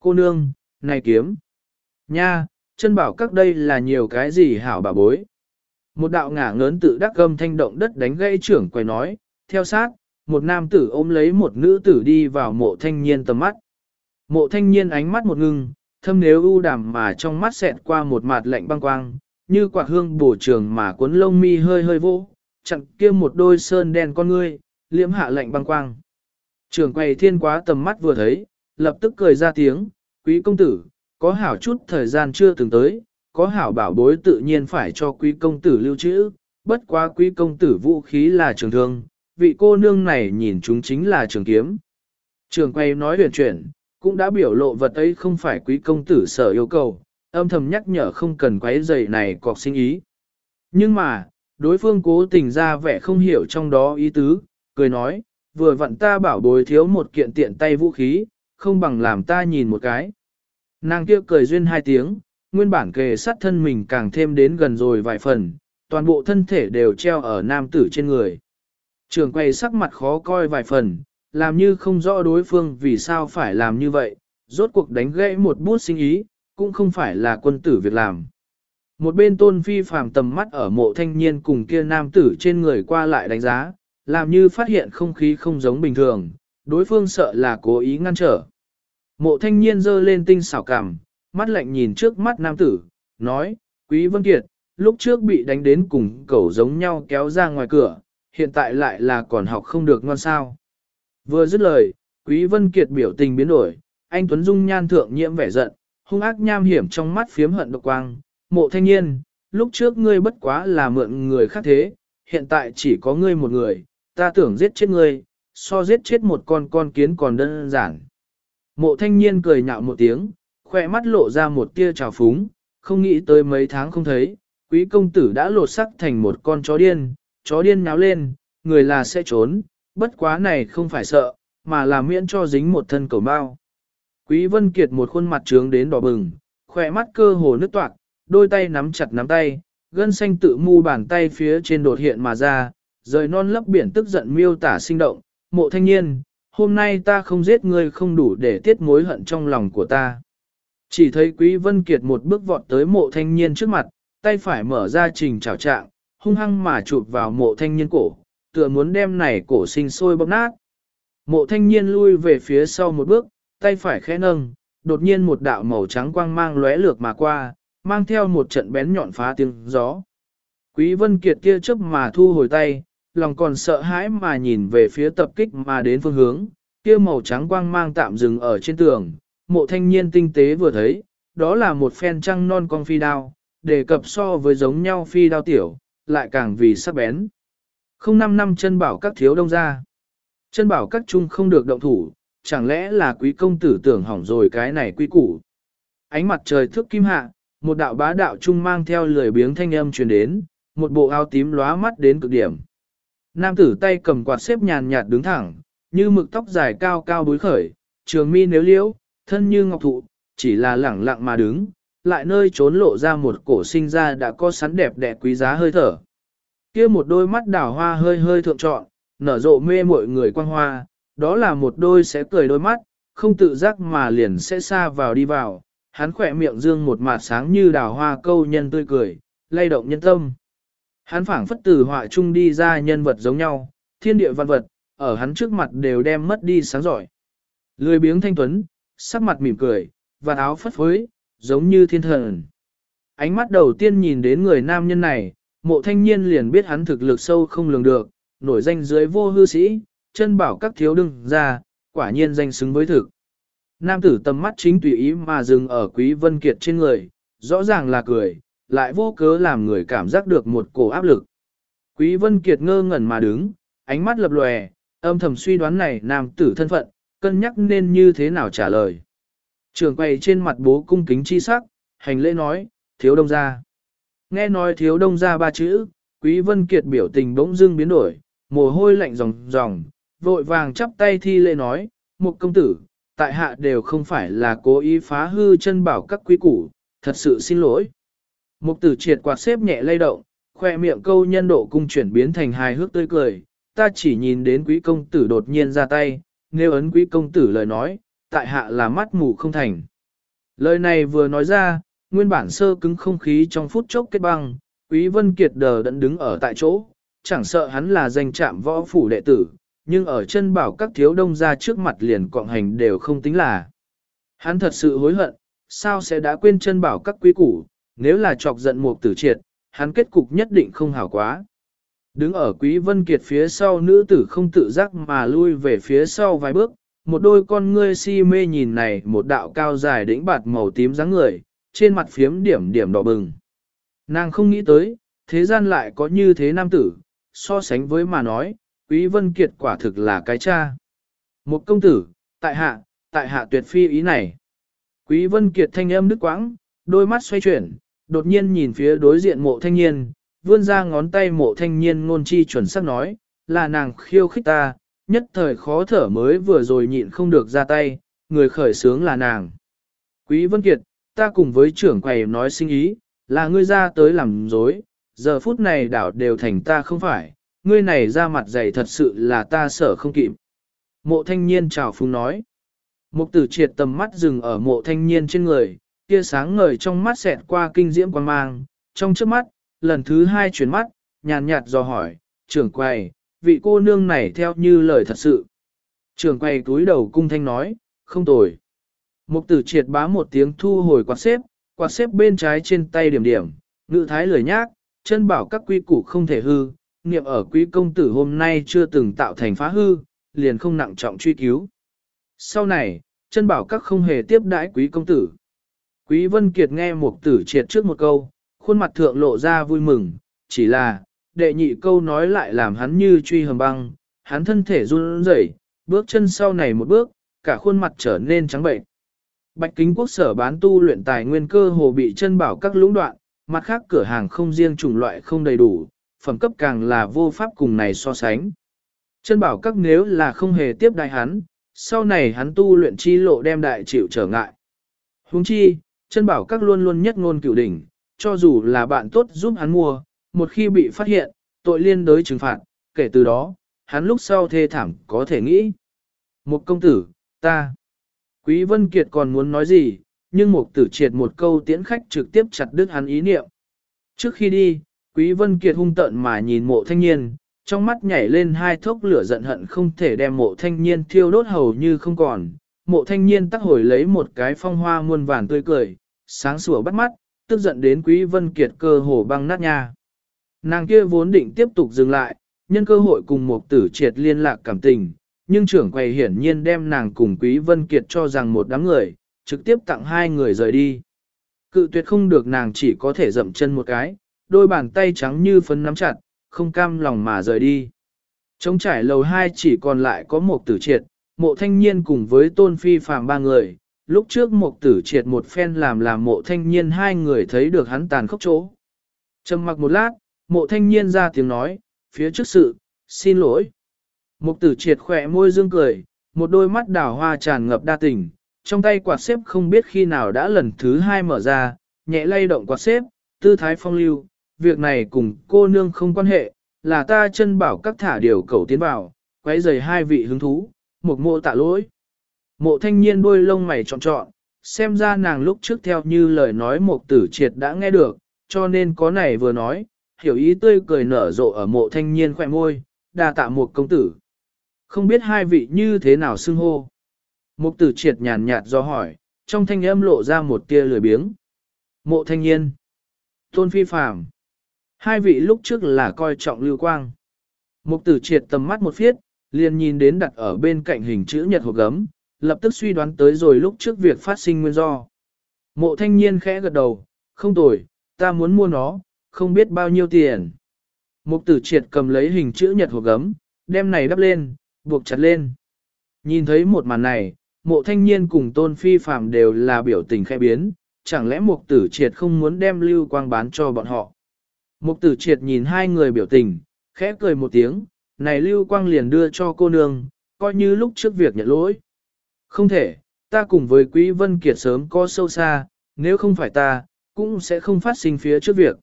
Cô nương, này kiếm. Nha, chân bảo các đây là nhiều cái gì hảo bà bối. Một đạo ngả ngớn tự đắc gâm thanh động đất đánh gãy trưởng quay nói, theo sát, một nam tử ôm lấy một nữ tử đi vào mộ thanh niên tầm mắt. Mộ thanh niên ánh mắt một ngưng, thâm nếu ưu đàm mà trong mắt xẹt qua một mặt lạnh băng quang, như quạt hương bổ trường mà cuốn lông mi hơi hơi vô, chặn kia một đôi sơn đen con ngươi, liễm hạ lạnh băng quang. Trường quầy thiên quá tầm mắt vừa thấy, lập tức cười ra tiếng, quý công tử, có hảo chút thời gian chưa từng tới, có hảo bảo bối tự nhiên phải cho quý công tử lưu trữ, bất quá quý công tử vũ khí là trường thương, vị cô nương này nhìn chúng chính là trường kiếm. Trường quay nói huyền chuyển, cũng đã biểu lộ vật ấy không phải quý công tử sở yêu cầu, âm thầm nhắc nhở không cần quấy giày này cọc sinh ý. Nhưng mà, đối phương cố tình ra vẻ không hiểu trong đó ý tứ, cười nói, vừa vặn ta bảo bối thiếu một kiện tiện tay vũ khí, không bằng làm ta nhìn một cái. Nàng kia cười duyên hai tiếng, nguyên bản kề sát thân mình càng thêm đến gần rồi vài phần, toàn bộ thân thể đều treo ở nam tử trên người. Trường quay sắc mặt khó coi vài phần, làm như không rõ đối phương vì sao phải làm như vậy, rốt cuộc đánh gãy một bút sinh ý, cũng không phải là quân tử việc làm. Một bên tôn phi phàm tầm mắt ở mộ thanh niên cùng kia nam tử trên người qua lại đánh giá, làm như phát hiện không khí không giống bình thường, đối phương sợ là cố ý ngăn trở. Mộ thanh niên giơ lên tinh xảo cảm, mắt lạnh nhìn trước mắt nam tử, nói, Quý Vân Kiệt, lúc trước bị đánh đến cùng cẩu giống nhau kéo ra ngoài cửa, hiện tại lại là còn học không được ngon sao. Vừa dứt lời, Quý Vân Kiệt biểu tình biến đổi, anh Tuấn Dung nhan thượng nhiễm vẻ giận, hung ác nham hiểm trong mắt phiếm hận độc quang, mộ thanh niên, lúc trước ngươi bất quá là mượn người khác thế, hiện tại chỉ có ngươi một người, ta tưởng giết chết ngươi, so giết chết một con con kiến còn đơn giản. Mộ thanh niên cười nhạo một tiếng, khoe mắt lộ ra một tia trào phúng, không nghĩ tới mấy tháng không thấy, quý công tử đã lột sắc thành một con chó điên, chó điên nháo lên, người là sẽ trốn, bất quá này không phải sợ, mà là miễn cho dính một thân cầu bao. Quý Vân Kiệt một khuôn mặt trướng đến đỏ bừng, khỏe mắt cơ hồ nứt toạc, đôi tay nắm chặt nắm tay, gân xanh tự mu bàn tay phía trên đột hiện mà ra, rời non lấp biển tức giận miêu tả sinh động, mộ thanh niên, hôm nay ta không giết ngươi không đủ để tiết mối hận trong lòng của ta. Chỉ thấy Quý Vân Kiệt một bước vọt tới mộ thanh niên trước mặt, tay phải mở ra trình trào trạng, hung hăng mà chụp vào mộ thanh niên cổ, tựa muốn đem này cổ sinh sôi bóp nát. Mộ thanh niên lui về phía sau một bước, tay phải khẽ nâng, đột nhiên một đạo màu trắng quang mang lóe lược mà qua, mang theo một trận bén nhọn phá tiếng gió. Quý Vân Kiệt kia chớp mà thu hồi tay, lòng còn sợ hãi mà nhìn về phía tập kích mà đến phương hướng, kia màu trắng quang mang tạm dừng ở trên tường, mộ thanh niên tinh tế vừa thấy, đó là một phen trăng non con phi đao, đề cập so với giống nhau phi đao tiểu, lại càng vì sắc bén. Không năm năm chân bảo các thiếu đông ra. Chân bảo các chung không được động thủ, chẳng lẽ là quý công tử tưởng hỏng rồi cái này quý củ. Ánh mặt trời thước kim hạ, một đạo bá đạo trung mang theo lười biếng thanh âm truyền đến, một bộ áo tím lóa mắt đến cực điểm. Nam tử tay cầm quạt xếp nhàn nhạt đứng thẳng, như mực tóc dài cao cao búi khởi, trường mi nếu liễu, thân như ngọc thụ, chỉ là lẳng lặng mà đứng, lại nơi trốn lộ ra một cổ sinh ra đã có sắn đẹp đẽ quý giá hơi thở. kia một đôi mắt đảo hoa hơi hơi thượng trọn, nở rộ mê mọi người quan hoa, đó là một đôi sẽ cười đôi mắt, không tự giác mà liền sẽ xa vào đi vào, hắn khỏe miệng dương một mặt sáng như đào hoa câu nhân tươi cười, lay động nhân tâm. Hắn phảng phất từ họa chung đi ra nhân vật giống nhau, thiên địa văn vật, ở hắn trước mặt đều đem mất đi sáng giỏi. Lười biếng thanh tuấn, sắc mặt mỉm cười, và áo phất phới, giống như thiên thần. Ánh mắt đầu tiên nhìn đến người nam nhân này, mộ thanh niên liền biết hắn thực lực sâu không lường được, nổi danh dưới vô hư sĩ, chân bảo các thiếu đừng ra, quả nhiên danh xứng với thực. Nam tử tầm mắt chính tùy ý mà dừng ở Quý Vân Kiệt trên người, rõ ràng là cười, lại vô cớ làm người cảm giác được một cổ áp lực. Quý Vân Kiệt ngơ ngẩn mà đứng, ánh mắt lập lòe, âm thầm suy đoán này nam tử thân phận, cân nhắc nên như thế nào trả lời. Trường quầy trên mặt bố cung kính chi sắc, hành lễ nói, thiếu đông gia. Nghe nói thiếu đông gia ba chữ, Quý Vân Kiệt biểu tình bỗng dưng biến đổi, mồ hôi lạnh ròng ròng, vội vàng chắp tay thi lễ nói, một công tử, tại hạ đều không phải là cố ý phá hư chân bảo các quý củ, thật sự xin lỗi. Mục tử triệt quạt xếp nhẹ lay động, khoe miệng câu nhân độ cung chuyển biến thành hài hước tươi cười, ta chỉ nhìn đến quý công tử đột nhiên ra tay, nếu ấn quý công tử lời nói, tại hạ là mắt mù không thành. Lời này vừa nói ra, nguyên bản sơ cứng không khí trong phút chốc kết băng, quý vân kiệt đờ đẫn đứng ở tại chỗ, chẳng sợ hắn là danh trạm võ phủ đệ tử, nhưng ở chân bảo các thiếu đông ra trước mặt liền cộng hành đều không tính là. Hắn thật sự hối hận, sao sẽ đã quên chân bảo các quý củ, nếu là chọc giận một tử triệt, hắn kết cục nhất định không hảo quá. Đứng ở quý vân kiệt phía sau nữ tử không tự giác mà lui về phía sau vài bước, một đôi con ngươi si mê nhìn này một đạo cao dài đĩnh bạt màu tím dáng người, trên mặt phiếm điểm điểm đỏ bừng. Nàng không nghĩ tới, thế gian lại có như thế nam tử, so sánh với mà nói, Quý Vân Kiệt quả thực là cái cha. Một công tử, tại hạ, tại hạ tuyệt phi ý này. Quý Vân Kiệt thanh âm đứt quãng, đôi mắt xoay chuyển, đột nhiên nhìn phía đối diện mộ thanh niên, vươn ra ngón tay mộ thanh niên ngôn chi chuẩn xác nói, là nàng khiêu khích ta, nhất thời khó thở mới vừa rồi nhịn không được ra tay, người khởi sướng là nàng. Quý Vân Kiệt, ta cùng với trưởng quầy nói sinh ý, là ngươi ra tới làm dối, giờ phút này đảo đều thành ta không phải, ngươi này ra mặt dày thật sự là ta sợ không kịp. Mộ thanh niên chào phúng nói. Mục tử triệt tầm mắt dừng ở mộ thanh niên trên người, tia sáng ngời trong mắt xẹt qua kinh diễm quan mang, trong trước mắt, lần thứ hai chuyển mắt, nhàn nhạt dò hỏi, trưởng quầy, vị cô nương này theo như lời thật sự. Trưởng quầy túi đầu cung thanh nói, không tồi. Mục tử triệt bá một tiếng thu hồi quạt xếp, quạt xếp bên trái trên tay điểm điểm, ngự thái lười nhác, chân bảo các quy củ không thể hư, niệm ở quý công tử hôm nay chưa từng tạo thành phá hư, liền không nặng trọng truy cứu. Sau này, chân bảo các không hề tiếp đãi quý công tử. Quý Vân Kiệt nghe mục tử triệt trước một câu, khuôn mặt thượng lộ ra vui mừng, chỉ là, đệ nhị câu nói lại làm hắn như truy hầm băng, hắn thân thể run rẩy, bước chân sau này một bước, cả khuôn mặt trở nên trắng bệnh. Bạch kính quốc sở bán tu luyện tài nguyên cơ hồ bị chân bảo các lũng đoạn, mặt khác cửa hàng không riêng chủng loại không đầy đủ, phẩm cấp càng là vô pháp cùng này so sánh. Chân bảo các nếu là không hề tiếp đại hắn, sau này hắn tu luyện chi lộ đem đại chịu trở ngại. Huống chi, chân bảo các luôn luôn nhất ngôn cửu đỉnh, cho dù là bạn tốt giúp hắn mua, một khi bị phát hiện, tội liên đối trừng phạt, kể từ đó, hắn lúc sau thê thảm có thể nghĩ. Một công tử, ta. Quý Vân Kiệt còn muốn nói gì, nhưng một tử triệt một câu tiễn khách trực tiếp chặt đứt hắn ý niệm. Trước khi đi, Quý Vân Kiệt hung tợn mà nhìn mộ thanh niên, trong mắt nhảy lên hai thốc lửa giận hận không thể đem mộ thanh niên thiêu đốt hầu như không còn. Mộ thanh niên tắc hồi lấy một cái phong hoa muôn vàng tươi cười, sáng sủa bắt mắt, tức giận đến Quý Vân Kiệt cơ hồ băng nát nha. Nàng kia vốn định tiếp tục dừng lại, nhân cơ hội cùng một tử triệt liên lạc cảm tình, nhưng trưởng quầy hiển nhiên đem nàng cùng Quý Vân Kiệt cho rằng một đám người, trực tiếp tặng hai người rời đi. Cự tuyệt không được nàng chỉ có thể dậm chân một cái, đôi bàn tay trắng như phấn nắm chặt, không cam lòng mà rời đi. Trống trải lầu hai chỉ còn lại có một tử triệt, mộ thanh niên cùng với tôn phi phàm ba người. Lúc trước một tử triệt một phen làm làm mộ thanh niên hai người thấy được hắn tàn khốc chỗ. Trầm mặc một lát, mộ thanh niên ra tiếng nói, phía trước sự, xin lỗi. Mục tử triệt khỏe môi dương cười, một đôi mắt đào hoa tràn ngập đa tình, trong tay quạt xếp không biết khi nào đã lần thứ hai mở ra, nhẹ lay động quạt xếp, tư thái phong lưu, việc này cùng cô nương không quan hệ, là ta chân bảo các thả điều cầu tiến vào, quấy rầy hai vị hứng thú, một mộ tạ lỗi. Mộ thanh niên đôi lông mày trọn trọn, xem ra nàng lúc trước theo như lời nói một tử triệt đã nghe được, cho nên có này vừa nói, hiểu ý tươi cười nở rộ ở mộ thanh niên khỏe môi, đa tạ một công tử. Không biết hai vị như thế nào xưng hô. Mục tử triệt nhàn nhạt do hỏi, trong thanh âm lộ ra một tia lười biếng. Mộ thanh niên. Tôn phi phàm. Hai vị lúc trước là coi trọng lưu quang. Mục tử triệt tầm mắt một phiết, liền nhìn đến đặt ở bên cạnh hình chữ nhật hộp gấm, lập tức suy đoán tới rồi lúc trước việc phát sinh nguyên do. Mộ thanh niên khẽ gật đầu, không tồi, ta muốn mua nó, không biết bao nhiêu tiền. Mục tử triệt cầm lấy hình chữ nhật hộp gấm, đem này đắp lên, buộc chặt lên. Nhìn thấy một màn này, mộ thanh niên cùng tôn phi phạm đều là biểu tình khẽ biến, chẳng lẽ mục tử triệt không muốn đem lưu quang bán cho bọn họ. Mục tử triệt nhìn hai người biểu tình, khẽ cười một tiếng, này lưu quang liền đưa cho cô nương, coi như lúc trước việc nhận lỗi. Không thể, ta cùng với Quý Vân Kiệt sớm có sâu xa, nếu không phải ta, cũng sẽ không phát sinh phía trước việc.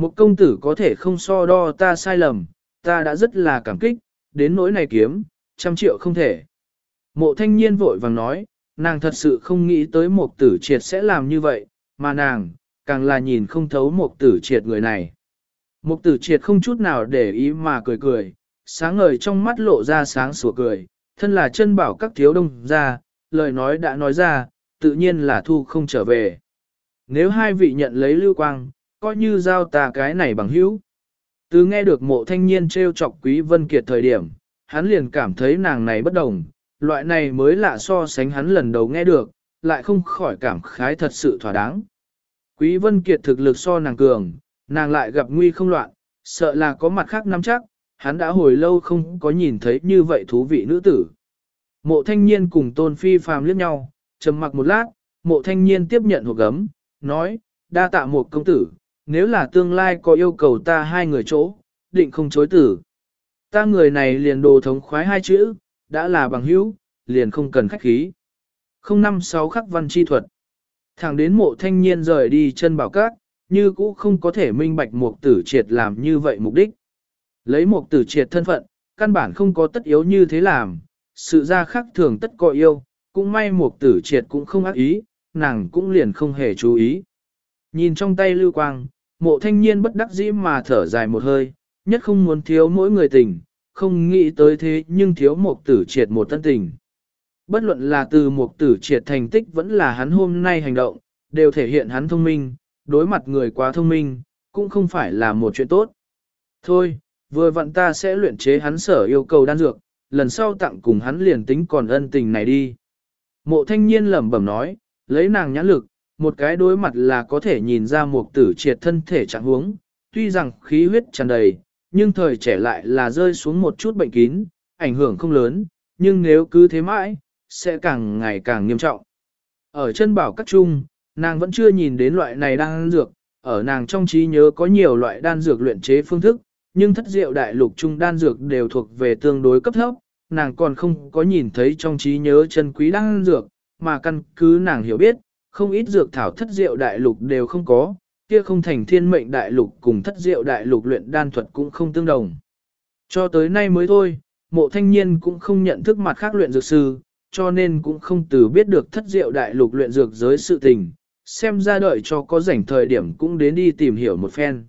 Một công tử có thể không so đo ta sai lầm, ta đã rất là cảm kích, đến nỗi này kiếm, trăm triệu không thể. Mộ thanh niên vội vàng nói, nàng thật sự không nghĩ tới một tử triệt sẽ làm như vậy, mà nàng, càng là nhìn không thấu một tử triệt người này. Một tử triệt không chút nào để ý mà cười cười, sáng ngời trong mắt lộ ra sáng sủa cười, thân là chân bảo các thiếu đông ra, lời nói đã nói ra, tự nhiên là thu không trở về. Nếu hai vị nhận lấy lưu quang, coi như giao ta cái này bằng hữu. Từ nghe được mộ thanh niên treo chọc quý vân kiệt thời điểm, hắn liền cảm thấy nàng này bất đồng, loại này mới lạ so sánh hắn lần đầu nghe được, lại không khỏi cảm khái thật sự thỏa đáng. Quý vân kiệt thực lực so nàng cường, nàng lại gặp nguy không loạn, sợ là có mặt khác nắm chắc, hắn đã hồi lâu không có nhìn thấy như vậy thú vị nữ tử. Mộ thanh niên cùng tôn phi phàm liếc nhau, trầm mặc một lát, mộ thanh niên tiếp nhận hộp gấm, nói, đa tạ một công tử, nếu là tương lai có yêu cầu ta hai người chỗ, định không chối tử. Ta người này liền đồ thống khoái hai chữ, đã là bằng hữu, liền không cần khách khí. Không năm sáu khắc văn chi thuật. Thẳng đến mộ thanh niên rời đi chân bảo cát, như cũ không có thể minh bạch mục tử triệt làm như vậy mục đích. Lấy mục tử triệt thân phận, căn bản không có tất yếu như thế làm, sự ra khắc thường tất có yêu, cũng may mục tử triệt cũng không ác ý, nàng cũng liền không hề chú ý. Nhìn trong tay lưu quang, mộ thanh niên bất đắc dĩ mà thở dài một hơi, nhất không muốn thiếu mỗi người tình, không nghĩ tới thế nhưng thiếu một tử triệt một tân tình. Bất luận là từ một tử triệt thành tích vẫn là hắn hôm nay hành động, đều thể hiện hắn thông minh, đối mặt người quá thông minh, cũng không phải là một chuyện tốt. Thôi, vừa vặn ta sẽ luyện chế hắn sở yêu cầu đan dược, lần sau tặng cùng hắn liền tính còn ân tình này đi. Mộ thanh niên lẩm bẩm nói, lấy nàng nhãn lực, một cái đối mặt là có thể nhìn ra một tử triệt thân thể trạng huống, tuy rằng khí huyết tràn đầy, nhưng thời trẻ lại là rơi xuống một chút bệnh kín, ảnh hưởng không lớn, nhưng nếu cứ thế mãi, sẽ càng ngày càng nghiêm trọng. Ở chân bảo các trung, nàng vẫn chưa nhìn đến loại này đan dược, ở nàng trong trí nhớ có nhiều loại đan dược luyện chế phương thức, nhưng thất diệu đại lục trung đan dược đều thuộc về tương đối cấp thấp, nàng còn không có nhìn thấy trong trí nhớ chân quý đan dược, mà căn cứ nàng hiểu biết, không ít dược thảo thất diệu đại lục đều không có, kia không thành thiên mệnh đại lục cùng thất diệu đại lục luyện đan thuật cũng không tương đồng. Cho tới nay mới thôi, mộ thanh niên cũng không nhận thức mặt khác luyện dược sư, cho nên cũng không từ biết được thất diệu đại lục luyện dược giới sự tình, xem ra đợi cho có rảnh thời điểm cũng đến đi tìm hiểu một phen.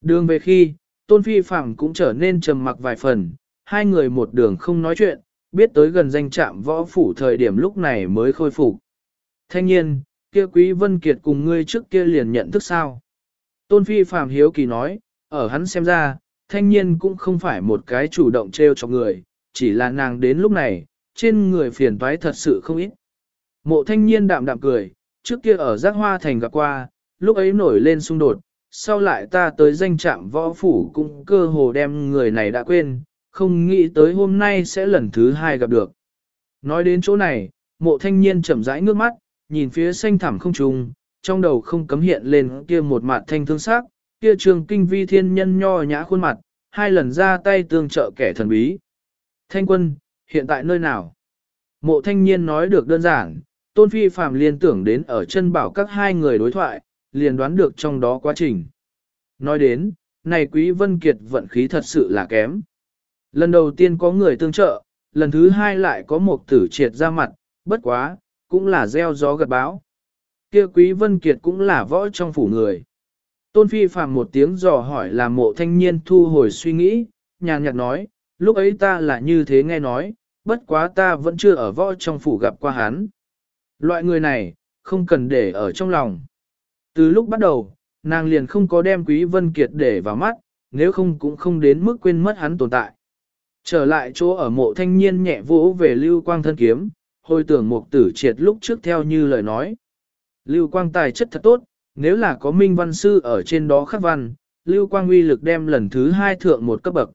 Đường về khi, Tôn Phi Phạm cũng trở nên trầm mặc vài phần, hai người một đường không nói chuyện, biết tới gần danh trạm võ phủ thời điểm lúc này mới khôi phục. Thanh nhiên, kia quý vân kiệt cùng ngươi trước kia liền nhận thức sao. Tôn Phi Phạm hiếu kỳ nói, ở hắn xem ra, thanh nhiên cũng không phải một cái chủ động treo cho người, chỉ là nàng đến lúc này, trên người phiền toái thật sự không ít. Mộ thanh Niên đạm đạm cười, trước kia ở giác hoa thành gặp qua, lúc ấy nổi lên xung đột, sau lại ta tới danh trạm võ phủ cũng cơ hồ đem người này đã quên, không nghĩ tới hôm nay sẽ lần thứ hai gặp được. Nói đến chỗ này, mộ thanh niên chậm rãi ngước mắt, nhìn phía xanh thẳm không trùng, trong đầu không cấm hiện lên kia một mặt thanh thương sắc, kia trường kinh vi thiên nhân nho nhã khuôn mặt, hai lần ra tay tương trợ kẻ thần bí. Thanh quân, hiện tại nơi nào? Mộ thanh niên nói được đơn giản, tôn phi phàm liên tưởng đến ở chân bảo các hai người đối thoại, liền đoán được trong đó quá trình. Nói đến, này quý vân kiệt vận khí thật sự là kém. Lần đầu tiên có người tương trợ, lần thứ hai lại có một tử triệt ra mặt, bất quá, cũng là gieo gió gật báo. Kia quý vân kiệt cũng là võ trong phủ người. Tôn Phi Phạm một tiếng dò hỏi là mộ thanh niên thu hồi suy nghĩ, nhàn nhạt nói, lúc ấy ta là như thế nghe nói, bất quá ta vẫn chưa ở võ trong phủ gặp qua hắn. Loại người này, không cần để ở trong lòng. Từ lúc bắt đầu, nàng liền không có đem Quý Vân Kiệt để vào mắt, nếu không cũng không đến mức quên mất hắn tồn tại. Trở lại chỗ ở mộ thanh niên nhẹ vỗ về lưu quang thân kiếm, hồi tưởng một tử triệt lúc trước theo như lời nói. Lưu quang tài chất thật tốt, nếu là có minh văn sư ở trên đó khắc văn, lưu quang uy lực đem lần thứ hai thượng một cấp bậc.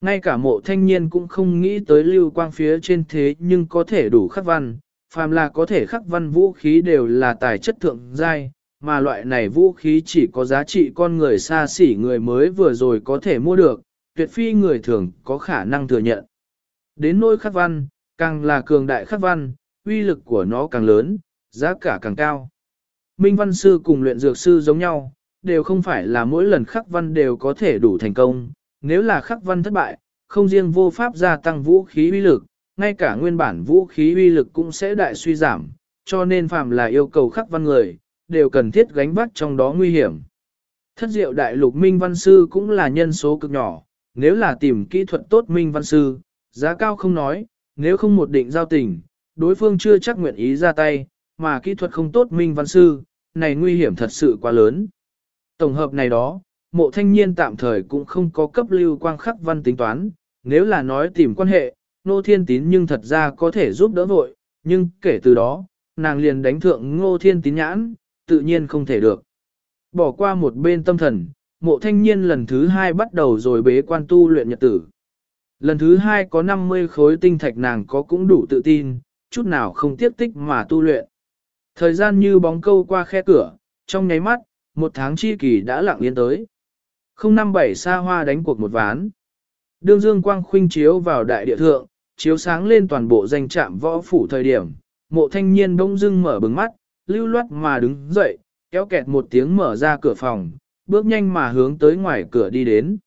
Ngay cả mộ thanh niên cũng không nghĩ tới lưu quang phía trên thế nhưng có thể đủ khắc văn, phàm là có thể khắc văn vũ khí đều là tài chất thượng giai, mà loại này vũ khí chỉ có giá trị con người xa xỉ người mới vừa rồi có thể mua được, tuyệt phi người thường có khả năng thừa nhận. Đến nỗi khắc văn, càng là cường đại khắc văn, uy lực của nó càng lớn, giá cả càng cao. Minh văn sư cùng luyện dược sư giống nhau, đều không phải là mỗi lần khắc văn đều có thể đủ thành công, nếu là khắc văn thất bại, không riêng vô pháp gia tăng vũ khí uy lực, ngay cả nguyên bản vũ khí uy lực cũng sẽ đại suy giảm, cho nên phạm là yêu cầu khắc văn người, đều cần thiết gánh vác trong đó nguy hiểm. Thất diệu đại lục minh văn sư cũng là nhân số cực nhỏ, nếu là tìm kỹ thuật tốt minh văn sư, giá cao không nói, nếu không một định giao tình, đối phương chưa chắc nguyện ý ra tay, mà kỹ thuật không tốt minh văn sư, này nguy hiểm thật sự quá lớn. Tổng hợp này đó, mộ thanh niên tạm thời cũng không có cấp lưu quang khắc văn tính toán, nếu là nói tìm quan hệ, nô thiên tín nhưng thật ra có thể giúp đỡ vội, nhưng kể từ đó, nàng liền đánh thượng ngô thiên tín nhãn, tự nhiên không thể được. Bỏ qua một bên tâm thần, mộ thanh niên lần thứ hai bắt đầu rồi bế quan tu luyện nhật tử. Lần thứ hai có 50 khối tinh thạch nàng có cũng đủ tự tin, chút nào không tiếc tích mà tu luyện. Thời gian như bóng câu qua khe cửa, trong nháy mắt, một tháng chi kỳ đã lặng yên tới. 057 xa hoa đánh cuộc một ván. Đương dương quang khuynh chiếu vào đại địa thượng, chiếu sáng lên toàn bộ danh trạm võ phủ thời điểm, mộ thanh niên bỗng dưng mở bừng mắt, lưu loát mà đứng dậy, kéo kẹt một tiếng mở ra cửa phòng, bước nhanh mà hướng tới ngoài cửa đi đến.